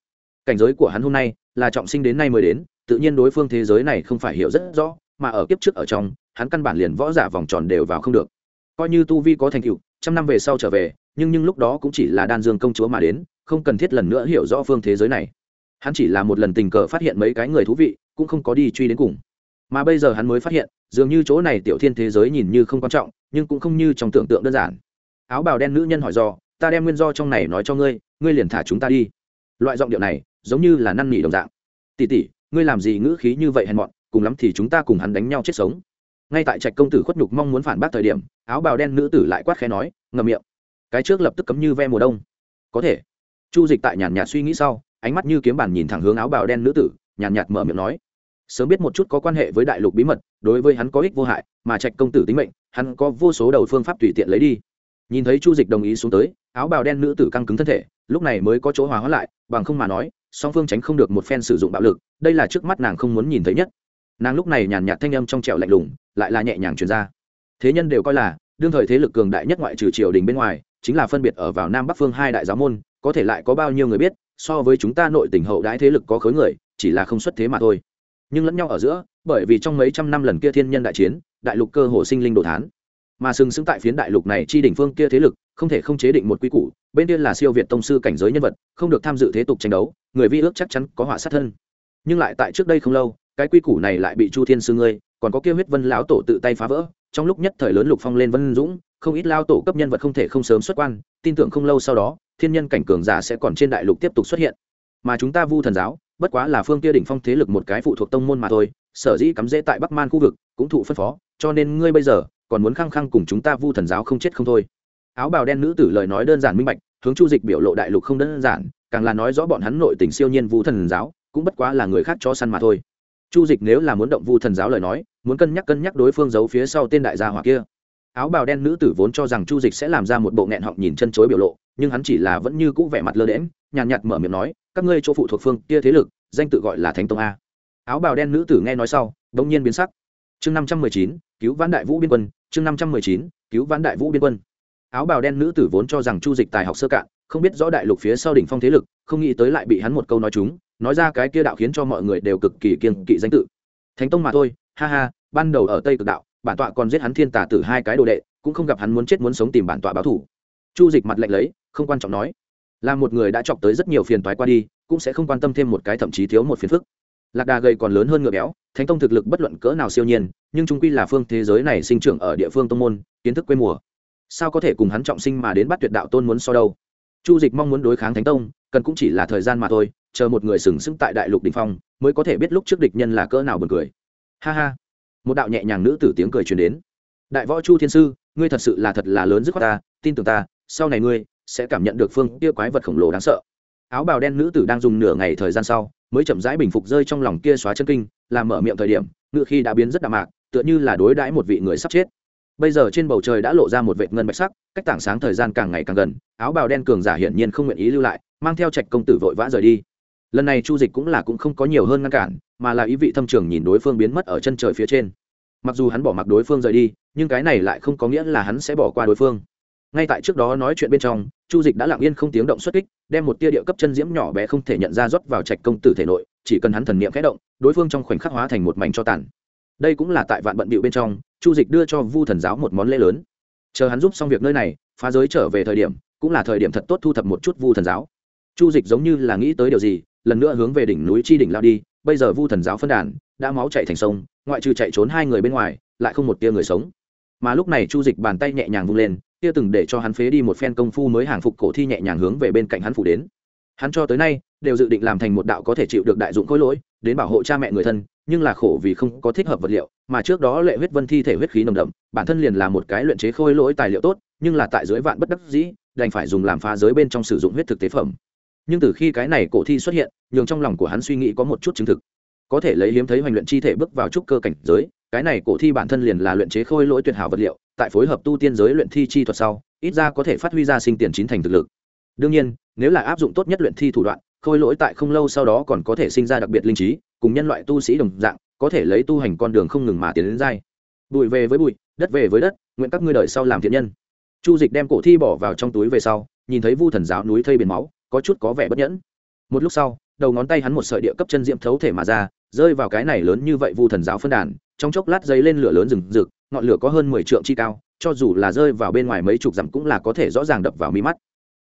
Cảnh giới của hắn hôm nay là trọng sinh đến nay mới đến tự nhiên đối phương thế giới này không phải hiểu rất rõ, mà ở kiếp trước ở trong, hắn căn bản liền võ giả vòng tròn đều vào không được. Coi như tu vi có thành tựu, trăm năm về sau trở về, nhưng nhưng lúc đó cũng chỉ là đan dương công chúa mà đến, không cần thiết lần nữa hiểu rõ phương thế giới này. Hắn chỉ là một lần tình cờ phát hiện mấy cái người thú vị, cũng không có đi truy đến cùng. Mà bây giờ hắn mới phát hiện, dường như chỗ này tiểu thiên thế giới nhìn như không quan trọng, nhưng cũng không như trong tưởng tượng đơn giản. Áo bào đen nữ nhân hỏi do ta đem nguyên do trong này nói cho ngươi ngươi liền thả chúng ta đi. Loại giọng điệu này, giống như là năn nỉ đồng dạng. Tỉ tỉ ngươi làm gì ngữ khí như vậy hèn mọn, cùng lắm thì chúng ta cùng hắn đánh nhau chết sống. Ngay tại trạch công tử khuất nhục mong muốn phản bác thời điểm, áo bào đen nữ tử lại quát khẽ nói ngầm miệng. Cái trước lập tức cấm như ve mùa đông. Có thể. Chu dịch tại nhàn nhạt suy nghĩ sau, ánh mắt như kiếm bản nhìn thẳng hướng áo bào đen nữ tử, nhàn nhạt mở miệng nói, sớm biết một chút có quan hệ với đại lục bí mật, đối với hắn có ích vô hại, mà trạch công tử tính mệnh, hắn có vô số đầu phương pháp tùy tiện lấy đi. Nhìn thấy chu dịch đồng ý xuống tới, áo bào đen nữ tử căng cứng thân thể, lúc này mới có chỗ hòa hóa lại, bằng không mà nói song phương tránh không được một phen sử dụng bạo lực, đây là trước mắt nàng không muốn nhìn thấy nhất. Nàng lúc này nhàn nhạt thanh âm trong trẻo lạnh lùng, lại là nhẹ nhàng truyền ra. Thế nhân đều coi là, đương thời thế lực cường đại nhất ngoại trừ triều đình bên ngoài, chính là phân biệt ở vào nam bắc phương hai đại giáo môn, có thể lại có bao nhiêu người biết, so với chúng ta nội tỉnh hậu đãi thế lực có khối người, chỉ là không xuất thế mà thôi. Nhưng lẫn nhau ở giữa, bởi vì trong mấy trăm năm lần kia thiên nhân đại chiến, đại lục cơ hồ sinh linh đồ thán mà sừng sững tại phiến đại lục này chi đỉnh phương kia thế lực, không thể không chế định một quy củ, bên kia là siêu việt tông sư cảnh giới nhân vật, không được tham dự thế tục tranh đấu, người vi ước chắc chắn có họa sát thân. Nhưng lại tại trước đây không lâu, cái quy củ này lại bị chu thiên sư ngươi, còn có kia huyết vân lão tổ tự tay phá vỡ, trong lúc nhất thời lớn lục phong lên vân dũng, không ít lao tổ cấp nhân vật không thể không sớm xuất quan, tin tưởng không lâu sau đó, thiên nhân cảnh cường giả sẽ còn trên đại lục tiếp tục xuất hiện. Mà chúng ta vu thần giáo, bất quá là phương kia đỉnh phong thế lực một cái phụ thuộc tông môn mà thôi, sở dĩ cắm rễ tại bắc man khu vực, cũng thụ phân phó, cho nên ngươi bây giờ còn muốn khăng khăng cùng chúng ta vu thần giáo không chết không thôi. Áo bào đen nữ tử lời nói đơn giản minh bạch, hướng chu dịch biểu lộ đại lục không đơn giản, càng là nói rõ bọn hắn nội tình siêu nhiên vu thần giáo, cũng bất quá là người khác cho săn mà thôi. Chu dịch nếu là muốn động vu thần giáo lời nói, muốn cân nhắc cân nhắc đối phương giấu phía sau tên đại gia hỏa kia. Áo bào đen nữ tử vốn cho rằng chu dịch sẽ làm ra một bộ nghẹn họng nhìn chân chối biểu lộ, nhưng hắn chỉ là vẫn như cũ vẻ mặt lơ đễm nhàn nhạt mở miệng nói, các ngươi chỗ phụ thuộc phương kia thế lực, danh tự gọi là thánh tông a. Áo bào đen nữ tử nghe nói sau đống nhiên biến sắc. Chương năm trăm mười chín cứu vãn đại vũ biên quân, chương năm trăm mười chín, cứu vãn đại vũ biên quân. Áo bào đen nữ tử vốn cho rằng chu dịch tài học sơ cạn, không biết rõ đại lục phía sau đỉnh phong thế lực, không nghĩ tới lại bị hắn một câu nói chúng nói ra cái kia đạo khiến cho mọi người đều cực kỳ kiên kỵ danh tự. Thánh tông mà thôi, ha ha, ban đầu ở tây cực đạo, bản tọa còn giết hắn thiên tà tử hai cái đồ đệ, cũng không gặp hắn muốn chết muốn sống tìm bản tọa báo thủ. Chu dịch mặt lạnh lấy, không quan trọng nói. Là một người đã chọc tới rất nhiều phiền toái qua đi, cũng sẽ không quan tâm thêm một cái, thậm chí thiếu một phiền phức. Lạc đà gầy còn lớn hơn ngựa béo, thánh tông thực lực bất luận cỡ nào siêu nhiên nhưng trung quy là phương thế giới này sinh trưởng ở địa phương tông môn, kiến thức quê mùa. Sao có thể cùng hắn trọng sinh mà đến bắt tuyệt đạo tôn muốn so đâu? Chu dịch mong muốn đối kháng thánh tông, cần cũng chỉ là thời gian mà thôi, chờ một người sừng sững tại đại lục đình phong, mới có thể biết lúc trước địch nhân là cỡ nào buồn cười. Ha ha. Một đạo nhẹ nhàng nữ tử tiếng cười truyền đến. Đại võ chu thiên sư, ngươi thật sự là thật là lớn dứt khoát ta, tin tưởng ta, sau này ngươi sẽ cảm nhận được phương kia quái vật khổng lồ đáng sợ. Áo bào đen nữ tử đang dùng nửa ngày thời gian sau, mới chậm rãi bình phục rơi trong lòng kia xóa chân kinh làm mở miệng thời điểm ngự khi đã biến rất đạm mạc tựa như là đối đãi một vị người sắp chết. Bây giờ trên bầu trời đã lộ ra một vệt ngân bạch sắc, cách tảng sáng thời gian càng ngày càng gần, áo bào đen cường giả hiển nhiên không nguyện ý lưu lại, mang theo trạch công tử vội vã rời đi. Lần này chu dịch cũng là cũng không có nhiều hơn ngăn cản, mà là ý vị thâm trường nhìn đối phương biến mất ở chân trời phía trên. Mặc dù hắn bỏ mặc đối phương rời đi, nhưng cái này lại không có nghĩa là hắn sẽ bỏ qua đối phương. Ngay tại trước đó nói chuyện bên trong, chu dịch đã lặng yên không tiếng động xuất kích, đem một tia địa cấp chân diễm nhỏ bé không thể nhận ra rót vào trạch công tử thể nội, chỉ cần hắn thần niệm khẽ động, đối phương trong khoảnh khắc hóa thành một mảnh cho tàn đây cũng là tại vạn bận bịu bên trong, chu dịch đưa cho vu thần giáo một món lễ lớn. Chờ hắn giúp xong việc nơi này, phá giới trở về thời điểm, cũng là thời điểm thật tốt thu thập một chút vu thần giáo. Chu dịch giống như là nghĩ tới điều gì, lần nữa hướng về đỉnh núi chi đỉnh lao đi, bây giờ vu thần giáo phân đàn, đã máu chạy thành sông, ngoại trừ chạy trốn hai người bên ngoài, lại không một tia người sống. Mà lúc này chu dịch bàn tay nhẹ nhàng vung lên, tia từng để cho hắn phế đi một phen công phu mới hàng phục cổ thi nhẹ nhàng hướng về bên cạnh hắn phủ đến. Hắn cho tới nay, đều dự định làm thành một đạo có thể chịu được đại dụng khối lỗi, đến bảo hộ cha mẹ người thân nhưng là khổ vì không có thích hợp vật liệu, mà trước đó lệ huyết vân thi thể huyết khí nồng đậm, bản thân liền là một cái luyện chế khôi lỗi tài liệu tốt, nhưng là tại dưới vạn bất đắc dĩ, đành phải dùng làm phá giới bên trong sử dụng huyết thực tế phẩm. Nhưng từ khi cái này cổ thi xuất hiện, nhường trong lòng của hắn suy nghĩ có một chút chứng thực. Có thể lấy hiếm thấy hoành luyện chi thể bước vào trúc cơ cảnh giới, cái này cổ thi bản thân liền là luyện chế khôi lỗi tuyệt hảo vật liệu, tại phối hợp tu tiên giới luyện thi chi thuật sau, ít ra có thể phát huy ra sinh tiền chín thành thực lực. Đương nhiên, nếu là áp dụng tốt nhất luyện thi thủ đoạn, khôi lỗi tại không lâu sau đó còn có thể sinh ra đặc biệt linh trí cùng nhân loại tu sĩ đồng dạng, có thể lấy tu hành con đường không ngừng mà tiến đến dai. Bụi về với bụi, đất về với đất, nguyện các ngươi đợi sau làm thiện nhân. Chu dịch đem cổ thi bỏ vào trong túi về sau, nhìn thấy vu thần giáo núi thây biển máu, có chút có vẻ bất nhẫn. Một lúc sau, đầu ngón tay hắn một sợi địa cấp chân diễm thấu thể mà ra, rơi vào cái này lớn như vậy vu thần giáo phân đàn, trong chốc lát giấy lên lửa lớn rừng rực, ngọn lửa có hơn mười trượng chi cao, cho dù là rơi vào bên ngoài mấy chục dặm cũng là có thể rõ ràng đập vào mi mắt.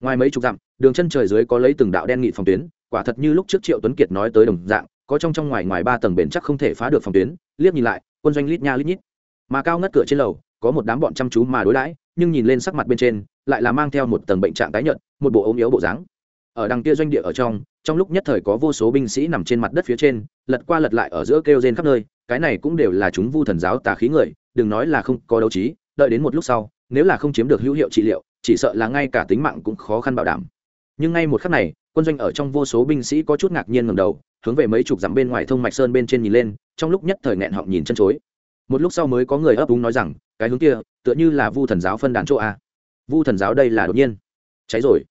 Ngoài mấy chục dặm, đường chân trời dưới có lấy từng đạo đen nghị phòng tuyến, quả thật như lúc trước triệu tuấn kiệt nói tới đồng dạng có trong trong ngoài ngoài ba tầng bền chắc không thể phá được phòng tuyến, liếc nhìn lại, quân doanh lít nha lít nhít. Mà cao ngất cửa trên lầu, có một đám bọn chăm chú mà đối đãi, nhưng nhìn lên sắc mặt bên trên, lại là mang theo một tầng bệnh trạng tái nhợt, một bộ ốm yếu bộ dáng. Ở đằng kia doanh địa ở trong trong lúc nhất thời có vô số binh sĩ nằm trên mặt đất phía trên, lật qua lật lại ở giữa kêu rên khắp nơi, cái này cũng đều là chúng vu thần giáo tà khí người, đừng nói là không có đấu trí, đợi đến một lúc sau, nếu là không chiếm được hữu hiệu trị liệu, chỉ sợ là ngay cả tính mạng cũng khó khăn bảo đảm. Nhưng ngay một khắc này quân doanh ở trong vô số binh sĩ có chút ngạc nhiên ngầm đầu, hướng về mấy chục dặm bên ngoài thông mạch sơn bên trên nhìn lên, trong lúc nhất thời nghẹn họng nhìn chân chối. Một lúc sau mới có người ấp úng nói rằng, cái hướng kia, tựa như là vu thần giáo phân đàn chỗ a. Vu thần giáo đây là đột nhiên. Cháy rồi.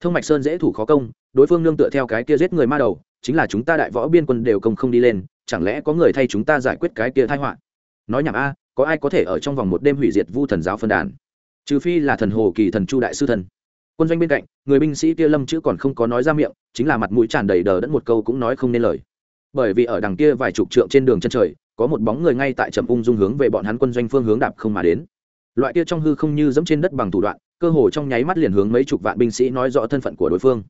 Thông mạch sơn dễ thủ khó công, đối phương nương tựa theo cái kia giết người ma đầu, chính là chúng ta đại võ biên quân đều công không đi lên, chẳng lẽ có người thay chúng ta giải quyết cái kia thai họa? Nói nhảm a, có ai có thể ở trong vòng một đêm hủy diệt vu thần giáo phân đàn? Trừ phi là thần hồ kỳ thần chu đại sư thần quân doanh bên cạnh, người binh sĩ kia lâm chữ còn không có nói ra miệng, chính là mặt mũi tràn đầy đờ đẫn một câu cũng nói không nên lời. Bởi vì ở đằng kia vài chục trượng trên đường chân trời, có một bóng người ngay tại trầm ung dung hướng về bọn hắn quân doanh phương hướng đạp không mà đến. Loại kia trong hư không như dẫm trên đất bằng thủ đoạn, cơ hồ trong nháy mắt liền hướng mấy chục vạn binh sĩ nói rõ thân phận của đối phương.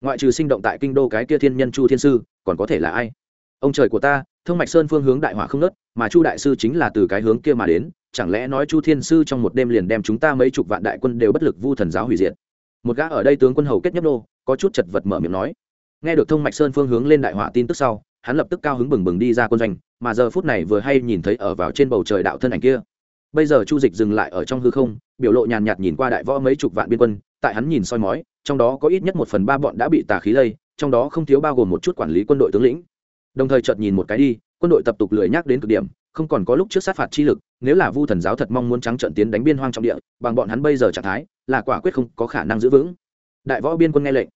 Ngoại trừ sinh động tại kinh đô cái kia thiên nhân chu thiên sư, còn có thể là ai? Ông trời của ta, thông mạch sơn phương hướng đại hỏa không nớt mà chu đại sư chính là từ cái hướng kia mà đến, chẳng lẽ nói chu thiên sư trong một đêm liền đem chúng ta mấy chục vạn đại quân đều bất lực vu thần giáo hủy diệt? Một gã ở đây tướng quân hầu kết nhấp nô, có chút chật vật mở miệng nói. Nghe được thông mạch sơn phương hướng lên đại hỏa tin tức sau, hắn lập tức cao hứng bừng bừng đi ra quân doanh, mà giờ phút này vừa hay nhìn thấy ở vào trên bầu trời đạo thân ảnh kia. Bây giờ chu dịch dừng lại ở trong hư không, biểu lộ nhàn nhạt nhìn qua đại võ mấy chục vạn biên quân, tại hắn nhìn soi mói, trong đó có ít nhất một phần ba bọn đã bị tà khí lây, trong đó không thiếu bao gồm một chút quản lý quân đội tướng lĩnh. Đồng thời chợt nhìn một cái đi, quân đội tập tục lười nhắc đến cực điểm, không còn có lúc trước sát phạt chi lực, nếu là vu thần giáo thật mong muốn trắng trận tiến đánh biên hoang trọng địa, bằng bọn hắn bây giờ trạng thái là quả quyết không có khả năng giữ vững. Đại võ biên quân nghe lệnh.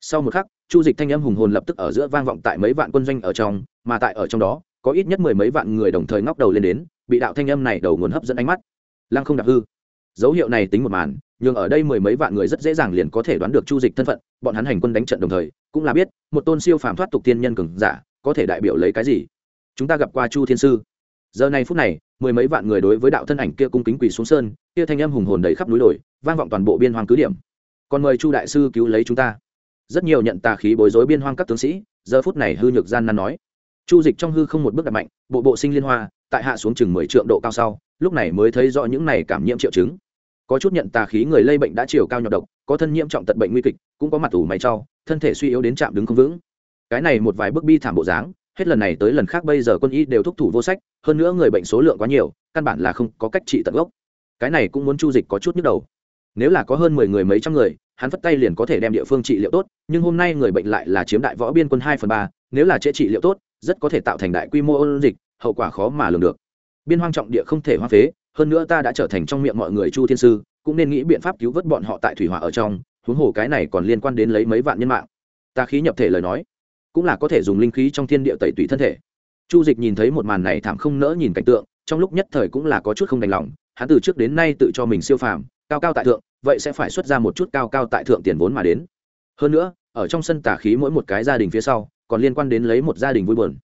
Sau một khắc, chu dịch thanh âm hùng hồn lập tức ở giữa vang vọng tại mấy vạn quân doanh ở trong, mà tại ở trong đó, có ít nhất mười mấy vạn người đồng thời ngóc đầu lên đến, bị đạo thanh âm này đầu nguồn hấp dẫn ánh mắt. Lăng không đạp hư. Dấu hiệu này tính một màn nhưng ở đây mười mấy vạn người rất dễ dàng liền có thể đoán được chu dịch thân phận, bọn hắn hành quân đánh trận đồng thời, cũng là biết, một tôn siêu phàm thoát tục tiên nhân cường giả, có thể đại biểu lấy cái gì. Chúng ta gặp qua chu thiên sư. Giờ này phút này, mười mấy vạn người đối với đạo thân ảnh kia cung kính quỳ xuống sơn, kia thanh âm hùng hồn đầy khắp núi đồi vang vọng toàn bộ biên hoang cứ điểm. Còn mời chu đại sư cứu lấy chúng ta. Rất nhiều nhận tà khí bối rối biên hoang các tướng sĩ, giờ phút này hư nhược gian nan nói. Chu dịch trong hư không một bước đặt mạnh, bộ bộ sinh liên hoa, tại hạ xuống chừng mười triệu độ cao sau, lúc này mới thấy rõ những này cảm nhiễm triệu chứng. Có chút nhận tà khí người lây bệnh đã chiều cao nhọc độc, có thân nhiễm trọng tật bệnh nguy kịch, cũng có mặt ủ mày trau thân thể suy yếu đến chạm đứng không vững. Cái này một vài bước bi thảm bộ dáng, hết lần này tới lần khác bây giờ quân y đều thúc thủ vô sách, hơn nữa người bệnh số lượng quá nhiều, căn bản là không có cách trị tận gốc. Cái này cũng muốn chu dịch có chút nhức đầu nếu là có hơn mười người mấy trăm người, hắn phất tay liền có thể đem địa phương trị liệu tốt, nhưng hôm nay người bệnh lại là chiếm đại võ biên quân hai phần ba, nếu là chế trị liệu tốt, rất có thể tạo thành đại quy mô ôn dịch, hậu quả khó mà lường được. Biên hoang trọng địa không thể hoa phế, hơn nữa ta đã trở thành trong miệng mọi người chu thiên sư, cũng nên nghĩ biện pháp cứu vớt bọn họ tại thủy hỏa ở trong, huống hồ cái này còn liên quan đến lấy mấy vạn nhân mạng. Ta khí nhập thể lời nói, cũng là có thể dùng linh khí trong thiên địa tẩy tủy thân thể. Chu dịch nhìn thấy một màn này thảm không nỡ nhìn cảnh tượng, trong lúc nhất thời cũng là có chút không đành lòng, hắn từ trước đến nay tự cho mình siêu phàm cao cao tại thượng, vậy sẽ phải xuất ra một chút cao cao tại thượng tiền vốn mà đến. Hơn nữa, ở trong sân tà khí mỗi một cái gia đình phía sau, còn liên quan đến lấy một gia đình vui buồn.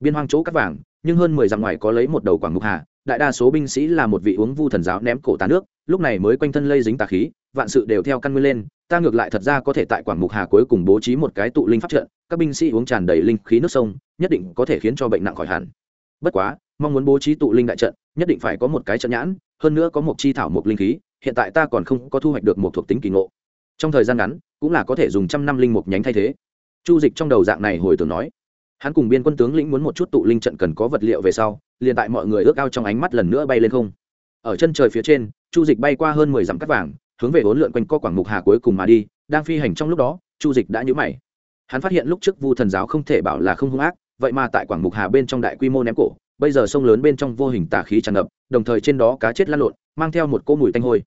Biên hoang chỗ cắt vàng, nhưng hơn mười dặm ngoài có lấy một đầu quảng ngục hà, đại đa số binh sĩ là một vị uống vu thần giáo ném cổ tà nước, lúc này mới quanh thân lây dính tà khí, vạn sự đều theo căn nguyên lên, ta ngược lại thật ra có thể tại quảng mục hà cuối cùng bố trí một cái tụ linh pháp trận, các binh sĩ uống tràn đầy linh khí nước sông, nhất định có thể khiến cho bệnh nặng khỏi hẳn. Bất quá, mong muốn bố trí tụ linh đại trận, nhất định phải có một cái trận nhãn, hơn nữa có một chi thảo một linh khí hiện tại ta còn không có thu hoạch được một thuộc tính kỳ ngộ. Trong thời gian ngắn, cũng là có thể dùng trăm năm linh mục nhánh thay thế. Chu dịch trong đầu dạng này hồi tưởng nói, hắn cùng biên quân tướng lĩnh muốn một chút tụ linh trận cần có vật liệu về sau, liền tại mọi người ước ao trong ánh mắt lần nữa bay lên không. Ở chân trời phía trên, chu dịch bay qua hơn mười dặm cắt vàng, hướng về bốn lượn quanh co quảng mục hà cuối cùng mà đi, đang phi hành trong lúc đó, chu dịch đã nhũ mày. Hắn phát hiện lúc trước vu thần giáo không thể bảo là không hung ác, vậy mà tại quảng mục hà bên trong đại quy mô ném cổ, bây giờ sông lớn bên trong vô hình tà khí tràn ngập, đồng thời trên đó cá chết lăn lộn, mang theo một cỗ mùi tanh hôi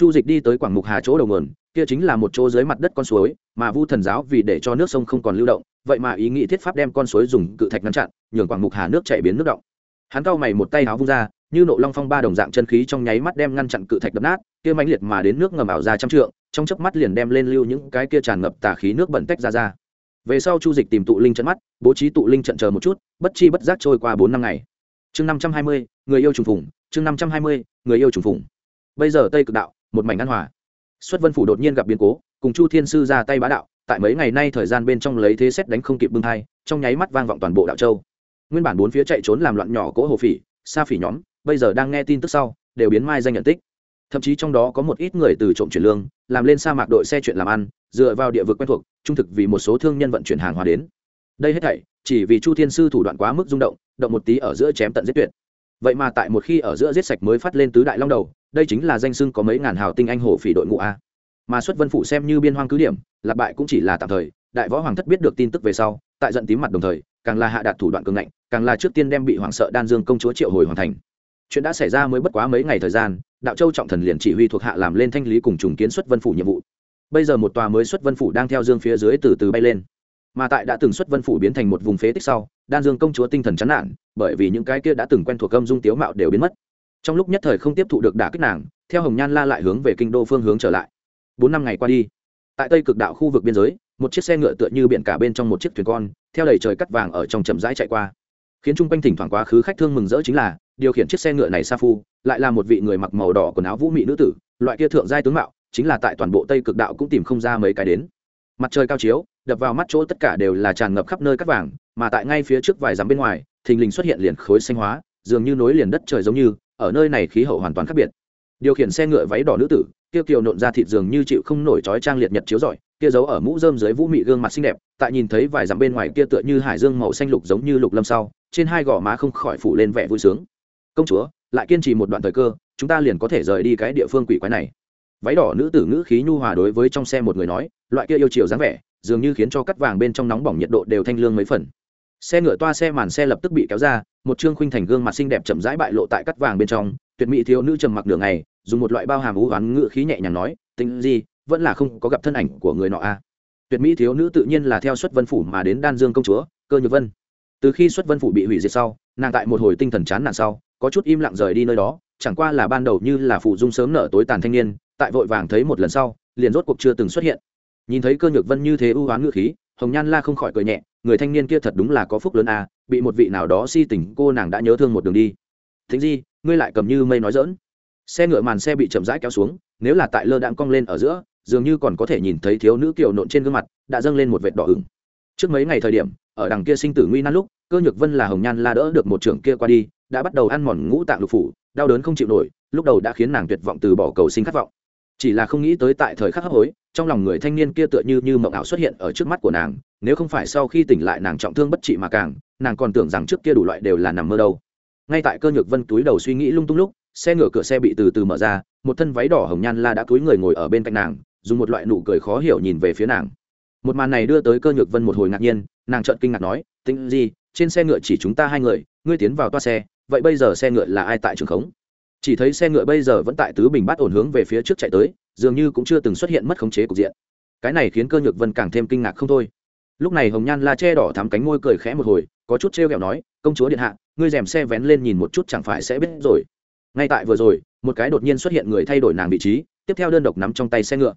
chu dịch đi tới quảng mục hà chỗ đầu nguồn, kia chính là một chỗ dưới mặt đất con suối, mà vu thần giáo vì để cho nước sông không còn lưu động, vậy mà ý nghĩ thiết pháp đem con suối dùng cự thạch ngăn chặn, nhường quảng mục hà nước chạy biến nước động. Hắn cau mày một tay áo vung ra, như nộ long phong ba đồng dạng chân khí trong nháy mắt đem ngăn chặn cự thạch đập nát, kia mãnh liệt mà đến nước ngầm ảo ra trăm trượng, trong chớp mắt liền đem lên lưu những cái kia tràn ngập tà khí nước bẩn tách ra ra. Về sau chu dịch tìm tụ linh trận mắt, bố trí tụ linh trận chờ một chút, bất chi bất giác trôi qua bốn năm ngày. Chương năm trăm hai mươi, người yêu trùng phùng, chương năm trăm hai mươi, người yêu trùng phùng. Bây giờ tây cực đạo một mảnh an hòa. Xuất vân phủ đột nhiên gặp biến cố, cùng chu thiên sư ra tay bá đạo, tại mấy ngày nay thời gian bên trong lấy thế xét đánh không kịp bưng hai trong nháy mắt vang vọng toàn bộ đạo châu. Nguyên bản bốn phía chạy trốn làm loạn nhỏ cỗ hồ phỉ sa phỉ nhóm, bây giờ đang nghe tin tức sau, đều biến mai danh nhận tích. Thậm chí trong đó có một ít người từ trộm chuyển lương, làm lên sa mạc đội xe chuyện làm ăn, dựa vào địa vực quen thuộc, trung thực vì một số thương nhân vận chuyển hàng hóa đến. Đây hết thảy, chỉ vì chu thiên sư thủ đoạn quá mức rung động động một tí ở giữa chém tận giết tuyệt. Vậy mà tại một khi ở giữa giết sạch mới phát lên tứ đại long đầu đây chính là danh xưng có mấy ngàn hào tinh anh hổ phỉ đội ngũ a. Mà xuất vân phủ xem như biên hoang cứ điểm, lạc bại cũng chỉ là tạm thời, đại võ hoàng thất biết được tin tức về sau, tại giận tím mặt đồng thời, càng là hạ đạt thủ đoạn cường ngạnh, càng là trước tiên đem bị hoàng sợ đan dương công chúa triệu hồi hoàn thành. Chuyện đã xảy ra mới bất quá mấy ngày thời gian, đạo châu trọng thần liền chỉ huy thuộc hạ làm lên thanh lý cùng trùng kiến xuất vân phủ nhiệm vụ. Bây giờ một tòa mới xuất vân phủ đang theo dương phía dưới từ từ bay lên. Mà tại đã từng xuất vân phủ biến thành một vùng phế tích sau, đan dương công chúa tinh thần chán nản, bởi vì những cái kia đã từng quen thuộc âm dung tiếu mạo đều biến mất trong lúc nhất thời không tiếp thụ được đả kích nàng, theo hồng nhan la lại hướng về kinh đô phương hướng trở lại. Bốn năm ngày qua đi, tại tây cực đạo khu vực biên giới, một chiếc xe ngựa tựa như biển cả bên trong một chiếc thuyền con, theo đầy trời cắt vàng ở trong chậm rãi chạy qua. Khiến chung quanh thỉnh thoảng quá khứ khách thương mừng rỡ chính là, điều khiển chiếc xe ngựa này sa phu, lại là một vị người mặc màu đỏ quần áo vũ mị nữ tử, loại kia thượng giai tướng mạo, chính là tại toàn bộ tây cực đạo cũng tìm không ra mấy cái đến. Mặt trời cao chiếu, đập vào mắt chỗ tất cả đều là tràn ngập khắp nơi cắt vàng, mà tại ngay phía trước vài dặm bên ngoài, thình lình xuất hiện liền khối xanh hóa, dường như nối liền đất trời giống như ở nơi này khí hậu hoàn toàn khác biệt. Điều khiển xe ngựa váy đỏ nữ tử, kia kiều nộn ra thịt dường như chịu không nổi trói trang liệt nhật chiếu rọi, kia giấu ở mũ rơm dưới vũ mị gương mặt xinh đẹp, tại nhìn thấy vài dặm bên ngoài kia tựa như hải dương màu xanh lục giống như lục lâm sau, trên hai gò má không khỏi phủ lên vẻ vui sướng. Công chúa, lại kiên trì một đoạn thời cơ, chúng ta liền có thể rời đi cái địa phương quỷ quái này. Váy đỏ nữ tử ngữ khí nhu hòa đối với trong xe một người nói, loại kia yêu chiều dáng vẻ, dường như khiến cho cắt vàng bên trong nóng bỏng nhiệt độ đều thanh lương mấy phần xe ngựa toa xe màn xe lập tức bị kéo ra, một trương khuynh thành gương mặt xinh đẹp chậm rãi bại lộ tại cắt vàng bên trong, tuyệt mỹ thiếu nữ trầm mặc đường này dùng một loại bao hàm ú oán ngựa khí nhẹ nhàng nói, tính gì, vẫn là không có gặp thân ảnh của người nọ a tuyệt mỹ thiếu nữ tự nhiên là theo xuất vân phủ mà đến đan dương công chúa, cơ nhược vân. Từ khi xuất vân phủ bị hủy diệt sau, nàng tại một hồi tinh thần chán nản sau, có chút im lặng rời đi nơi đó, chẳng qua là ban đầu như là phụ dung sớm nở tối tàn thanh niên, tại vội vàng thấy một lần sau, liền rốt cuộc chưa từng xuất hiện. Nhìn thấy cơ nhược vân như thế ưu oán ngựa khí hồng nhan la không khỏi cười nhẹ, người thanh niên kia thật đúng là có phúc lớn à bị một vị nào đó si tình cô nàng đã nhớ thương một đường đi. Thính di, ngươi lại cầm như mây nói dỡn xe ngựa màn xe bị chậm rãi kéo xuống, nếu là tại lơ đãng cong lên ở giữa, dường như còn có thể nhìn thấy thiếu nữ kiều nộn trên gương mặt, đã dâng lên một vệt đỏ ửng. Trước mấy ngày thời điểm, ở đằng kia sinh tử nguy nan lúc, cơ nhược vân là hồng nhan la đỡ được một trưởng kia qua đi, đã bắt đầu ăn mòn ngũ tạng lục phủ, đau đớn không chịu nổi, lúc đầu đã khiến nàng tuyệt vọng từ bỏ cầu sinh khát vọng chỉ là không nghĩ tới tại thời khắc hấp hối, trong lòng người thanh niên kia tựa như như mộng ảo xuất hiện ở trước mắt của nàng, nếu không phải sau khi tỉnh lại nàng trọng thương bất trị mà càng, nàng còn tưởng rằng trước kia đủ loại đều là nằm mơ đâu. Ngay tại cơ nhược vân túi đầu suy nghĩ lung tung lúc, xe ngựa cửa xe bị từ từ mở ra, một thân váy đỏ hồng nhan la đã túi người ngồi ở bên cạnh nàng, dùng một loại nụ cười khó hiểu nhìn về phía nàng. Một màn này đưa tới cơ nhược vân một hồi ngạc nhiên, nàng trợn kinh ngạc nói, tính gì, trên xe ngựa chỉ chúng ta hai người, ngươi tiến vào toa xe, vậy bây giờ xe ngựa là ai tại trường khống? Chỉ thấy xe ngựa bây giờ vẫn tại tứ bình bát ổn hướng về phía trước chạy tới, dường như cũng chưa từng xuất hiện mất khống chế cục diện. Cái này khiến cơ nhược vân càng thêm kinh ngạc không thôi. Lúc này hồng nhan la che đỏ thắm cánh môi cười khẽ một hồi, có chút t r kẹo nói, công chúa điện hạ, ngươi rèm xe vén lên nhìn một chút chẳng phải sẽ biết rồi. Ngay tại vừa rồi, một cái đột nhiên xuất hiện người thay đổi nàng vị trí, tiếp theo đơn độc nắm trong tay xe ngựa.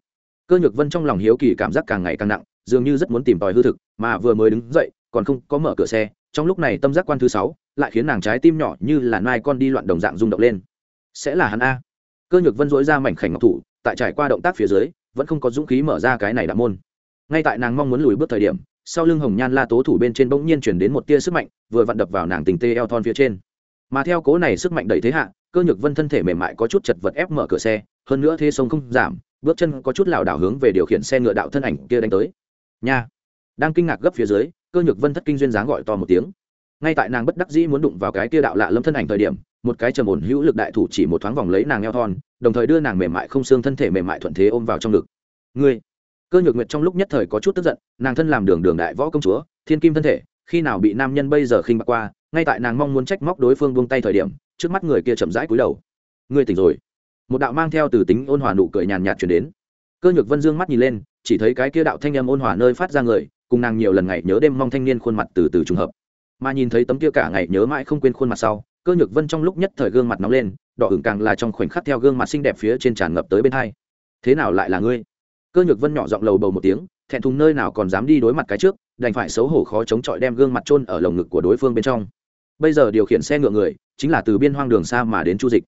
Cơ nhược vân trong lòng hiếu kỳ cảm giác càng ngày càng nặng, dường như rất muốn tìm tòi hư thực, mà vừa mới đứng dậy, còn không có mở cửa xe, trong lúc này tâm giác quan thứ sáu, lại khiến nàng trái tim nhỏ như là nai con đi loạn đồng dạng rung động lên sẽ là hắn a. Cơ nhược vân dối ra mảnh khảnh ngọc thủ, tại trải qua động tác phía dưới, vẫn không có dũng khí mở ra cái này đạo môn. Ngay tại nàng mong muốn lùi bước thời điểm, sau lưng hồng nhan la tố thủ bên trên bỗng nhiên chuyển đến một tia sức mạnh, vừa vặn đập vào nàng tình tê eo thon phía trên. Mà theo cố này sức mạnh đẩy thế hạ, cơ nhược vân thân thể mềm mại có chút chật vật ép mở cửa xe, hơn nữa thế sông không giảm, bước chân có chút lảo đảo hướng về điều khiển xe ngựa đạo thân ảnh kia đánh tới. Nha! Đang kinh ngạc gấp phía dưới, cơ nhược vân thất kinh duyên dáng gọi to một tiếng. Ngay tại nàng bất đắc dĩ muốn đụng vào cái kia đạo lạ lâm thân ảnh thời điểm một cái trầm ổn hữu lực đại thủ chỉ một thoáng vòng lấy nàng eo thon, đồng thời đưa nàng mềm mại không xương thân thể mềm mại thuận thế ôm vào trong ngực. Ngươi. Cơ nhược nguyệt trong lúc nhất thời có chút tức giận, nàng thân làm đường đường đại võ công chúa, thiên kim thân thể, khi nào bị nam nhân bây giờ khinh bạc qua, ngay tại nàng mong muốn trách móc đối phương buông tay thời điểm, trước mắt người kia chậm rãi cúi đầu. Ngươi tỉnh rồi. Một đạo mang theo từ tính ôn hòa nụ cười nhàn nhạt chuyển đến. Cơ nhược vân dương mắt nhìn lên, chỉ thấy cái kia đạo thanh âm ôn hòa nơi phát ra người, cùng nàng nhiều lần ngày nhớ đêm mong thanh niên khuôn mặt từ từ trùng hợp. Mà nhìn thấy tấm kia cả ngày nhớ mãi không quên khuôn mặt sau cơ nhược vân trong lúc nhất thời gương mặt nóng lên, đỏ ửng càng là trong khoảnh khắc theo gương mặt xinh đẹp phía trên tràn ngập tới bên hai. Thế nào lại là ngươi? Cơ nhược vân nhỏ giọng lầu bầu một tiếng, thẹn thùng nơi nào còn dám đi đối mặt cái trước, đành phải xấu hổ khó chống chọi đem gương mặt chôn ở lồng ngực của đối phương bên trong. Bây giờ điều khiển xe ngựa người, chính là từ biên hoang đường xa mà đến chu dịch.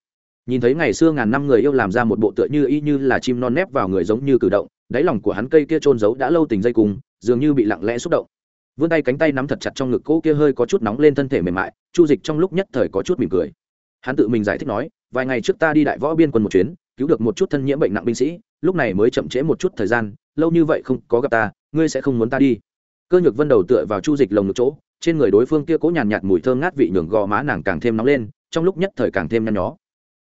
Nhìn thấy ngày xưa ngàn năm người yêu làm ra một bộ tựa như y như là chim non nép vào người giống như cử động, đáy lòng của hắn cây kia trôn giấu đã lâu tình dây cùng, dường như bị lặng lẽ xúc động vươn tay cánh tay nắm thật chặt trong ngực cô kia hơi có chút nóng lên thân thể mềm mại chu dịch trong lúc nhất thời có chút mỉm cười. Hắn tự mình giải thích nói vài ngày trước ta đi đại võ biên quân một chuyến cứu được một chút thân nhiễm bệnh nặng binh sĩ lúc này mới chậm trễ một chút thời gian lâu như vậy không có gặp ta ngươi sẽ không muốn ta đi. Cơ nhược vân đầu tựa vào chu dịch lồng ngực chỗ trên người đối phương kia cố nhàn nhạt, mùi thơm ngát vị nhường gò má nàng càng thêm nóng lên trong lúc nhất thời càng thêm nhăn nhó.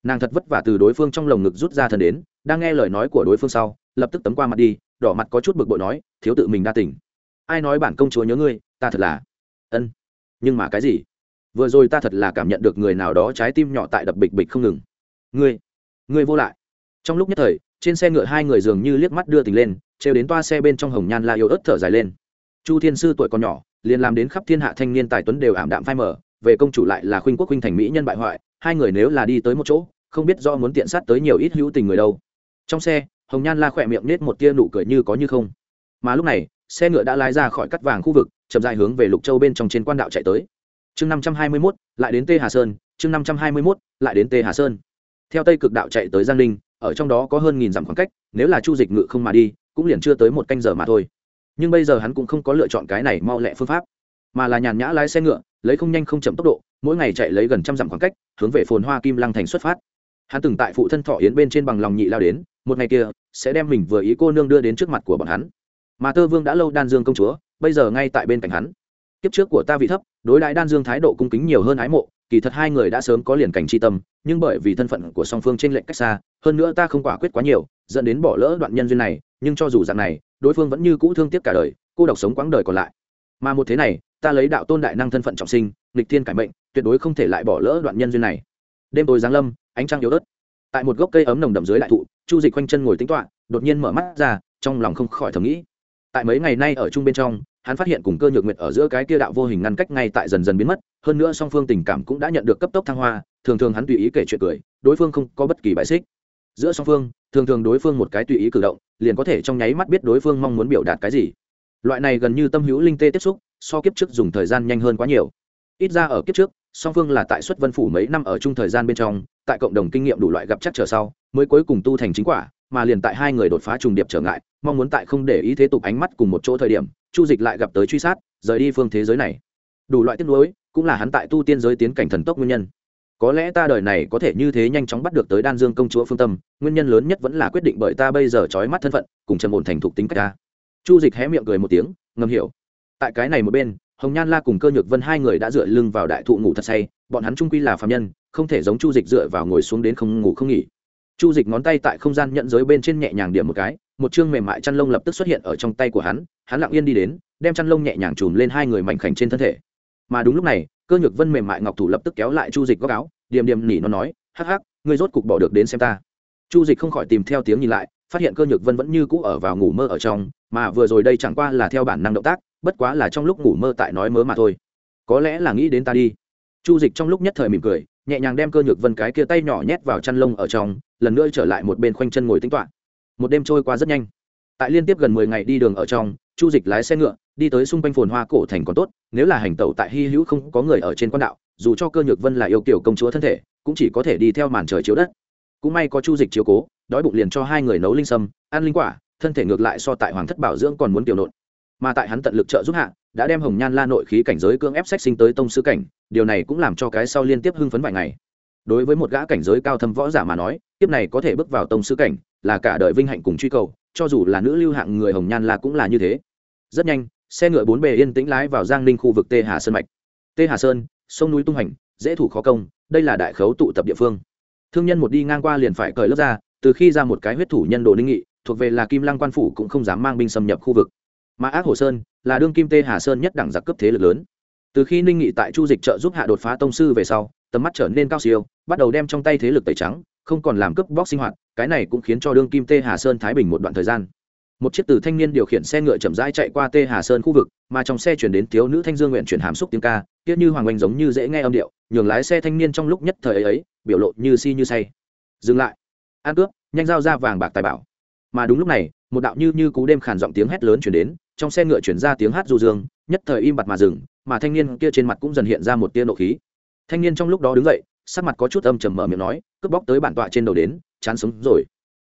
Nàng thật vất vả từ đối phương trong lồng ngực rút ra thân đến đang nghe lời nói của đối phương sau lập tức tấm qua mặt đi đỏ mặt có chút bực bội nói thiếu tự mình đa tỉnh ai nói bản công chúa nhớ ngươi, ta thật là. Ân. Nhưng mà cái gì? Vừa rồi ta thật là cảm nhận được người nào đó trái tim nhỏ tại đập bịch bịch không ngừng. Ngươi ngươi vô lại. Trong lúc nhất thời, trên xe ngựa hai người dường như liếc mắt đưa tình lên, trêu đến toa xe bên trong hồng nhan la yêu ớt thở dài lên. Chu thiên sư tuổi còn nhỏ, liền làm đến khắp thiên hạ thanh niên tài tuấn đều ảm đạm phai mờ, về công chủ lại là khuynh quốc khuynh thành mỹ nhân bại hoại, hai người nếu là đi tới một chỗ, không biết do muốn tiện sát tới nhiều ít hữu tình người đâu. Trong xe, hồng nhan la khỏe miệng nết một tia nụ cười như có như không. Mà lúc này xe ngựa đã lái ra khỏi cắt vàng khu vực, chậm dài hướng về lục châu bên trong trên quan đạo chạy tới. Chương năm trăm hai mươi mốt, lại đến tê hà sơn, chương năm trăm hai mươi mốt, lại đến tê hà sơn. Theo tây cực đạo chạy tới giang ninh, ở trong đó có hơn nghìn dặm khoảng cách, nếu là chu dịch ngự không mà đi, cũng liền chưa tới một canh giờ mà thôi. Nhưng bây giờ hắn cũng không có lựa chọn cái này mau lẹ phương pháp, mà là nhàn nhã lái xe ngựa, lấy không nhanh không chậm tốc độ, mỗi ngày chạy lấy gần trăm dặm khoảng cách, hướng về phồn hoa kim lăng thành xuất phát. Hắn từng tại phụ thân thọ yến bên trên bằng lòng nhị lao đến, một ngày kia, sẽ đem mình vừa ý cô nương đưa đến trước mặt của bọn hắn mà tơ vương đã lâu đan dương công chúa, bây giờ ngay tại bên cạnh hắn. Kiếp trước của ta vị thấp, đối đại đan dương thái độ cung kính nhiều hơn ái mộ, kỳ thật hai người đã sớm có liền cảnh tri tâm, nhưng bởi vì thân phận của song phương trên lệnh cách xa, hơn nữa ta không quả quyết quá nhiều, dẫn đến bỏ lỡ đoạn nhân duyên này, nhưng cho dù dạng này, đối phương vẫn như cũ thương tiếc cả đời, cô độc sống quãng đời còn lại. Mà một thế này, ta lấy đạo tôn đại năng thân phận trọng sinh lịch thiên cải mệnh, tuyệt đối không thể lại bỏ lỡ đoạn nhân duyên này. Đêm tối giáng lâm, ánh trăng yếu ớt. Tại một gốc cây ấm nồng đậm dưới đại thụ, chu dịch quanh chân ngồi tính toạ đột nhiên mở mắt ra, trong lòng không khỏi thầm nghĩ tại mấy ngày nay ở chung bên trong, hắn phát hiện cùng cơ nhược nguyệt ở giữa cái kia đạo vô hình ngăn cách ngay tại dần dần biến mất, hơn nữa song phương tình cảm cũng đã nhận được cấp tốc thăng hoa, thường thường hắn tùy ý kể chuyện cười, đối phương không có bất kỳ bài xích. Giữa song phương, thường thường đối phương một cái tùy ý cử động, liền có thể trong nháy mắt biết đối phương mong muốn biểu đạt cái gì. Loại này gần như tâm hữu linh tê tiếp xúc, so kiếp trước dùng thời gian nhanh hơn quá nhiều. Ít ra ở kiếp trước, song phương là tại xuất vân phủ mấy năm ở chung thời gian bên trong, tại cộng đồng kinh nghiệm đủ loại gặp chắc trở sau, mới cuối cùng tu thành chính quả, mà liền tại hai người đột phá trùng điệp trở ngại mong muốn tại không để ý thế tục ánh mắt cùng một chỗ thời điểm, chu dịch lại gặp tới truy sát, rời đi phương thế giới này. Đủ loại tiếc nuối, cũng là hắn tại tu tiên giới tiến cảnh thần tốc nguyên nhân. Có lẽ ta đời này có thể như thế nhanh chóng bắt được tới đan dương công chúa phương tâm, nguyên nhân lớn nhất vẫn là quyết định bởi ta bây giờ trói mắt thân phận, cùng trầm ổn thành thục tính cách ta. Chu dịch hé miệng cười một tiếng, ngầm hiểu. Tại cái này một bên, hồng nhan la cùng cơ nhược vân hai người đã dựa lưng vào đại thụ ngủ thật say, bọn hắn trung quy là phạm nhân, không thể giống chu dịch dựa vào ngồi xuống đến không ngủ không nghỉ. Chu dịch ngón tay tại không gian nhận giới bên trên nhẹ nhàng điểm một cái một chương mềm mại chăn lông lập tức xuất hiện ở trong tay của hắn hắn lặng yên đi đến, đem chăn lông nhẹ nhàng chùm lên hai người mảnh khảnh trên thân thể. Mà đúng lúc này, cơ nhược vân mềm mại ngọc thủ lập tức kéo lại chu dịch góc áo, điềm điềm nỉ nó nói, hắc hắc, ngươi rốt cục bỏ được đến xem ta. Chu dịch không khỏi tìm theo tiếng nhìn lại, phát hiện cơ nhược vân vẫn như cũ ở vào ngủ mơ ở trong, mà vừa rồi đây chẳng qua là theo bản năng động tác, bất quá là trong lúc ngủ mơ tại nói mớ mà thôi. Có lẽ là nghĩ đến ta đi. Chu dịch trong lúc nhất thời mỉm cười, nhẹ nhàng đem cơ nhược vân cái kia tay nhỏ nhét vào chăn lông ở trong, lần nữa trở lại một bên khoanh chân ngồi tính toạ một đêm trôi qua rất nhanh. Tại liên tiếp gần mười ngày đi đường ở trong, chu dịch lái xe ngựa, đi tới xung quanh phồn hoa cổ thành còn tốt, nếu là hành tẩu tại hy hữu không có người ở trên quan đạo, dù cho cơ nhược vân là yêu kiểu công chúa thân thể, cũng chỉ có thể đi theo màn trời chiếu đất. Cũng may có chu dịch chiếu cố, đói bụng liền cho hai người nấu linh sâm, ăn linh quả, thân thể ngược lại so tại hoàng thất bảo dưỡng còn muốn tiểu nộn. Mà tại hắn tận lực trợ giúp hạ, đã đem hồng nhan la nội khí cảnh giới cưỡng ép sách sinh tới tông sứ cảnh, điều này cũng làm cho cái sau liên tiếp hưng phấn vài ngày. Đối với một gã cảnh giới cao thâm võ giả mà nói tiếp này có thể bước vào tông sư cảnh, là cả đời vinh hạnh cùng truy cầu, cho dù là nữ lưu hạng người hồng nhan là cũng là như thế. Rất nhanh, xe ngựa bốn bề yên tĩnh lái vào giang ninh khu vực tê hà sơn mạch. Tê hà sơn, sông núi tung hành, dễ thủ khó công, đây là đại khấu tụ tập địa phương. Thương nhân một đi ngang qua liền phải cởi lớp ra, từ khi ra một cái huyết thủ nhân đồ ninh nghị, thuộc về là kim lăng quan phủ cũng không dám mang binh xâm nhập khu vực. Mà ác hồ sơn, là đương kim tê hà sơn nhất đẳng giặc cấp thế lực lớn. Từ khi ninh nghị tại chu dịch trợ giúp hạ đột phá tông sư về sau, tầm mắt trở nên cao siêu, bắt đầu đem trong tay thế lực tẩy trắng không còn làm cướp bóc sinh hoạt, cái này cũng khiến cho đương kim tê hà sơn thái bình một đoạn thời gian. Một chiếc từ thanh niên điều khiển xe ngựa chậm rãi chạy qua tê hà sơn khu vực, mà trong xe chuyển đến thiếu nữ thanh dương nguyện chuyển hàm xúc tiếng ca tiếc như hoàng oanh giống như dễ nghe âm điệu, nhường lái xe thanh niên trong lúc nhất thời ấy ấy, biểu lộ như si như say. Dừng lại. An cướp, nhanh giao ra vàng bạc tài bảo. Mà đúng lúc này, một đạo như như cú đêm khàn giọng tiếng hét lớn chuyển đến, trong xe ngựa chuyển ra tiếng hát du dương, nhất thời im bặt mà dừng, mà thanh niên kia trên mặt cũng dần hiện ra một tia nộ khí. Thanh niên trong lúc đó đứng dậy, sắc mặt có chút âm trầm mở miệng nói cướp bóc tới bản tọa trên đầu đến, chán sống rồi.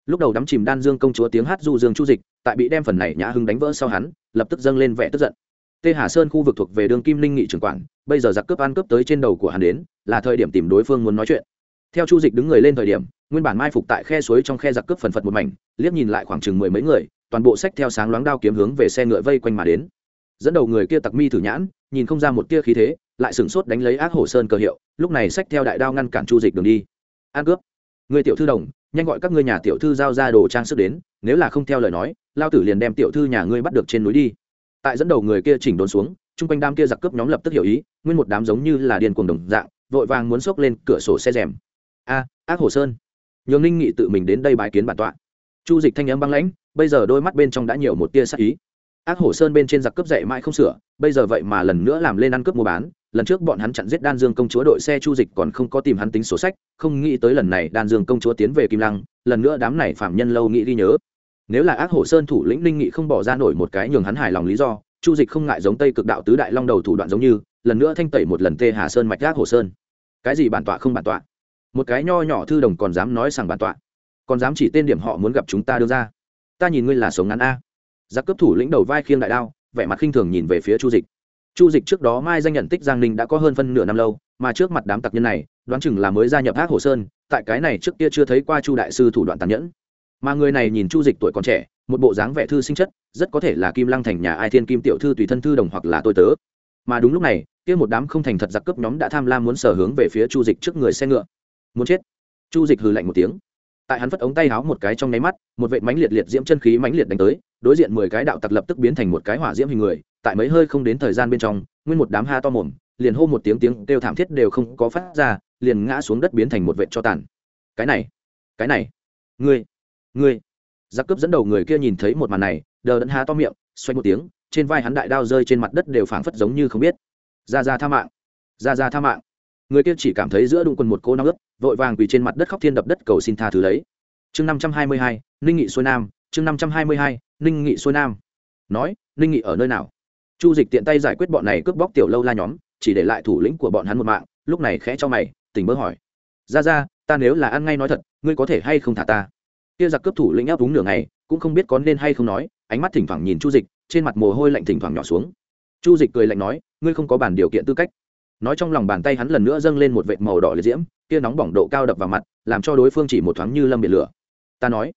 Lúc đầu đắm chìm đan dương công chúa tiếng hát du dương chu dịch, tại bị đem phần này nhã hưng đánh vỡ sau hắn, lập tức dâng lên vẻ tức giận. Tê hà sơn khu vực thuộc về đường kim linh nghị trưởng quản, bây giờ giặc cướp ăn cướp tới trên đầu của hắn đến, là thời điểm tìm đối phương muốn nói chuyện. Theo chu dịch đứng người lên thời điểm, nguyên bản mai phục tại khe suối trong khe giặc cướp phần phật một mảnh, liếc nhìn lại khoảng chừng mười mấy người, toàn bộ sách theo sáng loáng đao kiếm hướng về xe ngựa vây quanh mà đến. Dẫn đầu người kia tặc mi thử nhãn, nhìn không ra một tia khí thế, lại sửng sốt đánh lấy ác hổ sơn cơ hiệu, lúc này sách theo đại đao ngăn cản chu dịch đường đi an cướp. Người tiểu thư đồng, nhanh gọi các ngươi nhà tiểu thư giao ra đồ trang sức đến, nếu là không theo lời nói, lao tử liền đem tiểu thư nhà ngươi bắt được trên núi đi. Tại dẫn đầu người kia chỉnh đốn xuống, chung quanh đám kia giặc cướp nhóm lập tức hiểu ý, nguyên một đám giống như là điên cuồng đồng dạng, vội vàng muốn xốc lên cửa sổ xe rèm. A, ác hồ sơn. Nhường ninh nghị tự mình đến đây bái kiến bản tọa. Chu dịch thanh âm băng lãnh, bây giờ đôi mắt bên trong đã nhiều một tia sắc ý ác hổ sơn bên trên giặc cướp dậy mãi không sửa, bây giờ vậy mà lần nữa làm lên ăn cướp mua bán. Lần trước bọn hắn chặn giết đan dương công chúa đội xe chu dịch còn không có tìm hắn tính sổ sách, không nghĩ tới lần này đan dương công chúa tiến về kim lăng, lần nữa đám này phạm nhân lâu nghĩ đi nhớ. Nếu là ác hổ sơn thủ lĩnh Linh nghị không bỏ ra nổi một cái nhường hắn hài lòng lý do, chu dịch không ngại giống tây cực đạo tứ đại long đầu thủ đoạn giống như, lần nữa thanh tẩy một lần tê hà sơn mạch ác hổ sơn. Cái gì bản tọa không bản tọa? Một cái nho nhỏ thư đồng còn dám nói rằng bản tọa. Còn dám chỉ tên điểm họ muốn gặp chúng ta đưa ra. Ta nhìn ngươi là sống ngắn a giặc cấp thủ lĩnh đầu vai khiêng đại đao, vẻ mặt khinh thường nhìn về phía chu dịch. Chu dịch trước đó mai danh nhận tích giang ninh đã có hơn phân nửa năm lâu, mà trước mặt đám tặc nhân này, đoán chừng là mới gia nhập hát hồ sơn, tại cái này trước kia chưa thấy qua chu đại sư thủ đoạn tàn nhẫn. Mà người này nhìn chu dịch tuổi còn trẻ, một bộ dáng vẻ thư sinh chất, rất có thể là kim lăng thành nhà ai thiên kim tiểu thư tùy thân thư đồng hoặc là tôi tớ. Mà đúng lúc này, kia một đám không thành thật giặc cướp nhóm đã tham lam muốn sở hướng về phía chu dịch trước người xe ngựa. Muốn chết. Chu dịch hừ lạnh một tiếng tại hắn phất ống tay háo một cái trong nháy mắt, một vệ mánh liệt liệt diễm chân khí mánh liệt đánh tới, đối diện mười cái đạo tặc lập tức biến thành một cái hỏa diễm hình người, tại mấy hơi không đến thời gian bên trong, nguyên một đám ha to mồm, liền hô một tiếng tiếng kêu thảm thiết đều không có phát ra, liền ngã xuống đất biến thành một vệ cho tàn. Cái này cái này, ngươi ngươi. Giặc cướp dẫn đầu người kia nhìn thấy một màn này, đờ đẫn há to miệng, xoay một tiếng, trên vai hắn đại đao rơi trên mặt đất đều phảng phất giống như không biết. Ra ra tha mạng, ra ra tha mạng. Người kia chỉ cảm thấy giữa đụng quần một cô nóng ướp vội vàng quỳ trên mặt đất khóc thiên đập đất cầu xin tha thứ lấy. Chương năm trăm hai mươi hai, ninh nghị xuôi nam, chương năm trăm hai mươi hai, ninh nghị xuôi nam. Nói, ninh nghị ở nơi nào? Chu dịch tiện tay giải quyết bọn này cướp bóc tiểu lâu la nhóm, chỉ để lại thủ lĩnh của bọn hắn một mạng, lúc này khẽ cho mày, tỉnh bơ hỏi. Ra ra, ta nếu là ăn ngay nói thật, ngươi có thể hay không thả ta? Kia giặc cướp thủ lĩnh áp đúng nửa ngày, cũng không biết có nên hay không nói, ánh mắt thỉnh thoảng nhìn chu dịch, trên mặt mồ hôi lạnh thỉnh thoảng nhỏ xuống. Chu dịch cười lạnh nói, ngươi không có bản điều kiện tư cách nói trong lòng bàn tay hắn lần nữa dâng lên một vệt màu đỏ liệt diễm, kia nóng bỏng độ cao đập vào mặt, làm cho đối phương chỉ một thoáng như lâm biển lửa. Ta nói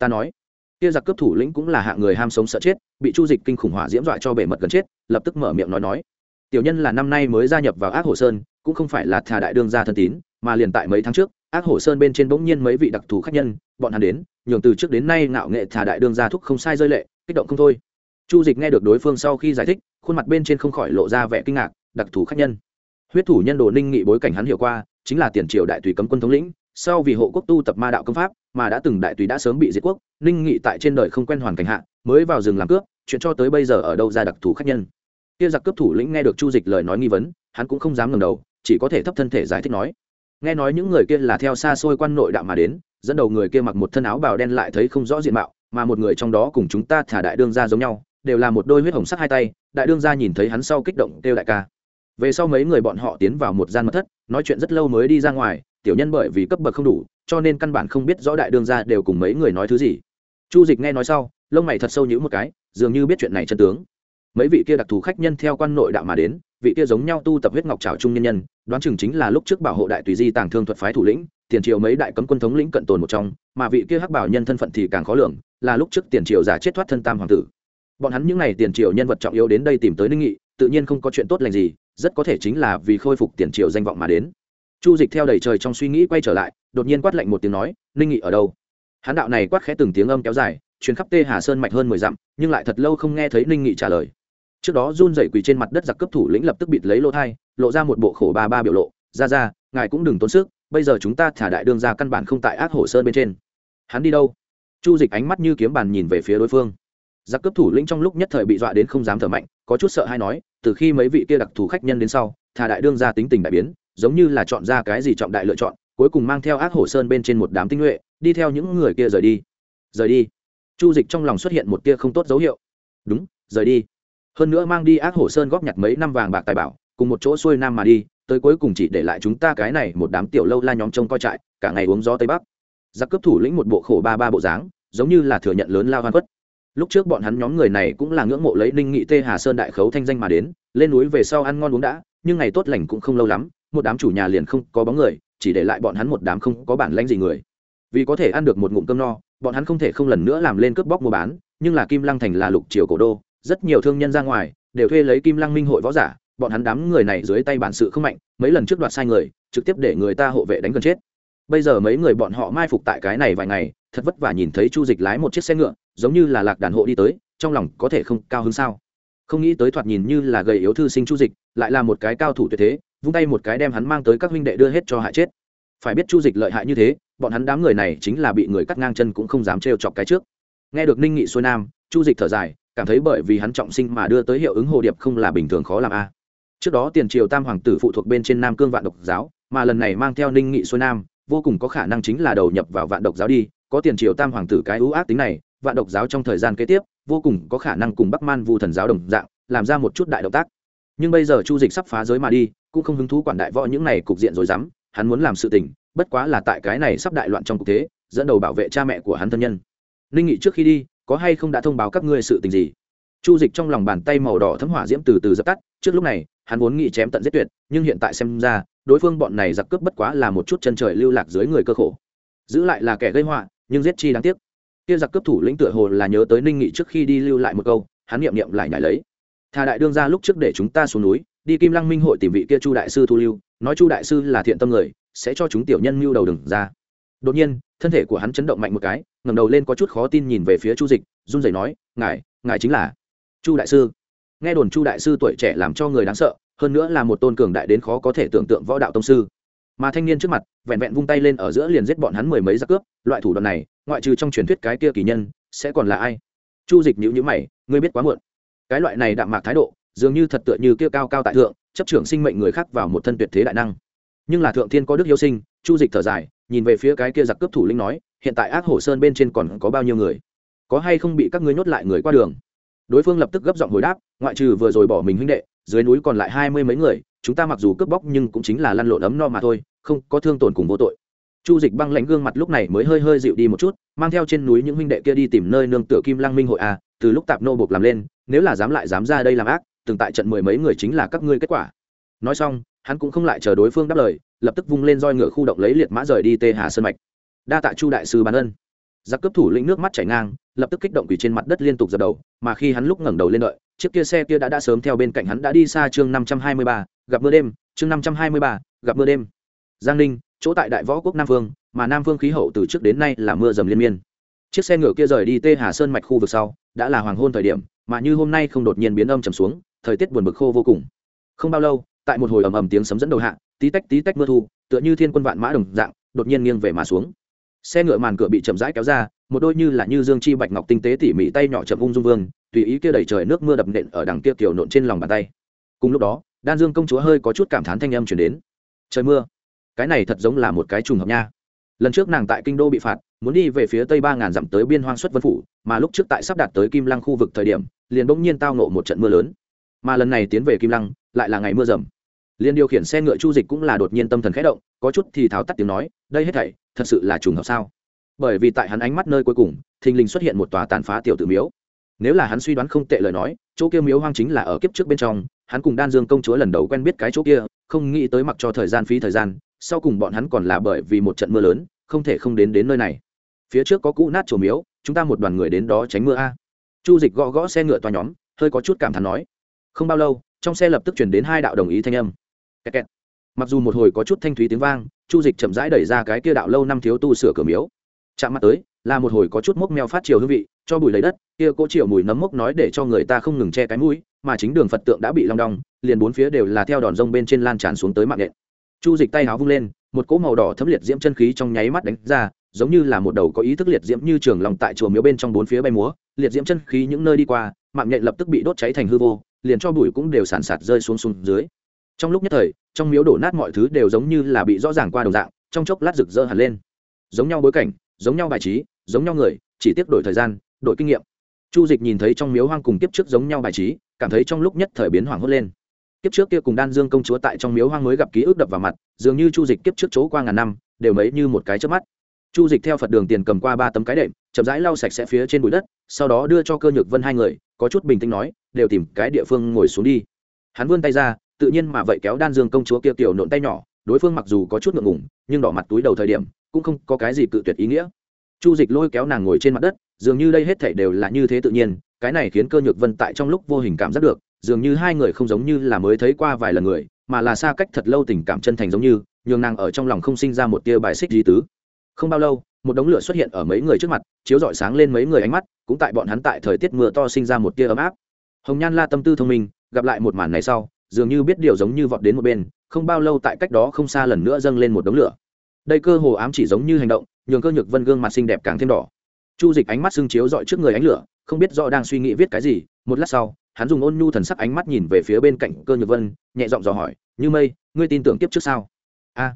ta nói. Kia giặc cướp thủ lĩnh cũng là hạng người ham sống sợ chết, bị chu dịch kinh khủng hỏa diễm dọa cho bể mật gần chết, lập tức mở miệng nói nói. Tiểu nhân là năm nay mới gia nhập vào ác hồ sơn, cũng không phải là thà đại đương gia thân tín, mà liền tại mấy tháng trước, ác hồ sơn bên trên bỗng nhiên mấy vị đặc thù khách nhân, bọn hắn đến, nhường từ trước đến nay ngạo nghệ thà đại đương gia thúc không sai rơi lệ, kích động không thôi. Chu dịch nghe được đối phương sau khi giải thích, khuôn mặt bên trên không khỏi lộ ra vẻ kinh ngạc, đặc thù khách nhân huyết thủ nhân đồ ninh nghị bối cảnh hắn hiểu qua, chính là tiền triều đại tùy cấm quân thống lĩnh, sau vì hộ quốc tu tập ma đạo công pháp, mà đã từng đại tùy đã sớm bị diệt quốc, ninh nghị tại trên đời không quen hoàn cảnh hạ, mới vào rừng làm cướp, chuyện cho tới bây giờ ở đâu ra đặc thù khách nhân. Kia giặc cướp thủ lĩnh nghe được chu dịch lời nói nghi vấn, hắn cũng không dám ngẩng đầu, chỉ có thể thấp thân thể giải thích nói. Nghe nói những người kia là theo xa xôi quan nội đạo mà đến, dẫn đầu người kia mặc một thân áo bào đen lại thấy không rõ diện mạo, mà một người trong đó cùng chúng ta thả đại đương ra giống nhau, đều là một đôi huyết hồng sắc hai tay, đại đương ra nhìn thấy hắn sau kích động kêu đại ca về sau mấy người bọn họ tiến vào một gian mật thất, nói chuyện rất lâu mới đi ra ngoài, tiểu nhân bởi vì cấp bậc không đủ, cho nên căn bản không biết rõ đại đương ra đều cùng mấy người nói thứ gì. Chu dịch nghe nói sau, lông mày thật sâu nhữ một cái, dường như biết chuyện này chân tướng. Mấy vị kia đặc thù khách nhân theo quan nội đạo mà đến, vị kia giống nhau tu tập huyết ngọc trào trung nhân nhân, đoán chừng chính là lúc trước bảo hộ đại tùy di tàng thương thuật phái thủ lĩnh, tiền triều mấy đại cấm quân thống lĩnh cận tồn một trong, mà vị kia hắc bảo nhân thân phận thì càng khó lường, là lúc trước tiền triều giả chết thoát thân tam hoàng tử. Bọn hắn những n à y tiền triều nhân vật trọng yếu đến đây tìm tới ninh nghị, tự nhiên không có chuyện tốt lành gì rất có thể chính là vì khôi phục tiền triều danh vọng mà đến. Chu dịch theo đầy trời trong suy nghĩ quay trở lại, đột nhiên quát lạnh một tiếng nói, ninh nghị ở đâu? Hán đạo này quát khẽ từng tiếng âm kéo dài chuyến khắp tê hà sơn mạnh hơn mười dặm, nhưng lại thật lâu không nghe thấy ninh nghị trả lời. Trước đó run dậy quỳ trên mặt đất giặc cấp thủ lĩnh lập tức bịt lấy lỗ thai, lộ ra một bộ khổ ba ba biểu lộ, ra ra, ngài cũng đừng tốn sức, bây giờ chúng ta thả đại đương ra căn bản không tại ác hổ sơn bên trên. Hắn đi đâu? Chu dịch ánh mắt như kiếm bàn nhìn về phía đối phương. Giặc cướp thủ lĩnh trong lúc nhất thời bị dọa đến không dám thở mạnh có chút sợ hay nói, từ khi mấy vị kia đặc thù khách nhân đến sau, thà đại đương ra tính tình đại biến, giống như là chọn ra cái gì trọng đại lựa chọn, cuối cùng mang theo ác hổ sơn bên trên một đám tinh nhuệ, đi theo những người kia rời đi. Rời đi. Chu dịch trong lòng xuất hiện một tia không tốt dấu hiệu. Đúng, rời đi. Hơn nữa mang đi ác hổ sơn góp nhặt mấy năm vàng bạc tài bảo, cùng một chỗ xuôi nam mà đi, tới cuối cùng chỉ để lại chúng ta cái này một đám tiểu lâu la nhóm trông coi trại, cả ngày uống gió tây bắc. Giặc cướp thủ lĩnh một bộ khổ ba ba bộ dáng, giống như là thừa nhận lớn lao hoan quất lúc trước bọn hắn nhóm người này cũng là ngưỡng mộ lấy ninh nghị tê hà sơn đại khấu thanh danh mà đến, lên núi về sau ăn ngon uống đã, nhưng ngày tốt lành cũng không lâu lắm, một đám chủ nhà liền không có bóng người, chỉ để lại bọn hắn một đám không có bản lãnh gì người. Vì có thể ăn được một ngụm cơm no, bọn hắn không thể không lần nữa làm lên cướp bóc mua bán, nhưng là kim lăng thành là lục triều cổ đô, rất nhiều thương nhân ra ngoài, đều thuê lấy kim lăng minh hội võ giả, bọn hắn đám người này dưới tay bản sự không mạnh, mấy lần trước đoạt sai người, trực tiếp để người ta hộ vệ đánh gần chết. Bây giờ mấy người bọn họ mai phục tại cái này vài ngày thật vất vả nhìn thấy chu dịch lái một chiếc xe ngựa, giống như là lạc đàn hộ đi tới, trong lòng có thể không cao hơn sao? Không nghĩ tới thoạt nhìn như là gầy yếu thư sinh chu dịch, lại là một cái cao thủ tuyệt thế, vung tay một cái đem hắn mang tới các huynh đệ đưa hết cho hại chết. Phải biết chu dịch lợi hại như thế, bọn hắn đám người này chính là bị người cắt ngang chân cũng không dám trêu chọc cái trước. Nghe được ninh nghị xuôi nam, chu dịch thở dài, cảm thấy bởi vì hắn trọng sinh mà đưa tới hiệu ứng hồ điệp không là bình thường khó làm a. Trước đó tiền triều tam hoàng tử phụ thuộc bên trên nam cương vạn độc giáo, mà lần này mang theo ninh nghị xuôi nam, vô cùng có khả năng chính là đầu nhập vào vạn độc giáo đi có tiền triều tam hoàng tử cái ưu ác tính này, vạn độc giáo trong thời gian kế tiếp, vô cùng có khả năng cùng bắc man vu thần giáo đồng dạng, làm ra một chút đại động tác. Nhưng bây giờ chu dịch sắp phá giới mà đi, cũng không hứng thú quản đại võ những này cục diện rồi dám, hắn muốn làm sự tình, bất quá là tại cái này sắp đại loạn trong cục thế, dẫn đầu bảo vệ cha mẹ của hắn thân nhân. Linh nghị trước khi đi, có hay không đã thông báo các ngươi sự tình gì? Chu dịch trong lòng bàn tay màu đỏ thấm hỏa diễm từ từ dập tắt, trước lúc này, hắn vốn nghĩ chém tận giết tuyệt, nhưng hiện tại xem ra, đối phương bọn này giặc cướp bất quá là một chút chân trời lưu lạc dưới người cơ khổ. Giữ lại là kẻ gây họa nhưng giết chi đáng tiếc. Kia giặc cướp thủ lĩnh tựa hồ là nhớ tới ninh nghị trước khi đi lưu lại một câu, hắn niệm niệm lại nhảy lấy. Thà đại đương ra lúc trước để chúng ta xuống núi, đi kim lăng minh hội tìm vị kia chu đại sư thu lưu, nói chu đại sư là thiện tâm người, sẽ cho chúng tiểu nhân mưu đầu đừng ra. Đột nhiên, thân thể của hắn chấn động mạnh một cái, ngẩng đầu lên có chút khó tin nhìn về phía chu dịch, run rẩy nói, ngài ngài chính là chu đại sư. Nghe đồn chu đại sư tuổi trẻ làm cho người đáng sợ, hơn nữa là một tôn cường đại đến khó có thể tưởng tượng võ đạo tông sư mà thanh niên trước mặt, vẹn vẹn vung tay lên ở giữa liền giết bọn hắn mười mấy giặc cướp. Loại thủ đoạn này, ngoại trừ trong truyền thuyết cái kia kỳ nhân, sẽ còn là ai? Chu dịch nhữ nhữ mày, ngươi biết quá muộn. Cái loại này đạm mạc thái độ, dường như thật tựa như kia cao cao tại thượng, chấp trưởng sinh mệnh người khác vào một thân tuyệt thế đại năng. Nhưng là thượng thiên có đức yêu sinh, chu dịch thở dài, nhìn về phía cái kia giặc cướp thủ lĩnh nói, hiện tại ác hổ sơn bên trên còn có bao nhiêu người? Có hay không bị các ngươi nhốt lại người qua đường? Đối phương lập tức gấp giọng hồi đáp, ngoại trừ vừa rồi bỏ mình huynh đệ, dưới núi còn lại hai mươi mấy người chúng ta mặc dù cướp bóc nhưng cũng chính là lăn lộn ấm no mà thôi, không có thương tổn cùng vô tội. Chu dịch băng lãnh gương mặt lúc này mới hơi hơi dịu đi một chút, mang theo trên núi những huynh đệ kia đi tìm nơi nương tựa kim lăng minh hội a từ lúc tạp nô bộc làm lên, nếu là dám lại dám ra đây làm ác, từng tại trận mười mấy người chính là các ngươi kết quả. Nói xong, hắn cũng không lại chờ đối phương đáp lời, lập tức vung lên roi ngựa khu động lấy liệt mã rời đi tê hà sơn mạch. Đa tạ chu đại sư ban ân. Giặc cướp thủ lĩnh nước mắt chảy ngang lập tức kích động quỳ trên mặt đất liên tục dập đầu, mà khi hắn lúc ngẩng đầu lên đợi, chiếc kia xe kia đã đã sớm theo bên cạnh hắn đã đi xa chương năm trăm hai mươi ba, gặp mưa đêm, chương năm trăm hai mươi ba, gặp mưa đêm. Giang ninh, chỗ tại đại võ quốc nam phương, mà nam phương khí hậu từ trước đến nay là mưa dầm liên miên. Chiếc xe ngựa kia rời đi tê hà sơn mạch khu vực sau, đã là hoàng hôn thời điểm, mà như hôm nay không đột nhiên biến âm trầm xuống, thời tiết buồn bực khô vô cùng. Không bao lâu, tại một hồi ầm ầm tiếng sấm dẫn đầu hạ, tí tách tí tách mưa thu, tựa như thiên quân vạn mã đồng dạng, đột nhiên nghiêng về mà xuống. Xe ngựa màn cửa bị chậm rãi kéo ra một đôi như là như dương chi bạch ngọc tinh tế tỉ mỉ tay nhỏ chậm ung dung vương, tùy ý kia đẩy trời nước mưa đập nện ở đằng kia kiểu nộn trên lòng bàn tay. Cùng lúc đó, đan dương công chúa hơi có chút cảm thán thanh âm chuyển đến. Trời mưa, cái này thật giống là một cái trùng hợp nha. Lần trước nàng tại kinh đô bị phạt, muốn đi về phía tây ba ngàn dặm tới biên hoang xuất vân phủ, mà lúc trước tại sắp đạt tới kim lăng khu vực thời điểm, liền bỗng nhiên tao nộ một trận mưa lớn. Mà lần này tiến về kim lăng, lại là ngày mưa rầm. Liền điều khiển xe ngựa chu dịch cũng là đột nhiên tâm thần khẽ động, có chút thì tháo tắt tiếng nói, đây hết thảy, thật sự là trùng hợp sao? Bởi vì tại hắn ánh mắt nơi cuối cùng, thình lình xuất hiện một tòa tàn phá tiểu tử miếu. Nếu là hắn suy đoán không tệ lời nói, chỗ kia miếu hoang chính là ở kiếp trước bên trong, hắn cùng đan dương công chúa lần đầu quen biết cái chỗ kia, không nghĩ tới mặc cho thời gian phí thời gian, sau cùng bọn hắn còn là bởi vì một trận mưa lớn, không thể không đến đến nơi này. Phía trước có cũ nát chùa miếu, chúng ta một đoàn người đến đó tránh mưa a. Chu dịch gõ gõ xe ngựa toa nhóm, hơi có chút cảm thán nói. Không bao lâu, trong xe lập tức chuyển đến hai đạo đồng ý thanh âm. Kẹt kẹt. mặc dù một hồi có chút thanh thúy tiếng vang, chu dịch chậm rãi đẩy ra cái kia đạo lâu năm thiếu tu sửa cửa miếu chạm mặt tới, là một hồi có chút mốc meo phát chiều hương vị, cho bụi lấy đất, kia cỗ chiều mùi nấm mốc nói để cho người ta không ngừng che cái mũi, mà chính đường phật tượng đã bị long đong, liền bốn phía đều là theo đòn rông bên trên lan tràn xuống tới mạng nện chu dịch tay háo vung lên, một cỗ màu đỏ thấm liệt diễm chân khí trong nháy mắt đánh ra, giống như là một đầu có ý thức liệt diễm như trường lòng tại chùa miếu bên trong bốn phía bay múa, liệt diễm chân khí những nơi đi qua, mạng nhện lập tức bị đốt cháy thành hư vô, liền cho bụi cũng đều sàn sạt rơi xuống xuống dưới. Trong lúc nhất thời, trong miếu đổ nát mọi thứ đều giống như là bị rõ ràng qua đồng dạng, trong chốc lát rực rỡ hẳn lên. Giống nhau bối cảnh giống nhau bài trí, giống nhau người, chỉ tiếp đổi thời gian, đổi kinh nghiệm. Chu dịch nhìn thấy trong miếu hoang cùng kiếp trước giống nhau bài trí, cảm thấy trong lúc nhất thời biến hoảng hốt lên. Kiếp trước kia cùng đan dương công chúa tại trong miếu hoang mới gặp ký ức đập vào mặt, dường như chu dịch kiếp trước chỗ qua ngàn năm, đều mấy như một cái trước mắt. Chu dịch theo phật đường tiền cầm qua ba tấm cái đệm, chậm rãi lau sạch sẽ phía trên bụi đất, sau đó đưa cho cơ nhược vân hai người, có chút bình tĩnh nói, đều tìm cái địa phương ngồi xuống đi. Hắn vươn tay ra, tự nhiên mà vậy kéo đan dương công chúa kia kiểu nộn tay nhỏ, đối phương mặc dù có chút ngượng ngủng nhưng đỏ mặt túi đầu thời điểm cũng không có cái gì cự tuyệt ý nghĩa. Chu dịch lôi kéo nàng ngồi trên mặt đất, dường như đây hết thể đều là như thế tự nhiên, cái này khiến cơ nhược vân tại trong lúc vô hình cảm giác được, dường như hai người không giống như là mới thấy qua vài lần người, mà là xa cách thật lâu tình cảm chân thành giống như, nhường nàng ở trong lòng không sinh ra một tia bài xích di tứ. Không bao lâu, một đống lửa xuất hiện ở mấy người trước mặt, chiếu rọi sáng lên mấy người ánh mắt, cũng tại bọn hắn tại thời tiết mưa to sinh ra một tia ấm áp. Hồng nhan la tâm tư thông minh, gặp lại một màn này sau, dường như biết điều giống như vọt đến một bên, không bao lâu tại cách đó không xa lần nữa dâng lên một đống lửa đây cơ hồ ám chỉ giống như hành động, nhường cơ nhược vân gương mặt xinh đẹp càng thêm đỏ. Chu dịch ánh mắt xưng chiếu dọi trước người ánh lửa, không biết rõ đang suy nghĩ viết cái gì, một lát sau, hắn dùng ôn nhu thần sắc ánh mắt nhìn về phía bên cạnh cơ nhược vân, nhẹ giọng dò hỏi, như mây, ngươi tin tưởng tiếp trước sao? A.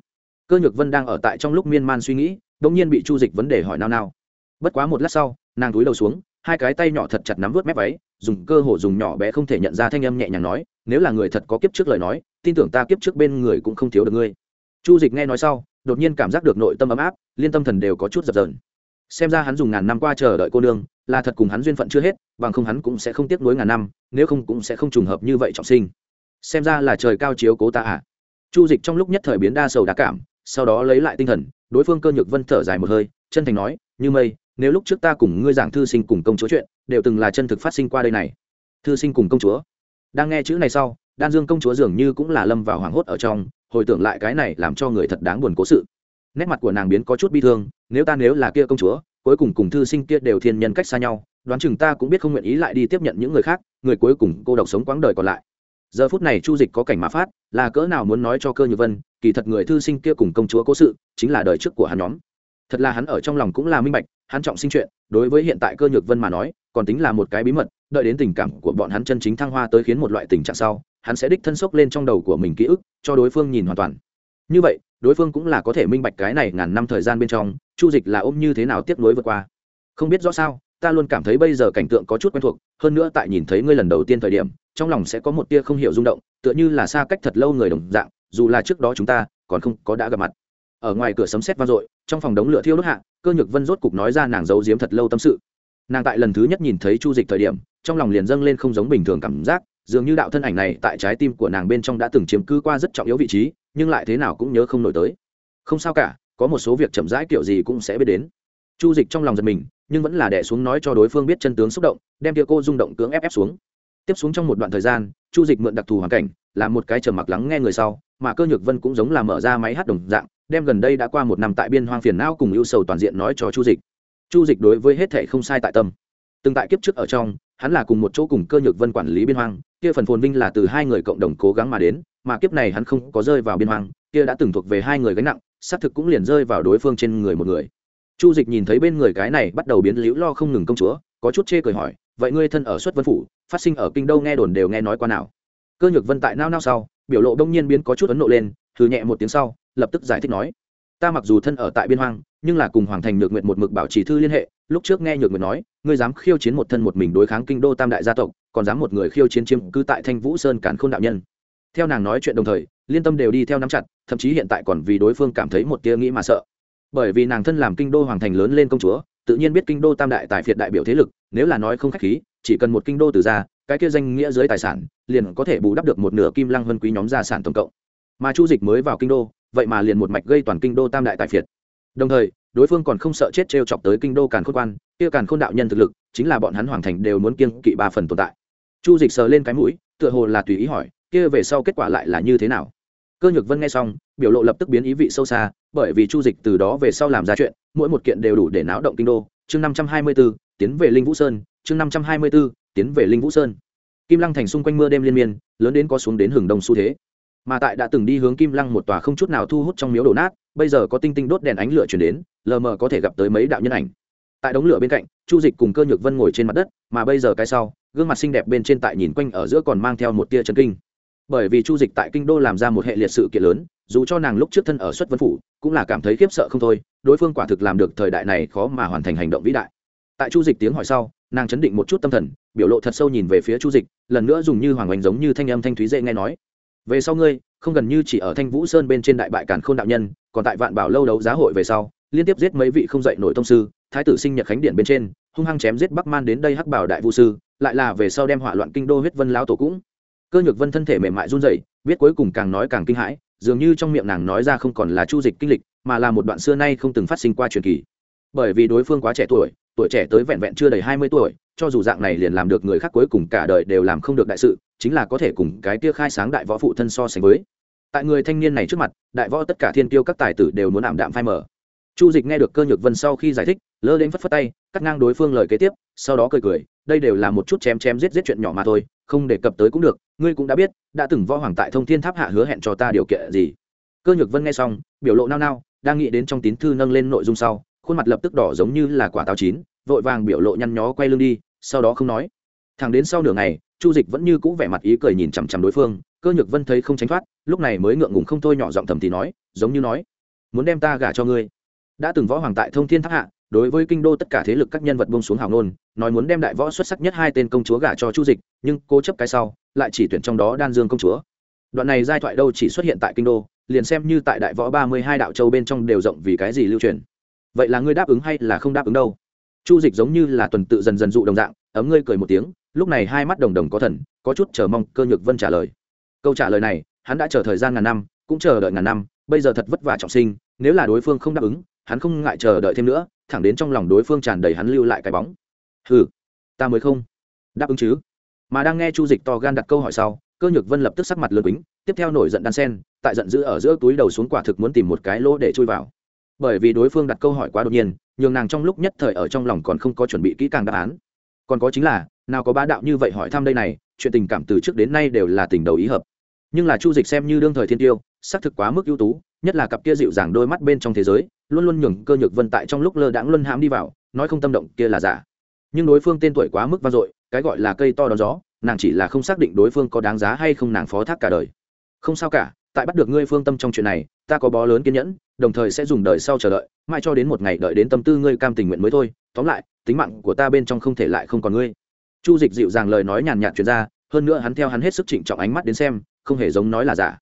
Cơ nhược vân đang ở tại trong lúc miên man suy nghĩ đ ỗ n g nhiên bị chu dịch vấn đề hỏi nao nao. Bất quá một lát sau, nàng túi đầu xuống, hai cái tay nhỏ thật chặt nắm vớt mép váy, dùng cơ hồ dùng nhỏ bé không thể nhận ra thanh âm nhẹ nhàng nói, nếu là người thật có kiếp trước lời nói, tin tưởng ta kiếp trước bên người cũng không thiếu được ngươi. Chu dịch nghe nói sau đột nhiên cảm giác được nội tâm ấm áp, liên tâm thần đều có chút dập dờn. Xem ra hắn dùng ngàn năm qua chờ đợi cô nương, là thật cùng hắn duyên phận chưa hết, bằng không hắn cũng sẽ không tiếc nuối ngàn năm, nếu không cũng sẽ không trùng hợp như vậy trọng sinh. Xem ra là trời cao chiếu cố ta à. Chu dịch trong lúc nhất thời biến đa sầu đa cảm, sau đó lấy lại tinh thần, đối phương cơ nhược vân thở dài một hơi, chân thành nói, như mây, nếu lúc trước ta cùng ngươi giảng thư sinh cùng công chúa chuyện, đều từng là chân thực phát sinh qua đây này. Thư sinh cùng công chúa. Đang nghe chữ này sau, đan dương công chúa dường như cũng là lâm vào hoảng hốt ở trong hồi tưởng lại cái này làm cho người thật đáng buồn cố sự. Nét mặt của nàng biến có chút bi thương, nếu ta nếu là kia công chúa, cuối cùng cùng thư sinh kia đều thiên nhân cách xa nhau, đoán chừng ta cũng biết không nguyện ý lại đi tiếp nhận những người khác, người cuối cùng cô độc sống quãng đời còn lại. Giờ phút này chu dịch có cảnh mà phát, là cỡ nào muốn nói cho cơ như vân, kỳ thật người thư sinh kia cùng công chúa cố sự, chính là đời trước của hắn nhóm. Thật là hắn ở trong lòng cũng là minh bạch, hắn trọng sinh chuyện, đối với hiện tại cơ nhược vân mà nói, còn tính là một cái bí mật, đợi đến tình cảm của bọn hắn chân chính thăng hoa tới khiến một loại tình trạng sau, hắn sẽ đích thân sốc lên trong đầu của mình ký ức cho đối phương nhìn hoàn toàn. Như vậy, đối phương cũng là có thể minh bạch cái này ngàn năm thời gian bên trong, chu dịch là ôm như thế nào tiếp nối vượt qua. Không biết rõ sao, ta luôn cảm thấy bây giờ cảnh tượng có chút quen thuộc, hơn nữa tại nhìn thấy ngươi lần đầu tiên thời điểm, trong lòng sẽ có một tia không hiểu rung động, tựa như là xa cách thật lâu người đồng dạng, dù là trước đó chúng ta còn không có đã gặp mặt. Ở ngoài cửa sấm sét vang dội, trong phòng đống lửa thiêu đốt hạ, cơ nhược vân rốt cục nói ra nàng giấu giếm thật lâu tâm sự. Nàng tại lần thứ nhất nhìn thấy chu dịch thời điểm, trong lòng liền dâng lên không giống bình thường cảm giác dường như đạo thân ảnh này tại trái tim của nàng bên trong đã từng chiếm cứ qua rất trọng yếu vị trí, nhưng lại thế nào cũng nhớ không nổi tới. Không sao cả, có một số việc chậm rãi kiểu gì cũng sẽ biết đến. Chu dịch trong lòng giật mình, nhưng vẫn là đẻ xuống nói cho đối phương biết chân tướng xúc động, đem kia cô rung động cưỡng ép ép xuống. Tiếp xuống trong một đoạn thời gian, chu dịch mượn đặc thù hoàn cảnh, làm một cái trầm mặc lắng nghe người sau, mà cơ nhược vân cũng giống là mở ra máy hát đồng dạng, đem gần đây đã qua một năm tại biên hoang phiền não cùng ưu sầu toàn diện nói cho chu dịch. Chu dịch đối với hết thể không sai tại tâm. Từng tại kiếp trước ở trong, hắn là cùng một chỗ cùng cơ nhược vân quản lý biên hoang kia phần phồn vinh là từ hai người cộng đồng cố gắng mà đến, mà kiếp này hắn không có rơi vào biên hoang, kia đã từng thuộc về hai người gánh nặng, xác thực cũng liền rơi vào đối phương trên người một người. Chu dịch nhìn thấy bên người cái này bắt đầu biến liễu lo không ngừng công chúa, có chút chê cười hỏi, vậy ngươi thân ở xuất vân phủ, phát sinh ở kinh đô nghe đồn đều nghe nói qua nào? Cơ nhược vân tại nao nao sau, biểu lộ đông nhiên biến có chút ấn nộ lên thử nhẹ một tiếng sau, lập tức giải thích nói, ta mặc dù thân ở tại biên hoang, nhưng là cùng hoàng thành được nguyện một mực bảo trì thư liên hệ lúc trước nghe nhược nguyệt nói, ngươi dám khiêu chiến một thân một mình đối kháng kinh đô tam đại gia tộc, còn dám một người khiêu chiến chiếm cư tại thanh vũ sơn cản k h ô n đạo nhân. Theo nàng nói chuyện đồng thời, liên tâm đều đi theo nắm chặt, thậm chí hiện tại còn vì đối phương cảm thấy một tia nghĩ mà sợ. Bởi vì nàng thân làm kinh đô hoàng thành lớn lên công chúa, tự nhiên biết kinh đô tam đại tài phiệt đại biểu thế lực, nếu là nói không khách khí, chỉ cần một kinh đô từ ra cái kia danh nghĩa dưới tài sản, liền có thể bù đắp được một nửa kim lăng vân quý nhóm gia sản tổng cộng. Mà chu dịch mới vào kinh đô, vậy mà liền một mạch gây toàn kinh đô tam đại tài phiệt. Đồng thời đối phương còn không sợ chết t chọc tới kinh đô càn khôn quan, kia càn khôn đạo nhân thực lực, chính là bọn hắn hoàng thành đều muốn kiên kỵ ba phần tồn tại. Chu dịch sờ lên cái mũi, tựa hồ là tùy ý hỏi, kia về sau kết quả lại là như thế nào? Cơ nhược vân nghe xong, biểu lộ lập tức biến ý vị sâu xa, bởi vì chu dịch từ đó về sau làm ra chuyện, mỗi một kiện đều đủ để náo động kinh đô. Chương năm trăm hai mươi b ố tiến về linh vũ sơn. Chương năm trăm hai mươi b ố tiến về linh vũ sơn. Kim lăng thành xung quanh mưa đêm liên miên, lớn đến có xuống đến hừng đông xu thế mà tại đã từng đi hướng kim lăng một tòa không chút nào thu hút trong miếu đổ nát, bây giờ có tinh tinh đốt đèn ánh lửa chuyển đến, lờ mờ có thể gặp tới mấy đạo nhân ảnh. Tại đống lửa bên cạnh, chu dịch cùng cơ nhược vân ngồi trên mặt đất, mà bây giờ cái sau, gương mặt xinh đẹp bên trên tại nhìn quanh ở giữa còn mang theo một tia chân kinh. Bởi vì chu dịch tại kinh đô làm ra một hệ liệt sự kiện lớn, dù cho nàng lúc trước thân ở xuất vân phủ, cũng là cảm thấy khiếp sợ không thôi, đối phương quả thực làm được thời đại này khó mà hoàn thành hành động vĩ đại. Tại chu dịch tiếng hỏi sau, nàng chấn định một chút tâm thần, biểu lộ thật sâu nhìn về phía chu dịch, lần nữa dùng như hoàng oanh giống như thanh âm thanh thúy dễ nghe nói về sau ngươi, không gần như chỉ ở thanh vũ sơn bên trên đại bại cản k h ô n đạo nhân, còn tại vạn bảo lâu đấu giá hội về sau, liên tiếp giết mấy vị không dạy nổi thông sư, thái tử sinh nhật khánh điện bên trên, hung hăng chém giết bắc man đến đây hắc bảo đại vũ sư, lại là về sau đem hỏa loạn kinh đô huyết vân lao tổ cũng. Cơ nhược vân thân thể mềm mại run rẩy, biết cuối cùng càng nói càng kinh hãi, dường như trong miệng nàng nói ra không còn là chu dịch kinh lịch, mà là một đoạn xưa nay không từng phát sinh qua truyền kỳ. Bởi vì đối phương quá trẻ tuổi tuổi trẻ tới vẹn vẹn chưa đầy hai mươi tuổi, cho dù dạng này liền làm được người khác cuối cùng cả đời đều làm không được đại sự chính là có thể cùng cái kia khai sáng đại võ phụ thân so sánh với. Tại người thanh niên này trước mặt, đại võ tất cả thiên tiêu các tài tử đều muốn ảm đạm phai mở chu dịch nghe được cơ nhược vân sau khi giải thích, lơ đến phất phất tay, cắt ngang đối phương lời kế tiếp, sau đó cười cười, đây đều là một chút chém chém giết giết chuyện nhỏ mà thôi, không đề cập tới cũng được, ngươi cũng đã biết, đã từng võ hoàng tại thông thiên tháp hạ hứa hẹn cho ta điều kiện gì. Cơ nhược vân nghe xong, biểu lộ nao nao, đang nghĩ đến trong tín thư nâng lên nội dung sau, khuôn mặt lập tức đỏ giống như là quả táo chín, vội vàng biểu lộ nhăn nhó quay lưng đi, sau đó không nói thằng đến sau nửa ngày, chu dịch vẫn như cũ vẻ mặt ý cười nhìn chằm chằm đối phương, cơ nhược vân thấy không tránh thoát, lúc này mới ngượng ngùng không thôi nhỏ giọng thầm thì nói, giống như nói, muốn đem ta gả cho ngươi? Đã từng võ hoàng tại thông thiên tháp hạ, đối với kinh đô tất cả thế lực các nhân vật bông xuống hào nôn nói muốn đem đại võ xuất sắc nhất hai tên công chúa gả cho chu dịch, nhưng cố chấp cái sau, lại chỉ tuyển trong đó đan dương công chúa. Đoạn này giai thoại đâu chỉ xuất hiện tại kinh đô, liền xem như tại đại võ ba mươi hai đạo châu bên trong đều rộng vì cái gì lưu truyền. Vậy là ngươi đáp ứng hay là không đáp ứng đâu? Chu dịch giống như là tuần tự dần dần dụ đồng dạng, ấm ngươi cười một tiếng lúc này hai mắt đồng đồng có thần, có chút chờ mong cơ nhược vân trả lời. Câu trả lời này, hắn đã chờ thời gian ngàn năm, cũng chờ đợi ngàn năm, bây giờ thật vất vả trọng sinh, nếu là đối phương không đáp ứng, hắn không ngại chờ đợi thêm nữa, thẳng đến trong lòng đối phương tràn đầy hắn lưu lại cái bóng. Hừ, ta mới không đáp ứng chứ. Mà đang nghe chu dịch to gan đặt câu hỏi sau, cơ nhược vân lập tức sắc mặt lơ bính tiếp theo nổi giận đan sen, tại giận dữ ở giữa túi đầu xuống quả thực muốn tìm một cái lỗ để chui vào. Bởi vì đối phương đặt câu hỏi quá đột nhiên, nhường nàng trong lúc nhất thời ở trong lòng còn không có chuẩn bị kỹ càng đáp án còn có chính là, nào có bá đạo như vậy hỏi thăm đây này, chuyện tình cảm từ trước đến nay đều là tình đầu ý hợp. Nhưng là chu dịch xem như đương thời thiên tiêu, xác thực quá mức ưu tú, nhất là cặp kia dịu dàng đôi mắt bên trong thế giới, luôn luôn nhường cơ nhược vân tại trong lúc lơ đãng luân hãm đi vào, nói không tâm động, kia là giả. Nhưng đối phương tên tuổi quá mức vang dội, cái gọi là cây to đón gió, nàng chỉ là không xác định đối phương có đáng giá hay không nàng phó thác cả đời. Không sao cả tại bắt được ngươi phương tâm trong chuyện này, ta có bó lớn kiên nhẫn, đồng thời sẽ dùng đời sau chờ đợi, mãi cho đến một ngày đợi đến tâm tư ngươi cam tình nguyện mới thôi. Tóm lại, tính mạng của ta bên trong không thể lại không còn ngươi. Chu dịch dịu dàng lời nói nhàn nhạt chuyển ra, hơn nữa hắn theo hắn hết sức trịnh trọng ánh mắt đến xem, không hề giống nói là giả.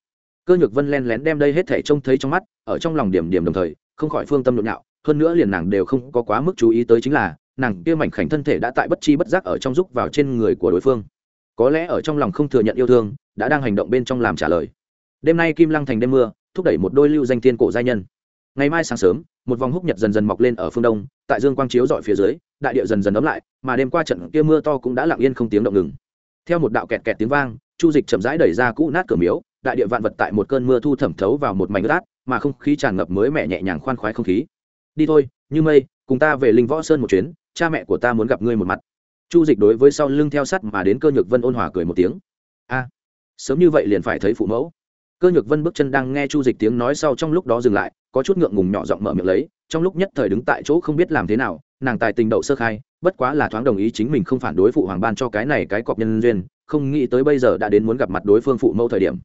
Cơ nhược vân len lén đem đây hết thể trông thấy trong mắt, ở trong lòng điểm điểm đồng thời, không khỏi phương tâm nhộn nhạo, hơn nữa liền nàng đều không có quá mức chú ý tới chính là, nàng kia mảnh khảnh thân thể đã tại bất chi bất giác ở trong rúc vào trên người của đối phương. Có lẽ ở trong lòng không thừa nhận yêu thương, đã đang hành động bên trong làm trả lời đêm nay kim lăng thành đêm mưa, thúc đẩy một đôi lưu danh thiên cổ giai nhân. Ngày mai sáng sớm, một vòng húc nhật dần dần mọc lên ở phương đông, tại dương quang chiếu dọi phía dưới, đại địa dần dần ấm lại, mà đêm qua trận kia mưa to cũng đã lặng yên không tiếng động ngừng. Theo một đạo kẹt kẹt tiếng vang, chu dịch chậm rãi đẩy ra cũ nát cửa miếu, đại địa vạn vật tại một cơn mưa thu thẩm thấu vào một mảnh đất mà không khí tràn ngập mới mẹ nhẹ nhàng khoan khoái không khí. Đi thôi, như mây, cùng ta về linh võ sơn một chuyến, cha mẹ của ta muốn gặp ngươi một mặt. Chu dịch đối với sau lưng theo sắt mà đến cơ nhược vân ôn hòa cười một tiếng. A, sớm như vậy liền phải thấy phụ mẫu cơ nhược vân bước chân đang nghe chu dịch tiếng nói sau trong lúc đó dừng lại, có chút ngượng ngùng nhỏ giọng mở miệng lấy, trong lúc nhất thời đứng tại chỗ không biết làm thế nào, nàng tài tình đậu sơ khai, bất quá là thoáng đồng ý chính mình không phản đối phụ hoàng ban cho cái này cái cọp nhân duyên, không nghĩ tới bây giờ đã đến muốn gặp mặt đối phương phụ mẫu thời điểm.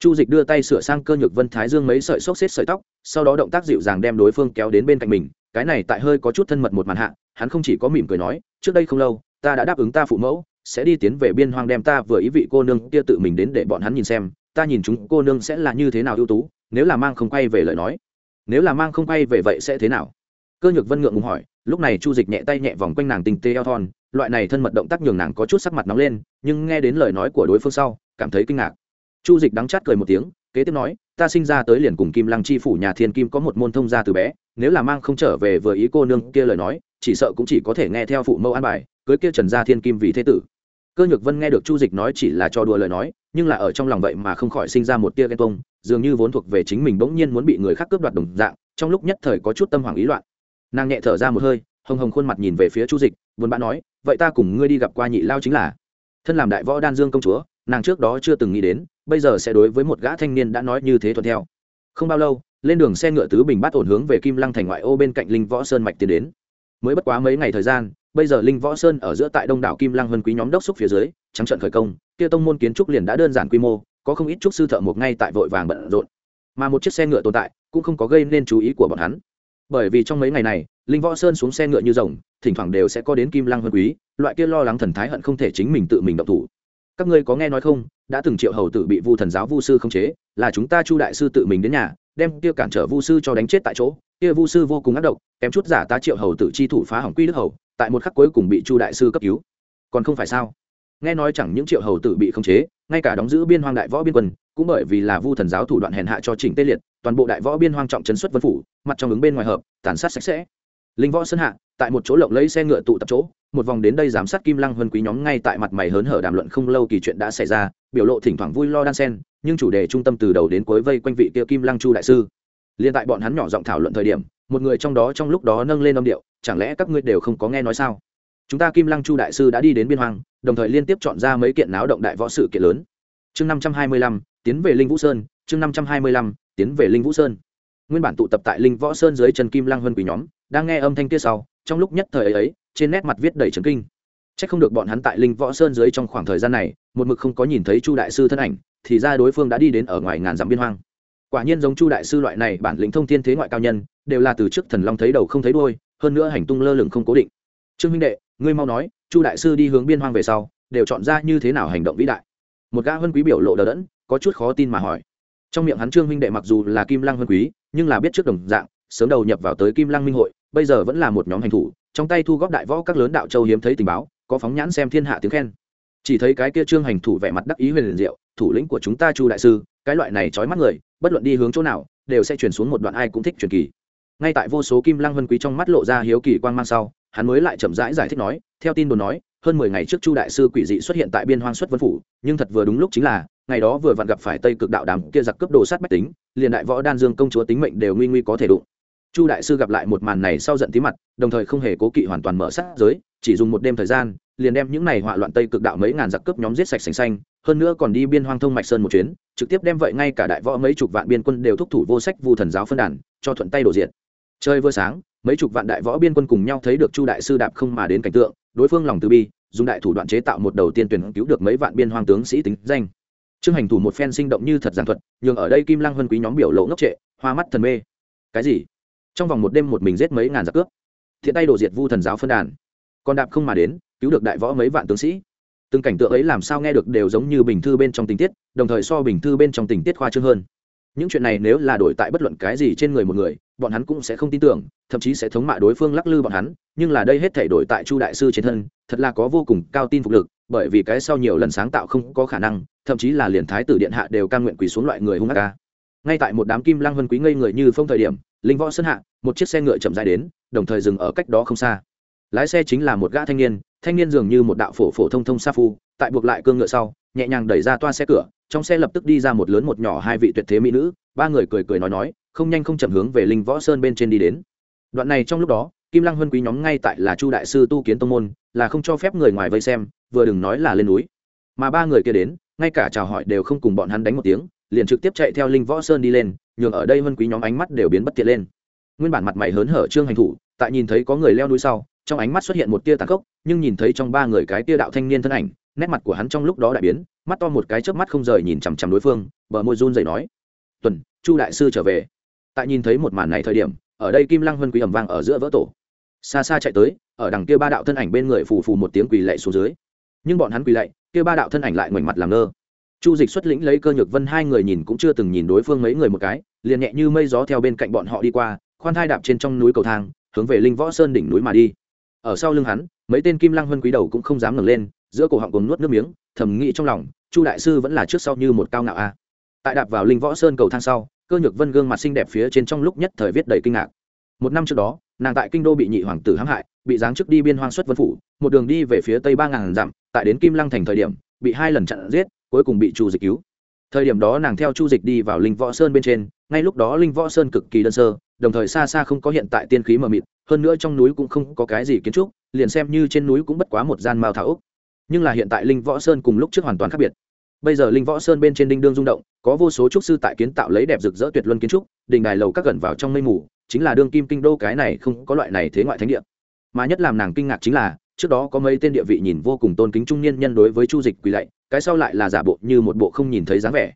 Chu dịch đưa tay sửa sang cơ nhược vân thái dương mấy sợi xốc xếp sợi tóc, sau đó động tác dịu dàng đem đối phương kéo đến bên cạnh mình, cái này tại hơi có chút thân mật một màn hạ, hắn không chỉ có mỉm cười nói, trước đây không lâu, ta đã đáp ứng ta phụ mẫu, sẽ đi tiến về biên hoang đem ta vừa ý vị cô nương kia tự mình đến để bọn hắn nhìn xem ta nhìn chúng cô nương sẽ là như thế nào ưu tú, nếu là mang không quay về lời nói. Nếu là mang không quay về vậy sẽ thế nào? Cơ nhược vân ngượng ngùng hỏi, lúc này chu dịch nhẹ tay nhẹ vòng quanh nàng tinh tê eo thon, loại này thân mật động tác nhường nàng có chút sắc mặt nóng lên, nhưng nghe đến lời nói của đối phương sau, cảm thấy kinh ngạc. Chu dịch đắng chát cười một tiếng, kế tiếp nói, ta sinh ra tới liền cùng kim lăng chi phủ nhà thiên kim có một môn thông gia từ bé, nếu là mang không trở về vừa ý cô nương kia lời nói, chỉ sợ cũng chỉ có thể nghe theo phụ mẫu an bài, cưới kia trần gia thiên kim vì thế tử cơ nhược vân nghe được chu dịch nói chỉ là cho đùa lời nói, nhưng là ở trong lòng vậy mà không khỏi sinh ra một tia ghen tuông, dường như vốn thuộc về chính mình bỗng nhiên muốn bị người khác cướp đoạt đồng dạng, trong lúc nhất thời có chút tâm hoảng ý loạn. Nàng nhẹ thở ra một hơi, hồng hồng khuôn mặt nhìn về phía chu dịch vốn bạn nói, vậy ta cùng ngươi đi gặp qua nhị lao chính là. Thân làm đại võ đan dương công chúa, nàng trước đó chưa từng nghĩ đến, bây giờ sẽ đối với một gã thanh niên đã nói như thế thuận theo. Không bao lâu, lên đường xe ngựa tứ bình bắt ổn hướng về kim lăng thành ngoại ô bên cạnh linh võ sơn mạch tiến đến. Mới bất quá mấy ngày thời gian bây giờ linh võ sơn ở giữa tại đông đảo kim lăng huân quý nhóm đốc xúc phía dưới, trắng trận khởi công, kia tông môn kiến trúc liền đã đơn giản quy mô, có không ít trúc sư thợ mộc ngay tại vội vàng bận rộn. Mà một chiếc xe ngựa tồn tại, cũng không có gây nên chú ý của bọn hắn. Bởi vì trong mấy ngày này, linh võ sơn xuống xe ngựa như rồng, thỉnh thoảng đều sẽ có đến kim lăng huân quý, loại kia lo lắng thần thái hận không thể chính mình tự mình động thủ. Các ngươi có nghe nói không, đã từng triệu hầu tử bị vu thần giáo vu sư không chế, là chúng ta chu đại sư tự mình đến nhà đem kia cản trở vu sư cho đánh chết tại chỗ, kia vu sư vô cùng ác độc, kém chút giả tá triệu hầu tử chi thủ phá hỏng quy đức hầu, tại một khắc cuối cùng bị chu đại sư cấp cứu. Còn không phải sao? Nghe nói chẳng những triệu hầu tử bị khống chế, ngay cả đóng giữ biên hoang đại võ biên quân, cũng bởi vì là vu thần giáo thủ đoạn hèn hạ cho chỉnh tê liệt, toàn bộ đại võ biên hoang trọng trấn xuất vân phủ, mặt trong ứng bên ngoài hợp, tàn sát sạch sẽ. Linh võ sơn hạ tại một chỗ lộng lấy xe ngựa tụ tập chỗ, một vòng đến đây giám sát kim lăng huân quý nhóm ngay tại mặt mày hớn hở đàm luận không lâu kỳ chuyện đã xảy ra, biểu lộ thỉnh thoảng vui lo đan sen nhưng chủ đề trung tâm từ đầu đến cuối vây quanh vị kia kim lăng chu đại sư. Liên tại bọn hắn nhỏ giọng thảo luận thời điểm, một người trong đó trong lúc đó nâng lên âm điệu, chẳng lẽ các ngươi đều không có nghe nói sao? Chúng ta kim lăng chu đại sư đã đi đến biên hoàng đồng thời liên tiếp chọn ra mấy kiện náo động đại võ sự kiện lớn. Chương năm trăm hai mươi lăm, tiến về linh vũ sơn, chương năm trăm hai mươi lăm, tiến về linh vũ sơn nguyên bản tụ tập tại linh võ sơn dưới chân kim lăng vân quý nhóm đang nghe âm thanh kia sau trong lúc nhất thời ấy, ấy trên nét mặt viết đầy trấn kinh. C h ắ c không được bọn hắn tại linh võ sơn dưới trong khoảng thời gian này một mực không có nhìn thấy chu đại sư thân ảnh thì ra đối phương đã đi đến ở ngoài ngàn dặm biên hoang. Quả nhiên giống chu đại sư loại này bản lĩnh thông thiên thế ngoại cao nhân đều là từ trước thần long thấy đầu không thấy đôi hơn nữa hành tung lơ lửng không cố định. Trương minh đệ ngươi mau nói chu đại sư đi hướng biên hoang về sau đều chọn ra như thế nào hành động vĩ đại? Một gã vân quý biểu lộ đờ đẫn có chút khó tin mà hỏi trong miệng hắn trương minh đệ mặc dù là kim lăng huân quý nhưng là biết trước đồng dạng sớm đầu nhập vào tới kim lăng minh hội bây giờ vẫn là một nhóm hành thủ trong tay thu góp đại võ các lớn đạo châu hiếm thấy tình báo có phóng nhãn xem thiên hạ tiếng khen. Chỉ thấy cái kia trương hành thủ vẻ mặt đắc ý huyền liền diệu thủ lĩnh của chúng ta chu đại sư cái loại này trói mắt người bất luận đi hướng chỗ nào đều sẽ chuyển xuống một đoạn ai cũng thích truyền kỳ. Ngay tại vô số kim lăng huân quý trong mắt lộ ra hiếu kỳ quang mang sau hắn mới lại chậm rãi giải, giải thích nói theo tin đồn nói hơn mười ngày trước chu đại sư quỷ dị xuất hiện tại biên hoang xuất vân phủ nhưng thật vừa đúng lúc chính là ngày đó vừa vặn gặp phải tây cực đạo đàm kia giặc cướp đồ sát bách tính, liền đại võ đan dương công chúa tính mệnh đều nguy nguy có thể đụng. Chu đại sư gặp lại một màn này sau giận tí mặt, đồng thời không hề cố kỵ hoàn toàn mở sát giới, chỉ dùng một đêm thời gian, liền đem những này họa loạn tây cực đạo mấy ngàn giặc cướp nhóm giết sạch sành xanh, hơn nữa còn đi biên hoang thông mạch sơn một chuyến, trực tiếp đem vậy ngay cả đại võ mấy chục vạn biên quân đều thúc thủ vô sách vu thần giáo phân đàn, cho thuận tay đổ diện chơi vừa sáng, mấy chục vạn đại võ biên quân cùng nhau thấy được chu đại sư đạp không mà đến cảnh tượng, đối phương lòng từ bi, dùng đại thủ đoạn chế tạo một đầu tiên tuyển cứu được mấy vạn biên hoang tướng sĩ tính danh trương hành thủ một phen sinh động như thật giản thuật, nhường ở đây kim lăng huân quý nhóm biểu lộ ngốc trệ, hoa mắt thần mê. Cái gì? Trong vòng một đêm một mình giết mấy ngàn giặc cướp. Thiện tay đổ diệt vu thần giáo phân đàn. Còn đạp không mà đến, cứu được đại võ mấy vạn tướng sĩ. Từng cảnh tượng ấy làm sao nghe được đều giống như bình thư bên trong tình tiết, đồng thời so bình thư bên trong tình tiết khoa trương hơn những chuyện này nếu là đổi tại bất luận cái gì trên người một người, bọn hắn cũng sẽ không tin tưởng, thậm chí sẽ thống mạ đối phương lắc lư bọn hắn, nhưng là đây hết thể đổi tại chu đại sư trên thân, thật là có vô cùng cao tin phục lực, bởi vì cái sau nhiều lần sáng tạo không có khả năng, thậm chí là liền thái tử điện hạ đều can nguyện quỳ xuống loại người hung ác ca. Ngay tại một đám kim lăng vân quý ngây người như phong thời điểm, linh võ sân hạ, một chiếc xe ngựa chậm dài đến, đồng thời dừng ở cách đó không xa. Lái xe chính là một gã thanh niên thanh niên dường như một đạo phổ phổ thông thông sa phu, tại buộc lại cương ngựa sau nhẹ nhàng đẩy ra toa xe cửa, trong xe lập tức đi ra một lớn một nhỏ hai vị tuyệt thế mỹ nữ, ba người cười cười nói nói, không nhanh không chậm hướng về linh võ sơn bên trên đi đến. Đoạn này trong lúc đó, kim lăng huân quý nhóm ngay tại là chu đại sư tu kiến tông môn, là không cho phép người ngoài vây xem, vừa đừng nói là lên núi. Mà ba người kia đến, ngay cả chào hỏi đều không cùng bọn hắn đánh một tiếng, liền trực tiếp chạy theo linh võ sơn đi lên, nhường ở đây huân quý nhóm ánh mắt đều biến bất thiện lên. Nguyên bản mặt mày hớn hở trương hành thủ, tại nhìn thấy có người leo núi sau, trong ánh mắt xuất hiện một tia tàn khốc, nhưng nhìn thấy trong ba người cái tia đạo thanh niên thân ảnh nét mặt của hắn trong lúc đó đại biến, mắt to một cái chớp mắt không rời nhìn chằm chằm đối phương, bờ môi run dậy nói, tuần, chu đại sư trở về. Tại nhìn thấy một màn này thời điểm, ở đây kim lăng huân quý ẩm vang ở giữa vỡ tổ. Xa xa chạy tới, ở đằng kia ba đạo thân ảnh bên người phù phù một tiếng quỳ lạy xuống dưới. Nhưng bọn hắn quỳ lạy, kia ba đạo thân ảnh lại ngoảnh mặt làm ngơ. Chu dịch xuất lĩnh lấy cơ nhược vân hai người nhìn cũng chưa từng nhìn đối phương mấy người một cái, liền nhẹ như mây gió theo bên cạnh bọn họ đi qua, khoan thai đạp trên trong núi cầu thang, hướng về linh võ sơn đỉnh núi mà đi. Ở sau lưng hắn, mấy tên kim lăng huân quý đầu cũng không dám ngẩng lên giữa cổ họng cùng nuốt nước miếng, thầm nghĩ trong lòng, chu đại sư vẫn là trước sau như một cao ngạo a. Tại đạp vào linh võ sơn cầu thang sau, cơ nhược vân gương mặt xinh đẹp phía trên trong lúc nhất thời viết đầy kinh ngạc. Một năm trước đó, nàng tại kinh đô bị nhị hoàng tử hãm hại, bị giáng chức đi biên hoang xuất vân phủ, một đường đi về phía tây ba ngàn dặm, tại đến kim lăng thành thời điểm, bị hai lần chặn giết, cuối cùng bị chu dịch cứu. Thời điểm đó nàng theo chu dịch đi vào linh võ sơn bên trên, ngay lúc đó linh võ sơn cực kỳ đơn sơ, đồng thời xa xa không có hiện tại tiên khí mờ mịt, hơn nữa trong núi cũng không có cái gì kiến trúc, liền xem như trên núi cũng bất quá một gian mao thảo úc nhưng là hiện tại linh võ sơn cùng lúc trước hoàn toàn khác biệt bây giờ linh võ sơn bên trên đinh đương rung động có vô số trúc sư tại kiến tạo lấy đẹp rực rỡ tuyệt luân kiến trúc đình đài lầu các gần vào trong mây mù chính là đương kim kinh đô cái này không có loại này thế ngoại thánh địa mà nhất làm nàng kinh ngạc chính là trước đó có mấy tên địa vị nhìn vô cùng tôn kính trung niên nhân đối với chu dịch quỳ lạy cái sau lại là giả bộ như một bộ không nhìn thấy dáng vẻ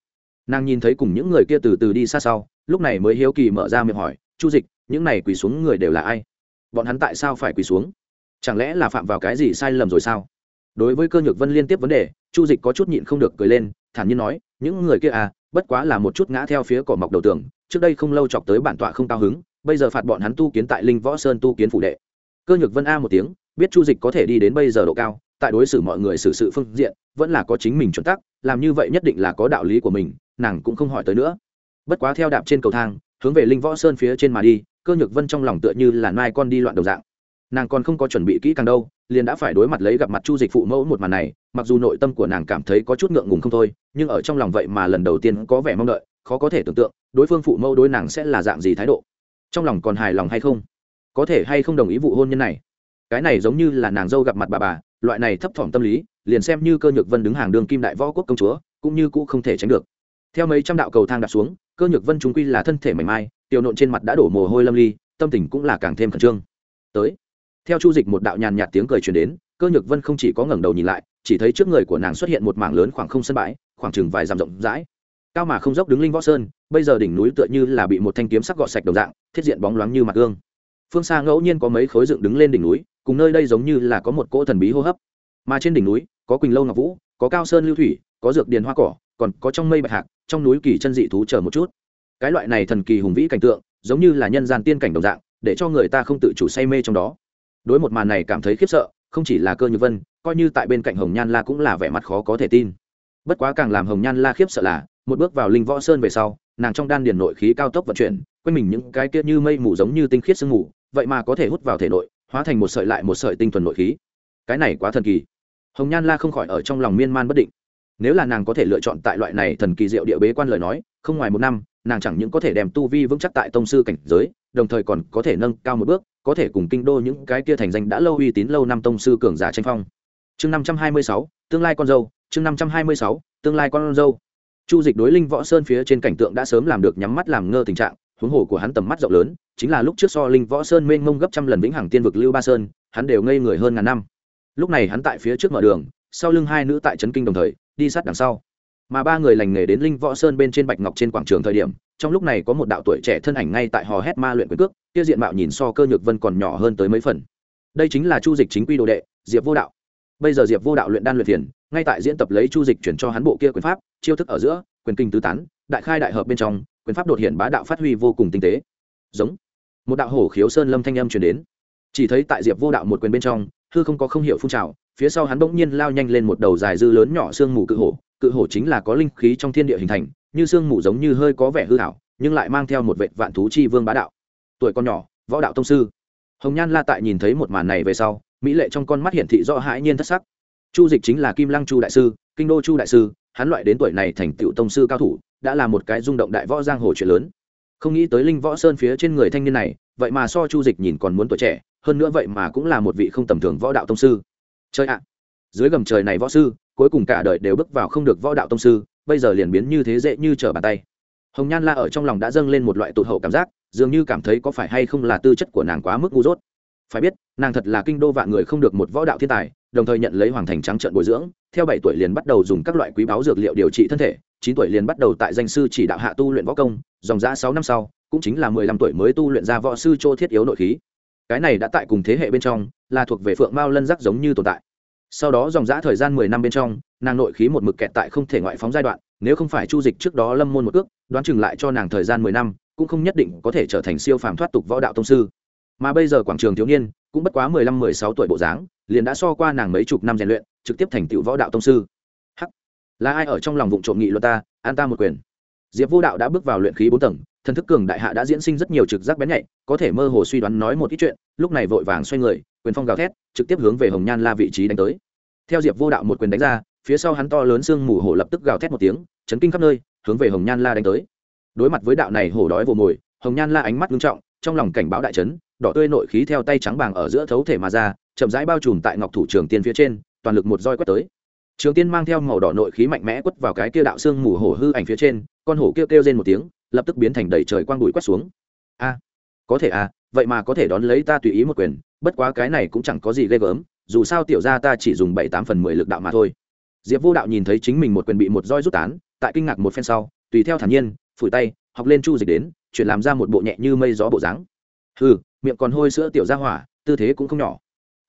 nàng nhìn thấy cùng những người kia từ từ đi xa sau lúc này mới hiếu kỳ mở ra miệng hỏi chu dịch những này quỳ xuống người đều là ai bọn hắn tại sao phải quỳ xuống chẳng lẽ là phạm vào cái gì sai lầm rồi sao đối với cơ nhược vân liên tiếp vấn đề, chu dịch có chút nhịn không được cười lên, thản nhiên nói, những người kia à bất quá là một chút ngã theo phía cỏ mọc đầu tường, trước đây không lâu chọc tới bản tọa không cao hứng, bây giờ phạt bọn hắn tu kiến tại linh võ sơn tu kiến phủ đệ. Cơ nhược vân a một tiếng, biết chu dịch có thể đi đến bây giờ độ cao, tại đối xử mọi người xử sự phương diện, vẫn là có chính mình chuẩn tắc, làm như vậy nhất định là có đạo lý của mình, nàng cũng không hỏi tới nữa. Bất quá theo đạp trên cầu thang, hướng về linh võ sơn phía trên mà đi, cơ nhược vân trong lòng tựa như là mai con đi loạn đầu dạng nàng còn không có chuẩn bị kỹ càng đâu, liền đã phải đối mặt lấy gặp mặt chu dịch phụ mẫu một màn này, mặc dù nội tâm của nàng cảm thấy có chút ngượng ngùng không thôi, nhưng ở trong lòng vậy mà lần đầu tiên có vẻ mong đợi, khó có thể tưởng tượng, đối phương phụ mẫu đối nàng sẽ là dạng gì thái độ. Trong lòng còn hài lòng hay không? Có thể hay không đồng ý vụ hôn nhân này? Cái này giống như là nàng dâu gặp mặt bà bà, loại này thấp thỏm tâm lý, liền xem như cơ nhược vân đứng hàng đường kim đại võ quốc công chúa, cũng như cũ không thể tránh được. Theo mấy trăm đạo cầu thang đặt xuống, cơ nhược vân chúng quy là thân thể mảnh mai, tiểu nộn trên mặt đã đổ mồ hôi lâm ly, tâm tình cũng là càng thêm khẩn trương. Tới theo chu dịch một đạo nhàn nhạt tiếng cười truyền đến, cơ nhược vân không chỉ có ngẩng đầu nhìn lại, chỉ thấy trước người của nàng xuất hiện một mảng lớn khoảng không sân bãi, khoảng chừng vài dặm rộng rãi. Cao mà không dốc đứng linh võ sơn, bây giờ đỉnh núi tựa như là bị một thanh kiếm sắc gọt sạch đồng dạng, thiết diện bóng loáng như mặt gương. Phương xa ngẫu nhiên có mấy khối dựng đứng lên đỉnh núi, cùng nơi đây giống như là có một cỗ thần bí hô hấp. Mà trên đỉnh núi, có quỳnh lâu ngọc vũ, có cao sơn lưu thủy, có dược điền hoa cỏ, còn có trong mây bạch hạc, trong núi kỳ chân dị thú chờ một chút. Cái loại này thần kỳ hùng vĩ cảnh tượng, giống như là nhân gian tiên cảnh đồng dạng, để cho người ta không tự chủ say mê trong đó đối một màn này cảm thấy khiếp sợ, không chỉ là cơ như vân, coi như tại bên cạnh hồng nhan la cũng là vẻ mặt khó có thể tin. Bất quá càng làm hồng nhan la khiếp sợ là, một bước vào linh võ sơn về sau, nàng trong đan điền nội khí cao tốc vận chuyển, quanh mình những cái kia như mây mù giống như tinh khiết sương mù, vậy mà có thể hút vào thể nội, hóa thành một sợi lại một sợi tinh thuần nội khí. Cái này quá thần kỳ. Hồng nhan la không khỏi ở trong lòng miên man bất định. Nếu là nàng có thể lựa chọn tại loại này thần kỳ diệu địa bế quan lời nói, không ngoài một năm, nàng chẳng những có thể đem tu vi vững chắc tại tông sư cảnh giới đồng thời còn có thể nâng cao một bước, có thể cùng kinh đô những cái kia thành danh đã lâu uy tín lâu năm tông sư cường giả tranh phong. Chương năm trăm hai mươi sáu, tương lai con dâu, chương năm trăm hai mươi sáu, tương lai con dâu. Chu dịch đối linh võ sơn phía trên cảnh tượng đã sớm làm được nhắm mắt làm ngơ tình trạng, huống hồ của hắn tầm mắt rộng lớn, chính là lúc trước so linh võ sơn mênh mông gấp trăm lần vĩnh hằng tiên vực lưu ba sơn, hắn đều ngây người hơn ngàn năm. Lúc này hắn tại phía trước mở đường, sau lưng hai nữ tại trấn kinh đồng thời, đi sát đằng sau mà ba người lành nghề đến linh võ sơn bên trên bạch ngọc trên quảng trường thời điểm, trong lúc này có một đạo tuổi trẻ thân ảnh ngay tại hò hét ma luyện quyền cước, kia diện mạo nhìn so cơ nhược vân còn nhỏ hơn tới mấy phần. Đây chính là chu dịch chính quy đồ đệ, diệp vô đạo. Bây giờ diệp vô đạo luyện đan luyện thiền, ngay tại diễn tập lấy chu dịch chuyển cho hắn bộ kia quyền pháp, chiêu thức ở giữa, quyền kinh tứ tán, đại khai đại hợp bên trong, quyền pháp đột hiện bá đạo phát huy vô cùng tinh tế. Giống. Một đạo hổ khiếu sơn lâm thanh âm truyền đến. Chỉ thấy tại diệp vô đạo một quyền bên trong, hư không có không hiểu phun trào, phía sau hắn bỗng nhiên lao nhanh lên một đầu dài dư lớn nhỏ sương mù cự hổ cự hổ chính là có linh khí trong thiên địa hình thành, như sương mù giống như hơi có vẻ hư hảo nhưng lại mang theo một vệ vạn thú chi vương bá đạo. Tuổi con nhỏ, võ đạo tông sư. Hồng nhan la tại nhìn thấy một màn này về sau, mỹ lệ trong con mắt hiển thị rõ hãi nhiên thất sắc. Chu dịch chính là kim lăng chu đại sư, kinh đô chu đại sư, hắn loại đến tuổi này thành tựu tông sư cao thủ, đã là một cái rung động đại võ giang hồ chuyện lớn. Không nghĩ tới linh võ sơn phía trên người thanh niên này, vậy mà so chu dịch nhìn còn muốn tuổi trẻ, hơn nữa vậy mà cũng là một vị không tầm thường võ đạo tông sư. Chơi ạ! Dưới gầm trời này võ sư cuối cùng cả đời đều bước vào không được võ đạo tông sư, bây giờ liền biến như thế dễ như trở bàn tay. Hồng nhan la ở trong lòng đã dâng lên một loại tụt hậu cảm giác, dường như cảm thấy có phải hay không là tư chất của nàng quá mức ngu dốt. Phải biết, nàng thật là kinh đô vạn người không được một võ đạo thiên tài, đồng thời nhận lấy hoàng thành trắng trợn bồi dưỡng, theo bảy tuổi liền bắt đầu dùng các loại quý báu dược liệu điều trị thân thể, chín tuổi liền bắt đầu tại danh sư chỉ đạo hạ tu luyện võ công, dòng giã sáu năm sau, cũng chính là mười lăm tuổi mới tu luyện ra võ sư chô thiết yếu nội khí. Cái này đã tại cùng thế hệ bên trong, là thuộc về phượng mao lân giác giống như tồn tại sau đó dòng giã thời gian mười năm bên trong, nàng nội khí một mực kẹt tại không thể ngoại phóng giai đoạn, nếu không phải chu dịch trước đó lâm môn một ước đoán chừng lại cho nàng thời gian mười năm, cũng không nhất định có thể trở thành siêu phàm thoát tục võ đạo tông sư. Mà bây giờ quảng trường thiếu niên, cũng bất quá mười lăm, mười sáu tuổi bộ dáng, liền đã so qua nàng mấy chục năm rèn luyện, trực tiếp thành tựu võ đạo tông sư. Hắc! Là ai ở trong lòng vụ trộm nghị luật ta? An ta một quyền. Diệp vô đạo đã bước vào luyện khí bốn tầng thần thức cường đại hạ đã diễn sinh rất nhiều trực giác bén nhạy, có thể mơ hồ suy đoán nói một ít chuyện, lúc này vội vàng xoay người, quyền phong gào thét, trực tiếp hướng về hồng nhan la vị trí đánh tới. Theo diệp vô đạo một quyền đánh ra, phía sau hắn to lớn xương mù hổ lập tức gào thét một tiếng, chấn kinh khắp nơi, hướng về hồng nhan la đánh tới. Đối mặt với đạo này hổ đói vồ mồi, hồng nhan la ánh mắt nghiêm trọng, trong lòng cảnh báo đại trấn đỏ tươi nội khí theo tay trắng bàng ở giữa thấu thể mà ra, chậm rãi bao trùm tại ngọc thủ trường tiên phía trên, toàn lực một roi quét tới. Trường tiên mang theo màu đỏ nội khí mạnh mẽ quất vào cái kia đạo xương mù hổ hư ảnh phía trên, con hổ kêu kêu lên một tiếng lập tức biến thành đầy trời quang bụi quét xuống. A, có thể à vậy mà có thể đón lấy ta tùy ý một quyền, bất quá cái này cũng chẳng có gì ghê gớm, dù sao tiểu ra ta chỉ dùng bảy tám phần mười lực đạo mà thôi. Diệp vô đạo nhìn thấy chính mình một quyền bị một roi rút tán, tại kinh ngạc một phen sau, tùy theo thản nhiên, phủi tay, học lên chu dịch đến, chuyển làm ra một bộ nhẹ như mây gió bộ dáng. Hừ, miệng còn hôi sữa tiểu ra hỏa, tư thế cũng không nhỏ.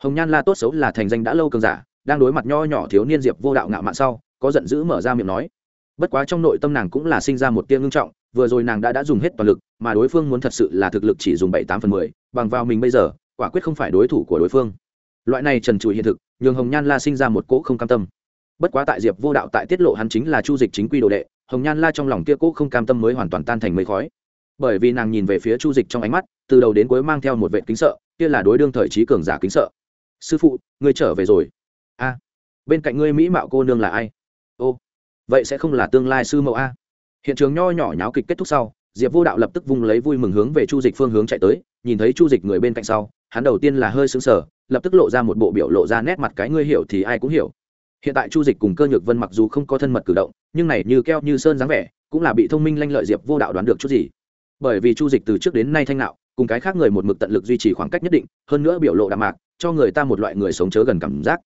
Hồng nhan la tốt xấu là thành danh đã lâu cường giả, đang đối mặt nho nhỏ thiếu niên diệp vô đạo ngạo mạn sau, có giận dữ mở ra miệng nói. Bất quá trong nội tâm nàng cũng là sinh ra một tiếng ngưng trọng vừa rồi nàng đã đã dùng hết toàn lực, mà đối phương muốn thật sự là thực lực chỉ dùng bảy tám phần mười, bằng vào mình bây giờ, quả quyết không phải đối thủ của đối phương. Loại này trần trụi hiện thực, nhường hồng nhan la sinh ra một cỗ không cam tâm. Bất quá tại diệp vô đạo tại tiết lộ hắn chính là chu dịch chính quy đồ đệ, hồng nhan la trong lòng kia cỗ không cam tâm mới hoàn toàn tan thành mây khói. Bởi vì nàng nhìn về phía chu dịch trong ánh mắt, từ đầu đến cuối mang theo một vệ kính sợ, kia là đối đương thời trí cường giả kính sợ. Sư phụ, ngươi trở về rồi. A, bên cạnh ngươi mỹ mạo cô nương là ai? Ô, vậy sẽ không là tương lai sư mẫu a hiện trường nho nhỏ nháo kịch kết thúc sau, diệp vô đạo lập tức vung lấy vui mừng hướng về chu dịch phương hướng chạy tới, nhìn thấy chu dịch người bên cạnh sau, hắn đầu tiên là hơi xứng sở lập tức lộ ra một bộ biểu lộ ra nét mặt cái ngươi hiểu thì ai cũng hiểu. Hiện tại chu dịch cùng cơ nhược vân mặc dù không có thân mật cử động, nhưng này như keo như sơn dáng vẻ, cũng là bị thông minh lanh lợi diệp vô đạo đoán được chút gì. Bởi vì chu dịch từ trước đến nay thanh nạo, cùng cái khác người một mực tận lực duy trì khoảng cách nhất định, hơn nữa biểu lộ đạm mạc, cho người ta một loại người sống chớ gần cảm giác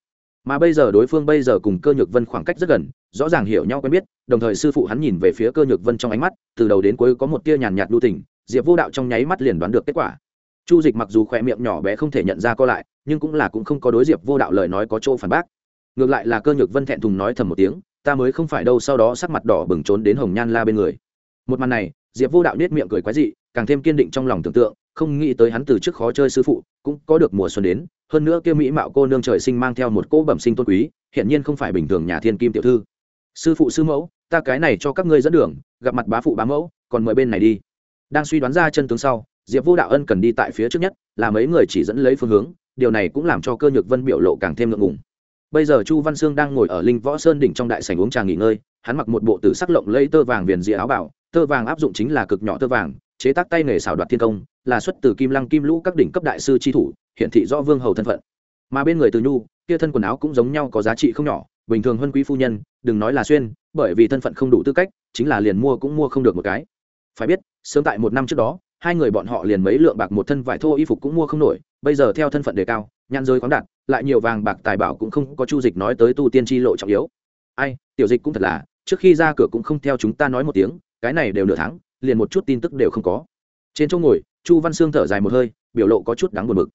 mà bây giờ đối phương bây giờ cùng cơ nhược vân khoảng cách rất gần, rõ ràng hiểu nhau quen biết, đồng thời sư phụ hắn nhìn về phía cơ nhược vân trong ánh mắt, từ đầu đến cuối có một tia nhàn nhạt lưu tình, diệp vô đạo trong nháy mắt liền đoán được kết quả. Chu dịch mặc dù khỏe miệng nhỏ bé không thể nhận ra co lại, nhưng cũng là cũng không có đối diệp vô đạo lời nói có chỗ phản bác. Ngược lại là cơ nhược vân thẹn thùng nói thầm một tiếng, ta mới không phải đâu. Sau đó sắc mặt đỏ bừng trốn đến hồng nhan la bên người. Một màn này, diệp vô đạo nết miệng cười quái dị, càng thêm kiên định trong lòng tưởng tượng, không nghĩ tới hắn từ trước khó chơi sư phụ, cũng có được mùa xuân đến hơn nữa kia mỹ mạo cô nương trời sinh mang theo một cỗ bẩm sinh tôn quý hiện nhiên không phải bình thường nhà thiên kim tiểu thư. Sư phụ sư mẫu, ta cái này cho các ngươi dẫn đường, gặp mặt bá phụ bá mẫu, còn mời bên này đi. Đang suy đoán ra chân tướng sau, diệp vô đạo ân cần đi tại phía trước nhất, là mấy người chỉ dẫn lấy phương hướng, điều này cũng làm cho cơ nhược vân biểu lộ càng thêm ngượng ngùng. Bây giờ chu văn sương đang ngồi ở linh võ sơn đỉnh trong đại sảnh uống trà nghỉ ngơi, hắn mặc một bộ tử sắc lộng lẫy tơ vàng viền dĩa áo bảo, tơ vàng áp dụng chính là cực nhỏ tơ vàng, chế tác tay nghề xảo đoạt thiên công, là xuất từ kim lăng kim lũ các đỉnh cấp đại sư tri thủ hiện thị do vương hầu thân phận. Mà bên người từ nhu, kia thân quần áo cũng giống nhau có giá trị không nhỏ, bình thường hơn quý phu nhân, đừng nói là xuyên, bởi vì thân phận không đủ tư cách, chính là liền mua cũng mua không được một cái. Phải biết, sớm tại một năm trước đó, hai người bọn họ liền mấy lượng bạc một thân vải thô y phục cũng mua không nổi, bây giờ theo thân phận đề cao, nhãn rơi khoáng đạt, lại nhiều vàng bạc tài bảo cũng không có chu dịch nói tới tu tiên tri lộ trọng yếu. Ai, tiểu dịch cũng thật là, trước khi ra cửa cũng không theo chúng ta nói một tiếng, cái này đều nửa tháng, liền một chút tin tức đều không có. Trên chỗ ngồi, chu văn sương thở dài một hơi, biểu lộ có chút đáng buồn bực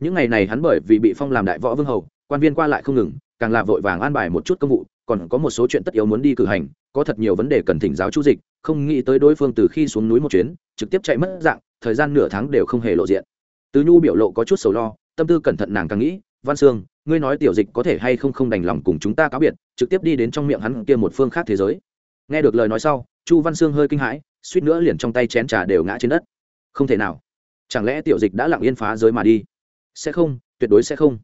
những ngày này hắn bởi vì bị phong làm đại võ vương hầu, quan viên qua lại không ngừng, càng là vội vàng an bài một chút công vụ, còn có một số chuyện tất yếu muốn đi cử hành, có thật nhiều vấn đề cần thỉnh giáo chu dịch, không nghĩ tới đối phương từ khi xuống núi một chuyến, trực tiếp chạy mất dạng, thời gian nửa tháng đều không hề lộ diện. Tứ nhu biểu lộ có chút sầu lo, tâm tư cẩn thận nàng càng nghĩ, văn sương, ngươi nói tiểu dịch có thể hay không không đành lòng cùng chúng ta cáo biệt, trực tiếp đi đến trong miệng hắn kia một phương khác thế giới. Nghe được lời nói sau, chu văn sương hơi kinh hãi, suýt nữa liền trong tay chén trà đều ngã trên đất. Không thể nào. Chẳng lẽ tiểu dịch đã lặng yên phá giới mà đi? Sẽ không, tuyệt đối sẽ không.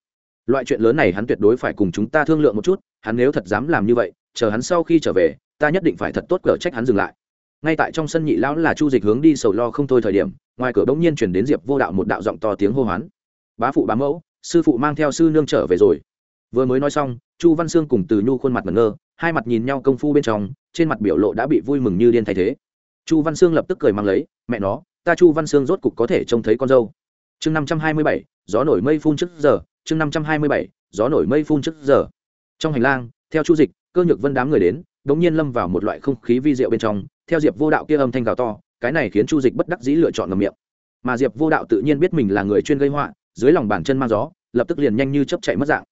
Loại chuyện lớn này hắn tuyệt đối phải cùng chúng ta thương lượng một chút, hắn nếu thật dám làm như vậy, chờ hắn sau khi trở về, ta nhất định phải thật tốt cờ trách hắn dừng lại. Ngay tại trong sân nhị lão là chu dịch hướng đi sầu lo không thôi thời điểm, ngoài cửa bỗng nhiên chuyển đến diệp vô đạo một đạo giọng to tiếng hô hoán. Bá phụ bá mẫu, sư phụ mang theo sư nương trở về rồi. Vừa mới nói xong, chu văn sương cùng từ nhu khuôn mặt ngẩn ngơ, hai mặt nhìn nhau công phu bên trong, trên mặt biểu lộ đã bị vui mừng như điên thay thế. Chu văn sương lập tức cười mang lấy, mẹ nó, ta chu văn sương rốt cục có thể trông thấy con dâu. Chương năm trăm hai mươi bảy gió nổi mây phun trước giờ, chương năm trăm hai mươi bảy, gió nổi mây phun trước giờ. Trong hành lang, theo chu dịch, cơ nhược vân đám người đến đ ỗ n g nhiên lâm vào một loại không khí vi rượu bên trong, theo diệp vô đạo kia âm thanh gào to, cái này khiến chu dịch bất đắc dĩ lựa chọn ngầm miệng. Mà diệp vô đạo tự nhiên biết mình là người chuyên gây họa, dưới lòng bàn chân mang gió, lập tức liền nhanh như chấp chạy mất dạng.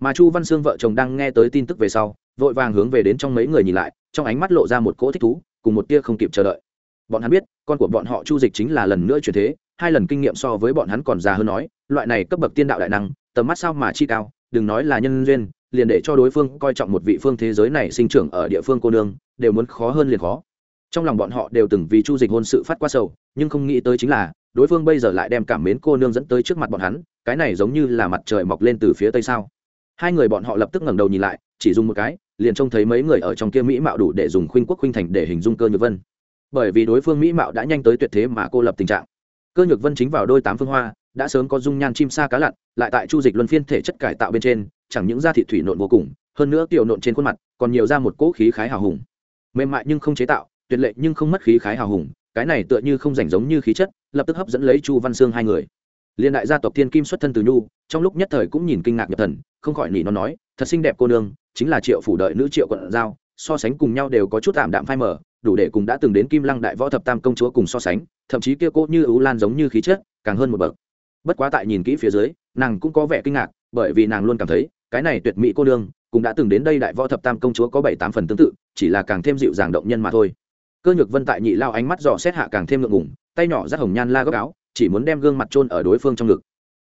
Mà chu văn sương vợ chồng đang nghe tới tin tức về sau, vội vàng hướng về đến trong mấy người nhìn lại, trong ánh mắt lộ ra một cỗ thích thú, cùng một tia không kịp chờ đợi. Bọn hắn biết, con của bọn họ chu dịch chính là lần nữa chuyển thế, hai lần kinh nghiệm so với bọn hắn còn già hơn nói loại này cấp bậc tiên đạo đại năng, tầm mắt sao mà chi cao, đừng nói là nhân duyên, liền để cho đối phương coi trọng một vị phương thế giới này sinh trưởng ở địa phương cô nương, đều muốn khó hơn liền khó. Trong lòng bọn họ đều từng vì chu dịch hôn sự phát qua sầu, nhưng không nghĩ tới chính là, đối phương bây giờ lại đem cảm mến cô nương dẫn tới trước mặt bọn hắn, cái này giống như là mặt trời mọc lên từ phía tây sao. Hai người bọn họ lập tức ngẩng đầu nhìn lại, chỉ dùng một cái, liền trông thấy mấy người ở trong kia mỹ mạo đủ để dùng khuynh quốc khuynh thành để hình dung cơ nhược vân. Bởi vì đối phương mỹ mạo đã nhanh tới tuyệt thế mà cô lập tình trạng. Cơ nhược vân chính vào đôi tám phương hoa đã sớm có dung nhan chim sa cá lặn, lại tại chu dịch luân phiên thể chất cải tạo bên trên, chẳng những da thị thủy nộn vô cùng, hơn nữa tiểu nộn trên khuôn mặt còn nhiều ra một cỗ khí khái hào hùng. Mềm mại nhưng không chế tạo, tuyệt lệ nhưng không mất khí khái hào hùng, cái này tựa như không rảnh giống như khí chất, lập tức hấp dẫn lấy chu văn sương hai người. Liên đại gia tộc thiên kim xuất thân từ nhu, trong lúc nhất thời cũng nhìn kinh ngạc nhập thần, không khỏi nỉ nó nói, thật xinh đẹp cô nương, chính là triệu phủ đợi nữ triệu quận giao, so sánh cùng nhau đều có chút tạm đạm phai mờ, đủ để cùng đã từng đến kim lăng đại võ thập tam công chúa cùng so sánh, thậm chí kia cô như ưu lan giống như khí chất, càng hơn một bậc bất quá tại nhìn kỹ phía dưới, nàng cũng có vẻ kinh ngạc, bởi vì nàng luôn cảm thấy, cái này tuyệt mỹ cô đương cũng đã từng đến đây đại võ thập tam công chúa có bảy tám phần tương tự, chỉ là càng thêm dịu dàng động nhân mà thôi. Cơ nhược vân tại nhị lao ánh mắt dò xét hạ càng thêm ngượng ngủng tay nhỏ rắt hồng nhan la góc áo, chỉ muốn đem gương mặt trôn ở đối phương trong ngực.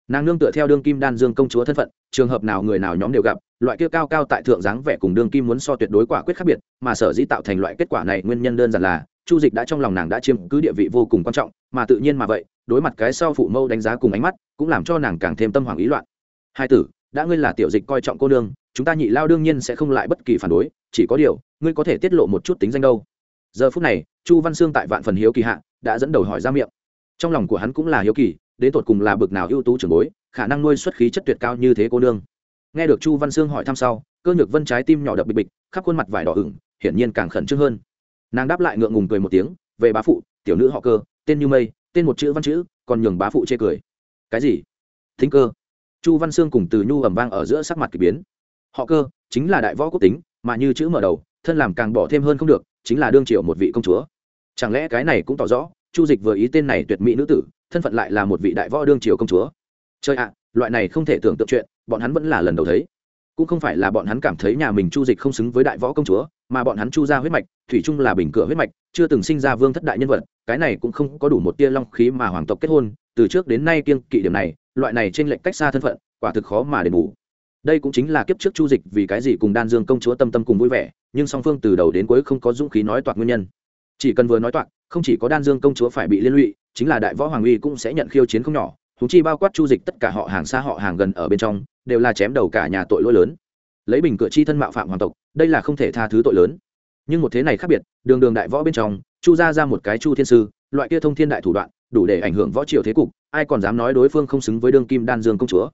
Nàng nương tựa theo đương kim đan dương công chúa thân phận, trường hợp nào người nào nhóm đều gặp, loại kia cao cao tại thượng dáng vẻ cùng đương kim muốn so tuyệt đối quả quyết khác biệt, mà sở dĩ tạo thành loại kết quả này nguyên nhân đơn giản là, chu dịch đã trong lòng nàng đã chiếm cứ địa vị vô cùng quan trọng mà tự nhiên mà vậy, đối mặt cái sau phụ mâu đánh giá cùng ánh mắt, cũng làm cho nàng càng thêm tâm hoàng ý loạn. Hai tử, đã ngươi là tiểu dịch coi trọng cô nương, chúng ta nhị lao đương nhiên sẽ không lại bất kỳ phản đối, chỉ có điều, ngươi có thể tiết lộ một chút tính danh đâu. Giờ phút này, chu văn sương tại vạn phần hiếu kỳ hạ, đã dẫn đầu hỏi ra miệng. Trong lòng của hắn cũng là hiếu kỳ, đến tột cùng là bực nào ưu tú trưởng bối, khả năng nuôi xuất khí chất tuyệt cao như thế cô nương. Nghe được chu văn sương hỏi thăm sau, cơ nhược vân trái tim nhỏ đập bịch bịch, khắp khuôn mặt vải đỏ ửng, hiển nhiên càng khẩn trương hơn. Nàng đáp lại ngượng ngùng cười một tiếng, về bá phụ, tiểu nữ họ cơ tên như mây, tên một chữ văn chữ, còn nhường bá phụ chê cười. Cái gì? Thính cơ. Chu văn sương cùng từ nhu ẩm vang ở giữa sắc mặt k ỳ biến. Họ cơ, chính là đại võ quốc tính, mà như chữ mở đầu, thân làm càng bỏ thêm hơn không được, chính là đương triệu một vị công chúa. Chẳng lẽ cái này cũng tỏ rõ, chu dịch vừa ý tên này tuyệt mỹ nữ tử, thân phận lại là một vị đại võ đương triều công chúa. Chơi ạ, loại này không thể tưởng tượng chuyện, bọn hắn vẫn là lần đầu thấy. Cũng không phải là bọn hắn cảm thấy nhà mình chu dịch không xứng với đại võ công chúa mà bọn hắn chu ra huyết mạch, thủy chung là bình cửa huyết mạch, chưa từng sinh ra vương thất đại nhân vật, cái này cũng không có đủ một tia long khí mà hoàng tộc kết hôn, từ trước đến nay kiên kỵ điểm này, loại này trên lệnh cách xa thân phận, quả thực khó mà đền bù. Đây cũng chính là kiếp trước chu dịch vì cái gì cùng đan dương công chúa tâm tâm cùng vui vẻ, nhưng song phương từ đầu đến cuối không có dũng khí nói toạc nguyên nhân. Chỉ cần vừa nói toạc, không chỉ có đan dương công chúa phải bị liên lụy, chính là đại võ hoàng uy cũng sẽ nhận khiêu chiến không nhỏ thú chi bao quát chu dịch tất cả họ hàng xa họ hàng gần ở bên trong, đều là chém đầu cả nhà tội lỗi lớn lấy bình cửa chi thân mạo phạm hoàng tộc, đây là không thể tha thứ tội lớn. Nhưng một thế này khác biệt, đường đường đại võ bên trong, chu ra ra một cái chu thiên sư, loại kia thông thiên đại thủ đoạn, đủ để ảnh hưởng võ triều thế cục, ai còn dám nói đối phương không xứng với đương kim đan dương công chúa.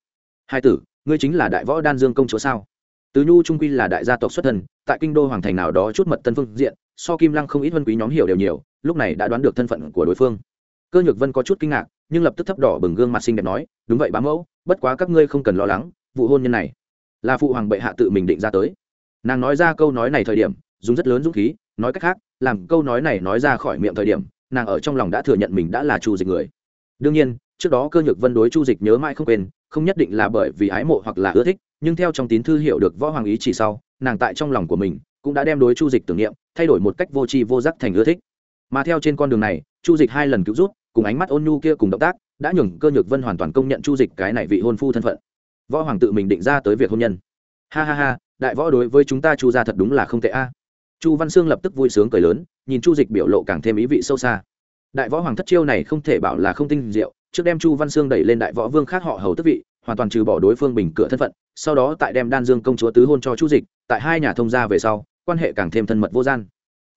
Hai tử, ngươi chính là đại võ đan dương công chúa sao? Tứ nhu trung quy là đại gia tộc xuất thân, tại kinh đô hoàng thành nào đó chút mật tân phương diện, so kim lăng không ít vân quý nhóm hiểu đều nhiều, lúc này đã đoán được thân phận của đối phương. Cơ nhược vân có chút kinh ngạc, nhưng lập tức thấp đỏ bừng gương mặt xinh đẹp nói, đúng vậy bá mẫu, bất quá các ngươi không cần lo lắng, vụ hôn nhân này là phụ hoàng bệ hạ tự mình định ra tới. Nàng nói ra câu nói này thời điểm, dùng rất lớn dũng khí, nói cách khác, làm câu nói này nói ra khỏi miệng thời điểm, nàng ở trong lòng đã thừa nhận mình đã là chu dịch người. Đương nhiên, trước đó cơ nhược vân đối chu dịch nhớ mãi không quên, không nhất định là bởi vì ái mộ hoặc là ưa thích, nhưng theo trong tín thư hiểu được võ hoàng ý chỉ sau, nàng tại trong lòng của mình cũng đã đem đối chu dịch tưởng niệm, thay đổi một cách vô tri vô giác thành ưa thích. Mà theo trên con đường này, chu dịch hai lần cứu rút, cùng ánh mắt ôn nhu kia cùng động tác, đã nhường cơ nhược vân hoàn toàn công nhận chu dịch cái này vị hôn phu thân phận võ hoàng tự mình định ra tới việc hôn nhân. Ha ha ha, đại võ đối với chúng ta chu ra thật đúng là không tệ a. Chu văn sương lập tức vui sướng cười lớn, nhìn chu dịch biểu lộ càng thêm ý vị sâu xa. Đại võ hoàng thất chiêu này không thể bảo là không tinh diệu, trước đem chu văn sương đẩy lên đại võ vương khác họ hầu tức vị, hoàn toàn trừ bỏ đối phương bình cửa thân phận, sau đó tại đem đan dương công chúa tứ hôn cho chu dịch, tại hai nhà thông gia về sau, quan hệ càng thêm thân mật vô gian.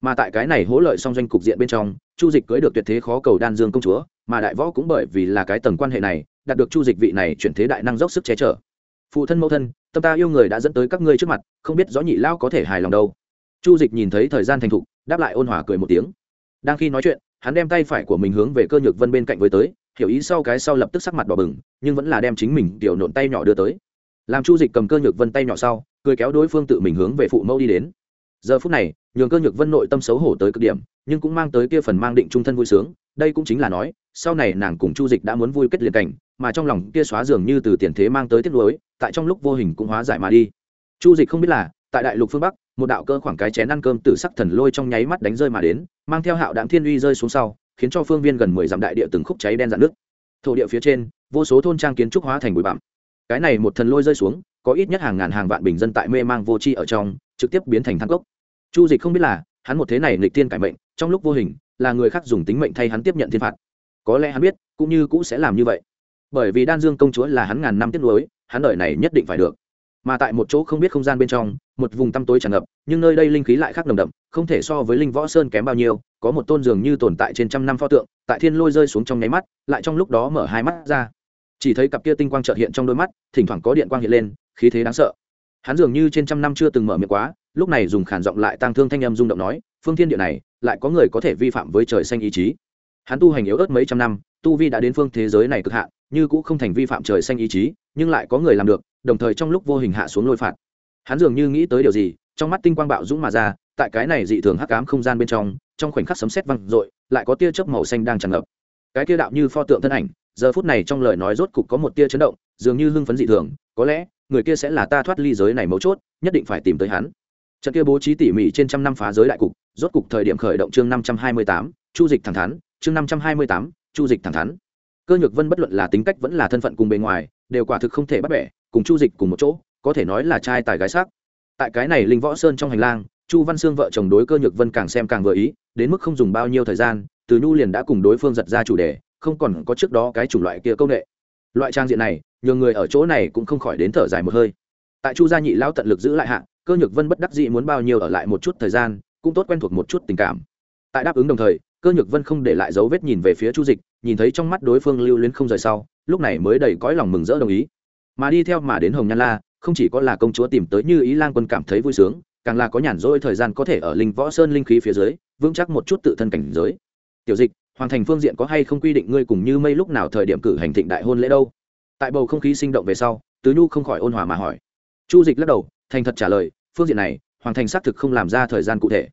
Mà tại cái này hỗ lợi song doanh cục diện bên trong, chu dịch cưới được tuyệt thế khó cầu đan dương công chúa, mà đại võ cũng bởi vì là cái tầng quan hệ này đạt được chu dịch vị này chuyển thế đại năng dốc sức che chở. Phụ thân mẫu thân, tâm ta yêu người đã dẫn tới các ngươi trước mặt, không biết rõ nhị lao có thể hài lòng đâu. Chu dịch nhìn thấy thời gian thành thục, đáp lại ôn hòa cười một tiếng. Đang khi nói chuyện, hắn đem tay phải của mình hướng về cơ nhược vân bên cạnh với tới, hiểu ý sau cái sau lập tức sắc mặt đỏ bừng, nhưng vẫn là đem chính mình tiểu nộn tay nhỏ đưa tới. Làm chu dịch cầm cơ nhược vân tay nhỏ sau, cười kéo đối phương tự mình hướng về phụ mẫu đi đến. Giờ phút này, nhường cơ nhược vân nội tâm xấu hổ tới cực điểm, nhưng cũng mang tới kia phần mang định trung thân vui sướng, đây cũng chính là nói, sau này nàng cùng chu dịch đã muốn vui kết liền cảnh mà trong lòng kia xóa dường như từ tiền thế mang tới tiếp nối tại trong lúc vô hình cũng hóa giải mà đi. Chu dịch không biết là, tại đại lục phương bắc, một đạo cơ khoảng cái chén ăn cơm từ sắc thần lôi trong nháy mắt đánh rơi mà đến, mang theo hạo đạm thiên uy rơi xuống sau, khiến cho phương viên gần mười dặm đại địa từng khúc cháy đen dạn nước thổ địa phía trên, vô số thôn trang kiến trúc hóa thành bụi bặm. Cái này một thần lôi rơi xuống, có ít nhất hàng ngàn hàng vạn bình dân tại mê mang vô tri ở trong, trực tiếp biến thành thang cốc. Chu dịch không biết là, hắn một thế này nghịch tiên cải mệnh, trong lúc vô hình, là người khác dùng tính mệnh thay hắn tiếp nhận thiên phạt. Có lẽ hắn biết, cũng như cũ sẽ làm như vậy bởi vì đan dương công chúa là hắn ngàn năm tiếp nối hắn đợi này nhất định phải được. Mà tại một chỗ không biết không gian bên trong, một vùng tăm tối tràn ngập, nhưng nơi đây linh khí lại khác nồng đậm, không thể so với linh võ sơn kém bao nhiêu, có một tôn dường như tồn tại trên trăm năm pho tượng, tại thiên lôi rơi xuống trong nháy mắt, lại trong lúc đó mở hai mắt ra. Chỉ thấy cặp kia tinh quang trợt hiện trong đôi mắt, thỉnh thoảng có điện quang hiện lên, khí thế đáng sợ. Hắn dường như trên trăm năm chưa từng mở miệng quá, lúc này dùng khản giọng lại tăng thương thanh âm rung động nói, phương thiên địa này, lại có người có thể vi phạm với trời xanh ý chí. Hắn tu hành yếu ớt mấy trăm năm, tu vi đã đến phương thế giới này cực hạn như cũng không thành vi phạm trời xanh ý chí, nhưng lại có người làm được, đồng thời trong lúc vô hình hạ xuống lôi phạt. Hắn dường như nghĩ tới điều gì, trong mắt tinh quang bạo dũng mà ra, tại cái này dị thường hắc ám không gian bên trong trong khoảnh khắc sấm sét văng rội lại có tia chớp màu xanh đang tràn ngập. Cái tia đạo như pho tượng thân ảnh, giờ phút này trong lời nói rốt cục có một tia chấn động, dường như hưng phấn dị thường, có lẽ, người kia sẽ là ta thoát ly giới này mấu chốt, nhất định phải tìm tới hắn. Trận kia bố trí tỉ mỉ trên trăm năm phá giới đại cục, rốt cục thời điểm khởi động chương năm trăm hai mươi tám, chu dịch thẳng thắn, chương năm trăm hai mươi tám, chu dịch thẳng thắn cơ nhược vân bất luận là tính cách vẫn là thân phận cùng bề ngoài đều quả thực không thể bắt bẻ cùng chu dịch cùng một chỗ có thể nói là trai tài gái sắc. Tại cái này linh võ sơn trong hành lang chu văn sương vợ chồng đối cơ nhược vân càng xem càng vừa ý đến mức không dùng bao nhiêu thời gian từ nhu liền đã cùng đối phương giật ra chủ đề không còn có trước đó cái chủng loại kia công nghệ. Loại trang diện này nhiều người ở chỗ này cũng không khỏi đến thở dài một hơi. Tại chu gia nhị lao tận lực giữ lại hạng, cơ nhược vân bất đắc dĩ muốn bao nhiêu ở lại một chút thời gian cũng tốt quen thuộc một chút tình cảm. Tại đáp ứng đồng thời cơ nhược vân không để lại dấu vết nhìn về phía chu dịch, nhìn thấy trong mắt đối phương lưu luyến không rời sau, lúc này mới đầy cõi lòng mừng rỡ đồng ý. Mà đi theo mà đến hồng nhan la, không chỉ có là công chúa tìm tới như ý lang quân cảm thấy vui sướng, càng là có nhàn rỗi thời gian có thể ở linh võ sơn linh khí phía dưới, vững chắc một chút tự thân cảnh giới. Tiểu dịch, hoàng thành phương diện có hay không quy định ngươi cùng như mây lúc nào thời điểm cử hành thịnh đại hôn lễ đâu? Tại bầu không khí sinh động về sau, tứ nhu không khỏi ôn hòa mà hỏi. Chu dịch lắc đầu, thành thật trả lời, phương diện này, hoàng thành xác thực không làm ra thời gian cụ thể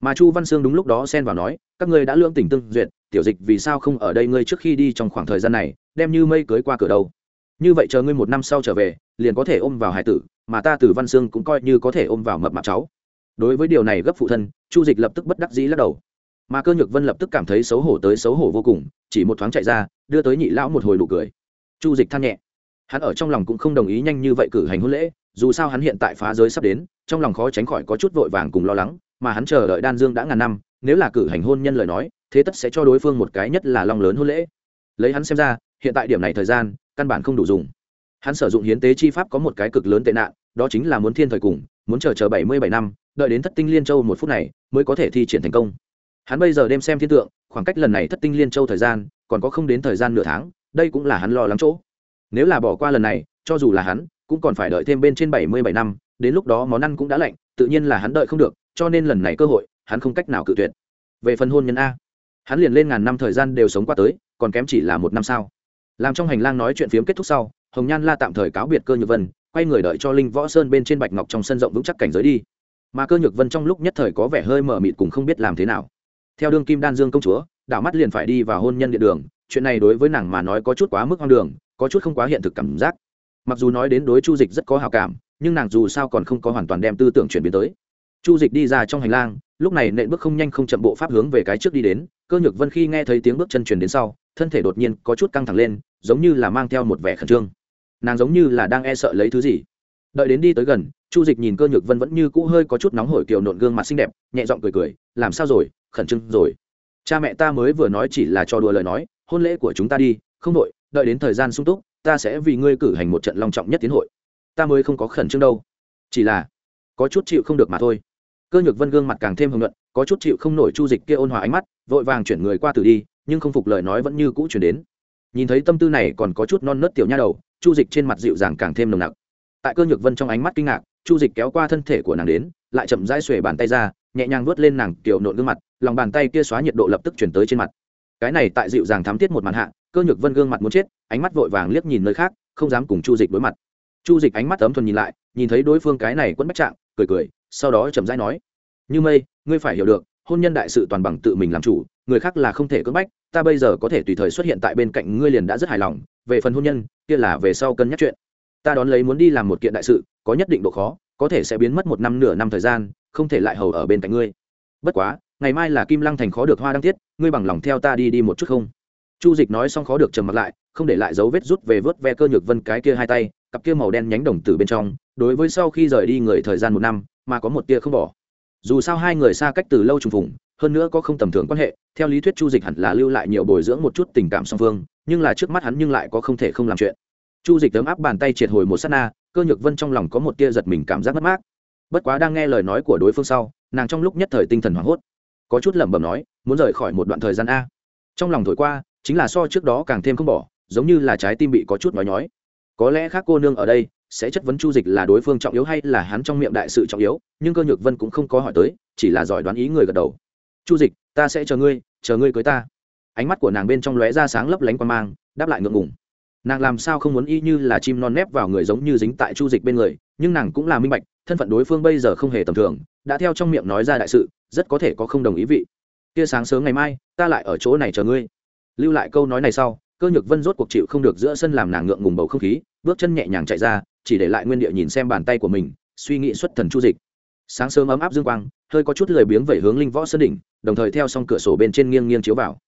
mà chu văn sương đúng lúc đó xen vào nói, các ngươi đã lưỡng tình tương duyệt, tiểu dịch vì sao không ở đây ngươi trước khi đi trong khoảng thời gian này, đem như mây cưới qua cửa đâu? Như vậy chờ ngươi một năm sau trở về, liền có thể ôm vào hải tử, mà ta từ văn sương cũng coi như có thể ôm vào mập mạp cháu. Đối với điều này gấp phụ thân, chu dịch lập tức bất đắc dĩ lắc đầu. Mà cơ nhược vân lập tức cảm thấy xấu hổ tới xấu hổ vô cùng, chỉ một thoáng chạy ra, đưa tới nhị lão một hồi nụ cười. Chu dịch than nhẹ. Hắn ở trong lòng cũng không đồng ý nhanh như vậy cử hành hôn lễ, dù sao hắn hiện tại phá giới sắp đến, trong lòng khó tránh khỏi có chút vội vàng cùng lo lắng mà hắn chờ đợi đan dương đã ngàn năm, nếu là cử hành hôn nhân lời nói, thế tất sẽ cho đối phương một cái nhất là long lớn hôn lễ. Lấy hắn xem ra, hiện tại điểm này thời gian, căn bản không đủ dùng. Hắn sử dụng hiến tế chi pháp có một cái cực lớn tệ nạn, đó chính là muốn thiên thời cùng, muốn chờ chờ bảy mươi bảy năm, đợi đến thất tinh liên châu một phút này, mới có thể thi triển thành công. Hắn bây giờ đem xem thiên tượng, khoảng cách lần này thất tinh liên châu thời gian, còn có không đến thời gian nửa tháng, đây cũng là hắn lo lắng chỗ. Nếu là bỏ qua lần này, cho dù là hắn, cũng còn phải đợi thêm bên trên bảy mươi bảy năm, đến lúc đó món ăn cũng đã lạnh, tự nhiên là hắn đợi không được cho nên lần này cơ hội, hắn không cách nào cự tuyệt. Về phần hôn nhân a, hắn liền lên ngàn năm thời gian đều sống qua tới, còn kém chỉ là một năm sao? Làm trong hành lang nói chuyện phiếm kết thúc sau, hồng nhan la tạm thời cáo biệt cơ nhược vân, quay người đợi cho linh võ sơn bên trên bạch ngọc trong sân rộng vững chắc cảnh giới đi. Mà cơ nhược vân trong lúc nhất thời có vẻ hơi mờ mịt cùng không biết làm thế nào. Theo đương kim đan dương công chúa, đảo mắt liền phải đi vào hôn nhân địa đường, chuyện này đối với nàng mà nói có chút quá mức hoang đường, có chút không quá hiện thực cảm giác. Mặc dù nói đến đối chu dịch rất có hào cảm, nhưng nàng dù sao còn không có hoàn toàn đem tư tưởng chuyển biến tới chu dịch đi ra trong hành lang, lúc này nện bước không nhanh không chậm bộ pháp hướng về cái trước đi đến, cơ nhược vân khi nghe thấy tiếng bước chân truyền đến sau, thân thể đột nhiên có chút căng thẳng lên, giống như là mang theo một vẻ khẩn trương. Nàng giống như là đang e sợ lấy thứ gì. Đợi đến đi tới gần, chu dịch nhìn cơ nhược vân vẫn như cũ hơi có chút nóng hổi kiều nộn gương mặt xinh đẹp, nhẹ giọng cười cười, làm sao rồi? Khẩn trương rồi. Cha mẹ ta mới vừa nói chỉ là cho đùa lời nói, hôn lễ của chúng ta đi, không đội đợi đến thời gian sung túc, ta sẽ vì ngươi cử hành một trận long trọng nhất tiến hội. Ta mới không có khẩn trương đâu. Chỉ là có chút chịu không được mà thôi cơ nhược vân gương mặt càng thêm hưng luận có chút chịu không nổi chu dịch kia ôn hòa ánh mắt, vội vàng chuyển người qua từ đi, nhưng không phục lời nói vẫn như cũ chuyển đến. Nhìn thấy tâm tư này còn có chút non nớt tiểu nha đầu, chu dịch trên mặt dịu dàng càng thêm nồng nặc. Tại cơ nhược vân trong ánh mắt kinh ngạc, chu dịch kéo qua thân thể của nàng đến, lại chậm rãi xuề bàn tay ra, nhẹ nhàng vuốt lên nàng tiểu nộn gương mặt, lòng bàn tay kia xóa nhiệt độ lập tức chuyển tới trên mặt. Cái này tại dịu dàng thắm tiết một màn hạ, cơ nhược vân gương mặt muốn chết, ánh mắt vội vàng liếc nhìn nơi khác, không dám cùng chu dịch đối mặt. Chu dịch ánh mắt ấm thuần nhìn lại, nhìn thấy đối phương cái này quẫn bách trạng, cười cười sau đó chậm rãi nói, như mây, ngươi phải hiểu được, hôn nhân đại sự toàn bằng tự mình làm chủ, người khác là không thể cưỡng bách, ta bây giờ có thể tùy thời xuất hiện tại bên cạnh ngươi liền đã rất hài lòng, về phần hôn nhân, kia là về sau cân nhắc chuyện. Ta đón lấy muốn đi làm một kiện đại sự, có nhất định độ khó, có thể sẽ biến mất một năm nửa năm thời gian, không thể lại hầu ở bên cạnh ngươi. Bất quá, ngày mai là kim lăng thành khó được hoa đăng tiết, ngươi bằng lòng theo ta đi đi một chút không? Chu dịch nói xong khó được trầm mặt lại, không để lại dấu vết rút về vớt ve cơ nhược vân cái kia hai tay, cặp kia màu đen nhánh đồng từ bên trong đối với sau khi rời đi người thời gian một năm, mà có một tia không bỏ. Dù sao hai người xa cách từ lâu trùng phùng, hơn nữa có không tầm thường quan hệ, theo lý thuyết chu dịch hẳn là lưu lại nhiều bồi dưỡng một chút tình cảm song phương, nhưng là trước mắt hắn nhưng lại có không thể không làm chuyện. Chu dịch ấm áp bàn tay triệt hồi một s á t na, cơ nhược vân trong lòng có một tia giật mình cảm giác mất mát. Bất quá đang nghe lời nói của đối phương sau, nàng trong lúc nhất thời tinh thần hoảng hốt, có chút lẩm bẩm nói, muốn rời khỏi một đoạn thời gian a? Trong lòng thổi qua, chính là so trước đó càng thêm không bỏ, giống như là trái tim bị có chút nói nhói. Có lẽ khác cô nương ở đây sẽ chất vấn chu dịch là đối phương trọng yếu hay là hắn trong miệng đại sự trọng yếu, nhưng cơ nhược vân cũng không có hỏi tới, chỉ là giỏi đoán ý người gật đầu. Chu dịch, ta sẽ chờ ngươi chờ ngươi cưới ta. Ánh mắt của nàng bên trong lóe ra sáng lấp lánh quan mang, đáp lại ngượng ngùng. Nàng làm sao không muốn y như là chim non nép vào người giống như dính tại chu dịch bên người, nhưng nàng cũng là minh bạch, thân phận đối phương bây giờ không hề tầm thường, đã theo trong miệng nói ra đại sự, rất có thể có không đồng ý vị. Kia sáng sớm ngày mai, ta lại ở chỗ này chờ ngươi. Lưu lại câu nói này sau, cơ nhược vân rốt cuộc chịu không được giữa sân làm nàng ngượng ngùng bầu không khí, bước chân nhẹ nhàng chạy ra chỉ để lại nguyên địa nhìn xem bàn tay của mình, suy nghĩ xuất thần chu dịch. Sáng sớm ấm áp dương quang, hơi có chút lười biếng vẩy hướng linh võ sơn đỉnh, đồng thời theo xong cửa sổ bên trên nghiêng nghiêng chiếu vào.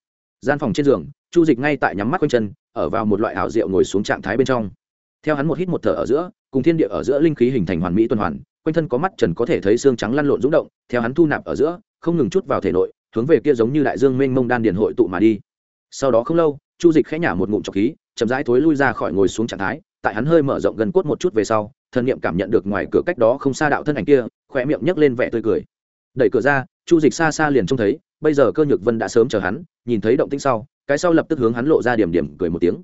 Gian phòng trên giường, chu dịch ngay tại nhắm mắt quanh chân, ở vào một loại ảo diệu ngồi xuống trạng thái bên trong. Theo hắn một hít một thở ở giữa, cùng thiên địa ở giữa linh khí hình thành hoàn mỹ tuần hoàn, quanh thân có mắt trần có thể thấy xương trắng lăn lộn rúng động, theo hắn thu nạp ở giữa, không ngừng chút vào thể nội, hướng về kia giống như đại dương mênh mông đan điền hội tụ mà đi. Sau đó không lâu, chu dịch khẽ nhả một ngụm trọc khí, chậm rãi thối lui ra khỏi ngồi xuống trạng thái tại hắn hơi mở rộng gần cốt một chút về sau, thần niệm cảm nhận được ngoài cửa cách đó không xa đạo thân ảnh kia khỏe miệng nhấc lên vẻ tươi cười. Đẩy cửa ra, chu dịch xa xa liền trông thấy, bây giờ cơ nhược vân đã sớm chờ hắn, nhìn thấy động tĩnh sau, cái sau lập tức hướng hắn lộ ra điểm điểm cười một tiếng.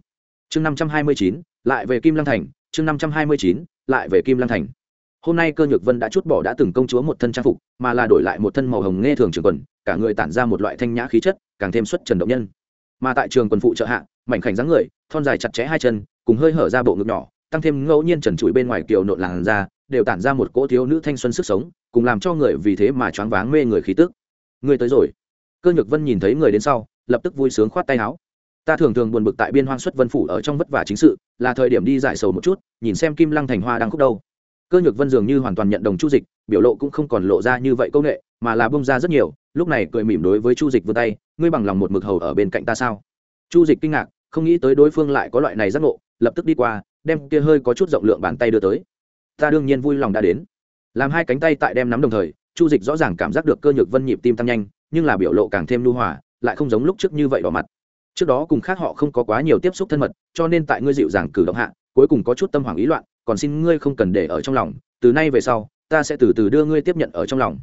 Chương năm trăm hai mươi chín, lại về kim lăng thành, chương năm trăm hai mươi chín, lại về kim lăng thành. Hôm nay cơ nhược vân đã chút bỏ đã từng công chúa một thân trang phục, mà là đổi lại một thân màu hồng nghe thường trường quần, cả người tản ra một loại thanh nhã khí chất, càng thêm xuất trần động nhân. Mà tại trường quần phụ trợ hạ, mảnh khảnh dáng người, thon dài chặt chẽ hai chân cùng hơi hở ra bộ ngực nhỏ, tăng thêm ngẫu nhiên trần trụi bên ngoài kiều nộn làn da, đều tản ra một cỗ thiếu nữ thanh xuân sức sống, cùng làm cho người vì thế mà choáng váng mê người khí tức. Người tới rồi. Cơ nhược vân nhìn thấy người đến sau, lập tức vui sướng khoát tay áo. Ta thường thường buồn bực tại biên hoang xuất vân phủ ở trong vất vả chính sự, là thời điểm đi giải sầu một chút, nhìn xem kim lăng thành hoa đang khúc đâu. Cơ nhược vân dường như hoàn toàn nhận đồng chu dịch, biểu lộ cũng không còn lộ ra như vậy công nghệ mà là bông ra rất nhiều, lúc này cười mỉm đối với chu dịch vươn tay, ngươi bằng lòng một mực hầu ở bên cạnh ta sao? Chu dịch kinh ngạc, không nghĩ tới đối phương lại có loại này giác ngộ lập tức đi qua, đem kia hơi có chút rộng lượng bàn tay đưa tới. Ta đương nhiên vui lòng đã đến. Làm hai cánh tay tại đem nắm đồng thời, chu dịch rõ ràng cảm giác được cơ nhược vân nhịp tim tăng nhanh, nhưng là biểu lộ càng thêm lưu hòa, lại không giống lúc trước như vậy đỏ mặt. Trước đó cùng khác họ không có quá nhiều tiếp xúc thân mật, cho nên tại ngươi dịu dàng cử động hạ, cuối cùng có chút tâm hoảng ý loạn, còn xin ngươi không cần để ở trong lòng, từ nay về sau, ta sẽ từ từ đưa ngươi tiếp nhận ở trong lòng.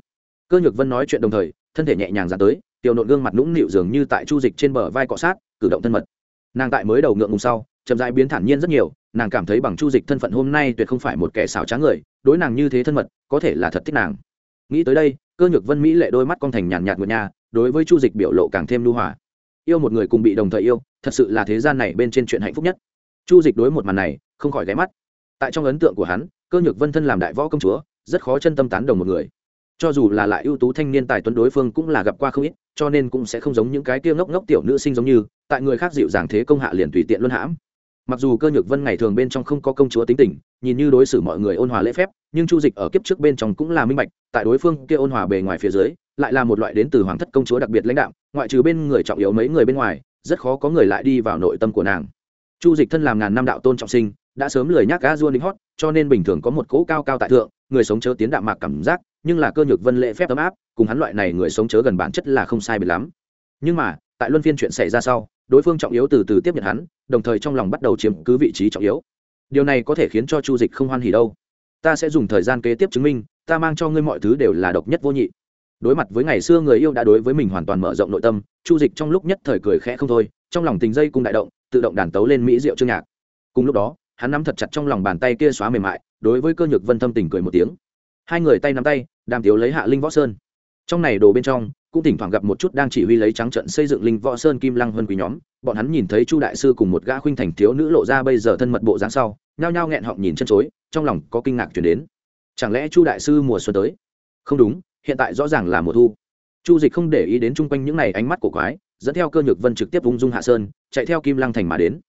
Cơ nhược vân nói chuyện đồng thời, thân thể nhẹ nhàng ra tới, tiểu nộn gương mặt nũng nịu dường như tại chu dịch trên bờ vai cọ sát, cử động thân mật. Nàng tại mới đầu ngượng ngùng sau chậm rãi biến thản nhiên rất nhiều, nàng cảm thấy bằng chu dịch thân phận hôm nay tuyệt không phải một kẻ xảo trá người, đối nàng như thế thân mật, có thể là thật thích nàng. Nghĩ tới đây, cơ nhược vân mỹ lệ đôi mắt con thành nhàn nhạt ngựa nhà đối với chu dịch biểu lộ càng thêm lưu hòa. Yêu một người cùng bị đồng thời yêu, thật sự là thế gian này bên trên chuyện hạnh phúc nhất. Chu dịch đối một màn này, không khỏi ghé mắt. Tại trong ấn tượng của hắn, cơ nhược vân thân làm đại võ công chúa, rất khó chân tâm tán đồng một người. Cho dù là lại ưu tú thanh niên tài tuấn đối phương cũng là gặp qua không ít, cho nên cũng sẽ không giống những cái kia ngốc ngốc tiểu nữ sinh giống như, tại người khác dịu dàng thế công hạ liền tùy tiện luân hãm mặc dù cơ nhược vân ngày thường bên trong không có công chúa tính tình, nhìn như đối xử mọi người ôn hòa lễ phép, nhưng chu dịch ở kiếp trước bên trong cũng là minh bạch, tại đối phương kia ôn hòa bề ngoài phía dưới, lại là một loại đến từ hoàng thất công chúa đặc biệt lãnh đạo ngoại trừ bên người trọng yếu mấy người bên ngoài, rất khó có người lại đi vào nội tâm của nàng. Chu dịch thân làm ngàn năm đạo tôn trọng sinh, đã sớm lười nhác gã duôn đính hót, cho nên bình thường có một cỗ cao cao tại thượng, người sống chớ tiến đạo mạc cảm giác, nhưng là cơ nhược vân lễ phép ấm áp, cùng hắn loại này người sống chớ gần bản chất là không sai biệt lắm. Nhưng mà, tại luân phiên chuyện xảy ra sau, đối phương trọng yếu từ từ tiếp nhận hắn đồng thời trong lòng bắt đầu chiếm cứ vị trí trọng yếu. Điều này có thể khiến cho chu dịch không hoan hỉ đâu. Ta sẽ dùng thời gian kế tiếp chứng minh, ta mang cho ngươi mọi thứ đều là độc nhất vô nhị. Đối mặt với ngày xưa người yêu đã đối với mình hoàn toàn mở rộng nội tâm, chu dịch trong lúc nhất thời cười khẽ không thôi, trong lòng tình dây cung đại động, tự động đàn tấu lên mỹ diệu chương nhạc. Cùng lúc đó, hắn nắm thật chặt trong lòng bàn tay kia xóa mềm mại, đối với cơ nhược vân thâm tình cười một tiếng. Hai người tay nắm tay, đàm tiếu lấy hạ linh võ sơn. Trong này đồ bên trong cũng thỉnh thoảng gặp một chút đang chỉ huy lấy trắng trận xây dựng linh võ sơn kim lăng hơn quý nhóm. Bọn hắn nhìn thấy chu đại sư cùng một gã khuynh thành thiếu nữ lộ ra bây giờ thân mật bộ dáng sau, nhao nhao nghẹn họng nhìn chân chối, trong lòng có kinh ngạc chuyển đến. Chẳng lẽ chu đại sư mùa xuân tới? Không đúng, hiện tại rõ ràng là mùa thu. Chu dịch không để ý đến chung quanh những n à y ánh mắt của quái, dẫn theo cơ nhược vân trực tiếp ung dung hạ sơn, chạy theo kim lăng thành mà đến.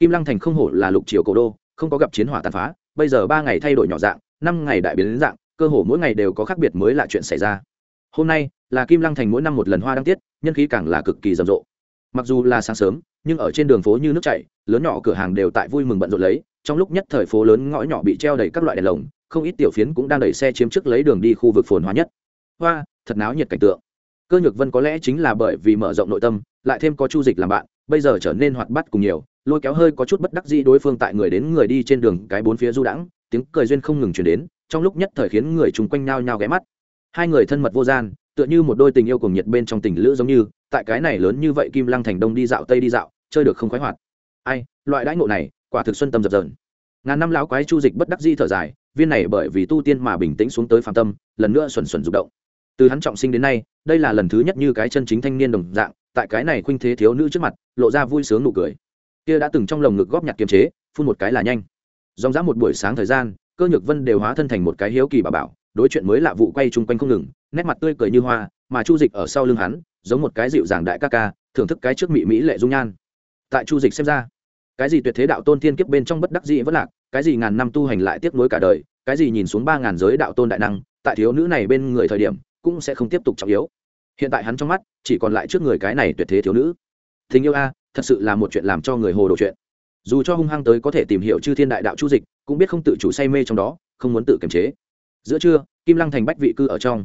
Kim lăng thành không hổ là lục triều cổ đô, không có gặp chiến hỏa tàn phá, bây giờ ba ngày thay đổi nhỏ dạng, năm ngày đại biến đến dạng, cơ hồ mỗi ngày đều có khác biệt mới là chuyện xảy ra hôm nay, là kim lăng thành mỗi năm một lần hoa đăng tiết, nhân khí càng là cực kỳ rầm rộ. Mặc dù là sáng sớm, nhưng ở trên đường phố như nước chảy, lớn nhỏ cửa hàng đều tại vui mừng bận rộn lấy, trong lúc nhất thời phố lớn ngõ nhỏ bị treo đầy các loại đèn lồng, không ít tiểu phiến cũng đang đẩy xe chiếm trước lấy đường đi khu vực phồn hoa nhất. Hoa, thật náo nhiệt cảnh tượng. Cơ nhược vân có lẽ chính là bởi vì mở rộng nội tâm, lại thêm có chu dịch làm bạn, bây giờ trở nên hoạt bát cùng nhiều, lôi kéo hơi có chút bất đắc dĩ đối phương tại người đến người đi trên đường cái bốn phía du đãng, tiếng cười duyên không ngừng chuyển đến, trong lúc nhất thời khiến người chung quanh nhao nhao ghé mắt hai người thân mật vô gian, tựa như một đôi tình yêu cùng nhiệt bên trong tình lữ giống như, tại cái này lớn như vậy kim lăng thành đông đi dạo tây đi dạo, chơi được không khoái hoạt. Ai, loại đãi ngộ này, quả thực xuân tâm dập dờn. Ngàn năm lão quái chu dịch bất đắc di thở dài, viên này bởi vì tu tiên mà bình tĩnh xuống tới phạm tâm, lần nữa xuẩn xuẩn rụng động. Từ hắn trọng sinh đến nay, đây là lần thứ nhất như cái chân chính thanh niên đồng dạng, tại cái này khuynh thế thiếu nữ trước mặt, lộ ra vui sướng nụ cười. Kia đã từng trong lồng ngực góp nhặt kiềm chế, phun một cái là nhanh. Dòng dã một buổi sáng thời gian, cơ nhược vân đều hóa thân thành một cái hiếu kỳ bà bảo đối chuyện mới lạ vụ quay chung quanh không ngừng, nét mặt tươi cười như hoa, mà chu dịch ở sau lưng hắn, giống một cái dịu dàng đại ca ca, thưởng thức cái trước mỹ mỹ lệ dung nhan. Tại chu dịch xem ra, cái gì tuyệt thế đạo tôn thiên kiếp bên trong bất đắc dĩ vẫn lạc, cái gì ngàn năm tu hành lại tiếp nối cả đời, cái gì nhìn xuống ba ngàn giới đạo tôn đại năng, tại thiếu nữ này bên người thời điểm, cũng sẽ không tiếp tục trọng yếu. Hiện tại hắn trong mắt, chỉ còn lại trước người cái này tuyệt thế thiếu nữ. Tình yêu a, thật sự là một chuyện làm cho người hồ đồ chuyện. Dù cho hung hăng tới có thể tìm hiểu chư thiên đại đạo chu dịch, cũng biết không tự chủ say mê trong đó, không muốn tự kiềm chế giữa trưa kim lăng thành bách vị cư ở trong.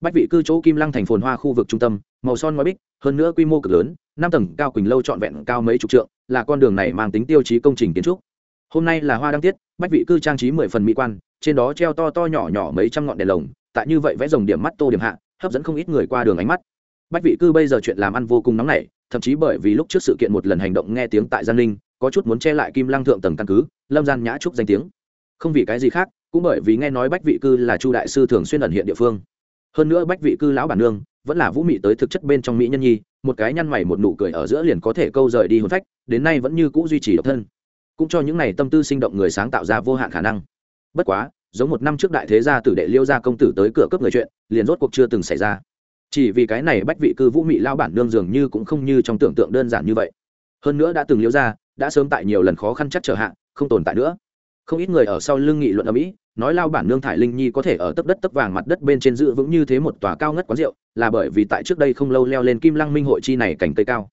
Bách vị cư chỗ kim lăng thành phồn hoa khu vực trung tâm màu son ngói bích hơn nữa quy mô cực lớn năm tầng cao quỳnh lâu trọn vẹn cao mấy chục trượng là con đường này mang tính tiêu chí công trình kiến trúc. Hôm nay là hoa đăng tiết bách vị cư trang trí mười phần mỹ quan trên đó treo to to nhỏ nhỏ mấy trăm ngọn đèn lồng tại như vậy vẽ dòng điểm mắt tô điểm hạ hấp dẫn không ít người qua đường ánh mắt. Bách vị cư bây giờ chuyện làm ăn vô cùng nóng nảy thậm chí bởi vì lúc trước sự kiện một lần hành động nghe tiếng tại gian Linh, có chút muốn che lại kim lăng thượng tầng căn cứ lâm gian nhã trúc danh tiếng. Không vì cái gì khác cũng bởi vì nghe nói bách vị cư là chu đại sư thường xuyên ẩn hiện địa phương. Hơn nữa bách vị cư lão bản nương vẫn là vũ mị tới thực chất bên trong mỹ nhân nhi, một cái nhăn mày một nụ cười ở giữa liền có thể câu rời đi hôn phách, đến nay vẫn như cũ duy trì độc thân. Cũng cho những này tâm tư sinh động người sáng tạo ra vô hạn khả năng. Bất quá, giống một năm trước đại thế gia tử đệ liêu gia công tử tới cửa cấp người chuyện, liền rốt cuộc chưa từng xảy ra. Chỉ vì cái này bách vị cư vũ mị lao bản nương dường như cũng không như trong tưởng tượng đơn giản như vậy. Hơn nữa đã từng liêu gia, đã sớm tại nhiều lần khó khăn chắc trở hạn không tồn tại nữa không ít người ở sau lưng nghị luận ở mỹ nói lao bản nương thải linh nhi có thể ở tấp đất tấp vàng mặt đất bên trên giữ vững như thế một tòa cao ngất quán rượu, là bởi vì tại trước đây không lâu leo lên kim lăng minh hội chi này cảnh cây cao.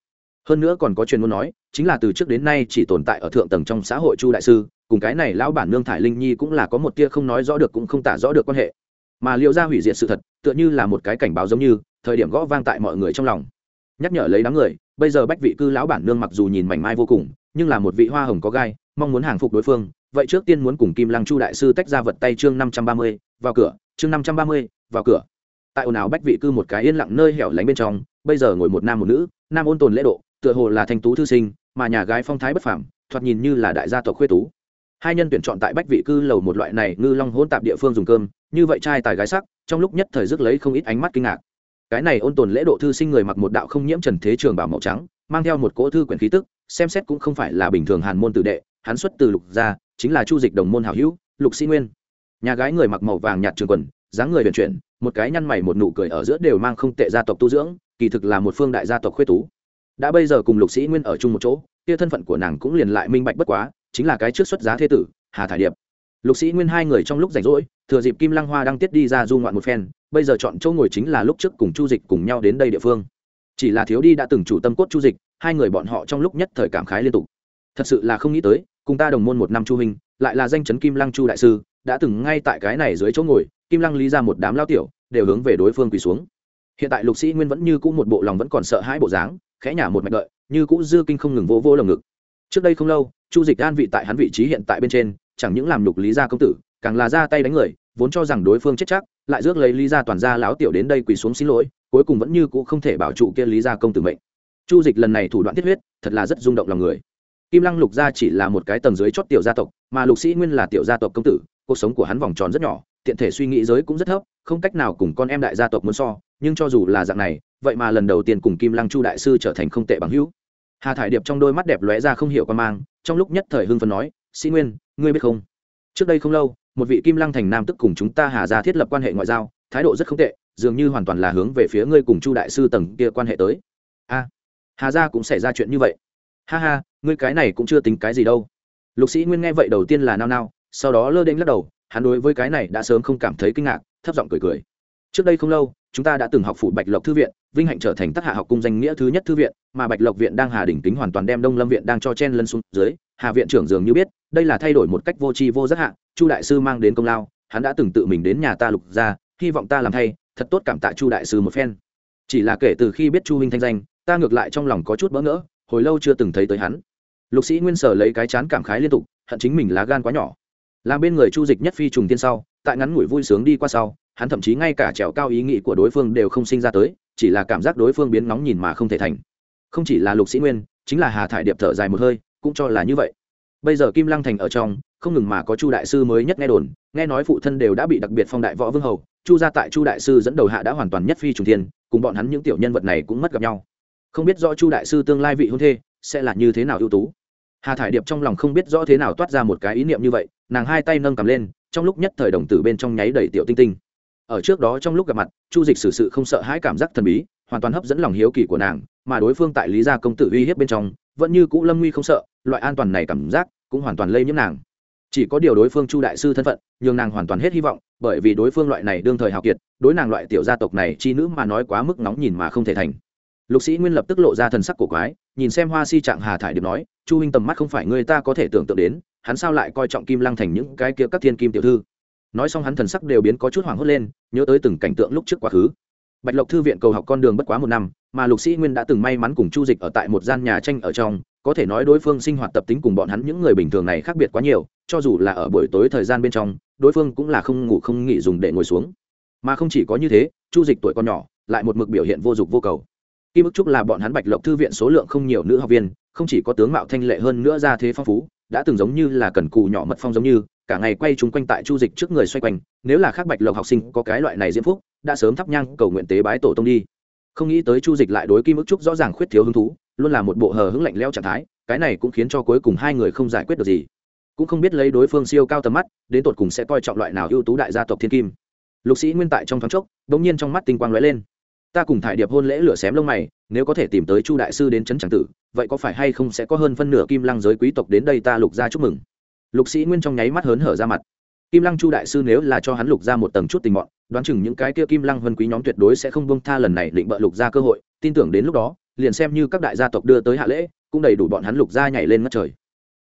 Hơn nữa còn có truyền muốn nói, chính là từ trước đến nay chỉ tồn tại ở thượng tầng trong xã hội chu đại sư, cùng cái này lão bản nương thải linh nhi cũng là có một tia không nói rõ được cũng không tả rõ được quan hệ. Mà liệu ra hủy diệt sự thật, tựa như là một cái cảnh báo giống như, thời điểm gõ vang tại mọi người trong lòng. Nhắc nhở lấy đám người, bây giờ bách vị cư lão bản nương mặc dù nhìn mảnh mai vô cùng, nhưng là một vị hoa hồng có gai, mong muốn hàng phục đối phương vậy trước tiên muốn cùng kim lăng chu đại sư tách ra vật tay chương năm trăm ba mươi, vào cửa, chương năm trăm ba mươi, vào cửa. Tại ồn ào bách vị cư một cái yên lặng nơi hẻo lánh bên trong, bây giờ ngồi một nam một nữ, nam ôn tồn lễ độ, tựa hồ là thanh tú thư sinh, mà nhà gái phong thái bất phảm thoạt nhìn như là đại gia tộc khuê tú. Hai nhân tuyển chọn tại bách vị cư lầu một loại này ngư long hôn tạp địa phương dùng cơm, như vậy trai tài gái sắc, trong lúc nhất thời rước lấy không ít ánh mắt kinh ngạc. Cái này ôn tồn lễ độ thư sinh người mặc một đạo không nhiễm trần thế trường bảo màu trắng, mang theo một cỗ thư quyển khí tức, xem xét cũng không phải là bình thường hàn môn tử đệ, hắn xuất từ lục gia chính là chu dịch đồng môn hảo hữu, lục sĩ nguyên. Nhà gái người mặc màu vàng nhạt trường quần, dáng người vận chuyển, một cái nhăn mày một nụ cười ở giữa đều mang không tệ gia tộc tu dưỡng, kỳ thực là một phương đại gia tộc khuê tú. Đã bây giờ cùng lục sĩ nguyên ở chung một chỗ, kia thân phận của nàng cũng liền lại minh bạch bất quá, chính là cái trước xuất giá thế tử, hà thải điệp. Lục sĩ nguyên hai người trong lúc rảnh rỗi, thừa dịp kim lăng hoa đang tiết đi ra du ngoạn một phen, bây giờ chọn chỗ ngồi chính là lúc trước cùng chu dịch cùng nhau đến đây địa phương. Chỉ là thiếu đi đã từng chủ tâm cốt chu dịch, hai người bọn họ trong lúc nhất thời cảm khái liên tục. Thật sự là không nghĩ tới cùng ta đồng môn một năm chu hình lại là danh chấn kim lăng chu đại sư, đã từng ngay tại cái này dưới chỗ ngồi, kim lăng lý ra một đám lao tiểu, đều hướng về đối phương quỳ xuống. Hiện tại lục sĩ nguyên vẫn như cũ một bộ lòng vẫn còn sợ hãi bộ dáng, khẽ nhả một mạch đợi, như cũ dư kinh không ngừng vô vô lồng ngực. Trước đây không lâu, chu dịch an vị tại hắn vị trí hiện tại bên trên, chẳng những làm nhục lý gia công tử, càng là ra tay đánh người, vốn cho rằng đối phương chết chắc, lại rước lấy lý gia toàn gia láo tiểu đến đây quỳ xuống xin lỗi, cuối cùng vẫn như cũ không thể bảo trụ kia lý gia công tử mệnh. Chu dịch lần này thủ đoạn tiết huyết, thật là rất rung động lòng người kim lăng lục gia chỉ là một cái tầng dưới chót tiểu gia tộc, mà lục sĩ nguyên là tiểu gia tộc công tử, cuộc sống của hắn vòng tròn rất nhỏ, tiện thể suy nghĩ giới cũng rất thấp, không cách nào cùng con em đại gia tộc muốn so, nhưng cho dù là dạng này, vậy mà lần đầu tiên cùng kim lăng chu đại sư trở thành không tệ bằng hữu. Hà thải điệp trong đôi mắt đẹp lóe ra không hiểu qua mang, trong lúc nhất thời hưng phấn nói, sĩ nguyên, ngươi biết không? Trước đây không lâu, một vị kim lăng thành nam tức cùng chúng ta hà ra thiết lập quan hệ ngoại giao, thái độ rất không tệ, dường như hoàn toàn là hướng về phía ngươi cùng chu đại sư tầng kia quan hệ tới. A, hà gia cũng xảy ra chuyện như vậy ha ha, ngươi cái này cũng chưa tính cái gì đâu. Lục sĩ nguyên nghe vậy đầu tiên là nao nao, sau đó lơ đễnh lắc đầu, hắn đối với cái này đã sớm không cảm thấy kinh ngạc, thấp giọng cười cười. Trước đây không lâu, chúng ta đã từng học phụ bạch lộc thư viện, vinh hạnh trở thành tác hạ học cung danh nghĩa thứ nhất thư viện, mà bạch lộc viện đang hà đỉnh tính hoàn toàn đem đông lâm viện đang cho chen lân xuống dưới, hà viện trưởng dường như biết, đây là thay đổi một cách vô tri vô giác hạ, chu đại sư mang đến công lao, hắn đã từng tự mình đến nhà ta lục ra hy vọng ta làm thay, thật tốt cảm tạ chu đại sư một phen. Chỉ là kể từ khi biết chu huynh thanh danh, ta ngược lại trong lòng có chút bỡ ngỡ hồi lâu chưa từng thấy tới hắn. Lục sĩ nguyên sở lấy cái chán cảm khái liên tục, hận chính mình lá gan quá nhỏ. Làm bên người chu dịch nhất phi trùng tiên sau, tại ngắn ngủi vui sướng đi qua sau, hắn thậm chí ngay cả trèo cao ý nghĩ của đối phương đều không sinh ra tới, chỉ là cảm giác đối phương biến nóng nhìn mà không thể thành. Không chỉ là lục sĩ nguyên, chính là hà thải điệp thở dài một hơi, cũng cho là như vậy. Bây giờ kim lăng thành ở trong, không ngừng mà có chu đại sư mới nhất nghe đồn, nghe nói phụ thân đều đã bị đặc biệt phong đại võ vương hầu, chu gia tại chu đại sư dẫn đầu hạ đã hoàn toàn nhất phi trùng thiên cùng bọn hắn những tiểu nhân vật này cũng mất gặp nhau không biết rõ chu đại sư tương lai vị hôn thê sẽ là như thế nào ưu tú. Hà thải điệp trong lòng không biết rõ thế nào toát ra một cái ý niệm như vậy, nàng hai tay nâng cầm lên, trong lúc nhất thời đồng tử bên trong nháy đầy tiểu tinh tinh. Ở trước đó trong lúc gặp mặt, chu dịch xử sự không sợ hãi cảm giác thần bí, hoàn toàn hấp dẫn lòng hiếu kỳ của nàng, mà đối phương tại lý gia công tử uy hiếp bên trong, vẫn như cũ lâm nguy không sợ, loại an toàn này cảm giác cũng hoàn toàn lây nhiễm nàng. Chỉ có điều đối phương chu đại sư thân phận, nhường nàng hoàn toàn hết hy vọng, bởi vì đối phương loại này đương thời hào kiệt, đối nàng loại tiểu gia tộc này chi nữ mà nói quá mức nóng nhìn mà không thể thành lục sĩ nguyên lập tức lộ ra thần sắc cổ quái, nhìn xem hoa si trạng hà thải điệp nói, chu huynh tầm mắt không phải người ta có thể tưởng tượng đến, hắn sao lại coi trọng kim lăng thành những cái kia các thiên kim tiểu thư? Nói xong hắn thần sắc đều biến có chút hoảng hốt lên, nhớ tới từng cảnh tượng lúc trước quá khứ. Bạch lộc thư viện cầu học con đường bất quá một năm, mà lục sĩ nguyên đã từng may mắn cùng chu dịch ở tại một gian nhà tranh ở trong, có thể nói đối phương sinh hoạt tập tính cùng bọn hắn những người bình thường này khác biệt quá nhiều, cho dù là ở buổi tối thời gian bên trong, đối phương cũng là không ngủ không nghỉ dùng để ngồi xuống. Mà không chỉ có như thế, chu dịch tuổi con nhỏ, lại một mực biểu hiện vô dụng vô cầu kim ức trúc là bọn hắn bạch lộc thư viện số lượng không nhiều nữ học viên, không chỉ có tướng mạo thanh lệ hơn nữa ra thế phong phú, đã từng giống như là cần cù nhỏ mật phong giống như, cả ngày quay chung quanh tại chu dịch trước người xoay quanh, nếu là khác bạch lộc học sinh có cái loại này diễm phúc, đã sớm thắp nhang cầu nguyện tế bái tổ tông đi. Không nghĩ tới chu dịch lại đối kim ức trúc rõ ràng khuyết thiếu hứng thú, luôn là một bộ hờ hững lạnh leo trạng thái, cái này cũng khiến cho cuối cùng hai người không giải quyết được gì. Cũng không biết lấy đối phương siêu cao tầm mắt, đến tột cùng sẽ coi trọng loại nào ưu tú đại gia tộc thiên kim. Lục sĩ nguyên tại trong thoáng chốc đ ỗ n g nhiên trong mắt tinh quang lóe lên ta cùng thải điệp hôn lễ lửa xém lông mày, nếu có thể tìm tới chu đại sư đến trấn tràng tử, vậy có phải hay không sẽ có hơn phân nửa kim lăng giới quý tộc đến đây ta lục ra chúc mừng? Lục sĩ nguyên trong nháy mắt hớn hở ra mặt. Kim lăng chu đại sư nếu là cho hắn lục ra một tầng chút tình mọn, đoán chừng những cái kia kim lăng vân quý nhóm tuyệt đối sẽ không bông tha lần này định bợ lục ra cơ hội, tin tưởng đến lúc đó, liền xem như các đại gia tộc đưa tới hạ lễ, cũng đầy đủ bọn hắn lục ra nhảy lên ngất trời.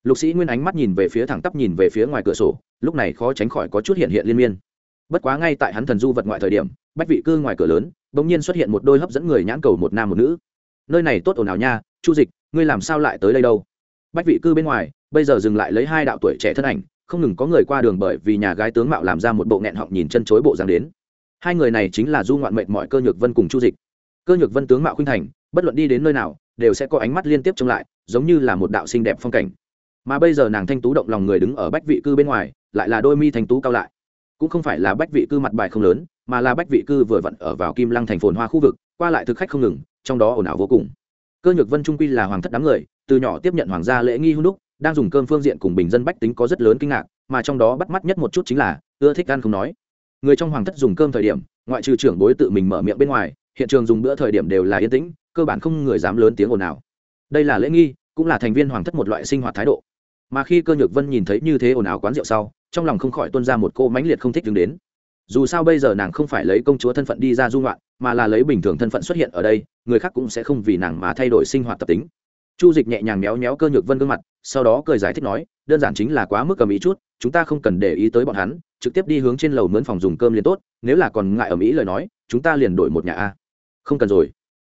Lục sĩ nguyên ánh mắt nhìn về phía thẳng tắp nhìn về phía ngoài cửa sổ, lúc này khó tránh khỏi có chút hiện hiện liên miên bất quá ngay tại hắn thần du vật ngoại thời điểm, bách vị cư ngoài cửa lớn đ ỗ n g nhiên xuất hiện một đôi hấp dẫn người nhãn cầu một nam một nữ. Nơi này tốt ồn ào nha, chu dịch, ngươi làm sao lại tới đây đâu? Bách vị cư bên ngoài, bây giờ dừng lại lấy hai đạo tuổi trẻ thân ảnh, không ngừng có người qua đường bởi vì nhà gái tướng mạo làm ra một bộ nghẹn họng nhìn chân chối bộ dáng đến. Hai người này chính là du ngoạn mệnh mọi cơ nhược vân cùng chu dịch. Cơ nhược vân tướng mạo khuynh thành, bất luận đi đến nơi nào, đều sẽ có ánh mắt liên tiếp trông lại, giống như là một đạo xinh đẹp phong cảnh. Mà bây giờ nàng thanh tú động lòng người đứng ở bách vị cư bên ngoài, lại là đôi mi thanh tú cao lại cũng không phải là bách vị cư mặt bài không lớn, mà là bách vị cư vừa vặn ở vào kim lăng thành phồn hoa khu vực, qua lại thực khách không ngừng, trong đó ồn ào vô cùng. Cơ nhược vân trung quy là hoàng thất đám người, từ nhỏ tiếp nhận hoàng gia lễ nghi hung đúc, đang dùng cơm phương diện cùng bình dân bách tính có rất lớn kinh ngạc, mà trong đó bắt mắt nhất một chút chính là, ưa thích ăn không nói. Người trong hoàng thất dùng cơm thời điểm, ngoại trừ trưởng bối tự mình mở miệng bên ngoài, hiện trường dùng bữa thời điểm đều là yên tĩnh, cơ bản không người dám lớn tiếng ồn nào đây là lễ nghi, cũng là thành viên hoàng thất một loại sinh hoạt thái độ. Mà khi cơ nhược vân nhìn thấy như thế ồn ào quán rượu sau trong lòng không khỏi tuân ra một cô mãnh liệt không thích đứng đến. Dù sao bây giờ nàng không phải lấy công chúa thân phận đi ra dung loạn mà là lấy bình thường thân phận xuất hiện ở đây, người khác cũng sẽ không vì nàng mà thay đổi sinh hoạt tập tính. Chu dịch nhẹ nhàng méo méo cơ nhược vân gương mặt, sau đó cười giải thích nói, đơn giản chính là quá mức cầm ý chút, chúng ta không cần để ý tới bọn hắn, trực tiếp đi hướng trên lầu mướn phòng dùng cơm liền tốt, nếu là còn ngại ở mỹ lời nói, chúng ta liền đổi một nhà a. Không cần rồi.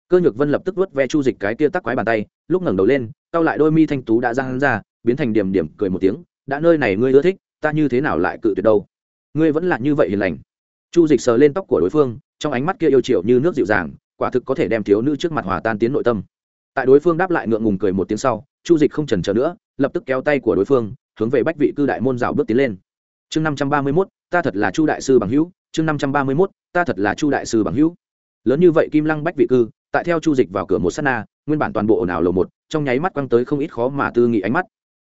Cơ nhược vân lập tức vớt ve chu dịch cái tia tắc quái bàn tay, lúc ngẩng đầu lên, cau lại đôi mi thanh tú đã ra hắn ra, biến thành điểm điểm cười một tiếng, đã nơi này ngươi ưa thích ta như thế nào lại cự tuyệt đâu? Ngươi vẫn là như vậy hiền lành. Chu dịch sờ lên tóc của đối phương, trong ánh mắt kia yêu chiều như nước dịu dàng, quả thực có thể đem thiếu nữ trước mặt hòa tan tiến nội tâm. Tại đối phương đáp lại ngượng ngùng cười một tiếng sau, chu dịch không trần chờ nữa, lập tức kéo tay của đối phương, hướng về bách vị cư đại môn rào bước tiến lên. Chương năm trăm ba mươi mốt, ta thật là chu đại sư bằng hữu. Chương năm trăm ba mươi mốt, ta thật là chu đại sư bằng hữu. Lớn như vậy kim lăng bách vị cư, tại theo chu dịch vào cửa một s á t na, nguyên bản toàn bộ ồn ào lầu một, trong nháy mắt quăng tới không ít khó mà tư nghị ánh mắt.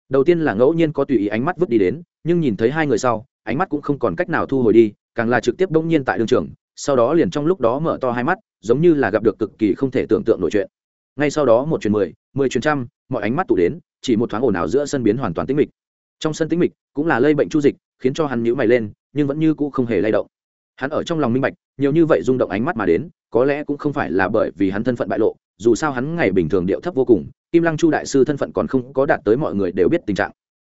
Đầu tiên là ngẫu nhiên có tùy ý ánh mắt vứt đi đến nhưng nhìn thấy hai người sau, ánh mắt cũng không còn cách nào thu hồi đi, càng là trực tiếp bỗng nhiên tại đường trường, sau đó liền trong lúc đó mở to hai mắt, giống như là gặp được cực kỳ không thể tưởng tượng nổi chuyện. Ngay sau đó một chuyến mười mười chuyến trăm, mọi ánh mắt tụ đến, chỉ một thoáng ồn ào giữa sân biến hoàn toàn tĩnh mịch. Trong sân tĩnh mịch cũng là lây bệnh chu dịch, khiến cho hắn nhíu mày lên, nhưng vẫn như cũ không hề lay động. Hắn ở trong lòng minh bạch, nhiều như vậy rung động ánh mắt mà đến, có lẽ cũng không phải là bởi vì hắn thân phận bại lộ, dù sao hắn ngày bình thường điệu thấp vô cùng, kim lăng chu đại sư thân phận còn không có đạt tới mọi người đều biết tình trạng.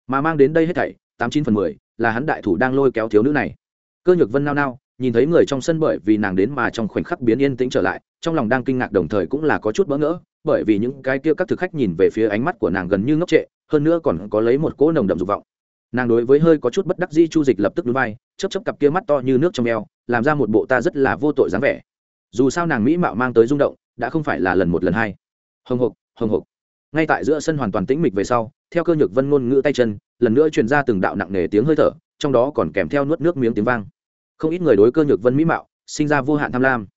Mà mang đến đây hết thảy tám chín phần mười, là hắn đại thủ đang lôi kéo thiếu nữ này. Cơ nhược vân nao nao, nhìn thấy người trong sân bởi vì nàng đến mà trong khoảnh khắc biến yên tĩnh trở lại, trong lòng đang kinh ngạc đồng thời cũng là có chút bỡ ngỡ, bởi vì những cái kia các thực khách nhìn về phía ánh mắt của nàng gần như ngốc trệ, hơn nữa còn có lấy một cỗ nồng đậm dục vọng. Nàng đối với hơi có chút bất đắc di chu dịch lập tức núi vai chấp chấp cặp kia mắt to như nước trong eo, làm ra một bộ ta rất là vô tội dáng vẻ. Dù sao nàng mỹ mạo mang tới rung động, đã không phải là lần một lần hai. Hồng hộc hồng hộc ngay tại giữa sân hoàn toàn tĩnh mịch về sau, theo cơ nhược vân ngôn ngữ tay chân, lần nữa truyền ra từng đạo nặng nề tiếng hơi thở, trong đó còn kèm theo nuốt nước miếng tiếng vang. Không ít người đối cơ nhược vân mỹ mạo, sinh ra vô hạn tham lam.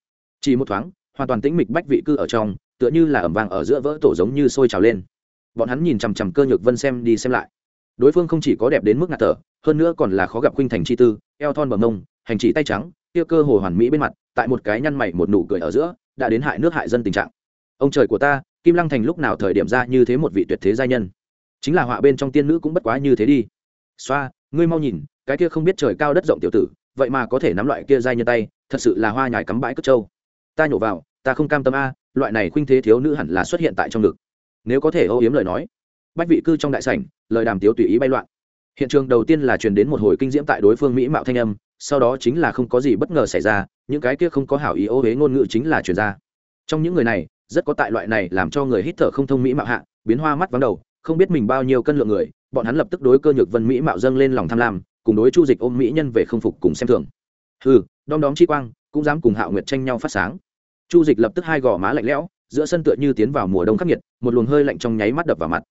Chỉ một thoáng, hoàn toàn tĩnh mịch bách vị cư ở trong, tựa như là ẩm vàng ở giữa vỡ tổ giống như sôi trào lên. Bọn hắn nhìn chằm chằm cơ nhược vân xem đi xem lại. Đối phương không chỉ có đẹp đến mức ngạt thở, hơn nữa còn là khó gặp khuynh thành chi tư, eo thon bờ mông, hành chỉ tay trắng kia cơ hồ hoàn mỹ bên mặt, tại một cái nhăn mày một nụ cười ở giữa, đã đến hại nước hại dân tình trạng. Ông trời của ta kim lăng thành lúc nào thời điểm ra như thế một vị tuyệt thế gia nhân? Chính là họa bên trong tiên nữ cũng bất quá như thế đi. Xoa, ngươi mau nhìn, cái kia không biết trời cao đất rộng tiểu tử, vậy mà có thể nắm loại kia giai nhân tay, thật sự là hoa nhài cắm bãi cất trâu. Ta nhổ vào, ta không cam tâm a, loại này khuynh thế thiếu nữ hẳn là xuất hiện tại trong ngực. Nếu có thể âu yếm lời nói, bách vị cư trong đại sảnh, lời đàm tiếu tùy ý bay loạn. Hiện trường đầu tiên là truyền đến một hồi kinh diễm tại đối phương mỹ mạo thanh âm, sau đó chính là không có gì bất ngờ xảy ra, những cái kia không có hảo ý ô huế ngôn ngữ chính là truyền ra. Trong những người này rất có tại loại này làm cho người hít thở không thông mỹ mạo hạ, biến hoa mắt vắng đầu, không biết mình bao nhiêu cân lượng người, bọn hắn lập tức đối cơ nhược vân mỹ mạo dâng lên lòng tham lam, cùng đối chu dịch ôm mỹ nhân về không phục cùng xem thường. Ừ đom đóm chi quang, cũng dám cùng hạo nguyệt tranh nhau phát sáng. Chu dịch lập tức hai gò má lạnh lẽo, giữa sân tựa như tiến vào mùa đông khắc nghiệt, một luồng hơi lạnh trong nháy mắt đập vào mặt.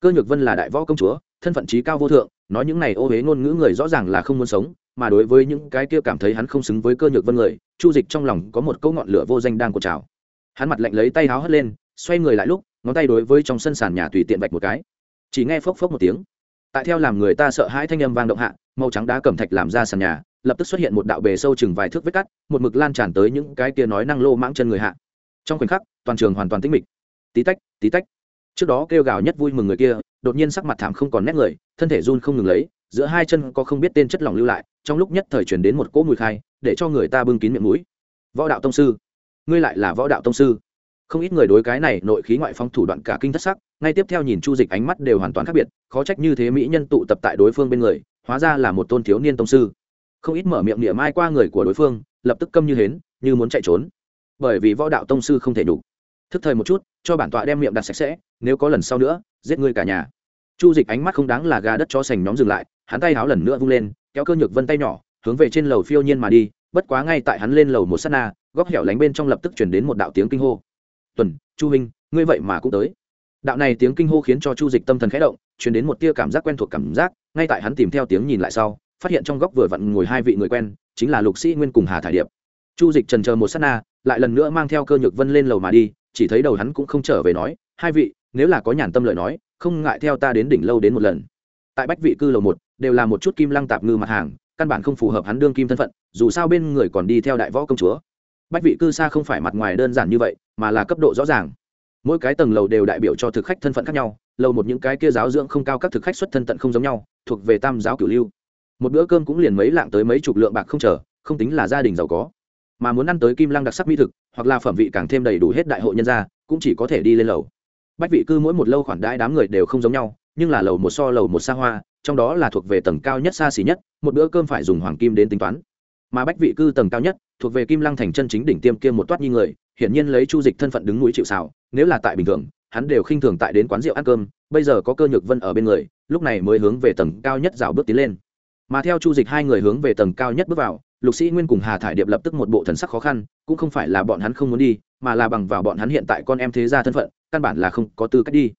Cơ nhược vân là đại võ công chúa, thân phận trí cao vô thượng, nói những này ô huế ngôn ngữ người rõ ràng là không muốn sống, mà đối với những cái kia cảm thấy hắn không xứng với cơ nhược vân người, chu dịch trong lòng có một câu ngọn lửa vô danh đang cột trào hắn mặt lạnh lấy tay háo hất lên, xoay người lại lúc, ngón tay đối với trong sân sàn nhà tùy tiện vạch một cái. Chỉ nghe phốc phốc một tiếng. Tại theo làm người ta sợ hãi thanh âm vang động hạ, màu trắng đá cẩm thạch làm ra sàn nhà, lập tức xuất hiện một đạo bề sâu chừng vài thước vết cắt, một mực lan tràn tới những cái kia nói năng lô mãng chân người hạ. Trong khoảnh khắc, toàn trường hoàn toàn tĩnh mịch. Tí tách tí tách. Trước đó kêu gào nhất vui mừng người kia, đột nhiên sắc mặt thảm không còn nét người, thân thể run không ngừng lấy, giữa hai chân có không biết tên chất lỏng lưu lại, trong lúc nhất thời chuyển đến một cỗ mùi khai, để cho người ta bưng kín miệng mũi. Võ đạo tông sư ngươi lại là võ đạo tông sư. Không ít người đối cái này nội khí ngoại phong thủ đoạn cả kinh thất sắc, ngay tiếp theo nhìn chu dịch ánh mắt đều hoàn toàn khác biệt, khó trách như thế mỹ nhân tụ tập tại đối phương bên người, hóa ra là một tôn thiếu niên tông sư. Không ít mở miệng niệm ai qua người của đối phương, lập tức câm như hến, như muốn chạy trốn. Bởi vì võ đạo tông sư không thể đủ. Thức thời một chút, cho bản tọa đem miệng đặt sạch sẽ, nếu có lần sau nữa, giết ngươi cả nhà. Chu dịch ánh mắt không đáng là gà đất cho sành nhóm dừng lại, hắn tay háo lần nữa vung lên, kéo cơ nhược vân tay nhỏ, hướng về trên lầu phiêu nhiên mà đi, bất quá ngay tại hắn lên lầu một s á t na góc hẻo lánh bên trong lập tức chuyển đến một đạo tiếng kinh hô. Tuần, chu huynh, ngươi vậy mà cũng tới. Đạo này tiếng kinh hô khiến cho chu dịch tâm thần khẽ động chuyển đến một tia cảm giác quen thuộc cảm giác, ngay tại hắn tìm theo tiếng nhìn lại sau, phát hiện trong góc vừa vặn ngồi hai vị người quen, chính là lục sĩ nguyên cùng hà thải điệp. Chu dịch trần chờ một s á t na, lại lần nữa mang theo cơ nhược vân lên lầu mà đi, chỉ thấy đầu hắn cũng không trở về nói, hai vị, nếu là có nhàn tâm lời nói, không ngại theo ta đến đỉnh lâu đến một lần. Tại bách vị cư lầu một, đều là một chút kim lăng tạp ngư mặt hàng, căn bản không phù hợp hắn đương kim thân phận, dù sao bên người còn đi theo đại võ công chúa bách vị cư xa không phải mặt ngoài đơn giản như vậy, mà là cấp độ rõ ràng. Mỗi cái tầng lầu đều đại biểu cho thực khách thân phận khác nhau, lầu một những cái kia giáo dưỡng không cao các thực khách xuất thân tận không giống nhau, thuộc về tam giáo cửu lưu. Một bữa cơm cũng liền mấy lạng tới mấy chục lượng bạc không chờ, không tính là gia đình giàu có. Mà muốn ăn tới kim lăng đặc sắc mỹ thực, hoặc là phẩm vị càng thêm đầy đủ hết đại hội nhân gia, cũng chỉ có thể đi lên lầu. Bách vị cư mỗi một lâu khoản đãi đám người đều không giống nhau, nhưng là lầu một so lầu một xa hoa, trong đó là thuộc về tầng cao nhất xa xỉ nhất, một bữa cơm phải dùng hoàng kim đến tính toán mà bách vị cư tầng cao nhất, thuộc về kim lăng thành chân chính đỉnh tiêm kia một toát nhi người, hiển nhiên lấy chu dịch thân phận đứng núi chịu xào nếu là tại bình thường, hắn đều khinh thường tại đến quán rượu ăn cơm, bây giờ có cơ nhược vân ở bên người, lúc này mới hướng về tầng cao nhất rào bước tiến lên. Mà theo chu dịch hai người hướng về tầng cao nhất bước vào, lục sĩ nguyên cùng hà thải điệp lập tức một bộ thần sắc khó khăn, cũng không phải là bọn hắn không muốn đi, mà là bằng vào bọn hắn hiện tại con em thế gia thân phận, căn bản là không có tư cách đi.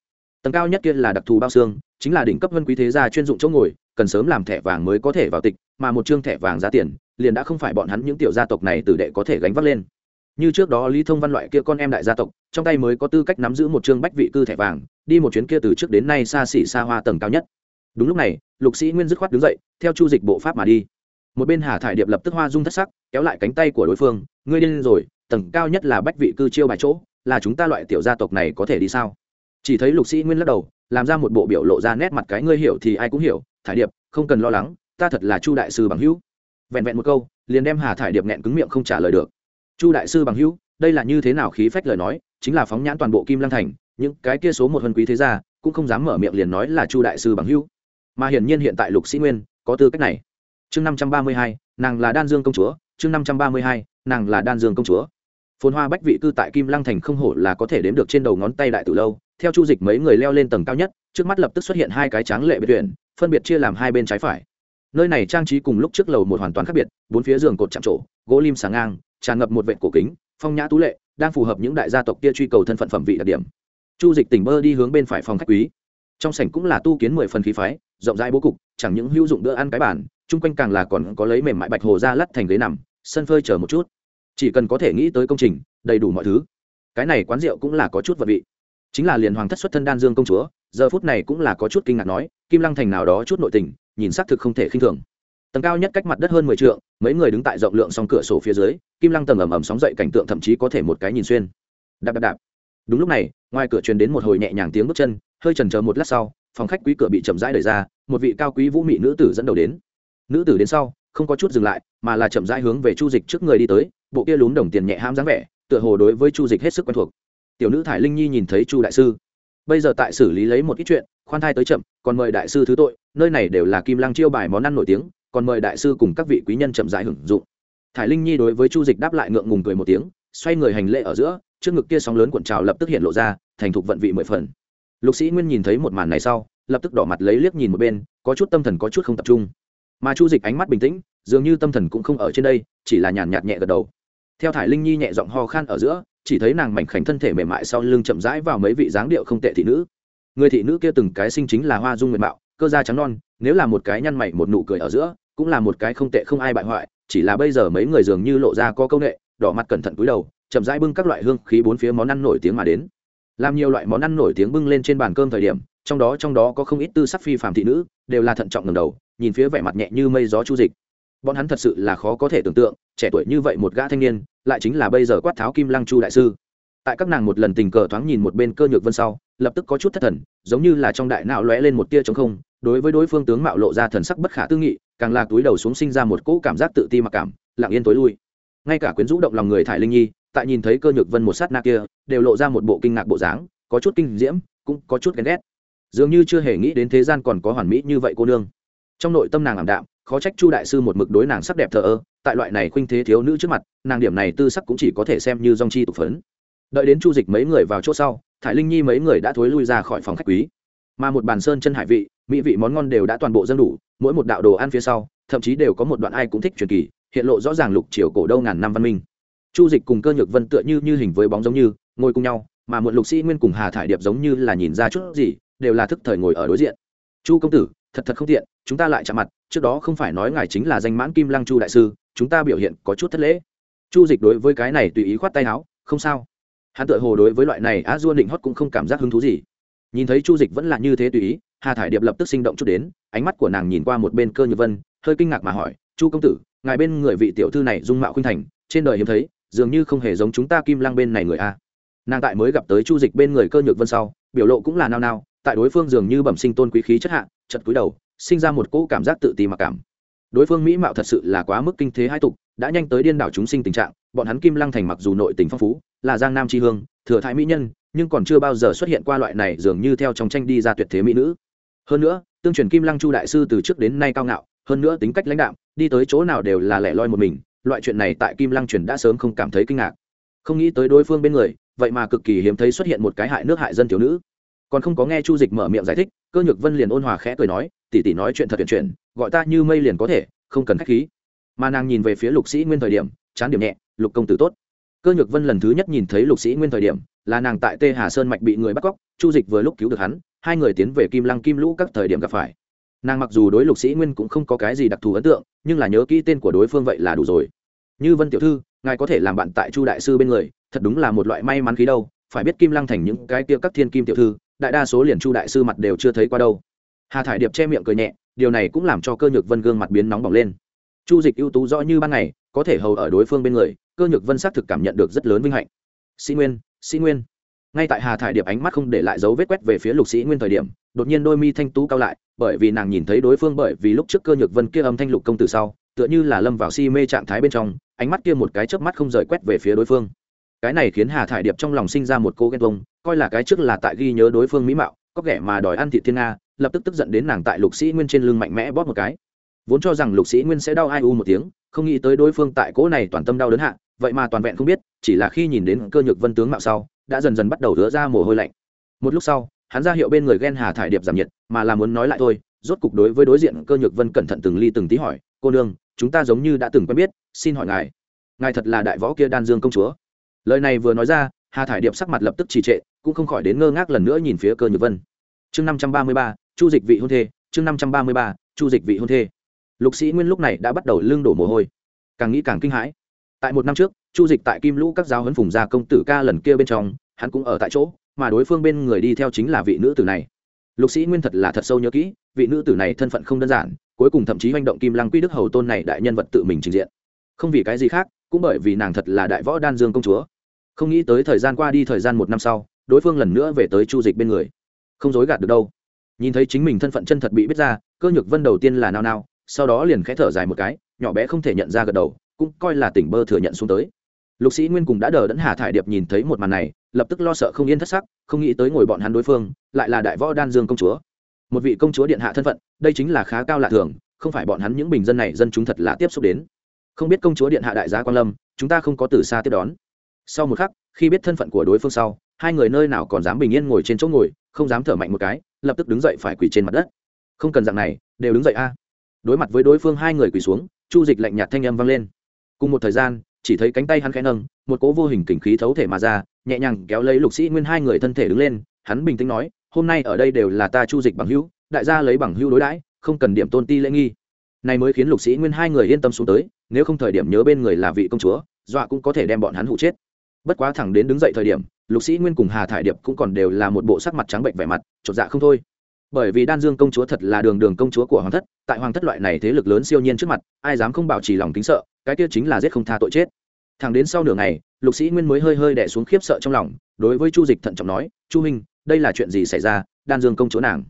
Tầng cao nhất kia là đặc thù bao xương, chính là đỉnh cấp vân quý thế gia chuyên dụng chỗ ngồi, cần sớm làm thẻ vàng mới có thể vào tịch, mà một chương thẻ vàng giá tiền liền đã không phải bọn hắn những tiểu gia tộc này tử đệ có thể gánh vác lên. Như trước đó lý thông văn loại kia con em đại gia tộc, trong tay mới có tư cách nắm giữ một chương bách vị cư thẻ vàng, đi một chuyến kia từ trước đến nay xa xỉ xa hoa tầng cao nhất. Đúng lúc này, lục sĩ nguyên dứt khoát đứng dậy, theo chu dịch bộ pháp mà đi. Một bên hà thải điệp lập tức hoa dung thất sắc, kéo lại cánh tay của đối phương, ngươi điên rồi, tầng cao nhất là bách vị cư chiêu bài chỗ, là chúng ta loại tiểu gia tộc này có thể đi sao? Chỉ thấy lục sĩ nguyên lắc đầu, làm ra một bộ biểu lộ ra nét mặt cái ngươi hiểu thì ai cũng hiểu, thải điệp, không cần lo lắng, ta thật là chu đại sư bằng hữu vẹn vẹn một câu, liền đem hà thải điệp nghẹn cứng miệng không trả lời được. Chu đại sư bằng hữu, đây là như thế nào khí phách lời nói, chính là phóng nhãn toàn bộ kim lăng thành, những cái kia số một vân quý thế gia, cũng không dám mở miệng liền nói là chu đại sư bằng hữu. Mà hiển nhiên hiện tại lục sĩ nguyên, có tư cách này. Chương năm trăm ba mươi hai, nàng là đan dương công chúa, chương năm trăm ba mươi hai, nàng là đan dương công chúa. Phồn hoa bách vị cư tại kim lăng thành không hổ là có thể đếm được trên đầu ngón tay đại từ lâu, theo chu dịch mấy người leo lên tầng cao nhất, trước mắt lập tức xuất hiện hai cái tráng lệ biệt tuyển, phân biệt chia làm hai bên trái phải nơi này trang trí cùng lúc trước lầu một hoàn toàn khác biệt, bốn phía giường cột chạm trổ, gỗ lim sáng ngang, tràn ngập một vện cổ kính, phong nhã tú lệ, đang phù hợp những đại gia tộc kia truy cầu thân phận phẩm vị đặc điểm. Chu dịch tỉnh bơ đi hướng bên phải phòng khách quý. Trong sảnh cũng là tu kiến mười phần khí phái, rộng rãi bố cục, chẳng những hữu dụng bữa ăn cái bản chung quanh càng là còn có lấy mềm mại bạch hồ ra lắt thành ghế nằm, sân phơi chờ một chút. Chỉ cần có thể nghĩ tới công trình, đầy đủ mọi thứ. Cái này quán rượu cũng là có chút vật vị. Chính là liền hoàng thất xuất thân đan dương công chúa, giờ phút này cũng là có chút kinh ngạc nói, kim lăng thành nào đó chút nội tình nhìn xác thực không thể khinh thường. Tầng cao nhất cách mặt đất hơn mười t mấy người đứng tại rộng lượng song cửa sổ phía dưới, kim lăng tầng ầm ầm sóng dậy cảnh tượng thậm chí có thể một cái nhìn xuyên. Đạp đạp đạp. Đúng lúc này, ngoài cửa truyền đến một hồi nhẹ nhàng tiếng bước chân, hơi chần chờ một lát sau, phòng khách quý cửa bị chậm rãi đẩy ra, một vị cao quý vũ mị nữ tử dẫn đầu đến. Nữ tử đến sau, không có chút dừng lại, mà là chậm rãi hướng về chu dịch trước người đi tới, bộ kia lún đồng tiền nhẹ ham dáng vẻ, tựa hồ đối với chu dịch hết sức quen thuộc. Tiểu nữ thải linh nhi nhìn thấy chu đại sư. Bây giờ tại xử lý lấy một ít chuyện khoan thai tới chậm, còn mời đại sư thứ tội, nơi này đều là kim lăng chiêu bài món ăn nổi tiếng, còn mời đại sư cùng các vị quý nhân chậm rãi hưởng dụng. Thải linh nhi đối với chu dịch đáp lại ngượng ngùng cười một tiếng, xoay người hành lễ ở giữa, trước ngực kia sóng lớn cuộn trào lập tức hiện lộ ra, thành thục vận vị mười phần. Lục sĩ nguyên nhìn thấy một màn này sau, lập tức đỏ mặt lấy liếc nhìn một bên, có chút tâm thần có chút không tập trung. Mà chu dịch ánh mắt bình tĩnh, dường như tâm thần cũng không ở trên đây, chỉ là nhàn nhạt nhẹ gật đầu. Theo thải linh nhi nhẹ giọng ho khan ở giữa, chỉ thấy nàng mảnh khảnh thân thể mềm mại sau lưng chậm rãi vào mấy vị dáng điệu không tệ thị nữ người thị nữ kia từng cái sinh chính là hoa dung nguyện mạo, cơ da trắng non, nếu là một cái nhăn mày một nụ cười ở giữa, cũng là một cái không tệ không ai bại hoại, chỉ là bây giờ mấy người dường như lộ ra có công nghệ đỏ mặt cẩn thận cúi đầu, chậm rãi bưng các loại hương khí bốn phía món ăn nổi tiếng mà đến. Làm nhiều loại món ăn nổi tiếng bưng lên trên bàn cơm thời điểm, trong đó trong đó có không ít tư sắc phi phàm thị nữ, đều là thận trọng ngầm đầu, nhìn phía vẻ mặt nhẹ như mây gió chu dịch. Bọn hắn thật sự là khó có thể tưởng tượng, trẻ tuổi như vậy một gã thanh niên, lại chính là bây giờ quát tháo kim lăng chu đại sư. Tại các nàng một lần tình cờ thoáng nhìn một bên cơ nhược vân sau lập tức có chút thất thần, giống như là trong đại não lóe lên một tia trống không, đối với đối phương tướng mạo lộ ra thần sắc bất khả tư nghị, càng là túi đầu xuống sinh ra một cỗ cảm giác tự ti mặc cảm, lặng yên tối lui. Ngay cả quyến rũ động lòng người thải linh nhi, tại nhìn thấy cơ nhược vân một sát na kia, đều lộ ra một bộ kinh ngạc bộ dáng, có chút kinh diễm, cũng có chút ghen ghét. Dường như chưa hề nghĩ đến thế gian còn có hoàn mỹ như vậy cô nương. Trong nội tâm nàng ảm đạm, khó trách chu đại sư một mực đối nàng sắc đẹp thờ ơ, tại loại này khuynh thế thiếu nữ trước mặt, nàng điểm này tư sắc cũng chỉ có thể xem như dong chi tục phấn. Đợi đến chu dịch mấy người vào chỗ sau thải linh nhi mấy người đã thối lui ra khỏi phòng khách quý. Mà một bàn sơn chân hải vị, mỹ vị món ngon đều đã toàn bộ dân đủ, mỗi một đạo đồ ăn phía sau, thậm chí đều có một đoạn ai cũng thích truyền kỳ, hiện lộ rõ ràng lục triều cổ đâu ngàn năm văn minh. Chu dịch cùng cơ nhược vân tựa như như hình với bóng giống như, ngồi cùng nhau, mà một lục sĩ nguyên cùng hà thải điệp giống như là nhìn ra chút gì, đều là thức thời ngồi ở đối diện. Chu công tử, thật thật không tiện, chúng ta lại chạm mặt, trước đó không phải nói ngài chính là danh mãn kim lăng chu đại sư, chúng ta biểu hiện có chút thất lễ. Chu dịch đối với cái này tùy ý khoát tay áo, không sao hắn tự hồ đối với loại này á dua định hót cũng không cảm giác hứng thú gì. Nhìn thấy chu dịch vẫn là như thế tùy ý, hà thải điệp lập tức sinh động chút đến, ánh mắt của nàng nhìn qua một bên cơ như vân, hơi kinh ngạc mà hỏi, chu công tử, ngài bên người vị tiểu thư này dung mạo khuynh thành, trên đời hiếm thấy, dường như không hề giống chúng ta kim lang bên này người a. Nàng tại mới gặp tới chu dịch bên người cơ nhược vân sau, biểu lộ cũng là nao nao, tại đối phương dường như bẩm sinh tôn quý khí chất hạ, chật cúi đầu, sinh ra một cỗ cảm giác tự ti mặc cảm. Đối phương mỹ mạo thật sự là quá mức kinh thế hai tục đã nhanh tới điên đảo chúng sinh tình trạng, bọn hắn kim lăng thành mặc dù nội tình phong phú, là giang nam tri hương, thừa thái mỹ nhân, nhưng còn chưa bao giờ xuất hiện qua loại này dường như theo trong tranh đi ra tuyệt thế mỹ nữ. Hơn nữa, tương truyền kim lăng chu đại sư từ trước đến nay cao ngạo, hơn nữa tính cách lãnh đạm, đi tới chỗ nào đều là lẻ loi một mình, loại chuyện này tại kim lăng truyền đã sớm không cảm thấy kinh ngạc. Không nghĩ tới đối phương bên người, vậy mà cực kỳ hiếm thấy xuất hiện một cái hại nước hại dân thiếu nữ. Còn không có nghe chu dịch mở miệng giải thích, cơ nhược vân liền ôn hòa khẽ cười nói tỉ tỉ nói chuyện thật tuyển chuyện, gọi ta như mây liền có thể, không cần khách khí mà nàng nhìn về phía lục sĩ nguyên thời điểm, chán điểm nhẹ, lục công tử tốt. Cơ nhược vân lần thứ nhất nhìn thấy lục sĩ nguyên thời điểm, là nàng tại tê hà sơn mạch bị người bắt cóc, chu dịch vừa lúc cứu được hắn, hai người tiến về kim lăng kim lũ các thời điểm gặp phải. Nàng mặc dù đối lục sĩ nguyên cũng không có cái gì đặc thù ấn tượng, nhưng là nhớ kỹ tên của đối phương vậy là đủ rồi. Như vân tiểu thư, ngài có thể làm bạn tại chu đại sư bên người, thật đúng là một loại may mắn khí đâu, phải biết kim lăng thành những cái kia các thiên kim tiểu thư, đại đa số liền chu đại sư mặt đều chưa thấy qua đâu. Hà thải điệp che miệng cười nhẹ, điều này cũng làm cho cơ nhược vân gương mặt biến nóng bỏng lên chu dịch ưu tú rõ như ban ngày, có thể hầu ở đối phương bên người, cơ nhược vân xác thực cảm nhận được rất lớn vinh hạnh. Sĩ nguyên sĩ nguyên. Ngay tại hà thải điệp ánh mắt không để lại dấu vết quét về phía lục sĩ nguyên thời điểm, đột nhiên đôi mi thanh tú cao lại, bởi vì nàng nhìn thấy đối phương bởi vì lúc trước cơ nhược vân kia âm thanh lục công từ sau, tựa như là lâm vào si mê trạng thái bên trong, ánh mắt kia một cái chớp mắt không rời quét về phía đối phương. Cái này khiến hà thải điệp trong lòng sinh ra một cô ghen vông coi là cái trước là tại ghi nhớ đối phương mỹ mạo, có ghẻ mà đòi ăn thị thiên nga, lập tức tức giận đến nàng tại lục sĩ nguyên trên lưng mạnh mẽ bóp một cái vốn cho rằng lục sĩ nguyên sẽ đau ai u một tiếng, không nghĩ tới đối phương tại cỗ này toàn tâm đau đớn hạ, vậy mà toàn vẹn không biết, chỉ là khi nhìn đến cơ nhược vân tướng mạo sau, đã dần dần bắt đầu rửa ra mồ hôi lạnh. Một lúc sau, hắn ra hiệu bên người ghen hà thải điệp giảm nhiệt, mà là muốn nói lại thôi, rốt cục đối với đối diện cơ nhược vân cẩn thận từng ly từng tí hỏi, cô nương, chúng ta giống như đã từng quen biết, xin hỏi ngài ngài thật là đại võ kia đan dương công chúa? Lời này vừa nói ra, hà thải điệp sắc mặt lập tức trì trệ, cũng không khỏi đến ngơ ngác lần nữa nhìn phía cơ nhược vân. Chương năm trăm ba mươi ba, chu dịch vị hôn thê, chương năm trăm ba mươi ba, chu dịch vị hôn thê lục sĩ nguyên lúc này đã bắt đầu lưng đổ mồ hôi. Càng nghĩ càng kinh hãi. Tại một năm trước, chu dịch tại kim lũ các giáo huấn phùng gia công tử ca lần kia bên trong, hắn cũng ở tại chỗ, mà đối phương bên người đi theo chính là vị nữ tử này. Lục sĩ nguyên thật là thật sâu nhớ kỹ, vị nữ tử này thân phận không đơn giản, cuối cùng thậm chí manh động kim lăng quy đức hầu tôn này đại nhân vật tự mình trình diện. Không vì cái gì khác, cũng bởi vì nàng thật là đại võ đan dương công chúa. Không nghĩ tới thời gian qua đi thời gian một năm sau, đối phương lần nữa về tới chu dịch bên người. Không dối gạt được đâu. Nhìn thấy chính mình thân phận chân thật bị biết ra, cơ nhược vân đầu tiên là nao nao sau đó liền khẽ thở dài một cái, nhỏ bé không thể nhận ra gật đầu, cũng coi là tỉnh bơ thừa nhận xuống tới. Lục sĩ nguyên cùng đã đờ đẫn hà thải điệp nhìn thấy một màn này, lập tức lo sợ không yên thất sắc, không nghĩ tới ngồi bọn hắn đối phương, lại là đại võ đan dương công chúa. Một vị công chúa điện hạ thân phận, đây chính là khá cao lạ thường, không phải bọn hắn những bình dân này, dân chúng thật là tiếp xúc đến. Không biết công chúa điện hạ đại gia quan lâm, chúng ta không có từ xa tiếp đón. Sau một khắc, khi biết thân phận của đối phương sau, hai người nơi nào còn dám bình yên ngồi trên chỗ ngồi, không dám thở mạnh một cái, lập tức đứng dậy phải quỳ trên mặt đất. Không cần dạng này, đều đứng dậy a đối mặt với đối phương hai người quỳ xuống, chu dịch lạnh nhạt thanh âm vang lên. Cùng một thời gian, chỉ thấy cánh tay hắn khẽ nâng, một cỗ vô hình kình khí thấu thể mà ra, nhẹ nhàng kéo lấy lục sĩ nguyên hai người thân thể đứng lên, hắn bình tĩnh nói, hôm nay ở đây đều là ta chu dịch bằng hữu, đại gia lấy bằng hữu đối đãi, không cần điểm tôn ti lễ nghi. Này mới khiến lục sĩ nguyên hai người yên tâm xuống tới, nếu không thời điểm nhớ bên người là vị công chúa, dọa cũng có thể đem bọn hắn hụ chết. Bất quá thẳng đến đứng dậy thời điểm, lục sĩ nguyên cùng hà thải điệp cũng còn đều là một bộ sắc mặt trắng bệnh vẻ mặt, chột dạ không thôi bởi vì đan dương công chúa thật là đường đường công chúa của hoàng thất, tại hoàng thất loại này thế lực lớn siêu nhiên trước mặt, ai dám không bảo trì lòng kính sợ, cái kia chính là giết không tha tội chết. Thẳng đến sau nửa ngày, lục sĩ nguyên mới hơi hơi đẻ xuống khiếp sợ trong lòng, đối với chu dịch thận trọng nói, chu minh đây là chuyện gì xảy ra, đan dương công chúa nàng?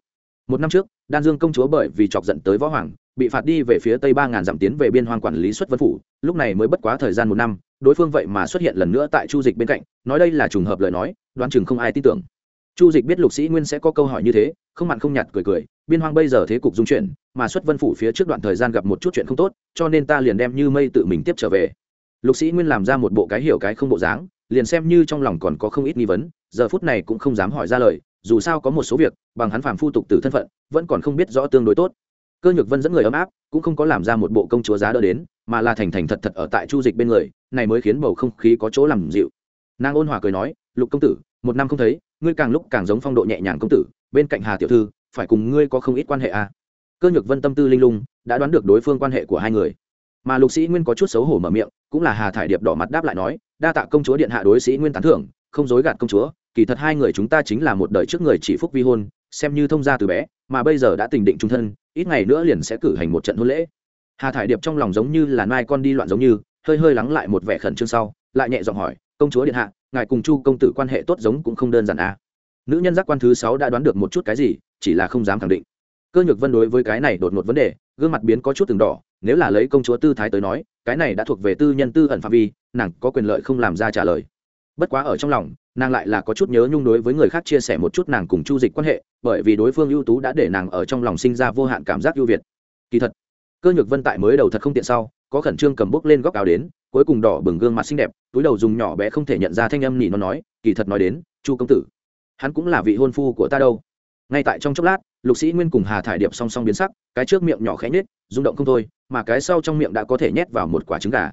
Một năm trước, đan dương công chúa bởi vì chọc giận tới võ hoàng, bị phạt đi về phía tây ba ngàn dặm tiến về biên hoang quản lý xuất vân phủ, lúc này mới bất quá thời gian một năm, đối phương vậy mà xuất hiện lần nữa tại chu dịch bên cạnh, nói đây là trùng hợp lời nói, đoán chừng không ai tin tưởng chu dịch biết lục sĩ nguyên sẽ có câu hỏi như thế, không mặn không nhạt cười cười, biên hoang bây giờ thế cục dung chuyển, mà xuất vân phủ phía trước đoạn thời gian gặp một chút chuyện không tốt, cho nên ta liền đem như mây tự mình tiếp trở về. Lục sĩ nguyên làm ra một bộ cái hiểu cái không bộ dáng, liền xem như trong lòng còn có không ít nghi vấn, giờ phút này cũng không dám hỏi ra lời, dù sao có một số việc, bằng hắn phàm phu tục từ thân phận, vẫn còn không biết rõ tương đối tốt. Cơ nhược vân dẫn người ấm áp, cũng không có làm ra một bộ công chúa giá đỡ đến, mà là thành thành thật thật ở tại chu dịch bên người, này mới khiến bầu không khí có chỗ làm dịu. Nàng ôn hòa cười nói, lục công tử, một năm không thấy ngươi càng lúc càng giống phong độ nhẹ nhàng công tử, bên cạnh hà tiểu thư, phải cùng ngươi có không ít quan hệ à. cơ nhược vân tâm tư linh lung, đã đoán được đối phương quan hệ của hai người mà lục sĩ nguyên có chút xấu hổ mở miệng, cũng là hà thải điệp đỏ mặt đáp lại nói, đa tạ công chúa điện hạ đối sĩ nguyên tán thưởng, không dối gạt công chúa, kỳ thật hai người chúng ta chính là một đời trước người chỉ phúc vi hôn, xem như thông gia từ bé, mà bây giờ đã tình định trung thân, ít ngày nữa liền sẽ cử hành một trận hôn lễ hà thải điệp trong lòng giống như là mai con đi loạn giống như, hơi hơi lắng lại một vẻ khẩn trương sau, lại nhẹ giọng hỏi công chúa điện hạ, ngài cùng chu công tử quan hệ tốt giống cũng không đơn giản à. nữ nhân giác quan thứ sáu đã đoán được một chút cái gì, chỉ là không dám khẳng định. Cơ nhược vân đối với cái này đột ngột vấn đề, gương mặt biến có chút từng đỏ, nếu là lấy công chúa tư thái tới nói, cái này đã thuộc về tư nhân tư ẩn phạm vi, nàng có quyền lợi không làm ra trả lời. Bất quá ở trong lòng, nàng lại là có chút nhớ nhung đối với người khác chia sẻ một chút nàng cùng chu dịch quan hệ, bởi vì đối phương ưu tú đã để nàng ở trong lòng sinh ra vô hạn cảm giác ưu việt. Kỳ thật, cơ nhược vân tại mới đầu thật không tiện sau, có khẩn trương cầm bốc lên góc áo đến cuối cùng đỏ bừng gương mặt xinh đẹp, túi đầu dùng nhỏ bé không thể nhận ra thanh âm nỉ nó nói, kỳ thật nói đến, chu công tử, hắn cũng là vị hôn phu của ta đâu. Ngay tại trong chốc lát, lục sĩ nguyên cùng hà thải điệp song song biến sắc, cái trước miệng nhỏ khẽ nhết rung động không thôi, mà cái sau trong miệng đã có thể nhét vào một quả trứng gà.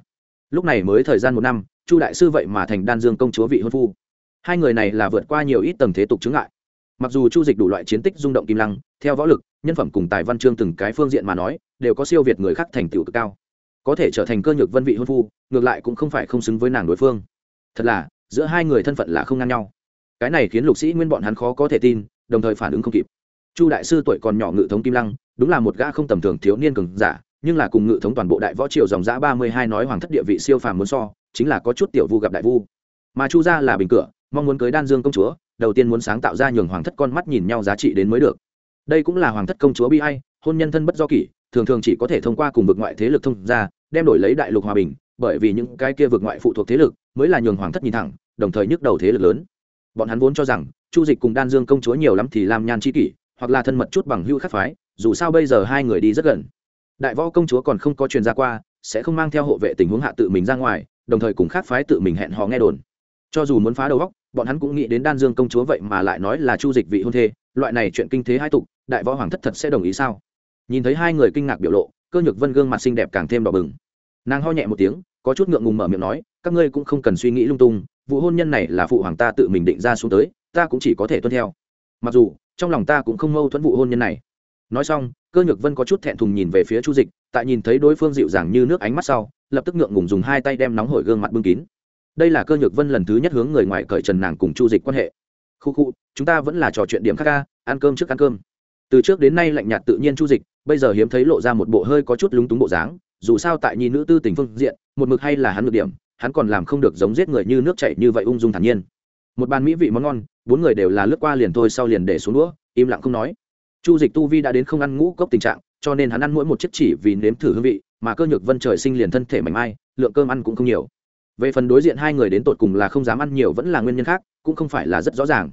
Lúc này mới thời gian một năm, chu đại sư vậy mà thành đan dương công chúa vị hôn phu. Hai người này là vượt qua nhiều ít tầng thế tục chứng ngại. Mặc dù chu dịch đủ loại chiến tích rung động kim lăng, theo võ lực, nhân phẩm cùng tài văn chương từng cái phương diện mà nói, đều có siêu việt người khác thành tựu cực cao có thể trở thành cơ nhược vân vị hôn phu, ngược lại cũng không phải không xứng với nàng đối phương. Thật là, giữa hai người thân phận là không ngang nhau. Cái này khiến lục sĩ nguyên bọn hắn khó có thể tin, đồng thời phản ứng không kịp. Chu đại sư tuổi còn nhỏ ngự thống kim lăng, đúng là một gã không tầm thường thiếu niên cường giả, nhưng là cùng ngự thống toàn bộ đại võ triều dòng giã ba mươi hai nói hoàng thất địa vị siêu phàm muốn so, chính là có chút tiểu vu gặp đại vu. Mà chu gia là bình cửa, mong muốn cưới đan dương công chúa, đầu tiên muốn sáng tạo ra nhường hoàng thất con mắt nhìn nhau giá trị đến mới được. Đây cũng là hoàng thất công chúa bi hay hôn nhân thân bất do kỷ thường thường chỉ có thể thông qua cùng vực ngoại thế lực thông ra đem đổi lấy đại lục hòa bình, bởi vì những cái kia vực ngoại phụ thuộc thế lực mới là nhường hoàng thất nhìn thẳng, đồng thời nhức đầu thế lực lớn. Bọn hắn vốn cho rằng, chu dịch cùng đan dương công chúa nhiều lắm thì làm nhan c kỷ, hoặc là thân mật chút bằng hưu khắc phái, dù sao bây giờ hai người đi rất gần. Đại võ công chúa còn không có truyền ra qua, sẽ không mang theo hộ vệ tình huống hạ tự mình ra ngoài, đồng thời cùng khác phái tự mình hẹn họ nghe đồn. Cho dù muốn phá đầu góc bọn hắn cũng nghĩ đến đan dương công chúa vậy mà lại nói là chu dịch vị hôn thê, loại này chuyện kinh thế hai tục, đại võ hoàng thất thật sẽ đồng ý sao? Nhìn thấy hai người kinh ngạc biểu lộ, cơ nhược vân gương mặt xinh đẹp càng thêm đỏ bừng. Nàng ho nhẹ một tiếng, có chút ngượng ngùng mở miệng nói, các ngươi cũng không cần suy nghĩ lung tung, vụ hôn nhân này là phụ hoàng ta tự mình định ra xuống tới, ta cũng chỉ có thể tuân theo. Mặc dù, trong lòng ta cũng không mâu thuẫn vụ hôn nhân này. Nói xong, cơ nhược vân có chút thẹn thùng nhìn về phía chu dịch, tại nhìn thấy đối phương dịu dàng như nước ánh mắt sau, lập tức ngượng ngùng dùng hai tay đem nóng hổi gương mặt bưng kín. Đây là cơ nhược vân lần thứ nhất hướng người ngoài cởi trần nàng cùng chu dịch quan hệ. Khu khu, chúng ta vẫn là trò chuyện điểm khác ca, ăn cơm trước ăn cơm. Từ trước đến nay lạnh nhạt tự nhiên chu dịch bây giờ hiếm thấy lộ ra một bộ hơi có chút lúng túng bộ dáng, dù sao tại nhi nữ tư tình phương diện, một mực hay là hắn được điểm, hắn còn làm không được giống giết người như nước chảy như vậy ung dung thản nhiên. Một bàn mỹ vị món ngon, bốn người đều là lướt qua liền thôi sau liền để xuống đũa, im lặng không nói. Chu dịch tu vi đã đến không ăn ngũ cốc tình trạng, cho nên hắn ăn mỗi một chiếc chỉ vì nếm thử hương vị, mà cơ nhược vân trời sinh liền thân thể mảnh mai, lượng cơm ăn cũng không nhiều. Về phần đối diện hai người đến tột cùng là không dám ăn nhiều vẫn là nguyên nhân khác, cũng không phải là rất rõ ràng.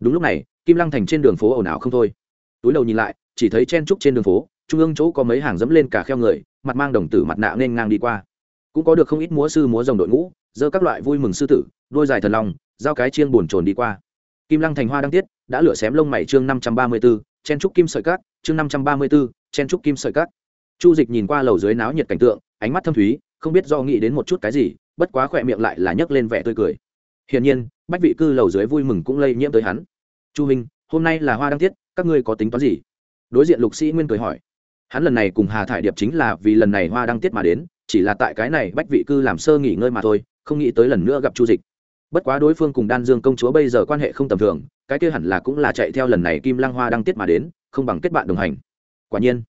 Đúng lúc này, kim lăng thành trên đường phố ồn ào không thôi. Túi đầu nhìn lại chỉ thấy chen trúc trên đường phố, trung ương chỗ có mấy hàng dẫm lên cả kheo người, mặt mang đồng tử mặt nạ nên ngang đi qua. Cũng có được không ít múa sư múa rồng đội ngũ dơ các loại vui mừng sư tử, đôi dài thần lòng giao cái chiên bồn trồn đi qua. Kim lăng thành hoa đăng tiết đã lửa xém lông mày chương năm trăm ba mươi b ố chen trúc kim sợi cát, chương năm trăm ba mươi b ố chen trúc kim sợi cát. Chu dịch nhìn qua lầu dưới náo nhiệt cảnh tượng, ánh mắt thâm thúy, không biết do nghĩ đến một chút cái gì, bất quá khỏe miệng lại là nhấc lên vẻ tươi cười. Hiển nhiên, bách vị cư lầu dưới vui mừng cũng lây nhiễm tới hắn. Chu minh hôm nay là hoa đăng tiết, các ngươi có tính toán gì? Đối diện lục sĩ nguyên cười hỏi, hắn lần này cùng hà thải điệp chính là vì lần này hoa đăng tiết mà đến, chỉ là tại cái này bách vị cư làm sơ nghỉ ngơi mà thôi, không nghĩ tới lần nữa gặp chu dịch. Bất quá đối phương cùng đan dương công chúa bây giờ quan hệ không tầm thường, cái kia hẳn là cũng là chạy theo lần này kim lăng hoa đăng tiết mà đến, không bằng kết bạn đồng hành. Quả nhiên,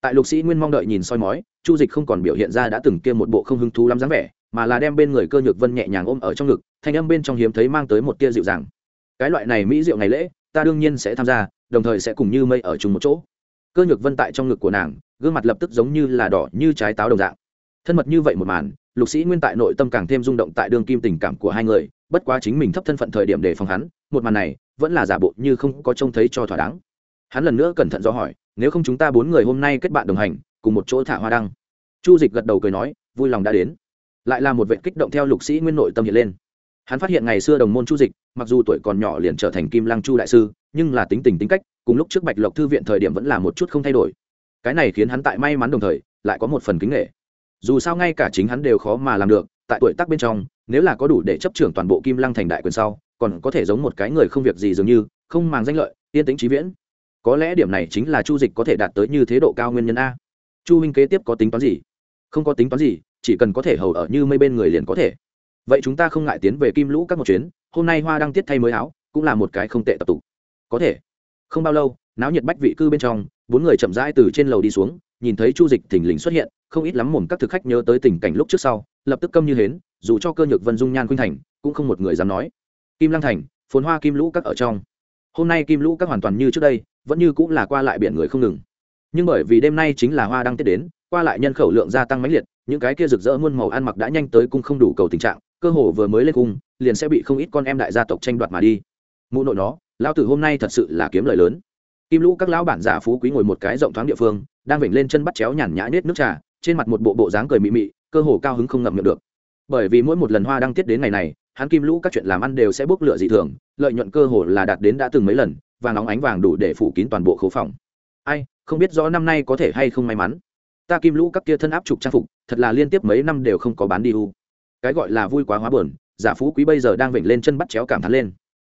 tại lục sĩ nguyên mong đợi nhìn soi mói, chu dịch không còn biểu hiện ra đã từng kia một bộ không hứng thú lắm dáng vẻ, mà là đem bên người cơ nhược vân nhẹ nhàng ôm ở trong ngực, thanh âm bên trong hiếm thấy mang tới một tia dịu dàng. Cái loại này mỹ diệu ngày lễ, ta đương nhiên sẽ tham gia đồng thời sẽ cùng như mây ở chung một chỗ. Cơ nhược vân tại trong ngực của nàng, gương mặt lập tức giống như là đỏ như trái táo đồng dạng. Thân mật như vậy một màn, lục sĩ nguyên tại nội tâm càng thêm rung động tại đương kim tình cảm của hai người, bất quá chính mình thấp thân phận thời điểm để phòng hắn, một màn này, vẫn là giả bộ như không có trông thấy cho thỏa đáng. Hắn lần nữa cẩn thận do hỏi, nếu không chúng ta bốn người hôm nay kết bạn đồng hành, cùng một chỗ thả hoa đăng. Chu dịch gật đầu cười nói, vui lòng đã đến. Lại là một vệ kích động theo lục sĩ nguyên nội tâm hiện lên. Hắn phát hiện ngày xưa đồng môn chu dịch, mặc dù tuổi còn nhỏ liền trở thành kim lăng chu đại sư nhưng là tính tình tính cách, cùng lúc trước bạch lộc thư viện thời điểm vẫn là một chút không thay đổi. Cái này khiến hắn tại may mắn đồng thời, lại có một phần kính nghệ dù sao ngay cả chính hắn đều khó mà làm được, tại tuổi tác bên trong, nếu là có đủ để chấp trưởng toàn bộ kim lăng thành đại quyền sau, còn có thể giống một cái người không việc gì dường như, không màng danh lợi, yên tĩnh trí viễn. Có lẽ điểm này chính là chu dịch có thể đạt tới như thế độ cao nguyên nhân a. Chu huynh kế tiếp có tính toán gì? Không có tính toán gì, chỉ cần có thể hầu ở như mây bên người liền có thể. Vậy chúng ta không ngại tiến về kim lũ các một chuyến, hôm nay hoa đang tiết thay mới áo, cũng là một cái không tệ tập tục có thể. Không bao lâu, náo nhiệt bách vị cư bên trong, bốn người chậm rãi từ trên lầu đi xuống, nhìn thấy chu dịch thình lình xuất hiện, không ít lắm mồm các thực khách nhớ tới tình cảnh lúc trước sau, lập tức câm như hến, dù cho cơ nhược vân dung nhan khuynh thành, cũng không một người dám nói. Kim lăng thành, phồn hoa kim lũ các ở trong. Hôm nay kim lũ các hoàn toàn như trước đây, vẫn như cũng là qua lại biển người không ngừng. Nhưng bởi vì đêm nay chính là hoa đăng tết đến, qua lại nhân khẩu lượng gia tăng mãnh liệt, những cái kia rực rỡ muôn màu ăn mặc đã nhanh tới cung không đủ cầu tình trạng, cơ hồ vừa mới lên cung, liền sẽ bị không ít con em đại gia tộc tranh đoạt mà đi. Mụ nội nó lão tử hôm nay thật sự là kiếm lời lớn. Kim lũ các lão bản giả phú quý ngồi một cái rộng thoáng địa phương, đang vểnh lên chân bắt chéo nhàn nhã nết nước trà, trên mặt một bộ bộ dáng cười mị mị, cơ hồ cao hứng không ngậm miệng được. Bởi vì mỗi một lần hoa đăng tiết đến ngày này, hắn kim lũ các chuyện làm ăn đều sẽ bốc lửa dị thường, lợi nhuận cơ hồ là đạt đến đã từng mấy lần, vàng nóng ánh vàng đủ để phủ kín toàn bộ khấu phòng. Ai, không biết rõ năm nay có thể hay không may mắn. Ta kim lũ các kia thân áp trục trang phục, thật là liên tiếp mấy năm đều không có bán đi u. Cái gọi là vui quá hóa buồn. giả phú quý bây giờ đang vểnh lên chân bắt chéo cảm thán lên.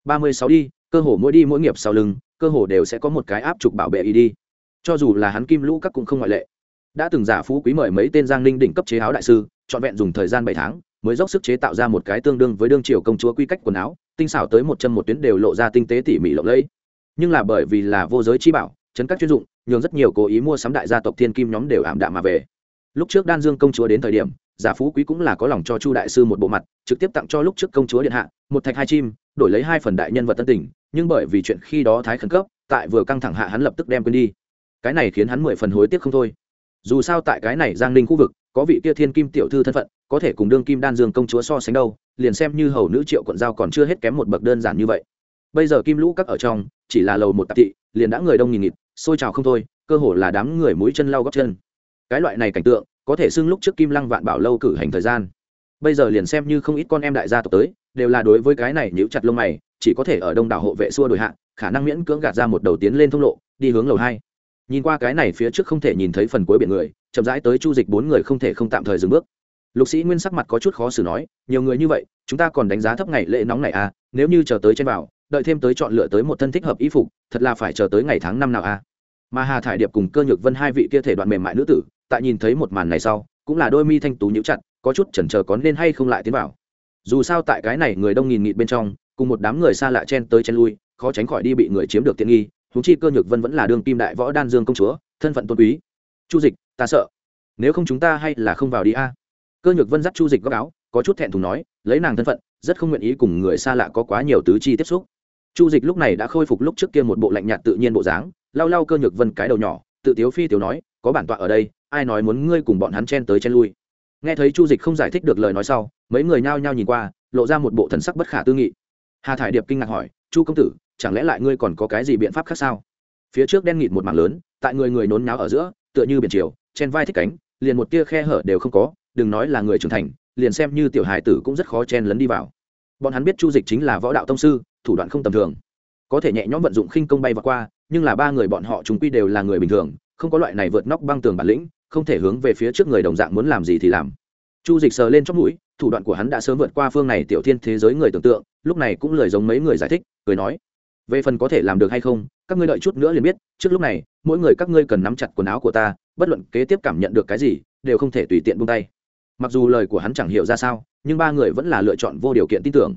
Ba mươi sáu đi cơ hồ mỗi đi mỗi nghiệp sau lưng, cơ hồ đều sẽ có một cái áp trục bảo vệ y đi. Cho dù là hắn kim lũ các cũng không ngoại lệ. Đã từng giả phú quý mời mấy tên giang ninh đỉnh cấp chế áo đại sư, trọn vẹn dùng thời gian bảy tháng, mới dốc sức chế tạo ra một cái tương đương với đương triều công chúa quy cách quần áo, tinh xảo tới một chân một tuyến đều lộ ra tinh tế tỉ mỉ lộng lẫy. Nhưng là bởi vì là vô giới chi bảo, chấn các chuyên dụng, nhường rất nhiều cố ý mua sắm đại gia tộc thiên kim nhóm đều ảm đạm mà về. Lúc trước đan dương công chúa đến thời điểm, giả phú quý cũng là có lòng cho chu đại sư một bộ mặt, trực tiếp tặng cho lúc trước công chúa điện hạ, một thạch hai chim đổi lấy hai phần đại nhân vật tân tình, nhưng bởi vì chuyện khi đó thái khẩn cấp, tại vừa căng thẳng hạ hắn lập tức đem quên đi. Cái này khiến hắn mười phần hối tiếc không thôi. Dù sao tại cái này giang ninh khu vực, có vị kia thiên kim tiểu thư thân phận, có thể cùng đương kim đan dương công chúa so sánh đâu, liền xem như hầu nữ triệu quận giao còn chưa hết kém một bậc đơn giản như vậy. Bây giờ kim lũ các ở trong, chỉ là lầu một tạp thị, liền đã người đông nghìn nghịt, xôi trào không thôi, cơ hồ là đám người mũi chân lau góc chân. Cái loại này cảnh tượng, có thể xưng lúc trước kim lăng vạn bảo lâu cử hành thời gian. Bây giờ liền xem như không ít con em đại gia tộc tới đều là đối với cái này nhíu chặt lông mày, chỉ có thể ở đông đảo hộ vệ xua đổi hạ, khả năng miễn cưỡng gạt ra một đầu tiến lên thông lộ, đi hướng lầu hai. Nhìn qua cái này phía trước không thể nhìn thấy phần cuối biển người, chậm rãi tới chu dịch bốn người không thể không tạm thời dừng bước. Lục sĩ nguyên sắc mặt có chút khó xử nói, nhiều người như vậy, chúng ta còn đánh giá thấp ngày lễ nóng này à nếu như chờ tới trên vào, đợi thêm tới chọn lựa tới một thân thích hợp y phục, thật là phải chờ tới ngày tháng năm nào à. Mà hà thải điệp cùng cơ nhược vân hai vị kia thể đoạn mềm mại nữ tử, tại nhìn thấy một màn này sau, cũng là đôi mi thanh tú nhíu chặt, có chút chần chờ có nên hay không lại tiến vào dù sao tại cái này người đông nghìn nghịt bên trong, cùng một đám người xa lạ chen tới chen lui, khó tránh khỏi đi bị người chiếm được tiện nghi thú chi cơ nhược vân vẫn là đương kim đại võ đan dương công chúa, thân phận tôn quý. Chu dịch, ta sợ. Nếu không chúng ta hay là không vào đi a. Cơ nhược vân dắt chu dịch góc áo, có chút thẹn thùng nói, lấy nàng thân phận, rất không nguyện ý cùng người xa lạ có quá nhiều tứ chi tiếp xúc. Chu dịch lúc này đã khôi phục lúc trước kia một bộ lạnh nhạt tự nhiên bộ dáng, lau lau cơ nhược vân cái đầu nhỏ, tự tiếu phi tiếu nói, có bản tọa ở đây, ai nói muốn ngươi cùng bọn hắn chen tới chen lui nghe thấy chu dịch không giải thích được lời nói sau, mấy người nhao nhao nhìn qua, lộ ra một bộ thần sắc bất khả tư nghị. Hà thải điệp kinh ngạc hỏi, chu công tử, chẳng lẽ lại ngươi còn có cái gì biện pháp khác sao? Phía trước đen nghịt một mảng lớn, tại người người nôn náo ở giữa, tựa như biển chiều, chen vai thích cánh, liền một tia khe hở đều không có, đừng nói là người trưởng thành, liền xem như tiểu hài tử cũng rất khó chen lấn đi vào. Bọn hắn biết chu dịch chính là võ đạo tông sư, thủ đoạn không tầm thường. Có thể nhẹ nhõm vận dụng khinh công bay vượt qua, nhưng là ba người bọn họ chúng quy đều là người bình thường, không có loại này vượt nóc băng tường bản lĩnh không thể hướng về phía trước người đồng dạng muốn làm gì thì làm. Chu dịch sờ lên trong mũi, thủ đoạn của hắn đã sớm vượt qua phương này tiểu thiên thế giới người tưởng tượng, lúc này cũng lời giống mấy người giải thích, cười nói, về phần có thể làm được hay không, các ngươi đợi chút nữa liền biết, trước lúc này, mỗi người các ngươi cần nắm chặt quần áo của ta, bất luận kế tiếp cảm nhận được cái gì, đều không thể tùy tiện buông tay. Mặc dù lời của hắn chẳng hiểu ra sao, nhưng ba người vẫn là lựa chọn vô điều kiện tin tưởng.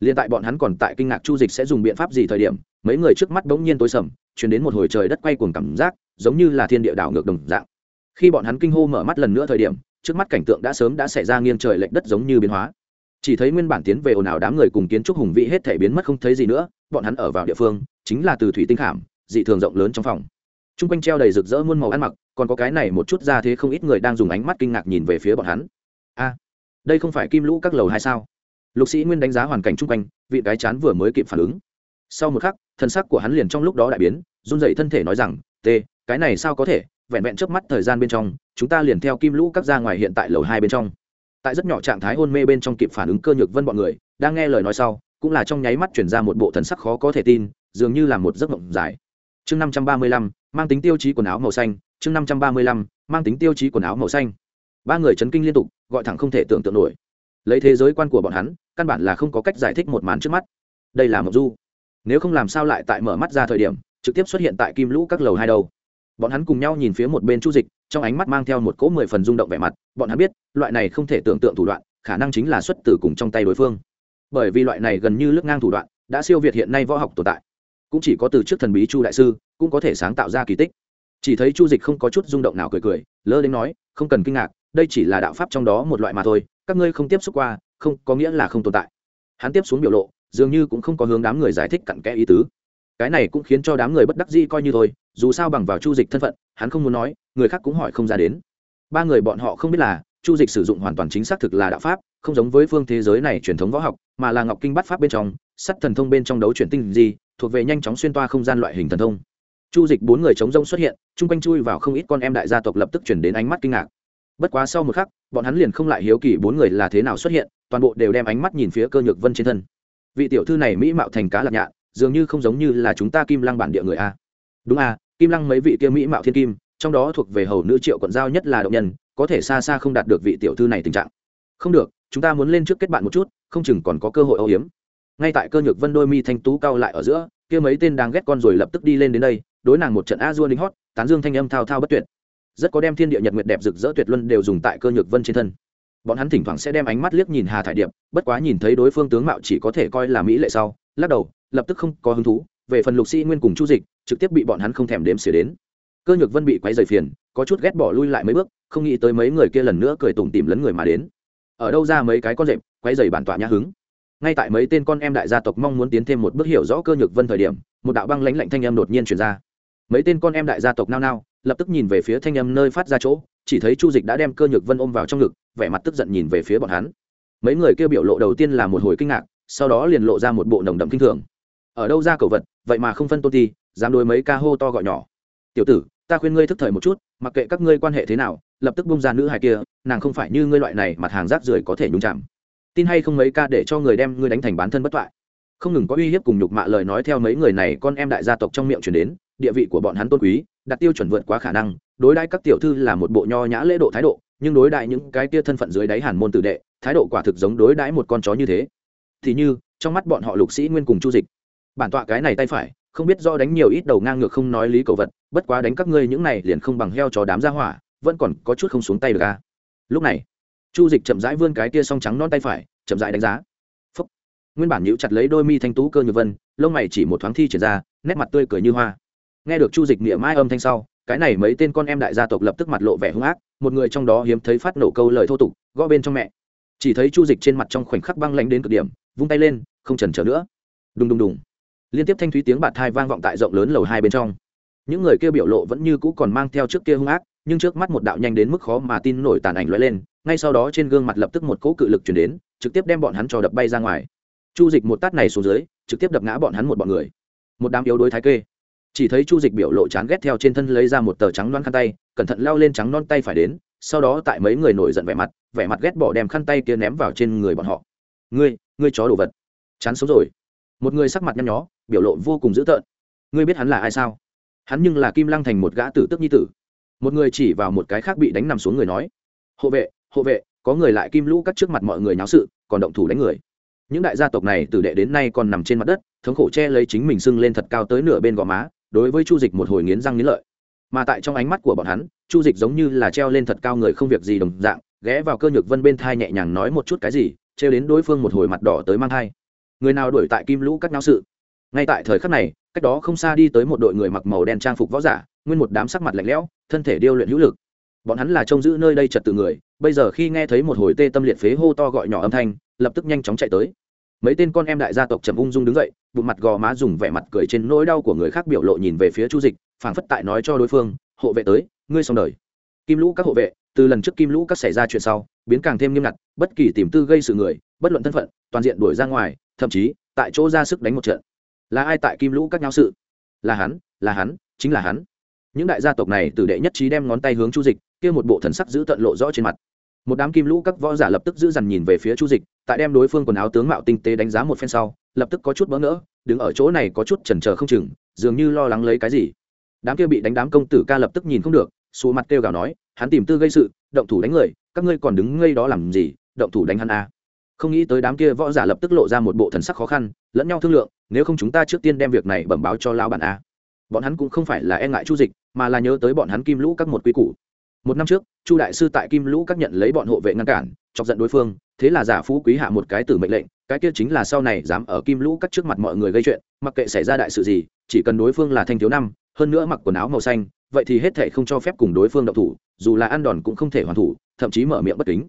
Liền tại bọn hắn còn tại kinh ngạc chu dịch sẽ dùng biện pháp gì thời điểm, mấy người trước mắt bỗng nhiên tối sầm chuyển đến một hồi trời đất quay cuồng cảm giác, giống như là thiên địa đảo ngược đồng dạng khi bọn hắn kinh hô mở mắt lần nữa thời điểm, trước mắt cảnh tượng đã sớm đã xảy ra nghiêng trời lệch đất giống như biến hóa. Chỉ thấy nguyên bản tiến về ồn ào đám người cùng kiến trúc hùng vĩ hết thể biến mất không thấy gì nữa, bọn hắn ở vào địa phương, chính là từ thủy tinh khảm, dị thường rộng lớn trong phòng. T r u n g quanh treo đầy rực rỡ muôn màu ăn mặc, còn có cái này một chút ra thế không ít người đang dùng ánh mắt kinh ngạc nhìn về phía bọn hắn. A, đây không phải kim lũ các lầu hay sao? Lục sĩ nguyên đánh giá hoàn cảnh chung quanh, vị cái chán vừa mới kịp phản ứng. Sau một khắc, thân sắc của hắn liền trong lúc đó đại biến, run dậy thân thể nói rằng t cái này sao có thể? Vẹn vẹn trước mắt thời gian bên trong, chúng ta liền theo kim lũ các ra ngoài hiện tại lầu hai bên trong. Tại rất nhỏ trạng thái hôn mê bên trong kịp phản ứng cơ nhược vân bọn người, đang nghe lời nói sau, cũng là trong nháy mắt chuyển ra một bộ thần sắc khó có thể tin, dường như là một giấc mộng dài. Chương năm trăm ba mươi lăm, mang tính tiêu chí quần áo màu xanh, chương năm trăm ba mươi lăm, mang tính tiêu chí quần áo màu xanh. Ba người chấn kinh liên tục, gọi thẳng không thể tưởng tượng nổi. Lấy thế giới quan của bọn hắn, căn bản là không có cách giải thích một màn trước mắt. Đây là mộng du. Nếu không làm sao lại tại mở mắt ra thời điểm, trực tiếp xuất hiện tại kim lũ các lầu hai đầu bọn hắn cùng nhau nhìn phía một bên chu dịch, trong ánh mắt mang theo một cỗ mười phần rung động vẻ mặt, bọn hắn biết, loại này không thể tưởng tượng thủ đoạn, khả năng chính là xuất từ cùng trong tay đối phương. Bởi vì loại này gần như lướt ngang thủ đoạn, đã siêu việt hiện nay võ học tồn tại. Cũng chỉ có từ trước thần bí chu đại sư, cũng có thể sáng tạo ra kỳ tích. Chỉ thấy chu dịch không có chút rung động nào cười cười, lơ đến nói, không cần kinh ngạc, đây chỉ là đạo pháp trong đó một loại mà thôi, các ngươi không tiếp xúc qua, không, có nghĩa là không tồn tại. Hắn tiếp xuống biểu lộ, dường như cũng không có hướng đám người giải thích cặn kẽ ý tứ. Cái này cũng khiến cho đám người bất đắc dĩ coi như thôi dù sao bằng vào chu dịch thân phận, hắn không muốn nói, người khác cũng hỏi không ra đến. Ba người bọn họ không biết là, chu dịch sử dụng hoàn toàn chính xác thực là đạo pháp, không giống với phương thế giới này truyền thống võ học, mà là ngọc kinh bắt pháp bên trong, sắt thần thông bên trong đấu chuyển tinh gì thuộc về nhanh chóng xuyên toa không gian loại hình thần thông. Chu dịch bốn người chống rông xuất hiện, chung quanh chui vào không ít con em đại gia tộc lập tức chuyển đến ánh mắt kinh ngạc. Bất quá sau một khắc, bọn hắn liền không lại hiếu kỳ bốn người là thế nào xuất hiện, toàn bộ đều đem ánh mắt nhìn phía cơ nhược vân trên thân. Vị tiểu thư này mỹ mạo thành cá lạc nhạ dường như không giống như là chúng ta kim lăng bản địa người a. Đúng a kim lăng mấy vị kia mỹ mạo thiên kim, trong đó thuộc về hầu nữ triệu quận giao nhất là động nhân, có thể xa xa không đạt được vị tiểu thư này tình trạng. Không được, chúng ta muốn lên trước kết bạn một chút, không chừng còn có cơ hội âu hiếm ngay tại cơ nhược vân đôi mi thanh tú cao lại ở giữa, kia mấy tên đang ghét con rồi lập tức đi lên đến đây, đối nàng một trận a dua lính hót, tán dương thanh âm thao thao bất tuyệt. Rất có đem thiên địa nhật nguyệt đẹp rực rỡ tuyệt luân đều dùng tại cơ nhược vân trên thân. Bọn hắn thỉnh thoảng sẽ đem ánh mắt liếc nhìn hà thải điệp, bất quá nhìn thấy đối phương tướng mạo chỉ có thể coi là mỹ lệ sau, lắc đầu, lập tức không có hứng thú về phần lục sĩ nguyên cùng chu dịch, trực tiếp bị bọn hắn không thèm đếm xỉa đến. Cơ nhược vân bị quấy rời phiền, có chút ghét bỏ lui lại mấy bước, không nghĩ tới mấy người kia lần nữa cười tủm tìm lấn người mà đến. Ở đâu ra mấy cái con rệp, quấy dày bản tọa nhã hứng. Ngay tại mấy tên con em đại gia tộc mong muốn tiến thêm một bước hiểu rõ cơ nhược vân thời điểm, một đạo băng lãnh lạnh thanh âm đột nhiên truyền ra. Mấy tên con em đại gia tộc nao nao, lập tức nhìn về phía thanh âm nơi phát ra chỗ, chỉ thấy chu dịch đã đem cơ nhược vân ôm vào trong ngực, vẻ mặt tức giận nhìn về phía bọn hắn. Mấy người kêu biểu lộ đầu tiên là một hồi kinh ngạc, sau đó liền lộ ra một bộ nồng đậm kinh thường ở đâu ra cầu vật, vậy mà không phân tôn ti, dám đối mấy ca hô to gọi nhỏ. Tiểu tử, ta khuyên ngươi thức thời một chút, mặc kệ các ngươi quan hệ thế nào, lập tức bung ra nữ hài kia, nàng không phải như ngươi loại này mặt hàng rác rưởi có thể nhúng chạm. Tin hay không mấy ca để cho người đem ngươi đánh thành bán thân bất toại. Không ngừng có uy hiếp cùng nhục mạ lời nói theo mấy người này con em đại gia tộc trong miệng truyền đến, địa vị của bọn hắn tôn quý, đặt tiêu chuẩn vượt quá khả năng, đối đãi các tiểu thư là một bộ nho nhã lễ độ thái độ, nhưng đối đãi những cái kia thân phận dưới đáy hàn môn tử đệ, thái độ quả thực giống đối đãi một con chó như thế. Thì như, trong mắt bọn họ lục sĩ nguyên cùng chu dịch bản tọa cái này tay phải, không biết do đánh nhiều ít đầu ngang ngược không nói lý cầu vật, bất quá đánh các ngươi những này liền không bằng heo cho đám ra hỏa, vẫn còn có chút không xuống tay được ca lúc này, chu dịch chậm rãi vươn cái tia song trắng non tay phải, chậm rãi đánh giá. Phúc. nguyên bản nhíu chặt lấy đôi mi thanh tú cơ như vân, lông mày chỉ một thoáng thi triển ra, nét mặt tươi cười như hoa. Nghe được chu dịch niệm mai âm thanh sau, cái này mấy tên con em đại gia tộc lập tức mặt lộ vẻ hung ác, một người trong đó hiếm thấy phát nổ câu lời thô tục, gõ bên trong mẹ. Chỉ thấy chu dịch trên mặt trong khoảnh khắc băng lãnh đến cực điểm, vung tay lên, không chần chờ nữa. Đùng đùng đùng liên tiếp thanh thúy tiếng bạt thai vang vọng tại rộng lớn lầu hai bên trong. Những người kia biểu lộ vẫn như cũ còn mang theo trước kia hung ác, nhưng trước mắt một đạo nhanh đến mức khó mà tin nổi tàn ảnh lóe lên, ngay sau đó trên gương mặt lập tức một cỗ cự lực chuyển đến, trực tiếp đem bọn hắn cho đập bay ra ngoài. Chu dịch một tát này xuống dưới, trực tiếp đập ngã bọn hắn một bọn người. Một đám yếu đối thái kê. Chỉ thấy chu dịch biểu lộ chán ghét theo trên thân lấy ra một tờ trắng non khăn tay, cẩn thận lao lên trắng non tay phải đến, sau đó tại mấy người nổi giận vẻ mặt vẻ mặt ghét bỏ đem khăn tay kia ném vào trên người bọn họ. Ngươi ngươi chó đồ vật. Chán sống rồi. Một người sắc mặt nhăn nhó biểu lộ vô cùng dữ tợn. Ngươi biết hắn là ai sao? Hắn nhưng là kim lăng thành một gã tử tức nhi tử. Một người chỉ vào một cái khác bị đánh nằm xuống người nói, hộ vệ hộ vệ, có người lại kim lũ cắt trước mặt mọi người nháo sự, còn động thủ đánh người. Những đại gia tộc này từ đệ đến nay còn nằm trên mặt đất, thống khổ che lấy chính mình sưng lên thật cao tới nửa bên gò má, đối với chu dịch một hồi nghiến răng nghiến lợi. Mà tại trong ánh mắt của bọn hắn, chu dịch giống như là treo lên thật cao người không việc gì đồng dạng, ghé vào cơ nhược vân bên thai nhẹ nhàng nói một chút cái gì treo đến đối phương một hồi mặt đỏ tới mang thai. Người nào đuổi tại kim lũ cắt náo sự? Ngay tại thời khắc này, cách đó không xa đi tới một đội người mặc màu đen trang phục võ giả, nguyên một đám sắc mặt lạnh lẽo, thân thể điêu luyện hữu lực. Bọn hắn là trông giữ nơi đây trật tự người, bây giờ khi nghe thấy một hồi tê tâm liệt phế hô to gọi nhỏ âm thanh, lập tức nhanh chóng chạy tới. Mấy tên con em đại gia tộc trầm ung dung đứng dậy, bụng mặt gò má dùng vẻ mặt cười trên nỗi đau của người khác biểu lộ nhìn về phía chu dịch, phảng phất tại nói cho đối phương, hộ vệ tới, ngươi xong đời. Kim lũ các hộ vệ, từ lần trước kim lũ các xảy ra chuyện sau, biến càng thêm nghiêm ngặt, bất kỳ tìm tư gây sự người, bất luận thân phận, toàn diện đuổi ra ngoài, thậm chí tại chỗ ra sức đánh một trận là ai tại kim lũ các nhau sự? Là hắn là hắn, chính là hắn. Những đại gia tộc này từ đệ nhất trí đem ngón tay hướng chu dịch, kia một bộ thần sắc giữ tận lộ rõ trên mặt. Một đám kim lũ các võ giả lập tức giữ dằn nhìn về phía chu dịch, tại đem đối phương quần áo tướng mạo tinh tế đánh giá một phen sau, lập tức có chút bỡ ngỡ, đứng ở chỗ này có chút chần chờ không chừng, dường như lo lắng lấy cái gì. Đám kia bị đánh đám công tử ca lập tức nhìn không được, xù mặt kêu gào nói, hắn tìm tư gây sự, động thủ đánh người, các ngươi còn đứng ngây đó làm gì, động thủ đánh hắn a à không nghĩ tới đám kia võ giả lập tức lộ ra một bộ thần sắc khó khăn, lẫn nhau thương lượng, nếu không chúng ta trước tiên đem việc này bẩm báo cho lao bản a. Bọn hắn cũng không phải là e ngại chu dịch, mà là nhớ tới bọn hắn kim lũ các một quy củ. Một năm trước, chu đại sư tại kim lũ các nhận lấy bọn hộ vệ ngăn cản, chọc giận đối phương, thế là giả phú quý hạ một cái tử mệnh lệnh, cái kia chính là sau này dám ở kim lũ các trước mặt mọi người gây chuyện, mặc kệ xảy ra đại sự gì, chỉ cần đối phương là thanh thiếu năm, hơn nữa mặc quần áo màu xanh, vậy thì hết thể không cho phép cùng đối phương động thủ, dù là ăn đòn cũng không thể hoàn thủ, thậm chí mở miệng bất kính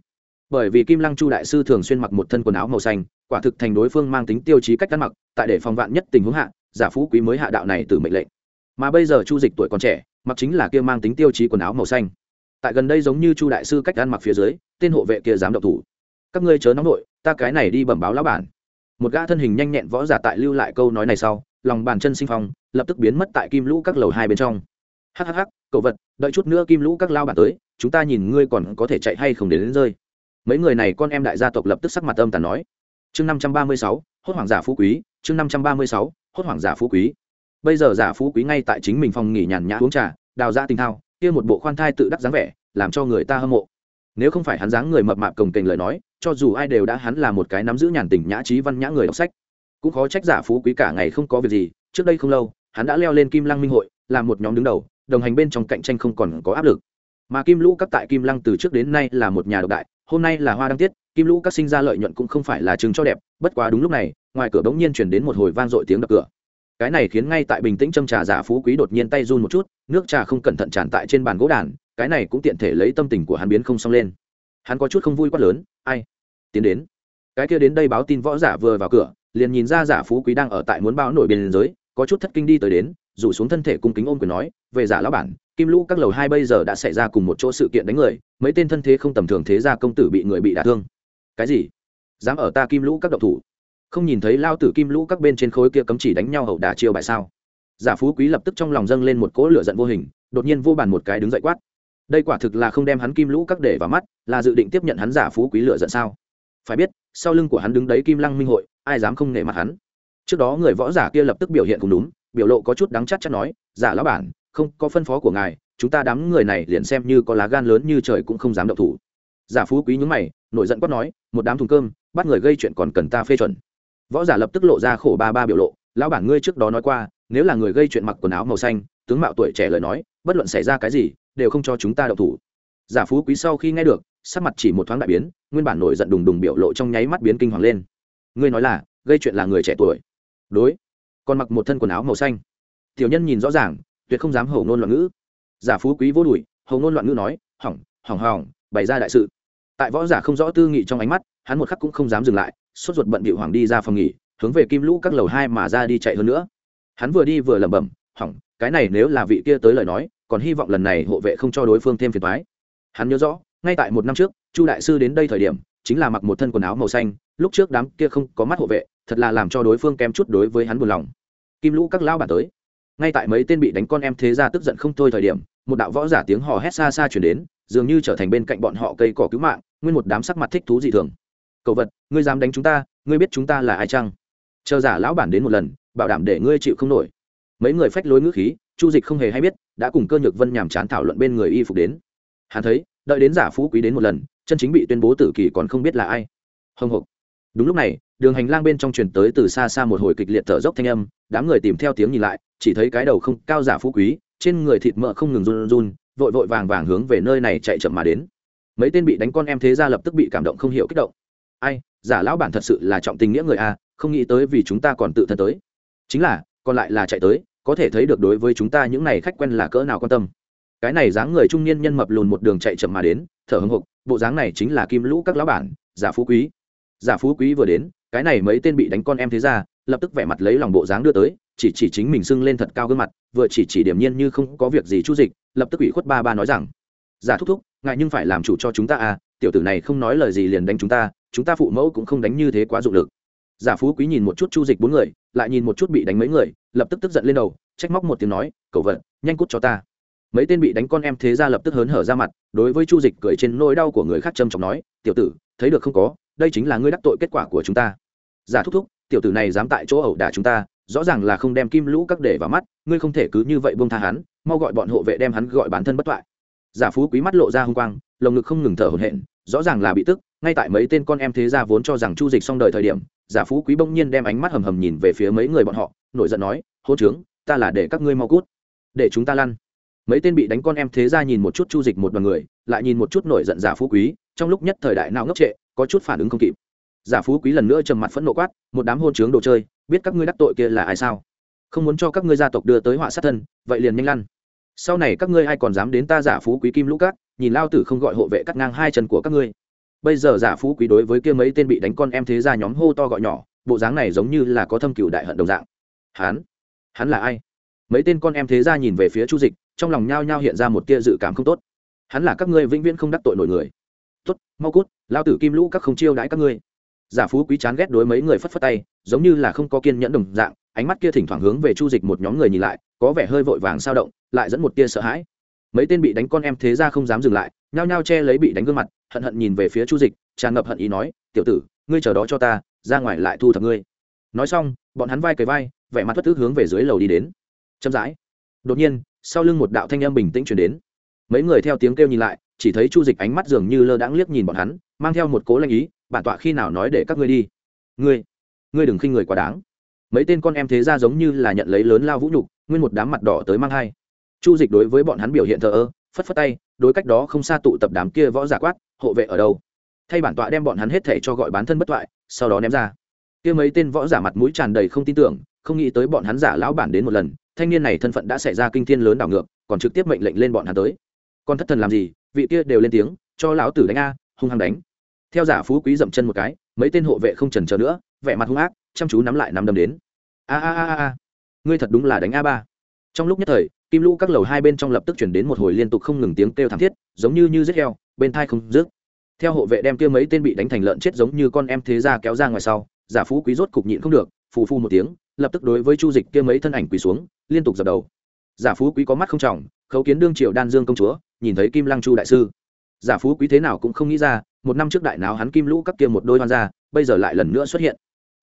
bởi vì kim lăng chu đại sư thường xuyên mặc một thân quần áo màu xanh quả thực thành đối phương mang tính tiêu chí cách ăn mặc tại để phòng vạn nhất tình huống hạ giả phú quý mới hạ đạo này từ mệnh lệnh. Mà bây giờ chu dịch tuổi còn trẻ mặc chính là kia mang tính tiêu chí quần áo màu xanh. Tại gần đây giống như chu đại sư cách ăn mặc phía dưới tên hộ vệ kia dám động thủ. Các ngươi chớ nóng nội ta cái này đi bẩm báo lão bản. Một gã thân hình nhanh nhẹn võ giả tại lưu lại câu nói này sau lòng bàn chân sinh phong lập tức biến mất tại kim lũ các lầu hai bên trong. Hhh cậu vật đợi chút nữa kim lũ các lao bản tới chúng ta nhìn ngươi còn có thể chạy hay không đến, đến rơi mấy người này con em đại gia tộc lập tức sắc mặt âm tàn nói, chương năm trăm ba mươi sáu, hốt hoàng giả phú quý, chương năm trăm ba mươi sáu, hốt hoàng giả phú quý. Bây giờ giả phú quý ngay tại chính mình phòng nghỉ nhàn nhã uống trà, đào ra tình thao, kia một bộ khoan thai tự đắc dáng vẻ, làm cho người ta hâm mộ. Nếu không phải hắn dáng người mập mạp cồng kềnh lời nói, cho dù ai đều đã hắn là một cái nắm giữ nhàn tình nhã trí văn nhã người đọc sách. Cũng khó trách giả phú quý cả ngày không có việc gì, trước đây không lâu, hắn đã leo lên kim lăng minh hội, làm một nhóm đứng đầu, đồng hành bên trong cạnh tranh không còn có áp lực. Mà kim lũ các tại kim lăng từ trước đến nay là một nhà độc đại hôm nay là hoa đăng tiết, kim lũ các sinh ra lợi nhuận cũng không phải là chứng cho đẹp, bất quá đúng lúc này, ngoài cửa bỗng nhiên chuyển đến một hồi vang dội tiếng đập cửa. Cái này khiến ngay tại bình tĩnh châm trà giả phú quý đột nhiên tay run một chút, nước trà không cẩn thận tràn tại trên bàn gỗ đàn, cái này cũng tiện thể lấy tâm tình của hắn biến không xong lên. Hắn có chút không vui quát lớn, ai? Tiến đến. Cái kia đến đây báo tin võ giả vừa vào cửa, liền nhìn ra giả phú quý đang ở tại muốn báo nổi biên giới, có chút thất kinh đi tới đến rủ xuống thân thể cung kính ôm quyền nói, về giả lão bản, kim lũ các lầu hai bây giờ đã xảy ra cùng một chỗ sự kiện đánh người, mấy tên thân thế không tầm thường thế gia công tử bị người bị đả thương. Cái gì? Dám ở ta kim lũ các độc thủ? Không nhìn thấy lao tử kim lũ các bên trên khối kia cấm chỉ đánh nhau hậu đả chiêu bại sao? Giả phú quý lập tức trong lòng dâng lên một cỗ lửa giận vô hình, đột nhiên vô bàn một cái đứng dậy quát. Đây quả thực là không đem hắn kim lũ các để vào mắt, là dự định tiếp nhận hắn giả phú quý lửa giận sao? Phải biết, sau lưng của hắn đứng đấy kim lăng minh hội, ai dám không nể mặt hắn? Trước đó người võ giả kia lập tức biểu hiện cùng đúng biểu lộ có chút đắng chắc chắc nói giả lão bản, không, có phân phó của ngài, chúng ta đám người này liền xem như có lá gan lớn như trời cũng không dám động thủ. Giả phú quý nhúng mày, nổi giận quát nói, một đám thùng cơm, bắt người gây chuyện còn cần ta phê chuẩn. Võ giả lập tức lộ ra khổ ba ba biểu lộ, lão bản ngươi trước đó nói qua, nếu là người gây chuyện mặc quần áo màu xanh, tướng mạo tuổi trẻ lời nói, bất luận xảy ra cái gì, đều không cho chúng ta động thủ. Giả phú quý sau khi nghe được, sắc mặt chỉ một thoáng đại biến, nguyên bản nổi giận đùng đùng biểu lộ trong nháy mắt biến kinh hoàng lên. Ngươi nói là, gây chuyện là người trẻ tuổi. Đối còn mặc một thân quần áo màu xanh. Tiểu nhân nhìn rõ ràng, tuyệt không dám hầu ngôn loạn ngữ. Giả phú quý vô đùi hầu ngôn loạn ngữ nói, hỏng hỏng hỏng, bày ra đại sự. Tại võ giả không rõ tư nghị trong ánh mắt, hắn một khắc cũng không dám dừng lại, sốt ruột bận bịu hoàng đi ra phòng nghỉ, hướng về kim lũ các lầu hai mà ra đi chạy hơn nữa. Hắn vừa đi vừa lẩm bẩm, hỏng, cái này nếu là vị kia tới lời nói, còn hy vọng lần này hộ vệ không cho đối phương thêm phiền toái. Hắn nhớ rõ, ngay tại một năm trước, chu đại sư đến đây thời điểm, chính là mặc một thân quần áo màu xanh, lúc trước đám kia không có mắt hộ vệ thật là làm cho đối phương kém chút đối với hắn buồn lòng. Kim lũ các lão bản tới. Ngay tại mấy tên bị đánh con em thế ra tức giận không thôi thời điểm, một đạo võ giả tiếng hò hét xa xa chuyển đến, dường như trở thành bên cạnh bọn họ cây cỏ cứu mạng, nguyên một đám sắc mặt thích thú dị thường. Cậu vật, ngươi dám đánh chúng ta, ngươi biết chúng ta là ai chăng? Chờ giả lão bản đến một lần, bảo đảm để ngươi chịu không nổi. Mấy người phách lối ngữ khí, chu dịch không hề hay biết, đã cùng cơ nhược vân nhàm chán thảo luận bên người y phục đến. Hắn thấy, đợi đến giả phú quý đến một lần, chân chính bị tuyên bố tử kỳ còn không biết là ai. Hồng hộc đúng lúc này, đường hành lang bên trong truyền tới từ xa xa một hồi kịch liệt thở dốc thanh âm, đám người tìm theo tiếng nhìn lại, chỉ thấy cái đầu không, cao giả phú quý, trên người thịt mỡ không ngừng run run, vội vội vàng vàng hướng về nơi này chạy chậm mà đến. Mấy tên bị đánh con em thế ra lập tức bị cảm động không hiểu kích động. Ai, giả lão bản thật sự là trọng tình nghĩa người a không nghĩ tới vì chúng ta còn tự thân tới. Chính là, còn lại là chạy tới, có thể thấy được đối với chúng ta những này khách quen là cỡ nào quan tâm. Cái này dáng người trung niên nhân mập lùn một đường chạy chậm mà đến, thở hưng hục bộ dáng này chính là kim lũ các lão bản, giả phú quý giả phú quý vừa đến, cái này mấy tên bị đánh con em thế ra, lập tức vẻ mặt lấy lòng bộ dáng đưa tới, chỉ chỉ chính mình sưng lên thật cao gương mặt, vừa chỉ chỉ điểm nhiên như không có việc gì chu dịch, lập tức ủy khuất ba ba nói rằng, giả thúc thúc ngại nhưng phải làm chủ cho chúng ta à tiểu tử này không nói lời gì liền đánh chúng ta chúng ta phụ mẫu cũng không đánh như thế quá dụng lực. Giả phú quý nhìn một chút chu dịch bốn người, lại nhìn một chút bị đánh mấy người, lập tức tức giận lên đầu, trách móc một tiếng nói cậu vật, nhanh cút cho ta. Mấy tên bị đánh con em thế ra lập tức hớn hở ra mặt, đối với chu dịch cười trên nỗi đau của người khác trầm trọng nói, tiểu tử, thấy được không có đây chính là ngươi đắc tội kết quả của chúng ta. Giả thúc thúc, tiểu tử này dám tại chỗ ẩu đả chúng ta, rõ ràng là không đem kim lũ các để vào mắt, ngươi không thể cứ như vậy buông tha hắn, mau gọi bọn hộ vệ đem hắn gọi bản thân bất toại. Giả phú quý mắt lộ ra h u n g quang, lồng ngực không ngừng thở hổn hển, rõ ràng là bị tức, ngay tại mấy tên con em thế gia vốn cho rằng chu dịch xong đời thời điểm, giả phú quý bỗng nhiên đem ánh mắt hầm hầm nhìn về phía mấy người bọn họ, nổi giận nói, hô trướng ta là để các ngươi mau cút, để chúng ta lăn. Mấy tên bị đánh con em thế gia nhìn một chút chu dịch một đ o n người, lại nhìn một chút nổi giận giả phú quý, trong lúc nhất thời đại nào ngốc trệ có chút phản ứng không kịp. Giả phú quý lần nữa trầm mặt phẫn nộ quát, một đám hôn trướng đồ chơi, biết các ngươi đắc tội kia là ai sao? Không muốn cho các ngươi gia tộc đưa tới họa sát thân, vậy liền nhanh lăn. Sau này các ngươi ai còn dám đến ta giả phú quý kim lũ cát nhìn lao tử không gọi hộ vệ cắt ngang hai chân của các ngươi. Bây giờ giả phú quý đối với kia mấy tên bị đánh con em thế ra nhóm hô to gọi nhỏ, bộ dáng này giống như là có thâm cựu đại hận đồng dạng. Hắn? Hắn là ai? Mấy tên con em thế ra nhìn về phía chu dịch, trong lòng nhao nhao hiện ra một tia dự cảm không tốt. Hắn là các ngươi vĩnh viễn không đắc tội nổi người tốt, mau cút, lao tử kim lũ các không chiêu đãi các ngươi. Giả phú quý chán ghét đối mấy người phất phất tay, giống như là không có kiên nhẫn đồng dạng, ánh mắt kia thỉnh thoảng hướng về chu dịch một nhóm người nhìn lại, có vẻ hơi vội vàng sao động, lại dẫn một tia sợ hãi. Mấy tên bị đánh con em thế ra không dám dừng lại, nhao nhao che lấy bị đánh gương mặt, hận hận nhìn về phía chu dịch, tràn ngập hận ý nói, tiểu tử, ngươi chờ đó cho ta, ra ngoài lại thu thập ngươi. Nói xong, bọn hắn vai cầy vai, vẻ mặt thất thức hướng về dưới lầu đi đến. Chậm rãi. Đột nhiên, sau lưng một đạo thanh âm bình tĩnh chuyển đến. Mấy người theo tiếng kêu nhìn lại chỉ thấy chu dịch ánh mắt dường như lơ đãng liếc nhìn bọn hắn, mang theo một cố lanh ý, bản tọa khi nào nói để các ngươi đi? Ngươi ngươi đừng khinh người quá đáng. Mấy tên con em thế ra giống như là nhận lấy lớn lao vũ nhục, nguyên một đám mặt đỏ tới mang hai. Chu dịch đối với bọn hắn biểu hiện thờ ơ, phất phất tay, đối cách đó không xa tụ tập đám kia võ giả quát, hộ vệ ở đâu? Thay bản tọa đem bọn hắn hết thể cho gọi bán thân bất toại, sau đó ném ra. Kia mấy tên võ giả mặt mũi tràn đầy không tin tưởng, không nghĩ tới bọn hắn giả lão bản đến một lần, thanh niên này thân phận đã xảy ra kinh thiên lớn đảo ngược, còn trực tiếp mệnh lệnh lên bọn hắn tới. Con thất thần làm gì? Vị kia đều lên tiếng, cho lão tử đánh a, hung hăng đánh. Theo giả phú quý dậm chân một cái, mấy tên hộ vệ không trần chờ nữa, vẻ mặt hung ác, chăm chú nắm lại nắm đấm đến. A a a a ngươi thật đúng là đánh a ba. Trong lúc nhất thời, kim lũ các lầu hai bên trong lập tức chuyển đến một hồi liên tục không ngừng tiếng kêu thảm thiết, giống như như rết heo, bên thai không rước theo hộ vệ đem kia mấy tên bị đánh thành lợn chết giống như con em thế ra kéo ra ngoài sau, giả phú quý rốt cục nhịn không được, phù phu một tiếng, lập tức đối với chu dịch kia mấy thân ảnh quỳ xuống, liên tục dập đầu. Giả phú quý có mắt không trọng, khấu kiến đương triều đan dương công chúa nhìn thấy kim lăng chu đại sư. Giả phú quý thế nào cũng không nghĩ ra một năm trước đại nào hắn kim lũ các kia một đôi hoan gia, bây giờ lại lần nữa xuất hiện.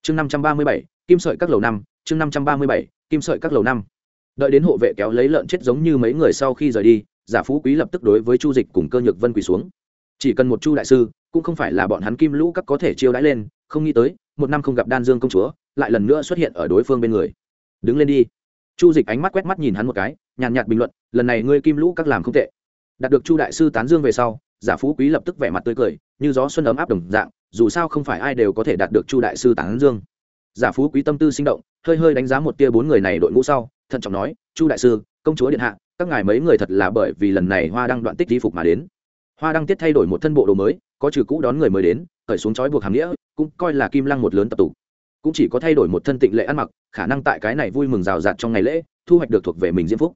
Chương năm trăm ba mươi bảy kim sợi các lầu năm chương năm trăm ba mươi bảy kim sợi các lầu năm. Đợi đến hộ vệ kéo lấy lợn chết giống như mấy người sau khi rời đi giả phú quý lập tức đối với chu dịch cùng cơ nhược vân quỳ xuống. Chỉ cần một chu đại sư cũng không phải là bọn hắn kim lũ các có thể chiêu đãi lên không nghĩ tới một năm không gặp đan dương công chúa lại lần nữa xuất hiện ở đối phương bên người. Đứng lên đi. Chu dịch ánh mắt quét mắt nhìn hắn một cái nhàn nhạt bình luận lần này ngươi kim lũ các làm không tệ đạt được chu đại sư tán dương về sau, giả phú quý lập tức vẻ mặt tươi cười, như gió xuân ấm áp đồng dạng, dù sao không phải ai đều có thể đạt được chu đại sư tán dương. Giả phú quý tâm tư sinh động, hơi hơi đánh giá một tia bốn người này đội ngũ sau, thận trọng nói, chu đại sư, công chúa điện hạ, các ngài mấy người thật là bởi vì lần này hoa đăng đoạn tích di phục mà đến. Hoa đăng tiết thay đổi một thân bộ đồ mới, có trừ cũ đón người mới đến, khởi xuống trói buộc hàm nghĩa, cũng coi là kim lăng một lớn tập tụ. Cũng chỉ có thay đổi một thân tịnh lệ ăn mặc, khả năng tại cái này vui mừng rào rạt trong ngày lễ, thu hoạch được thuộc về mình diễm phúc.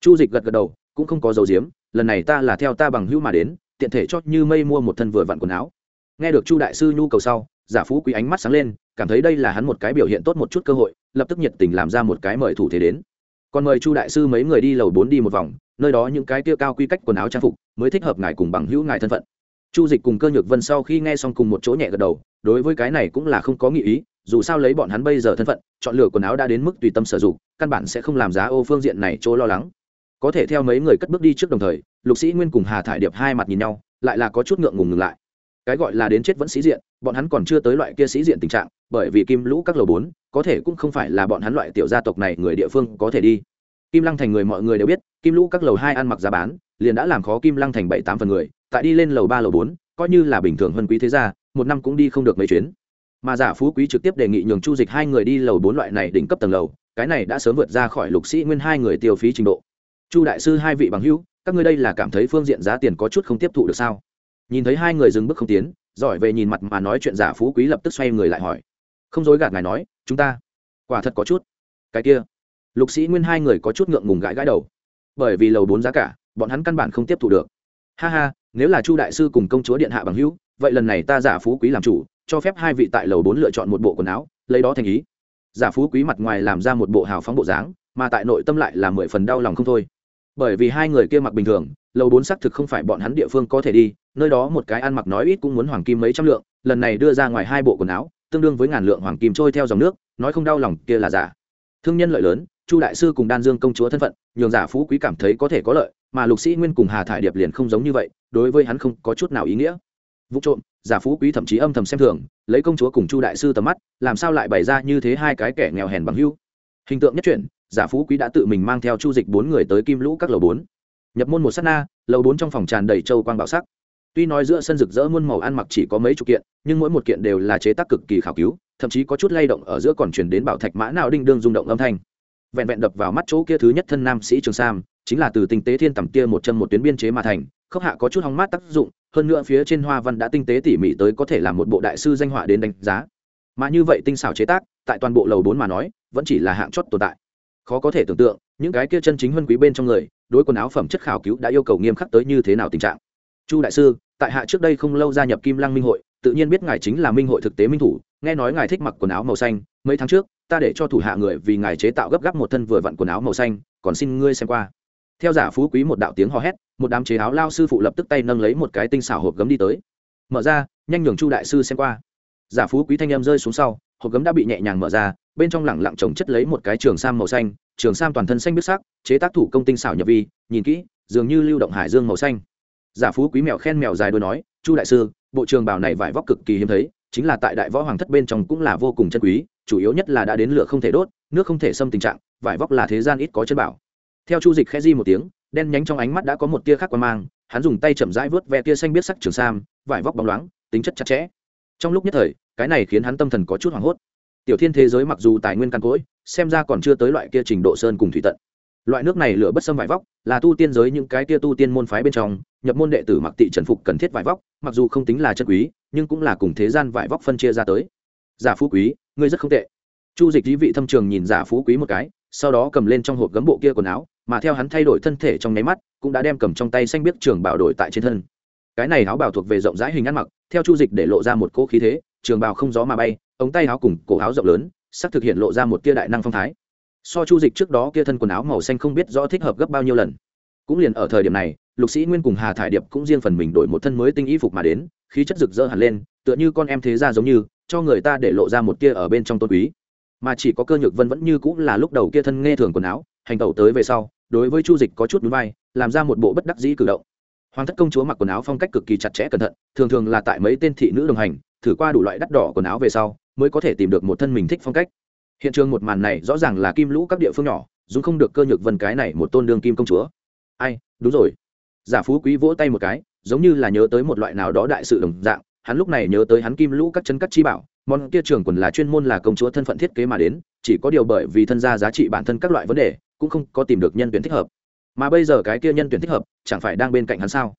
Chu dịch gật gật đầu, cũng không có dầu diếm lần này ta là theo ta bằng hữu mà đến, tiện thể cho như mây mua một thân vừa vặn quần áo. Nghe được chu đại sư nhu cầu sau, giả phú quý ánh mắt sáng lên, cảm thấy đây là hắn một cái biểu hiện tốt một chút cơ hội, lập tức nhiệt tình làm ra một cái mời thủ thế đến. Còn mời chu đại sư mấy người đi lầu bốn đi một vòng, nơi đó những cái tiêu cao quy cách quần áo trang phục, mới thích hợp ngài cùng bằng hữu ngài thân phận. Chu dịch cùng cơ nhược vân sau khi nghe xong cùng một chỗ nhẹ gật đầu, đối với cái này cũng là không có nghị ý, dù sao lấy bọn hắn bây giờ thân phận, chọn lựa quần áo đã đến mức tùy tâm sử dụng, căn bản sẽ không làm giá ô phương diện này chỗ lo lắng có thể theo mấy người cất bước đi trước đồng thời, lục sĩ nguyên cùng hà thải điệp hai mặt nhìn nhau, lại là có chút ngượng ngùng ngừng lại. Cái gọi là đến chết vẫn sĩ diện, bọn hắn còn chưa tới loại kia sĩ diện tình trạng, bởi vì kim lũ các lầu bốn, có thể cũng không phải là bọn hắn loại tiểu gia tộc này người địa phương có thể đi. Kim lăng thành người mọi người đều biết, kim lũ các lầu hai ăn mặc giá bán, liền đã làm khó kim lăng thành bảy tám phần người, tại đi lên lầu ba, lầu bốn, coi như là bình thường hơn quý thế gia, một năm cũng đi không được mấy chuyến. Mà giả phú quý trực tiếp đề nghị nhường chu dịch hai người đi lầu bốn loại này đỉnh cấp tầng lầu, cái này đã sớm vượt ra khỏi lục sĩ nguyên hai người tiêu phí trình độ chu đại sư hai vị bằng hữu, các ngươi đây là cảm thấy phương diện giá tiền có chút không tiếp thụ được sao? Nhìn thấy hai người dừng bước không tiến, giỏi về nhìn mặt mà nói chuyện giả phú quý lập tức xoay người lại hỏi. Không dối gạt ngài nói, chúng ta, quả thật có chút. Cái kia, lục sĩ nguyên hai người có chút ngượng ngùng gãi gãi đầu. Bởi vì lầu bốn giá cả, bọn hắn căn bản không tiếp thụ được. Ha ha, nếu là chu đại sư cùng công chúa điện hạ bằng hữu, vậy lần này ta giả phú quý làm chủ, cho phép hai vị tại lầu bốn lựa chọn một bộ quần áo, lấy đó thành ý. Giả phú quý mặt ngoài làm ra một bộ hào phóng bộ dáng, mà tại nội tâm lại là mười phần đau lòng không thôi bởi vì hai người kia mặc bình thường, lầu bốn xác thực không phải bọn hắn địa phương có thể đi, nơi đó một cái ăn mặc nói ít cũng muốn hoàng kim mấy trăm lượng, lần này đưa ra ngoài hai bộ quần áo, tương đương với ngàn lượng hoàng kim trôi theo dòng nước, nói không đau lòng kia là giả. Thương nhân lợi lớn, chu đại sư cùng đan dương công chúa thân phận, nhường giả phú quý cảm thấy có thể có lợi, mà lục sĩ nguyên cùng hà thải điệp liền không giống như vậy, đối với hắn không có chút nào ý nghĩa. Vụ trộm, giả phú quý thậm chí âm thầm xem thường, lấy công chúa cùng chu đại sư tầm mắt, làm sao lại bày ra như thế hai cái kẻ nghèo hèn bằng hưu? Hình tượng nhất chuyển, giả phú quý đã tự mình mang theo chu dịch bốn người tới kim lũ các lầu bốn. Nhập môn một s á t na, lầu bốn trong phòng tràn đầy châu quang bảo sắc. Tuy nói giữa sân rực rỡ muôn màu ăn mặc chỉ có mấy chục kiện, nhưng mỗi một kiện đều là chế tác cực kỳ khảo cứu, thậm chí có chút lay động ở giữa còn chuyển đến bảo thạch mã nào đinh đương rung động âm thanh. Vẹn vẹn đập vào mắt chỗ kia thứ nhất thân nam sĩ trường sam, chính là từ tinh tế thiên tầm kia một chân một tuyến biên chế mà thành khốc hạ có chút hóng mát tác dụng, hơn nữa phía trên hoa văn đã tinh tế tỉ mỉ tới có thể làm một bộ đại sư danh họa đến đánh giá. Mà như vậy tinh xảo chế tác tại toàn bộ lầu bốn mà nói, vẫn chỉ là hạng chót tồn tại. Khó có thể tưởng tượng, những cái kia chân chính huân quý bên trong người, đối quần áo phẩm chất khảo cứu đã yêu cầu nghiêm khắc tới như thế nào tình trạng. Chu đại sư, tại hạ trước đây không lâu gia nhập kim lăng minh hội, tự nhiên biết ngài chính là minh hội thực tế minh thủ, nghe nói ngài thích mặc quần áo màu xanh, mấy tháng trước, ta để cho thủ hạ người vì ngài chế tạo gấp gáp một thân vừa vặn quần áo màu xanh, còn xin ngươi xem qua. Theo giả phú quý một đạo tiếng hò hét, một đám chế áo lao sư phụ lập tức tay nâng lấy một cái tinh xảo hộp gấm đi tới. Mở ra, nhanh nhường chu đại sư xem qua. Giả phú quý thanh em rơi xuống sau hộp gấm đã bị nhẹ nhàng mở ra, bên trong lẳng lặng trồng chất lấy một cái trường sam màu xanh, trường sam toàn thân xanh biết sắc, chế tác thủ công tinh xảo nhập vi, nhìn kỹ, dường như lưu động hải dương màu xanh. Giả phú quý mèo khen mèo dài đôi nói, chu đại sư, bộ trường bảo này vải vóc cực kỳ hiếm thấy, chính là tại đại võ hoàng thất bên trong cũng là vô cùng chân quý, chủ yếu nhất là đã đến lửa không thể đốt, nước không thể xâm tình trạng, vải vóc là thế gian ít có chân bảo. Theo chu dịch khẽ di một tiếng, đen nhánh trong ánh mắt đã có một tia khác quan mang, hắn dùng tay chậm rãi vớt ve tia xanh biết sắc trường sam, vải vóc bóng loáng, tính chất chặt chẽ. Trong lúc nhất thời cái này khiến hắn tâm thần có chút hoảng hốt. Tiểu thiên thế giới mặc dù tài nguyên căn cỗi, xem ra còn chưa tới loại kia trình độ sơn cùng thủy tận. Loại nước này lửa bất xâm vải vóc, là tu tiên giới những cái kia tu tiên môn phái bên trong, nhập môn đệ tử mặc tị trần phục cần thiết vải vóc, mặc dù không tính là chân quý, nhưng cũng là cùng thế gian vải vóc phân chia ra tới. Giả phú quý, ngươi rất không tệ. Chu dịch dí vị thâm trường nhìn giả phú quý một cái, sau đó cầm lên trong hộp gấm bộ kia quần áo, mà theo hắn thay đổi thân thể trong nháy mắt, cũng đã đem cầm trong tay xanh biết trường bảo đổi tại trên thân. Cái này áo bảo thuộc về rộng rãi hình ăn mặc, theo chu dịch để lộ ra một cỗ khí thế trường bào không gió mà bay, ống tay áo cùng cổ áo rộng lớn sắc thực hiện lộ ra một tia đại năng phong thái. So chu dịch trước đó kia thân quần áo màu xanh không biết rõ thích hợp gấp bao nhiêu lần. Cũng liền ở thời điểm này, lục sĩ nguyên cùng hà thải điệp cũng riêng phần mình đổi một thân mới tinh y phục mà đến, khí chất rực rỡ hẳn lên, tựa như con em thế ra giống như, cho người ta để lộ ra một tia ở bên trong tôn quý. Mà chỉ có cơ nhược vân vẫn như cũng là lúc đầu kia thân nghe thường quần áo, hành tẩu tới về sau, đối với chu dịch có chút núi vai, làm ra một bộ bất đắc dĩ cử động. Hoàng thất công chúa mặc quần áo phong cách cực kỳ chặt chẽ cẩn thận, thường thường là tại mấy tên thị nữ đồng hành thử qua đủ loại đắt đỏ quần áo về sau, mới có thể tìm được một thân mình thích phong cách. Hiện trường một màn này rõ ràng là kim lũ các địa phương nhỏ dùng không được cơ nhược vân cái này một tôn đương kim công chúa. Ai, đúng rồi. Giả phú quý vỗ tay một cái, giống như là nhớ tới một loại nào đó đại sự đồng dạng, hắn lúc này nhớ tới hắn kim lũ các chân cắt chi bảo, món kia trường quần là chuyên môn là công chúa thân phận thiết kế mà đến, chỉ có điều bởi vì thân gia giá trị bản thân các loại vấn đề, cũng không có tìm được nhân tuyển thích hợp. Mà bây giờ cái kia nhân tuyển thích hợp, chẳng phải đang bên cạnh hắn sao?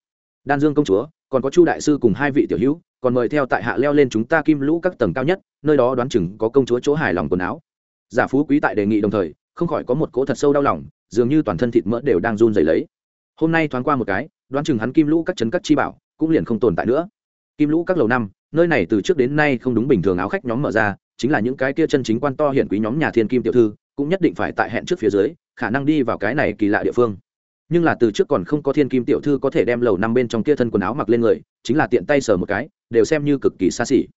Đan dương công chúa, còn có chu đại sư cùng hai vị tiểu hữu còn mời theo tại hạ leo lên chúng ta kim lũ các tầng cao nhất, nơi đó đoán chừng có công chúa chỗ hài lòng quần áo. Giả phú quý tại đề nghị đồng thời, không khỏi có một cỗ thật sâu đau lòng, dường như toàn thân thịt mỡ đều đang run dày lấy. Hôm nay thoáng qua một cái, đoán chừng hắn kim lũ các chấn các chi bảo cũng liền không tồn tại nữa. Kim lũ các lầu năm, nơi này từ trước đến nay không đúng bình thường áo khách nhóm mở ra, chính là những cái kia chân chính quan to hiển quý nhóm nhà thiên kim tiểu thư, cũng nhất định phải tại hẹn trước phía dưới, khả năng đi vào cái này kỳ lạ địa phương. Nhưng là từ trước còn không có thiên kim tiểu thư có thể đem lầu năm bên trong kia thân quần áo mặc lên người, chính là tiện tay sờ một cái đều xem như cực kỳ xa xỉ.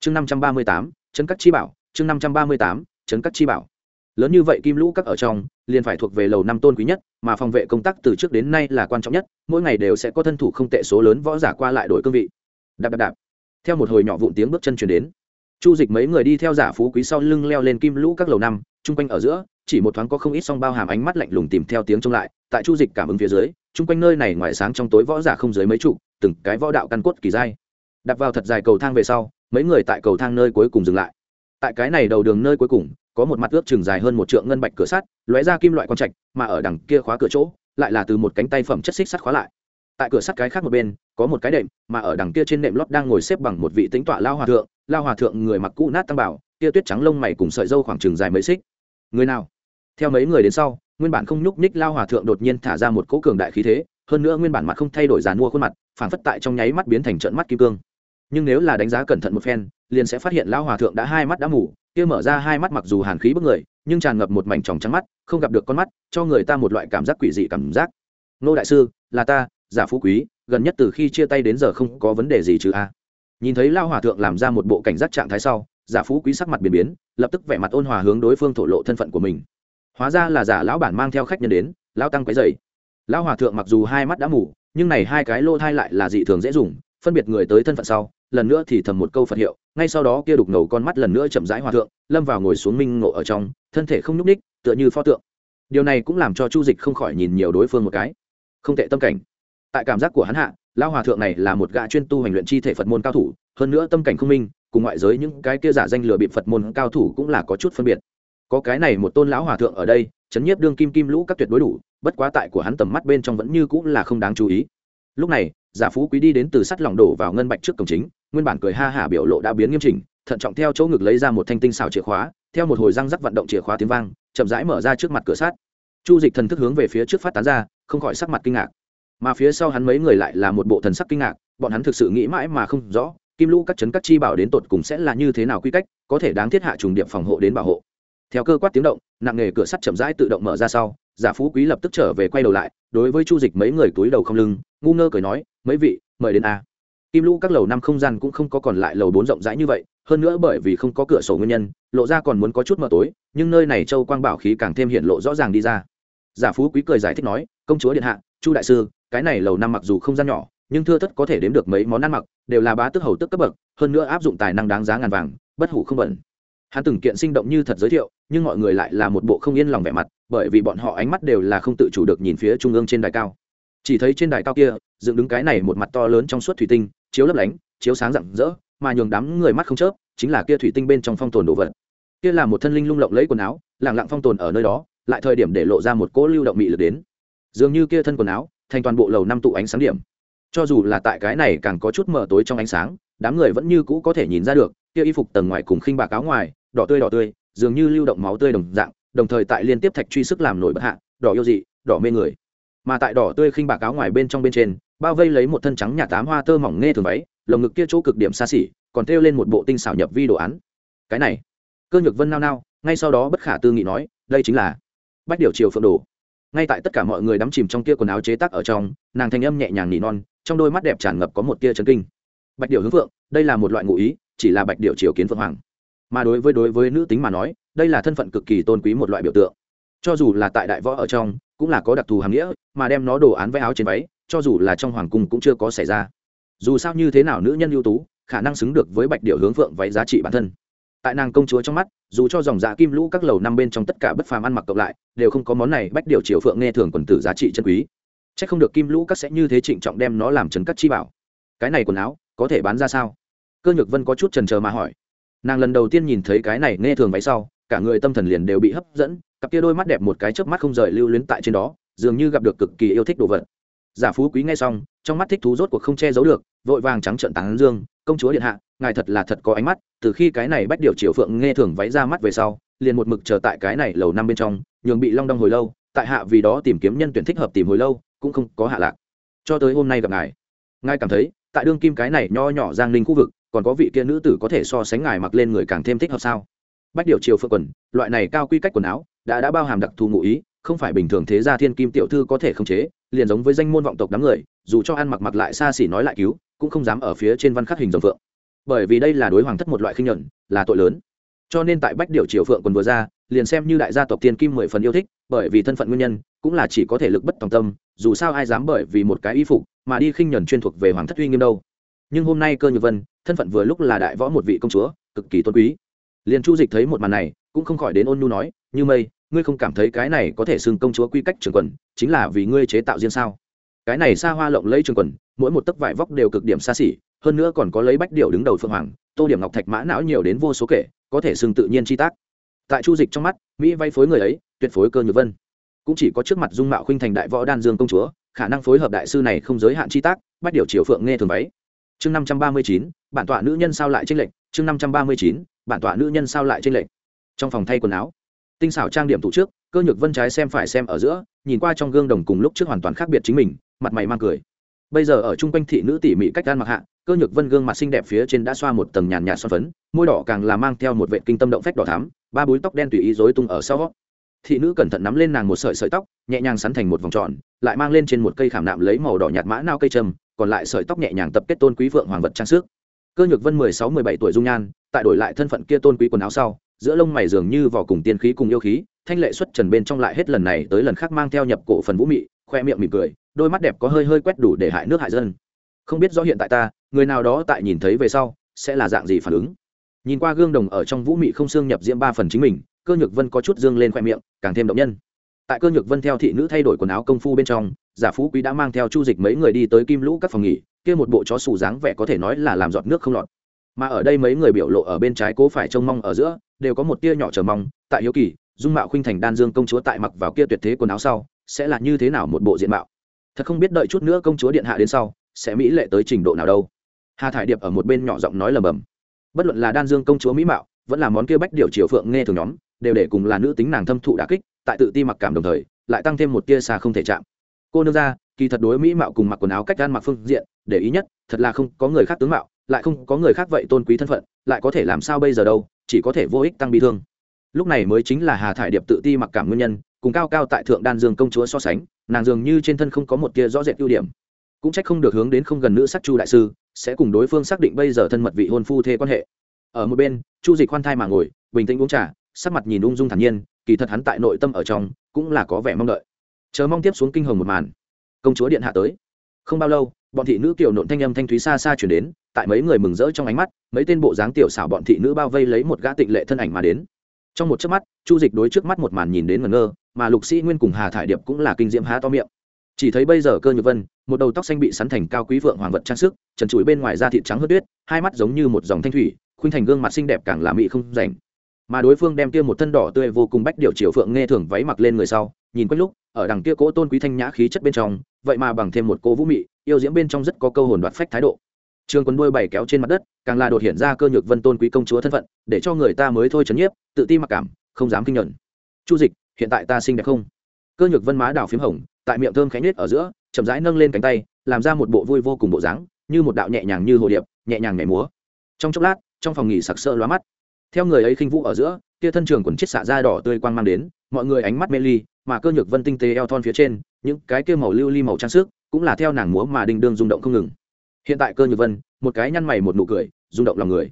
Chương năm trăm ba mươi tám cắt chi bảo, chương năm trăm ba mươi tám cắt chi bảo. Lớn như vậy kim lũ các ở trong, liền phải thuộc về lầu năm tôn quý nhất, mà phòng vệ công tác từ trước đến nay là quan trọng nhất, mỗi ngày đều sẽ có thân thủ không tệ số lớn võ giả qua lại đổi cương vị. Đạp đạp đạp. Theo một hồi nhỏ vụn tiếng bước chân chuyển đến, chu dịch mấy người đi theo giả phú quý sau lưng leo lên kim lũ các lầu năm, chung quanh ở giữa, chỉ một thoáng có không ít song bao hàm ánh mắt lạnh lùng tìm theo tiếng trông lại, tại chu dịch cảm ứng phía dưới, chung quanh nơi này ngoài sáng trong tối võ giả không dưới mấy trụ từng cái võ đạo căn cốt kỳ dai đặt vào thật dài cầu thang về sau, mấy người tại cầu thang nơi cuối cùng dừng lại. Tại cái này đầu đường nơi cuối cùng, có một mặt ước chừng dài hơn một trượng ngân bạch cửa sắt, lóe ra kim loại quang trạch, mà ở đằng kia khóa cửa chỗ, lại là từ một cánh tay phẩm chất xích sắt khóa lại. Tại cửa sắt cái khác một bên, có một cái đệm, mà ở đằng kia trên nệm lót đang ngồi xếp bằng một vị tính tọa lao hòa thượng. Lao hòa thượng người mặc cũ nát tăng bảo, tia tuyết trắng lông mày cùng sợi dâu khoảng chừng dài mấy xích. Người nào? Theo mấy người đến sau, nguyên bản không nhúc ních lao hòa thượng đột nhiên thả ra một cỗ cường đại khí thế, hơn nữa nguyên bản mặt không thay đổi dàn mua khuôn mặt phản phất tại trong nháy mắt biến thành trận mắt kim cương nhưng nếu là đánh giá cẩn thận một phen, liền sẽ phát hiện lao hòa thượng đã hai mắt đã mù, kia mở ra hai mắt mặc dù hàn khí bức người, nhưng tràn ngập một mảnh tròng trắng mắt, không gặp được con mắt, cho người ta một loại cảm giác quỷ dị cảm giác. Nô đại sư, là ta, giả phú quý, gần nhất từ khi chia tay đến giờ không có vấn đề gì chứ a. Nhìn thấy lao hòa thượng làm ra một bộ cảnh giác trạng thái sau, giả phú quý sắc mặt biến biến, lập tức vẻ mặt ôn hòa hướng đối phương thổ lộ thân phận của mình. Hóa ra là giả lão bản mang theo khách nhân đến lao tăng quấy dày lão hòa thượng mặc dù hai mắt đã mù, nhưng này hai cái lô thai lại là dị thường dễ dùng, phân biệt người tới thân phận sau lần nữa thì thầm một câu phật hiệu, ngay sau đó kia đục ngầu con mắt lần nữa chậm rãi hòa thượng, lâm vào ngồi xuống minh ngộ ở trong, thân thể không nhúc ních tựa như pho tượng. Điều này cũng làm cho chu dịch không khỏi nhìn nhiều đối phương một cái. Không tệ tâm cảnh. Tại cảm giác của hắn hạ lao hòa thượng này là một gã chuyên tu hành luyện chi thể phật môn cao thủ, hơn nữa tâm cảnh không minh, cùng ngoại giới những cái kia giả danh lừa bị phật môn cao thủ cũng là có chút phân biệt. Có cái này một tôn lão hòa thượng ở đây, chấn nhiếp đương kim kim lũ các tuyệt đối đủ, bất quá tại của hắn tầm mắt bên trong vẫn như cũng là không đáng chú ý. Lúc này, giả phú quý đi đến từ sắt lòng đổ vào ngân bạch trước cổng chính nguyên bản cười ha hả biểu lộ đã biến nghiêm chỉnh, thận trọng theo chỗ ngực lấy ra một thanh tinh xảo chìa khóa, theo một hồi răng rắc vận động chìa khóa tiếng vang, chậm rãi mở ra trước mặt cửa sát chu dịch thần thức hướng về phía trước phát tán ra, không khỏi sắc mặt kinh ngạc. Mà phía sau hắn mấy người lại là một bộ thần sắc kinh ngạc, bọn hắn thực sự nghĩ mãi mà không rõ, kim lũ các chấn các chi bảo đến tột cùng sẽ là như thế nào quy cách, có thể đáng thiết hạ trùng điệp phòng hộ đến bảo hộ. Theo cơ quát tiếng động, nặng nghề cửa sắt chậm rãi tự động mở ra sau, giả phú quý lập tức trở về quay đầu lại, đối với chu dịch mấy người túi đầu không lưng, ngu ngơ cười nói, mấy vị, mời đến a kim lũ các lầu năm không gian cũng không có còn lại lầu bốn rộng rãi như vậy, hơn nữa bởi vì không có cửa sổ nguyên nhân, lộ ra còn muốn có chút mờ tối, nhưng nơi này châu quang bảo khí càng thêm hiện lộ rõ ràng đi ra. Giả phú quý cười giải thích nói, công chúa điện hạ, chu đại sư, cái này lầu năm mặc dù không gian nhỏ, nhưng thưa thất có thể đếm được mấy món ăn mặc, đều là bá tước hầu tức cấp bậc, hơn nữa áp dụng tài năng đáng giá ngàn vàng, bất hủ không bẩn. Hắn từng kiện sinh động như thật giới thiệu, nhưng mọi người lại là một bộ không yên lòng vẻ mặt, bởi vì bọn họ ánh mắt đều là không tự chủ được nhìn phía trung ương trên đài cao chỉ thấy trên đài cao kia, dựng đứng cái này một mặt to lớn trong suốt thủy tinh, chiếu lấp lánh, chiếu sáng rạng rỡ, mà nhường đám người mắt không chớp, chính là kia thủy tinh bên trong phong tồn đồ vật. Kia là một thân linh lung lộng lấy quần áo lẳng lặng phong tồn ở nơi đó, lại thời điểm để lộ ra một cỗ lưu động mị lực đến. Dường như kia thân quần áo, thành toàn bộ lầu năm tụ ánh sáng điểm. Cho dù là tại cái này càng có chút mờ tối trong ánh sáng, đám người vẫn như cũ có thể nhìn ra được, kia y phục tầng ngoài cùng khinh bạc áo ngoài, đỏ tươi đỏ tươi, dường như lưu động máu tươi đồng dạng, đồng thời tại liên tiếp thạch truy sức làm nổi bất hạ, đỏ yêu dị, đỏ mê người mà tại đỏ tươi khinh bạc áo ngoài bên trong bên trên, bao vây lấy một thân trắng nhà tám hoa tơ mỏng nghe thường váy, lồng ngực kia chỗ cực điểm xa xỉ, còn thêu lên một bộ tinh xảo nhập vi đồ án. Cái này, cơ nhược vân nao nao, ngay sau đó bất khả tư nghị nói, đây chính là bách điều chiều phượng đồ. Ngay tại tất cả mọi người đắm chìm trong kia quần áo chế tác ở trong, nàng thanh âm nhẹ nhàng nỉ non, trong đôi mắt đẹp tràn ngập có một tia chấn kinh. Bạch điệu hướng phượng, đây là một loại ngụ ý, chỉ là bạch điệu chiều kiến phượng hoàng. Mà đối với đối với nữ tính mà nói, đây là thân phận cực kỳ tôn quý một loại biểu tượng. Cho dù là tại đại võ ở trong cũng là có đặc thù hàm nghĩa, mà đem nó đồ án vẽ áo trên váy, cho dù là trong hoàng cung cũng chưa có xảy ra. Dù sao như thế nào nữ nhân ưu tú, khả năng xứng được với bạch điệu hướng phượng váy giá trị bản thân. Tại nàng công chúa trong mắt, dù cho dòng dạ kim lũ các lầu năm bên trong tất cả bất phàm ăn mặc cộng lại, đều không có món này bách điều triều phượng nghe thường quần tử giá trị chân quý. C h ắ c không được kim lũ các sẽ như thế trịnh trọng đem nó làm trấn cắt chi bảo. Cái này quần áo, có thể bán ra sao? Cơ nhược vân có chút trần trờ mà hỏi. Nàng lần đầu tiên nhìn thấy cái này nghe thường váy sau, cả người tâm thần liền đều bị hấp dẫn cặp kia đôi mắt đẹp một cái chớp mắt không rời lưu luyến tại trên đó, dường như gặp được cực kỳ yêu thích đồ vật. Giả phú quý nghe xong, trong mắt thích thú rốt cuộc không che giấu được, vội vàng trắng trợn tán dương, công chúa điện hạ, ngài thật là thật có ánh mắt. Từ khi cái này bách điều triều phượng nghe thường váy ra mắt về sau, liền một mực chờ tại cái này lầu năm bên trong, nhường bị long đong hồi lâu, tại hạ vì đó tìm kiếm nhân tuyển thích hợp tìm hồi lâu, cũng không có hạ lạc. Cho tới hôm nay gặp ngài ngài cảm thấy, tại đương kim cái này nho nhỏ giang ninh khu vực, còn có vị kia nữ tử có thể so sánh ngài mặc lên người càng thêm thích hợp sao? Bách điều triều phượng quần, loại này cao quy cách quần áo đã đã bao hàm đặc thù ngụ ý, không phải bình thường thế gia thiên kim tiểu thư có thể khống chế, liền giống với danh môn vọng tộc đám người, dù cho ăn mặc mặc lại xa xỉ nói lại cứu, cũng không dám ở phía trên văn khắc hình dòng phượng. Bởi vì đây là đối hoàng thất một loại khinh nhuận, là tội lớn. Cho nên tại bách điểu triều phượng quần vừa ra, liền xem như đại gia tộc tiên kim mười phần yêu thích, bởi vì thân phận nguyên nhân, cũng là chỉ có thể lực bất tòng tâm, dù sao ai dám bởi vì một cái y phục mà đi khinh nhuần chuyên thuộc về hoàng thất uy nghiêm đâu. Nhưng hôm nay cơ như vân, thân phận vừa lúc là đại võ một vị công chúa, cực kỳ tôn quý. Liền chu dịch thấy một màn này cũng không khỏi đến ôn nhu nói, như mây, ngươi không cảm thấy cái này có thể xưng công chúa quy cách trường quần, chính là vì ngươi chế tạo riêng sao? Cái này xa hoa lộng lấy trường quần, mỗi một tấc vải vóc đều cực điểm xa xỉ, hơn nữa còn có lấy bách điệu đứng đầu phương hoàng, tô điểm ngọc thạch mã não nhiều đến vô số kể, có thể xưng tự nhiên chi tác. Tại chu dịch trong mắt, mỹ vay phối người ấy, tuyệt phối cơ như vân. Cũng chỉ có trước mặt dung mạo khuynh thành đại võ đan dương công chúa, khả năng phối hợp đại sư này không giới hạn chi tác, bách điều triều phượng nghe thường váy. Chương năm trăm ba mươi chín, bản tọa nữ nhân sao lại tranh lệnh chương năm trăm ba mươi chín, bản tọa nữ nhân sao lại tranh lệnh trong phòng thay quần áo. Tinh xảo trang điểm tủ trước, cơ nhược vân trái xem phải xem ở giữa, nhìn qua trong gương đồng cùng lúc trước hoàn toàn khác biệt chính mình, mặt mày mang cười. Bây giờ ở chung quanh thị nữ tỉ mỉ cách gan mặc hạ, cơ nhược vân gương mặt xinh đẹp phía trên đã xoa một tầng nhàn nhạt son phấn, môi đỏ càng là mang theo một vệ kinh tâm động phách đỏ thắm, ba búi tóc đen tùy ý rối tung ở sau thị nữ cẩn thận nắm lên nàng một sợi sợi tóc, nhẹ nhàng sắn thành một vòng tròn, lại mang lên trên một cây khảm nạm lấy màu đỏ nhạt mã nao cây trầm còn lại sợi tóc nhẹ nhàng tập kết tôn quý vượng hoàng vật trang sức. Cơ nhược vân mười sáu, mười bảy tuổi dung nhan, tại đổi lại thân phận kia tôn quý quần áo sau giữa lông mày dường như vào cùng tiên khí cùng yêu khí, thanh lệ xuất trần bên trong lại hết lần này tới lần khác mang theo nhập cổ phần vũ mị, khoe miệng mỉm cười, đôi mắt đẹp có hơi hơi quét đủ để hại nước hại dân. Không biết rõ hiện tại ta, người nào đó tại nhìn thấy về sau, sẽ là dạng gì phản ứng? Nhìn qua gương đồng ở trong vũ mị không xương nhập diễm ba phần chính mình, cơ nhược vân có chút dương lên khoe miệng, càng thêm động nhân. Tại cơ nhược vân theo thị nữ thay đổi quần áo công phu bên trong, giả phú quý đã mang theo chu dịch mấy người đi tới kim lũ các phòng nghỉ, kia một bộ chó sù dáng vẻ có thể nói là làm giọt nước không lọt mà ở đây mấy người biểu lộ ở bên trái cố phải trông mong ở giữa, đều có một tia nhỏ chờ mong. Tại hiếu kỳ, dung mạo khuynh thành đan dương công chúa tại mặc vào kia tuyệt thế quần áo sau, sẽ là như thế nào một bộ diện mạo? Thật không biết đợi chút nữa công chúa điện hạ đến sau, sẽ mỹ lệ tới trình độ nào đâu. Hà thải điệp ở một bên nhỏ giọng nói lầm bầm. Bất luận là đan dương công chúa mỹ mạo, vẫn là món kia bách điều triều phượng nghe thường nhóm, đều để cùng là nữ tính nàng thâm thụ đà kích, tại tự ti mặc cảm đồng thời, lại tăng thêm một tia xa không thể chạm. Cô nương ra kỳ thật đối mỹ mạo cùng mặc quần áo cách gan mặc phương diện, để ý nhất, thật là không có người khác tướng mạo lại không có người khác vậy tôn quý thân phận, lại có thể làm sao bây giờ đâu, chỉ có thể vô ích tăng bi thương. Lúc này mới chính là hà thải điệp tự ti mặc cảm nguyên nhân, cùng cao cao tại thượng đan dương công chúa so sánh, nàng dường như trên thân không có một tia rõ rệt ưu điểm. Cũng trách không được hướng đến không gần nữ sắc chu đại sư, sẽ cùng đối phương xác định bây giờ thân mật vị hôn phu thê quan hệ. Ở một bên, chu dịch khoan thai mà ngồi, bình tĩnh uống trà, sắc mặt nhìn ung dung thản nhiên, kỳ thật hắn tại nội tâm ở trong, cũng là có vẻ mong đợi. Chờ mong tiếp xuống kinh hồng một màn. Công chúa điện hạ tới không bao lâu, bọn thị nữ kiểu nộn thanh âm thanh thúy xa xa chuyển đến, tại mấy người mừng rỡ trong ánh mắt, mấy tên bộ dáng tiểu xảo bọn thị nữ bao vây lấy một gã tịnh lệ thân ảnh mà đến. Trong một chớp mắt, chu dịch đối trước mắt một màn nhìn đến ngẩn ngơ, mà lục sĩ nguyên cùng hà thải điệp cũng là kinh diễm há to miệng. Chỉ thấy bây giờ cơ nhược vân, một đầu tóc xanh bị sắn thành cao quý vượng hoàng vật trang sức, trần trụi bên ngoài da thịt trắng hớt tuyết, hai mắt giống như một dòng thanh thủy, khuynh thành gương mặt xinh đẹp càng là mỹ không rảnh. Mà đối phương đem kia một thân đỏ tươi vô cùng bách điệu triều phượng nghe thường váy mặc lên người sau, nhìn quanh lúc, ở đằng kia cỗ tôn quý thanh nhã khí chất bên trong vậy mà bằng thêm một cô vũ mị, yêu diễm bên trong rất có câu hồn đoạt phách thái độ. Trường quân đuôi bảy kéo trên mặt đất, càng là đột hiện ra cơ nhược vân tôn quý công chúa thân phận, để cho người ta mới thôi chấn nhiếp, tự ti mặc cảm, không dám kinh nhuận. Chu dịch, hiện tại ta xinh đẹp không? Cơ nhược vân má đào phím hồng, tại miệng thơm khánh nết ở giữa, chậm rãi nâng lên cánh tay, làm ra một bộ vui vô cùng bộ dáng, như một đạo nhẹ nhàng như hồ điệp, nhẹ nhàng nhảy múa. Trong chốc lát, trong phòng nghỉ sặc sỡ lóa mắt. Theo người ấy khinh vũ ở giữa, kia thân trường quần chiết xạ da đỏ tươi quang mang đến, mọi người ánh mắt mê ly mà cơ nhược vân tinh tế eo thon phía trên, những cái kia màu lưu ly màu trang sức cũng là theo nàng múa mà đinh đương rung động không ngừng. Hiện tại cơ nhược vân, một cái nhăn mày một nụ cười, rung động lòng người.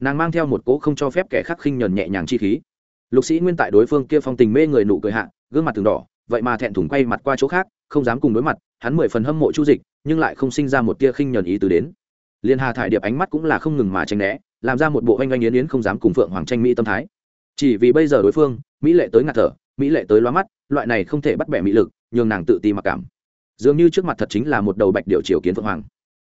Nàng mang theo một cỗ không cho phép kẻ khác khinh nhờn nhẹ nhàng chi khí. Lục sĩ nguyên tại đối phương kia phong tình mê người nụ cười hạ, gương mặt từng đỏ, vậy mà thẹn thùng quay mặt qua chỗ khác, không dám cùng đối mặt, hắn mười phần hâm mộ chu dịch, nhưng lại không sinh ra một tia khinh nhờn ý từ đến. Liên hà thải điệp ánh mắt cũng là không ngừng mà tránh né, làm ra một bộ oanh oanh yến yến không dám cùng phượng hoàng tranh mỹ tâm thái. Chỉ vì bây giờ đối phương, mỹ lệ tới ngạt thở mỹ lệ tới loa mắt, loại này không thể bắt bẻ mỹ lực, nhường nàng tự ti mặc cảm. Dường như trước mặt thật chính là một đầu bạch điệu triều kiến phượng hoàng.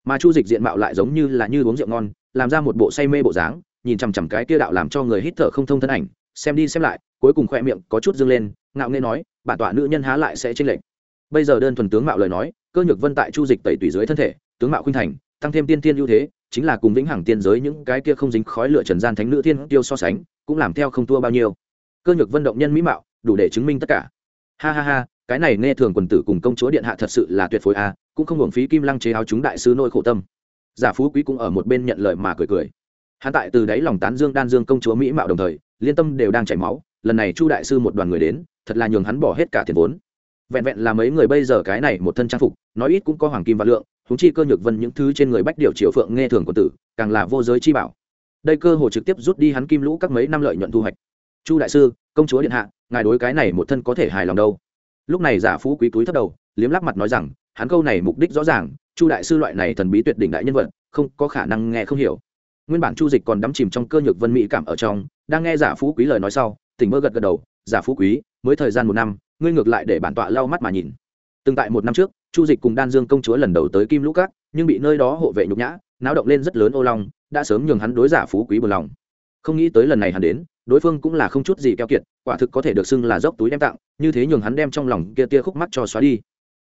Mà chu dịch diện mạo lại giống như là như uống rượu ngon, làm ra một bộ say mê bộ dáng, nhìn chằm chằm cái kia đạo làm cho người hít thở không thông thân ảnh, xem đi xem lại, cuối cùng khoe miệng có chút dâng lên, ngạo nghê nói, bản tọa nữ nhân há lại sẽ chênh lệch. Bây giờ đơn thuần tướng mạo lời nói, cơ nhược vân tại chu dịch tẩy tùy dưới thân thể, tướng mạo khuynh thành, tăng thêm tiên tiên ưu thế, chính là cùng vĩnh hằng tiên giới những cái kia không dính khói lửa trần gian thánh nữ tiên tiêu so sánh, cũng làm theo không thua bao nhiêu. Cơ nhược vân động nhân mỹ mạo đủ để chứng minh tất cả. Ha ha ha, cái này nghe thường quần tử cùng công chúa điện hạ thật sự là tuyệt phối a, cũng không hưởng phí kim lăng chế áo chúng đại sư nôi khổ tâm. Giả phú quý cũng ở một bên nhận lời mà cười cười. Hắn tại từ đáy lòng tán dương đan dương công chúa mỹ mạo đồng thời, liên tâm đều đang chảy máu, lần này chu đại sư một đoàn người đến, thật là nhường hắn bỏ hết cả tiền vốn. Vẹn vẹn là mấy người bây giờ cái này một thân trang phục, nói ít cũng có hoàng kim và lượng húng chi cơ nhược vân những thứ trên người bách điều triệu phượng nghe thường của tử, càng là vô giới chi bảo. Đây cơ hồ trực tiếp rút đi hắn kim lũ các mấy năm lợi nhuận thu hoạch. Chu đại sư công chúa điện hạ, ngài đối cái này một thân có thể hài lòng đâu? Lúc này giả phú quý túi thấp đầu, liếm lắc mặt nói rằng, hắn câu này mục đích rõ ràng, chu đại sư loại này thần bí tuyệt đỉnh đại nhân vật, không có khả năng nghe không hiểu. Nguyên bản chu dịch còn đắm chìm trong cơ nhược vân mỹ cảm ở trong, đang nghe giả phú quý lời nói sau, tỉnh mơ gật gật đầu, giả phú quý, mới thời gian một năm, ngươi ngược lại để bản tọa lau mắt mà nhìn. Từng tại một năm trước, chu dịch cùng đan dương công chúa lần đầu tới kim lũ cát nhưng bị nơi đó hộ vệ nhục nhã, náo động lên rất lớn ô long, đã sớm nhường hắn đối giả phú quý buồn lòng. Không nghĩ tới lần này hắn đến đối phương cũng là không chút gì keo kiệt, quả thực có thể được xưng là dốc túi đem tặng, như thế nhường hắn đem trong lòng kia tia khúc mắt cho xóa đi.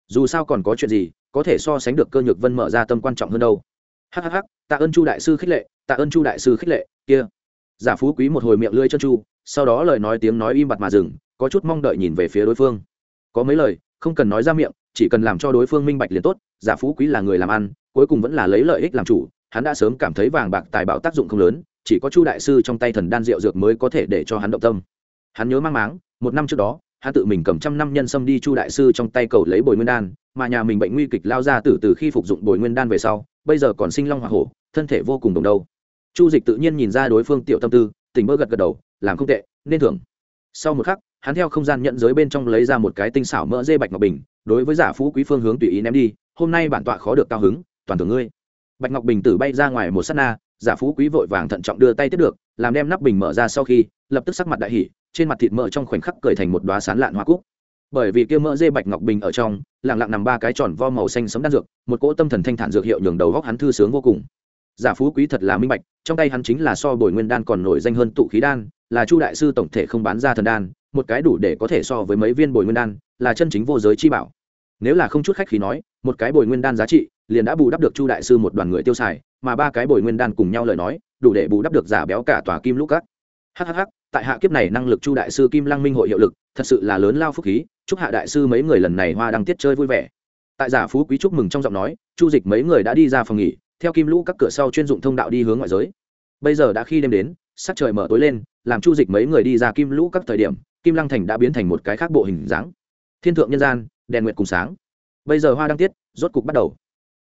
Dù sao còn có chuyện gì, có thể so sánh được cơ nhược vân mở ra tâm quan trọng hơn đâu. Hhh tạ ơn chu đại sư khích lệ, tạ ơn chu đại sư khích lệ, kia. Giả phú quý một hồi miệng lưỡi chân chu, sau đó lời nói tiếng nói im bặt mà dừng, có chút mong đợi nhìn về phía đối phương. Có mấy lời, không cần nói ra miệng, chỉ cần làm cho đối phương minh bạch liền tốt, giả phú quý là người làm ăn, cuối cùng vẫn là lấy lợi ích làm chủ, hắn đã sớm cảm thấy vàng bạc tài bảo tác dụng không lớn chỉ có chu đại sư trong tay thần đan rượu dược mới có thể để cho hắn động tâm. Hắn nhớ mang máng, một năm trước đó, hắn tự mình cầm trăm năm nhân sâm đi chu đại sư trong tay cầu lấy bồi nguyên đan, mà nhà mình bệnh nguy kịch lao ra từ từ khi phục dụng bồi nguyên đan về sau, bây giờ còn sinh long hoa hổ, thân thể vô cùng đồng đâu. Chu dịch tự nhiên nhìn ra đối phương tiểu tâm tư, tỉnh mơ gật gật đầu, làm không tệ, nên thưởng. Sau một khắc, hắn theo không gian nhận giới bên trong lấy ra một cái tinh xảo mỡ dê bạch ngọc bình, đối với giả phú quý phương hướng tùy ý ném đi, hôm nay bản tọa khó được cao hứng, toàn thưởng ngươi. Bạch ngọc bình tử bay ra ngoài một s á t na giả phú quý vội vàng thận trọng đưa tay tiếp được, làm đem nắp bình mở ra sau khi, lập tức sắc mặt đại hỉ, trên mặt thịt mỡ trong khoảnh khắc cười thành một đoá sán lạn hoa cúc. Bởi vì kia mỡ dê bạch ngọc bình ở trong lẳng lặng nằm ba cái tròn vo màu xanh sấm đan dược, một cỗ tâm thần thanh thản dược hiệu nhường đầu góc hắn thư sướng vô cùng. Giả phú quý thật là minh bạch, trong tay hắn chính là so bồi nguyên đan còn nổi danh hơn tụ khí đan, là chu đại sư tổng thể không bán ra thần đan, một cái đủ để có thể so với mấy viên bồi nguyên đan, là chân chính vô giới chi bảo. Nếu là không chút khách khí nói, một cái bồi nguyên đan giá trị liền đã bù đắp được chu đại sư một đoàn người tiêu xài, mà ba cái bồi nguyên đan cùng nhau lời nói, đủ để bù đắp được giả béo cả tòa kim lúc cắt hhh tại hạ kiếp này năng lực chu đại sư kim lăng minh hội hiệu lực, thật sự là lớn lao phúc khí, chúc hạ đại sư mấy người lần này hoa đăng tiết chơi vui vẻ. Tại giả phú quý chúc mừng trong giọng nói, chu dịch mấy người đã đi ra phòng nghỉ, theo kim lũ các cửa sau chuyên dụng thông đạo đi hướng ngoại giới. Bây giờ đã khi đêm đến, sắc trời mở tối lên, làm chu dịch mấy người đi ra kim lũ các thời điểm, kim lăng thành đã biến thành một cái khác bộ hình dáng. Thiên thượng nhân gian, đèn nguyện cùng sáng. Bây giờ hoa đăng tiết, rốt cục bắt đầu.